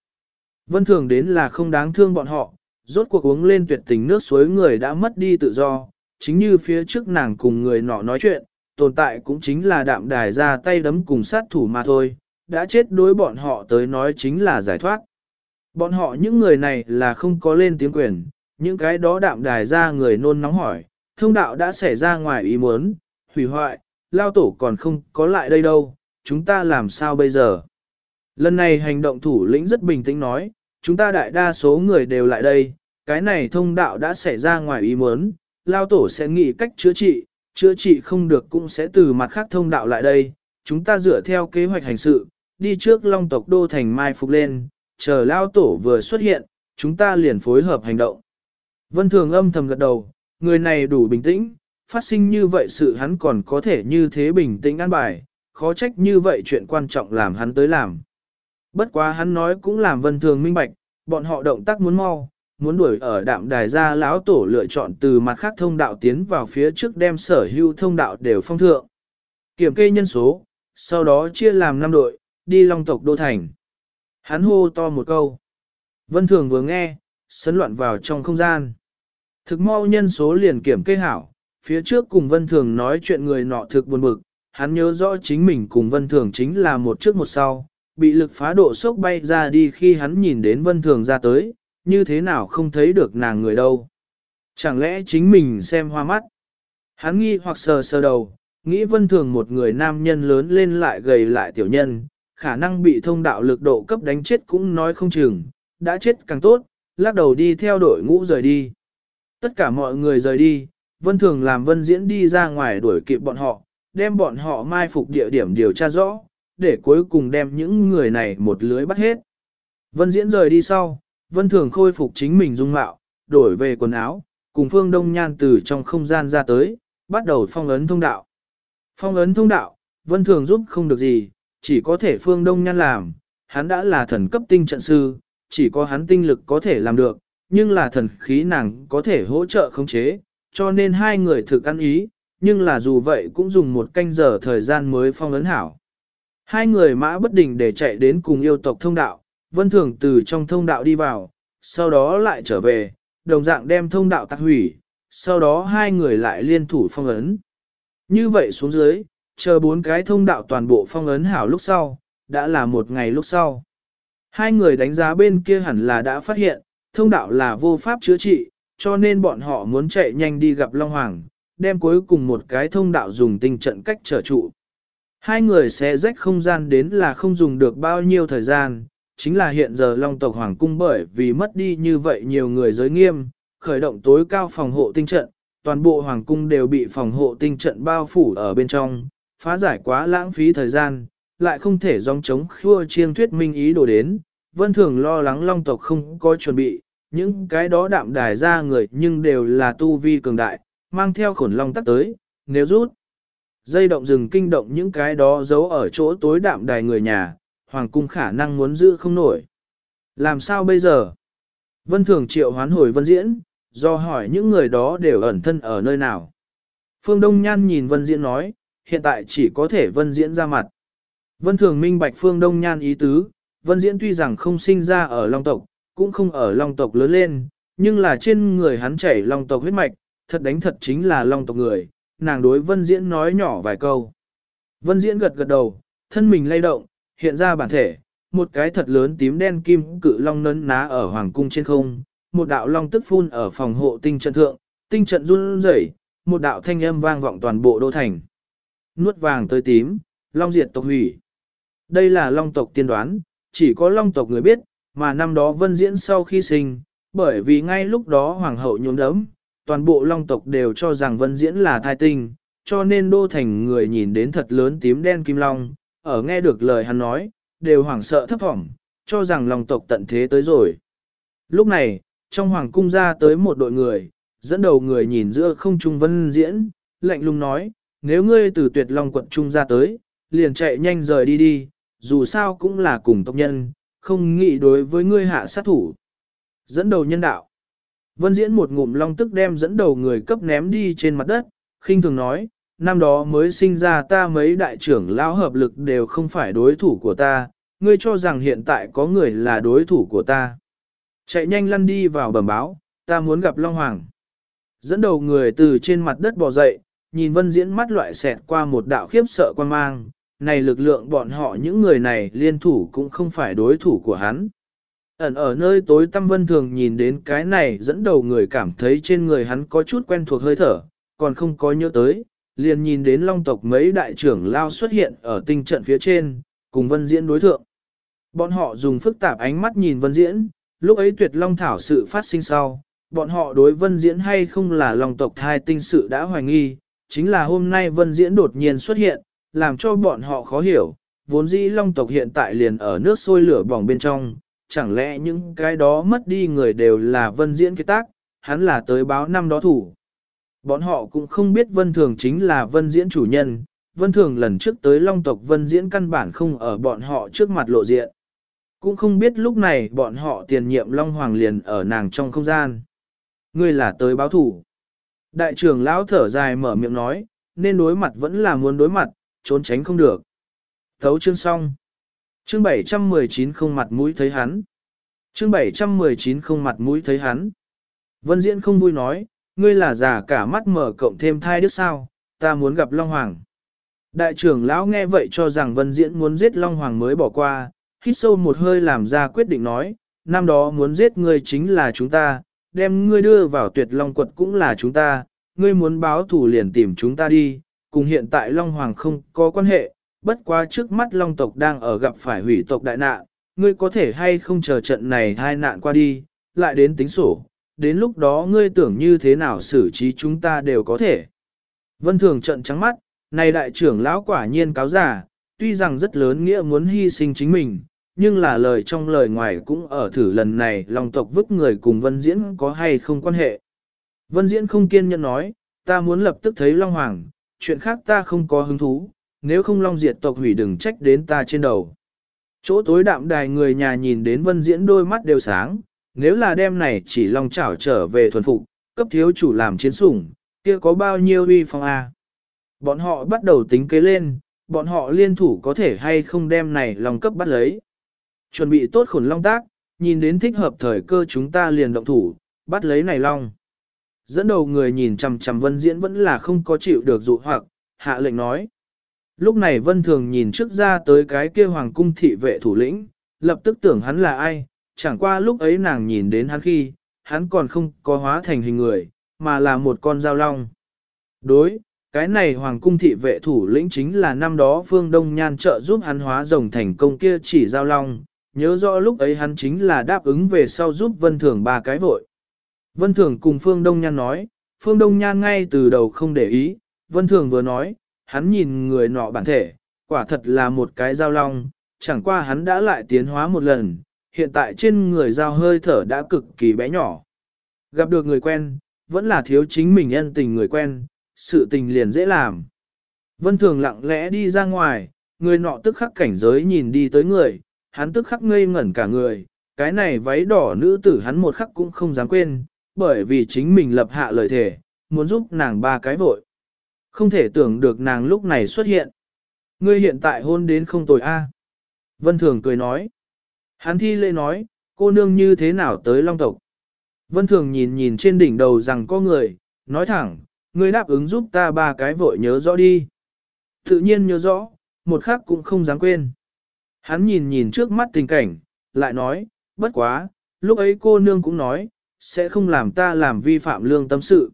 Vân thường đến là không đáng thương bọn họ, rốt cuộc uống lên tuyệt tình nước suối người đã mất đi tự do, chính như phía trước nàng cùng người nọ nói chuyện, tồn tại cũng chính là đạm đài ra tay đấm cùng sát thủ mà thôi, đã chết đối bọn họ tới nói chính là giải thoát. Bọn họ những người này là không có lên tiếng quyền, những cái đó đạm đài ra người nôn nóng hỏi, thông đạo đã xảy ra ngoài ý muốn, hủy hoại, lao tổ còn không có lại đây đâu, chúng ta làm sao bây giờ? Lần này hành động thủ lĩnh rất bình tĩnh nói, chúng ta đại đa số người đều lại đây, cái này thông đạo đã xảy ra ngoài ý muốn, lao tổ sẽ nghĩ cách chữa trị, chữa trị không được cũng sẽ từ mặt khác thông đạo lại đây, chúng ta dựa theo kế hoạch hành sự, đi trước long tộc đô thành mai phục lên, chờ lao tổ vừa xuất hiện, chúng ta liền phối hợp hành động. Vân Thường âm thầm gật đầu, người này đủ bình tĩnh, phát sinh như vậy sự hắn còn có thể như thế bình tĩnh an bài, khó trách như vậy chuyện quan trọng làm hắn tới làm. Bất quá hắn nói cũng làm Vân Thường minh bạch, bọn họ động tác muốn mau, muốn đuổi ở đạm đài ra lão tổ lựa chọn từ mặt khác thông đạo tiến vào phía trước đem sở hữu thông đạo đều phong thượng. Kiểm kê nhân số, sau đó chia làm 5 đội, đi long tộc đô thành. Hắn hô to một câu. Vân Thường vừa nghe, sấn loạn vào trong không gian. Thực mau nhân số liền kiểm kê hảo, phía trước cùng Vân Thường nói chuyện người nọ thực buồn bực, hắn nhớ rõ chính mình cùng Vân Thường chính là một trước một sau, bị lực phá độ sốc bay ra đi khi hắn nhìn đến Vân Thường ra tới, như thế nào không thấy được nàng người đâu. Chẳng lẽ chính mình xem hoa mắt? Hắn nghi hoặc sờ sờ đầu, nghĩ Vân Thường một người nam nhân lớn lên lại gầy lại tiểu nhân, khả năng bị thông đạo lực độ cấp đánh chết cũng nói không chừng, đã chết càng tốt, lắc đầu đi theo đội ngũ rời đi. Tất cả mọi người rời đi, Vân Thường làm Vân Diễn đi ra ngoài đuổi kịp bọn họ, đem bọn họ mai phục địa điểm điều tra rõ, để cuối cùng đem những người này một lưới bắt hết. Vân Diễn rời đi sau, Vân Thường khôi phục chính mình dung mạo, đổi về quần áo, cùng Phương Đông Nhan từ trong không gian ra tới, bắt đầu phong ấn thông đạo. Phong ấn thông đạo, Vân Thường giúp không được gì, chỉ có thể Phương Đông Nhan làm, hắn đã là thần cấp tinh trận sư, chỉ có hắn tinh lực có thể làm được, nhưng là thần khí nàng có thể hỗ trợ khống chế, cho nên hai người thực ăn ý, nhưng là dù vậy cũng dùng một canh giờ thời gian mới phong ấn hảo. Hai người mã bất định để chạy đến cùng yêu tộc thông đạo, vân thường từ trong thông đạo đi vào, sau đó lại trở về, đồng dạng đem thông đạo tạc hủy, sau đó hai người lại liên thủ phong ấn. Như vậy xuống dưới, chờ bốn cái thông đạo toàn bộ phong ấn hảo lúc sau, đã là một ngày lúc sau. Hai người đánh giá bên kia hẳn là đã phát hiện, thông đạo là vô pháp chữa trị, cho nên bọn họ muốn chạy nhanh đi gặp Long Hoàng, đem cuối cùng một cái thông đạo dùng tinh trận cách trở trụ. Hai người sẽ rách không gian đến là không dùng được bao nhiêu thời gian, chính là hiện giờ Long tộc Hoàng cung bởi vì mất đi như vậy nhiều người giới nghiêm, khởi động tối cao phòng hộ tinh trận, toàn bộ Hoàng cung đều bị phòng hộ tinh trận bao phủ ở bên trong, phá giải quá lãng phí thời gian, lại không thể dòng chống khua chiêng thuyết minh ý đồ đến, vân thường lo lắng long tộc không có chuẩn bị, những cái đó đạm đài ra người nhưng đều là tu vi cường đại, mang theo khổn long tắc tới, nếu rút. Dây động rừng kinh động những cái đó giấu ở chỗ tối đạm đài người nhà, hoàng cung khả năng muốn giữ không nổi. Làm sao bây giờ? Vân thường triệu hoán hồi vân diễn, do hỏi những người đó đều ẩn thân ở nơi nào. Phương Đông Nhan nhìn vân diễn nói, hiện tại chỉ có thể vân diễn ra mặt. Vân thường minh bạch Phương Đông Nhan ý tứ, vân diễn tuy rằng không sinh ra ở Long tộc, cũng không ở Long tộc lớn lên, nhưng là trên người hắn chảy Long tộc huyết mạch, thật đánh thật chính là Long tộc người, nàng đối vân diễn nói nhỏ vài câu. Vân diễn gật gật đầu, thân mình lay động, hiện ra bản thể, một cái thật lớn tím đen kim cự long nấn ná ở hoàng cung trên không, một đạo long tức phun ở phòng hộ tinh trận thượng, tinh trận run rẩy, một đạo thanh âm vang vọng toàn bộ đô thành. Nuốt vàng tới tím, long diệt tộc hủy. Đây là long tộc tiên đoán, chỉ có long tộc người biết, mà năm đó vân diễn sau khi sinh, bởi vì ngay lúc đó hoàng hậu nhuốm đấm, toàn bộ long tộc đều cho rằng vân diễn là thai tinh, cho nên đô thành người nhìn đến thật lớn tím đen kim long, ở nghe được lời hắn nói, đều hoảng sợ thấp thỏm, cho rằng lòng tộc tận thế tới rồi. Lúc này, trong hoàng cung ra tới một đội người, dẫn đầu người nhìn giữa không trung vân diễn, lạnh lùng nói, nếu ngươi từ tuyệt long quận trung ra tới, liền chạy nhanh rời đi đi, dù sao cũng là cùng tộc nhân, không nghĩ đối với ngươi hạ sát thủ. Dẫn đầu nhân đạo. Vân diễn một ngụm long tức đem dẫn đầu người cấp ném đi trên mặt đất, khinh thường nói, năm đó mới sinh ra ta mấy đại trưởng lão hợp lực đều không phải đối thủ của ta, ngươi cho rằng hiện tại có người là đối thủ của ta. Chạy nhanh lăn đi vào bẩm báo, ta muốn gặp Long Hoàng. Dẫn đầu người từ trên mặt đất bò dậy, nhìn vân diễn mắt loại xẹt qua một đạo khiếp sợ quan mang, này lực lượng bọn họ những người này liên thủ cũng không phải đối thủ của hắn. Ẩn ở nơi tối tâm vân thường nhìn đến cái này dẫn đầu người cảm thấy trên người hắn có chút quen thuộc hơi thở, còn không có nhớ tới, liền nhìn đến long tộc mấy đại trưởng lao xuất hiện ở tinh trận phía trên, cùng vân diễn đối thượng. Bọn họ dùng phức tạp ánh mắt nhìn vân diễn, lúc ấy tuyệt long thảo sự phát sinh sau, bọn họ đối vân diễn hay không là long tộc thai tinh sự đã hoài nghi, chính là hôm nay vân diễn đột nhiên xuất hiện, làm cho bọn họ khó hiểu, vốn dĩ long tộc hiện tại liền ở nước sôi lửa bỏng bên trong, chẳng lẽ những cái đó mất đi người đều là vân diễn cái tác, hắn là tới báo năm đó thủ. Bọn họ cũng không biết vân thường chính là vân diễn chủ nhân, vân thường lần trước tới long tộc vân diễn căn bản không ở bọn họ trước mặt lộ diện. Cũng không biết lúc này bọn họ tiền nhiệm long hoàng liền ở nàng trong không gian. Ngươi là tới báo thủ. Đại trưởng lão thở dài mở miệng nói, nên đối mặt vẫn là muốn đối mặt, trốn tránh không được. Thấu chương xong. Chương 719 không mặt mũi thấy hắn. Chương 719 không mặt mũi thấy hắn. Vân Diễn không vui nói, ngươi là già cả mắt mở cộng thêm thai đức sao, ta muốn gặp Long Hoàng. Đại trưởng lão nghe vậy cho rằng Vân Diễn muốn giết Long Hoàng mới bỏ qua, hít sâu một hơi làm ra quyết định nói, năm đó muốn giết ngươi chính là chúng ta, đem ngươi đưa vào tuyệt Long quật cũng là chúng ta, ngươi muốn báo thủ liền tìm chúng ta đi, cùng hiện tại Long Hoàng không có quan hệ, bất quá trước mắt Long tộc đang ở gặp phải hủy tộc đại nạn, ngươi có thể hay không chờ trận này hai nạn qua đi, lại đến tính sổ, đến lúc đó ngươi tưởng như thế nào xử trí chúng ta đều có thể. Vân Thường trận trắng mắt, này đại trưởng lão quả nhiên cáo giả, tuy rằng rất lớn nghĩa muốn hy sinh chính mình, nhưng là lời trong lời ngoài cũng ở thử lần này Long tộc vứt người cùng Vân Diễn có hay không quan hệ. Vân Diễn không kiên nhẫn nói, ta muốn lập tức thấy Long Hoàng, chuyện khác ta không có hứng thú, nếu không long diệt tộc hủy đừng trách đến ta trên đầu. Chỗ tối đạm đài người nhà nhìn đến vân diễn đôi mắt đều sáng, nếu là đêm này chỉ long chảo trở về thuần phục, cấp thiếu chủ làm chiến sủng, kia có bao nhiêu uy phong a? Bọn họ bắt đầu tính kế lên, bọn họ liên thủ có thể hay không đem này long cấp bắt lấy. Chuẩn bị tốt khổn long tác, nhìn đến thích hợp thời cơ chúng ta liền động thủ, bắt lấy này long. Dẫn đầu người nhìn chằm chằm vân diễn vẫn là không có chịu được dụ hoặc, hạ lệnh nói. Lúc này vân thường nhìn trước ra tới cái kia hoàng cung thị vệ thủ lĩnh, lập tức tưởng hắn là ai, chẳng qua lúc ấy nàng nhìn đến hắn khi, hắn còn không có hóa thành hình người, mà là một con dao long. Đối, cái này hoàng cung thị vệ thủ lĩnh chính là năm đó phương Đông Nhan trợ giúp hắn hóa rồng thành công kia chỉ giao long, nhớ rõ lúc ấy hắn chính là đáp ứng về sau giúp vân thường ba cái vội. Vân thường cùng phương Đông Nhan nói, phương Đông Nhan ngay từ đầu không để ý, vân thường vừa nói, hắn nhìn người nọ bản thể, quả thật là một cái dao long, chẳng qua hắn đã lại tiến hóa một lần, hiện tại trên người giao hơi thở đã cực kỳ bé nhỏ. Gặp được người quen, vẫn là thiếu chính mình nhân tình người quen, sự tình liền dễ làm. Vân Thường lặng lẽ đi ra ngoài, người nọ tức khắc cảnh giới nhìn đi tới người, hắn tức khắc ngây ngẩn cả người, cái này váy đỏ nữ tử hắn một khắc cũng không dám quên, bởi vì chính mình lập hạ lời thề, muốn giúp nàng ba cái vội. Không thể tưởng được nàng lúc này xuất hiện. Ngươi hiện tại hôn đến không tồi a. Vân Thường cười nói. Hắn thi lễ nói, cô nương như thế nào tới long tộc. Vân Thường nhìn nhìn trên đỉnh đầu rằng có người, nói thẳng, ngươi đáp ứng giúp ta ba cái vội nhớ rõ đi. Tự nhiên nhớ rõ, một khắc cũng không dám quên. Hắn nhìn nhìn trước mắt tình cảnh, lại nói, bất quá, lúc ấy cô nương cũng nói, sẽ không làm ta làm vi phạm lương tâm sự.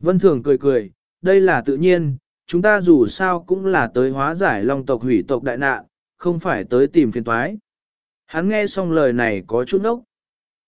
Vân Thường cười cười, đây là tự nhiên, chúng ta dù sao cũng là tới hóa giải long tộc hủy tộc đại nạn, không phải tới tìm phiền toái. Hắn nghe xong lời này có chút ốc.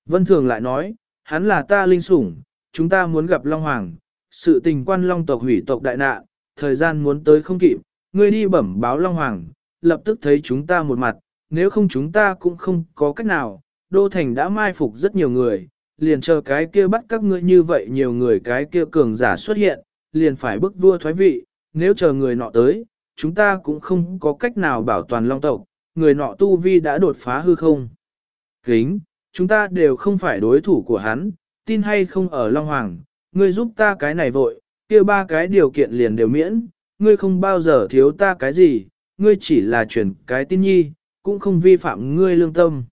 Vân Thường lại nói, hắn là ta linh sủng, chúng ta muốn gặp Long Hoàng, sự tình quan Long tộc hủy tộc đại nạn, thời gian muốn tới không kịp, ngươi đi bẩm báo Long Hoàng, lập tức thấy chúng ta một mặt, nếu không chúng ta cũng không có cách nào, Đô Thành đã mai phục rất nhiều người, liền chờ cái kia bắt các ngươi như vậy nhiều người cái kia cường giả xuất hiện, liền phải bức vua thoái vị, nếu chờ người nọ tới, chúng ta cũng không có cách nào bảo toàn long tộc, người nọ tu vi đã đột phá hư không. Kính, chúng ta đều không phải đối thủ của hắn, tin hay không ở Long Hoàng, ngươi giúp ta cái này vội, kia ba cái điều kiện liền đều miễn, ngươi không bao giờ thiếu ta cái gì, ngươi chỉ là chuyển cái tin nhi, cũng không vi phạm ngươi lương tâm.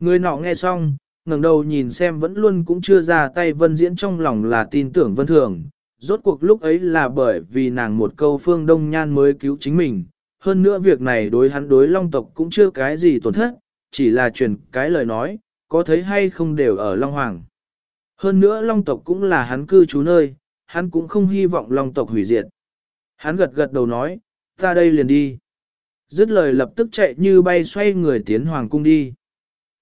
Người nọ nghe xong, ngẩng đầu nhìn xem vẫn luôn cũng chưa ra tay vân diễn trong lòng là tin tưởng vân thường. Rốt cuộc lúc ấy là bởi vì nàng một câu phương đông nhan mới cứu chính mình. Hơn nữa việc này đối hắn đối long tộc cũng chưa cái gì tổn thất, chỉ là truyền cái lời nói, có thấy hay không đều ở Long Hoàng. Hơn nữa Long tộc cũng là hắn cư trú nơi, hắn cũng không hy vọng Long tộc hủy diệt. Hắn gật gật đầu nói, ta đây liền đi. Dứt lời lập tức chạy như bay xoay người tiến Hoàng cung đi.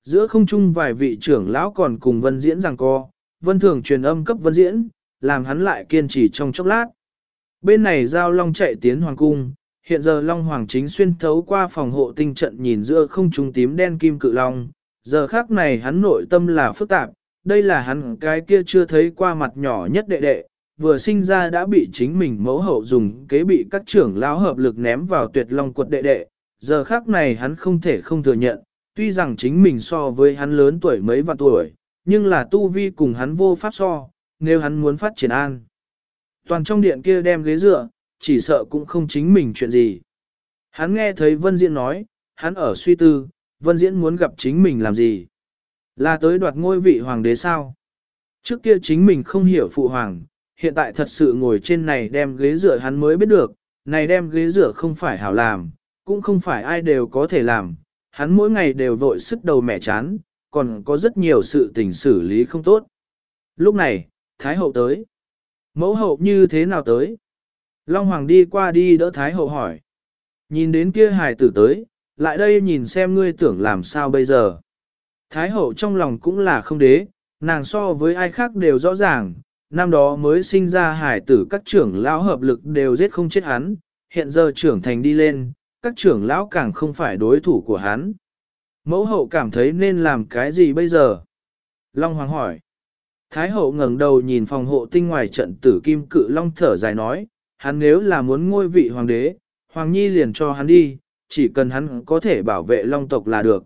Giữa không trung vài vị trưởng lão còn cùng vân diễn rằng co, vân thường truyền âm cấp vân diễn, làm hắn lại kiên trì trong chốc lát. Bên này giao long chạy tiến Hoàng cung, hiện giờ Long Hoàng chính xuyên thấu qua phòng hộ tinh trận nhìn giữa không trung tím đen kim cự long, giờ khác này hắn nội tâm là phức tạp, đây là hắn cái kia chưa thấy qua mặt nhỏ nhất đệ đệ, vừa sinh ra đã bị chính mình mẫu hậu dùng kế bị các trưởng lão hợp lực ném vào tuyệt long quật đệ đệ, giờ khác này hắn không thể không thừa nhận, tuy rằng chính mình so với hắn lớn tuổi mấy vạn tuổi, nhưng là tu vi cùng hắn vô pháp so, nếu hắn muốn phát triển an. Toàn trong điện kia đem ghế dựa, chỉ sợ cũng không chính mình chuyện gì. Hắn nghe thấy Vân Diễn nói, hắn ở suy tư, Vân Diễn muốn gặp chính mình làm gì? Là tới đoạt ngôi vị hoàng đế sao? Trước kia chính mình không hiểu phụ hoàng, hiện tại thật sự ngồi trên này đem ghế rửa hắn mới biết được, này đem ghế rửa không phải hảo làm, cũng không phải ai đều có thể làm, hắn mỗi ngày đều vội sức đầu mẹ chán, còn có rất nhiều sự tình xử lý không tốt. Lúc này, Thái Hậu tới. Mẫu hậu như thế nào tới? Long Hoàng đi qua đi đỡ Thái Hậu hỏi. Nhìn đến kia hài tử tới, lại đây nhìn xem ngươi tưởng làm sao bây giờ. Thái hậu trong lòng cũng là không đế, nàng so với ai khác đều rõ ràng, năm đó mới sinh ra hải tử các trưởng lão hợp lực đều giết không chết hắn, hiện giờ trưởng thành đi lên, các trưởng lão càng không phải đối thủ của hắn. Mẫu hậu cảm thấy nên làm cái gì bây giờ? Long Hoàng hỏi. Thái hậu ngẩng đầu nhìn phòng hộ tinh ngoài trận tử kim cự long thở dài nói, hắn nếu là muốn ngôi vị hoàng đế, Hoàng Nhi liền cho hắn đi, chỉ cần hắn có thể bảo vệ long tộc là được.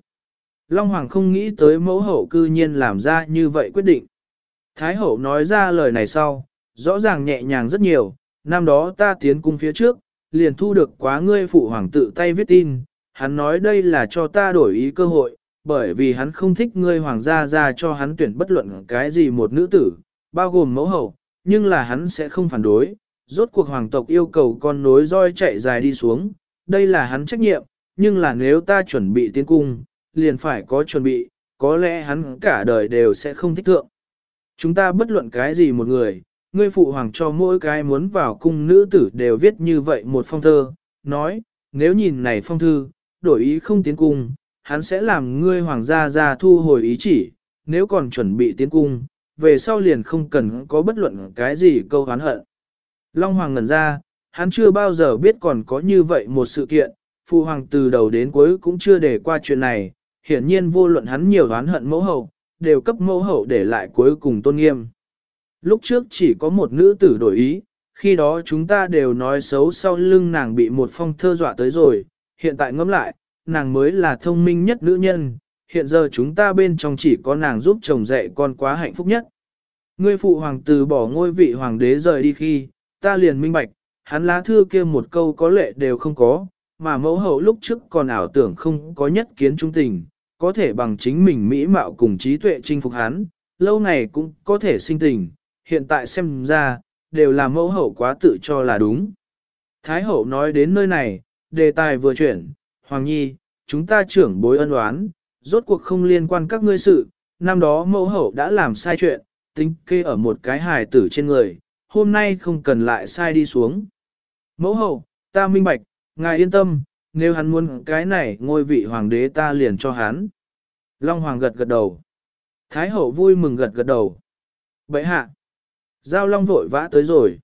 Long Hoàng không nghĩ tới mẫu hậu cư nhiên làm ra như vậy quyết định. Thái hậu nói ra lời này sau, rõ ràng nhẹ nhàng rất nhiều, năm đó ta tiến cung phía trước, liền thu được quá ngươi phụ hoàng tự tay viết tin, hắn nói đây là cho ta đổi ý cơ hội, bởi vì hắn không thích ngươi hoàng gia ra cho hắn tuyển bất luận cái gì một nữ tử, bao gồm mẫu hậu, nhưng là hắn sẽ không phản đối, rốt cuộc hoàng tộc yêu cầu con nối roi chạy dài đi xuống, đây là hắn trách nhiệm, nhưng là nếu ta chuẩn bị tiến cung, liền phải có chuẩn bị, có lẽ hắn cả đời đều sẽ không thích thượng. Chúng ta bất luận cái gì một người, ngươi phụ hoàng cho mỗi cái muốn vào cung nữ tử đều viết như vậy một phong thơ, nói, nếu nhìn này phong thư, đổi ý không tiến cung, hắn sẽ làm ngươi hoàng gia ra thu hồi ý chỉ, nếu còn chuẩn bị tiến cung, về sau liền không cần có bất luận cái gì câu hán hận. Long Hoàng ngẩn ra, hắn chưa bao giờ biết còn có như vậy một sự kiện, Phụ Hoàng từ đầu đến cuối cũng chưa để qua chuyện này, hiển nhiên vô luận hắn nhiều oán hận mẫu hậu, đều cấp mẫu hậu để lại cuối cùng tôn nghiêm. Lúc trước chỉ có một nữ tử đổi ý, khi đó chúng ta đều nói xấu sau lưng nàng bị một phong thơ dọa tới rồi, hiện tại ngẫm lại, nàng mới là thông minh nhất nữ nhân, hiện giờ chúng ta bên trong chỉ có nàng giúp chồng dạy con quá hạnh phúc nhất. Ngươi phụ hoàng từ bỏ ngôi vị hoàng đế rời đi khi, ta liền minh bạch, hắn lá thư kia một câu có lệ đều không có, mà mẫu hậu lúc trước còn ảo tưởng không có nhất kiến trung tình, có thể bằng chính mình mỹ mạo cùng trí tuệ chinh phục hắn, lâu ngày cũng có thể sinh tình, hiện tại xem ra, đều là mẫu hậu quá tự cho là đúng. Thái hậu nói đến nơi này, đề tài vừa chuyển, Hoàng Nhi, chúng ta trưởng bối ân oán, rốt cuộc không liên quan các ngươi sự, năm đó mẫu hậu đã làm sai chuyện, tính kê ở một cái hài tử trên người, hôm nay không cần lại sai đi xuống. Mẫu hậu, ta minh bạch, ngài yên tâm, nếu hắn muốn cái này ngôi vị hoàng đế ta liền cho hắn. Long hoàng gật gật đầu. Thái hậu vui mừng gật gật đầu. Vậy hạ. Giao long vội vã tới rồi.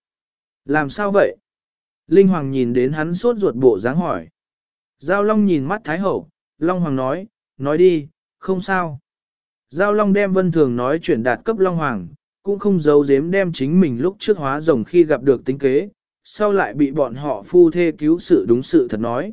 Làm sao vậy? Linh hoàng nhìn đến hắn sốt ruột bộ dáng hỏi. Giao long nhìn mắt thái hậu, long hoàng nói, nói đi, không sao. Giao long đem vân thường nói chuyển đạt cấp long hoàng, cũng không giấu giếm đem chính mình lúc trước hóa rồng khi gặp được tính kế, sau lại bị bọn họ phu thê cứu sự đúng sự thật nói.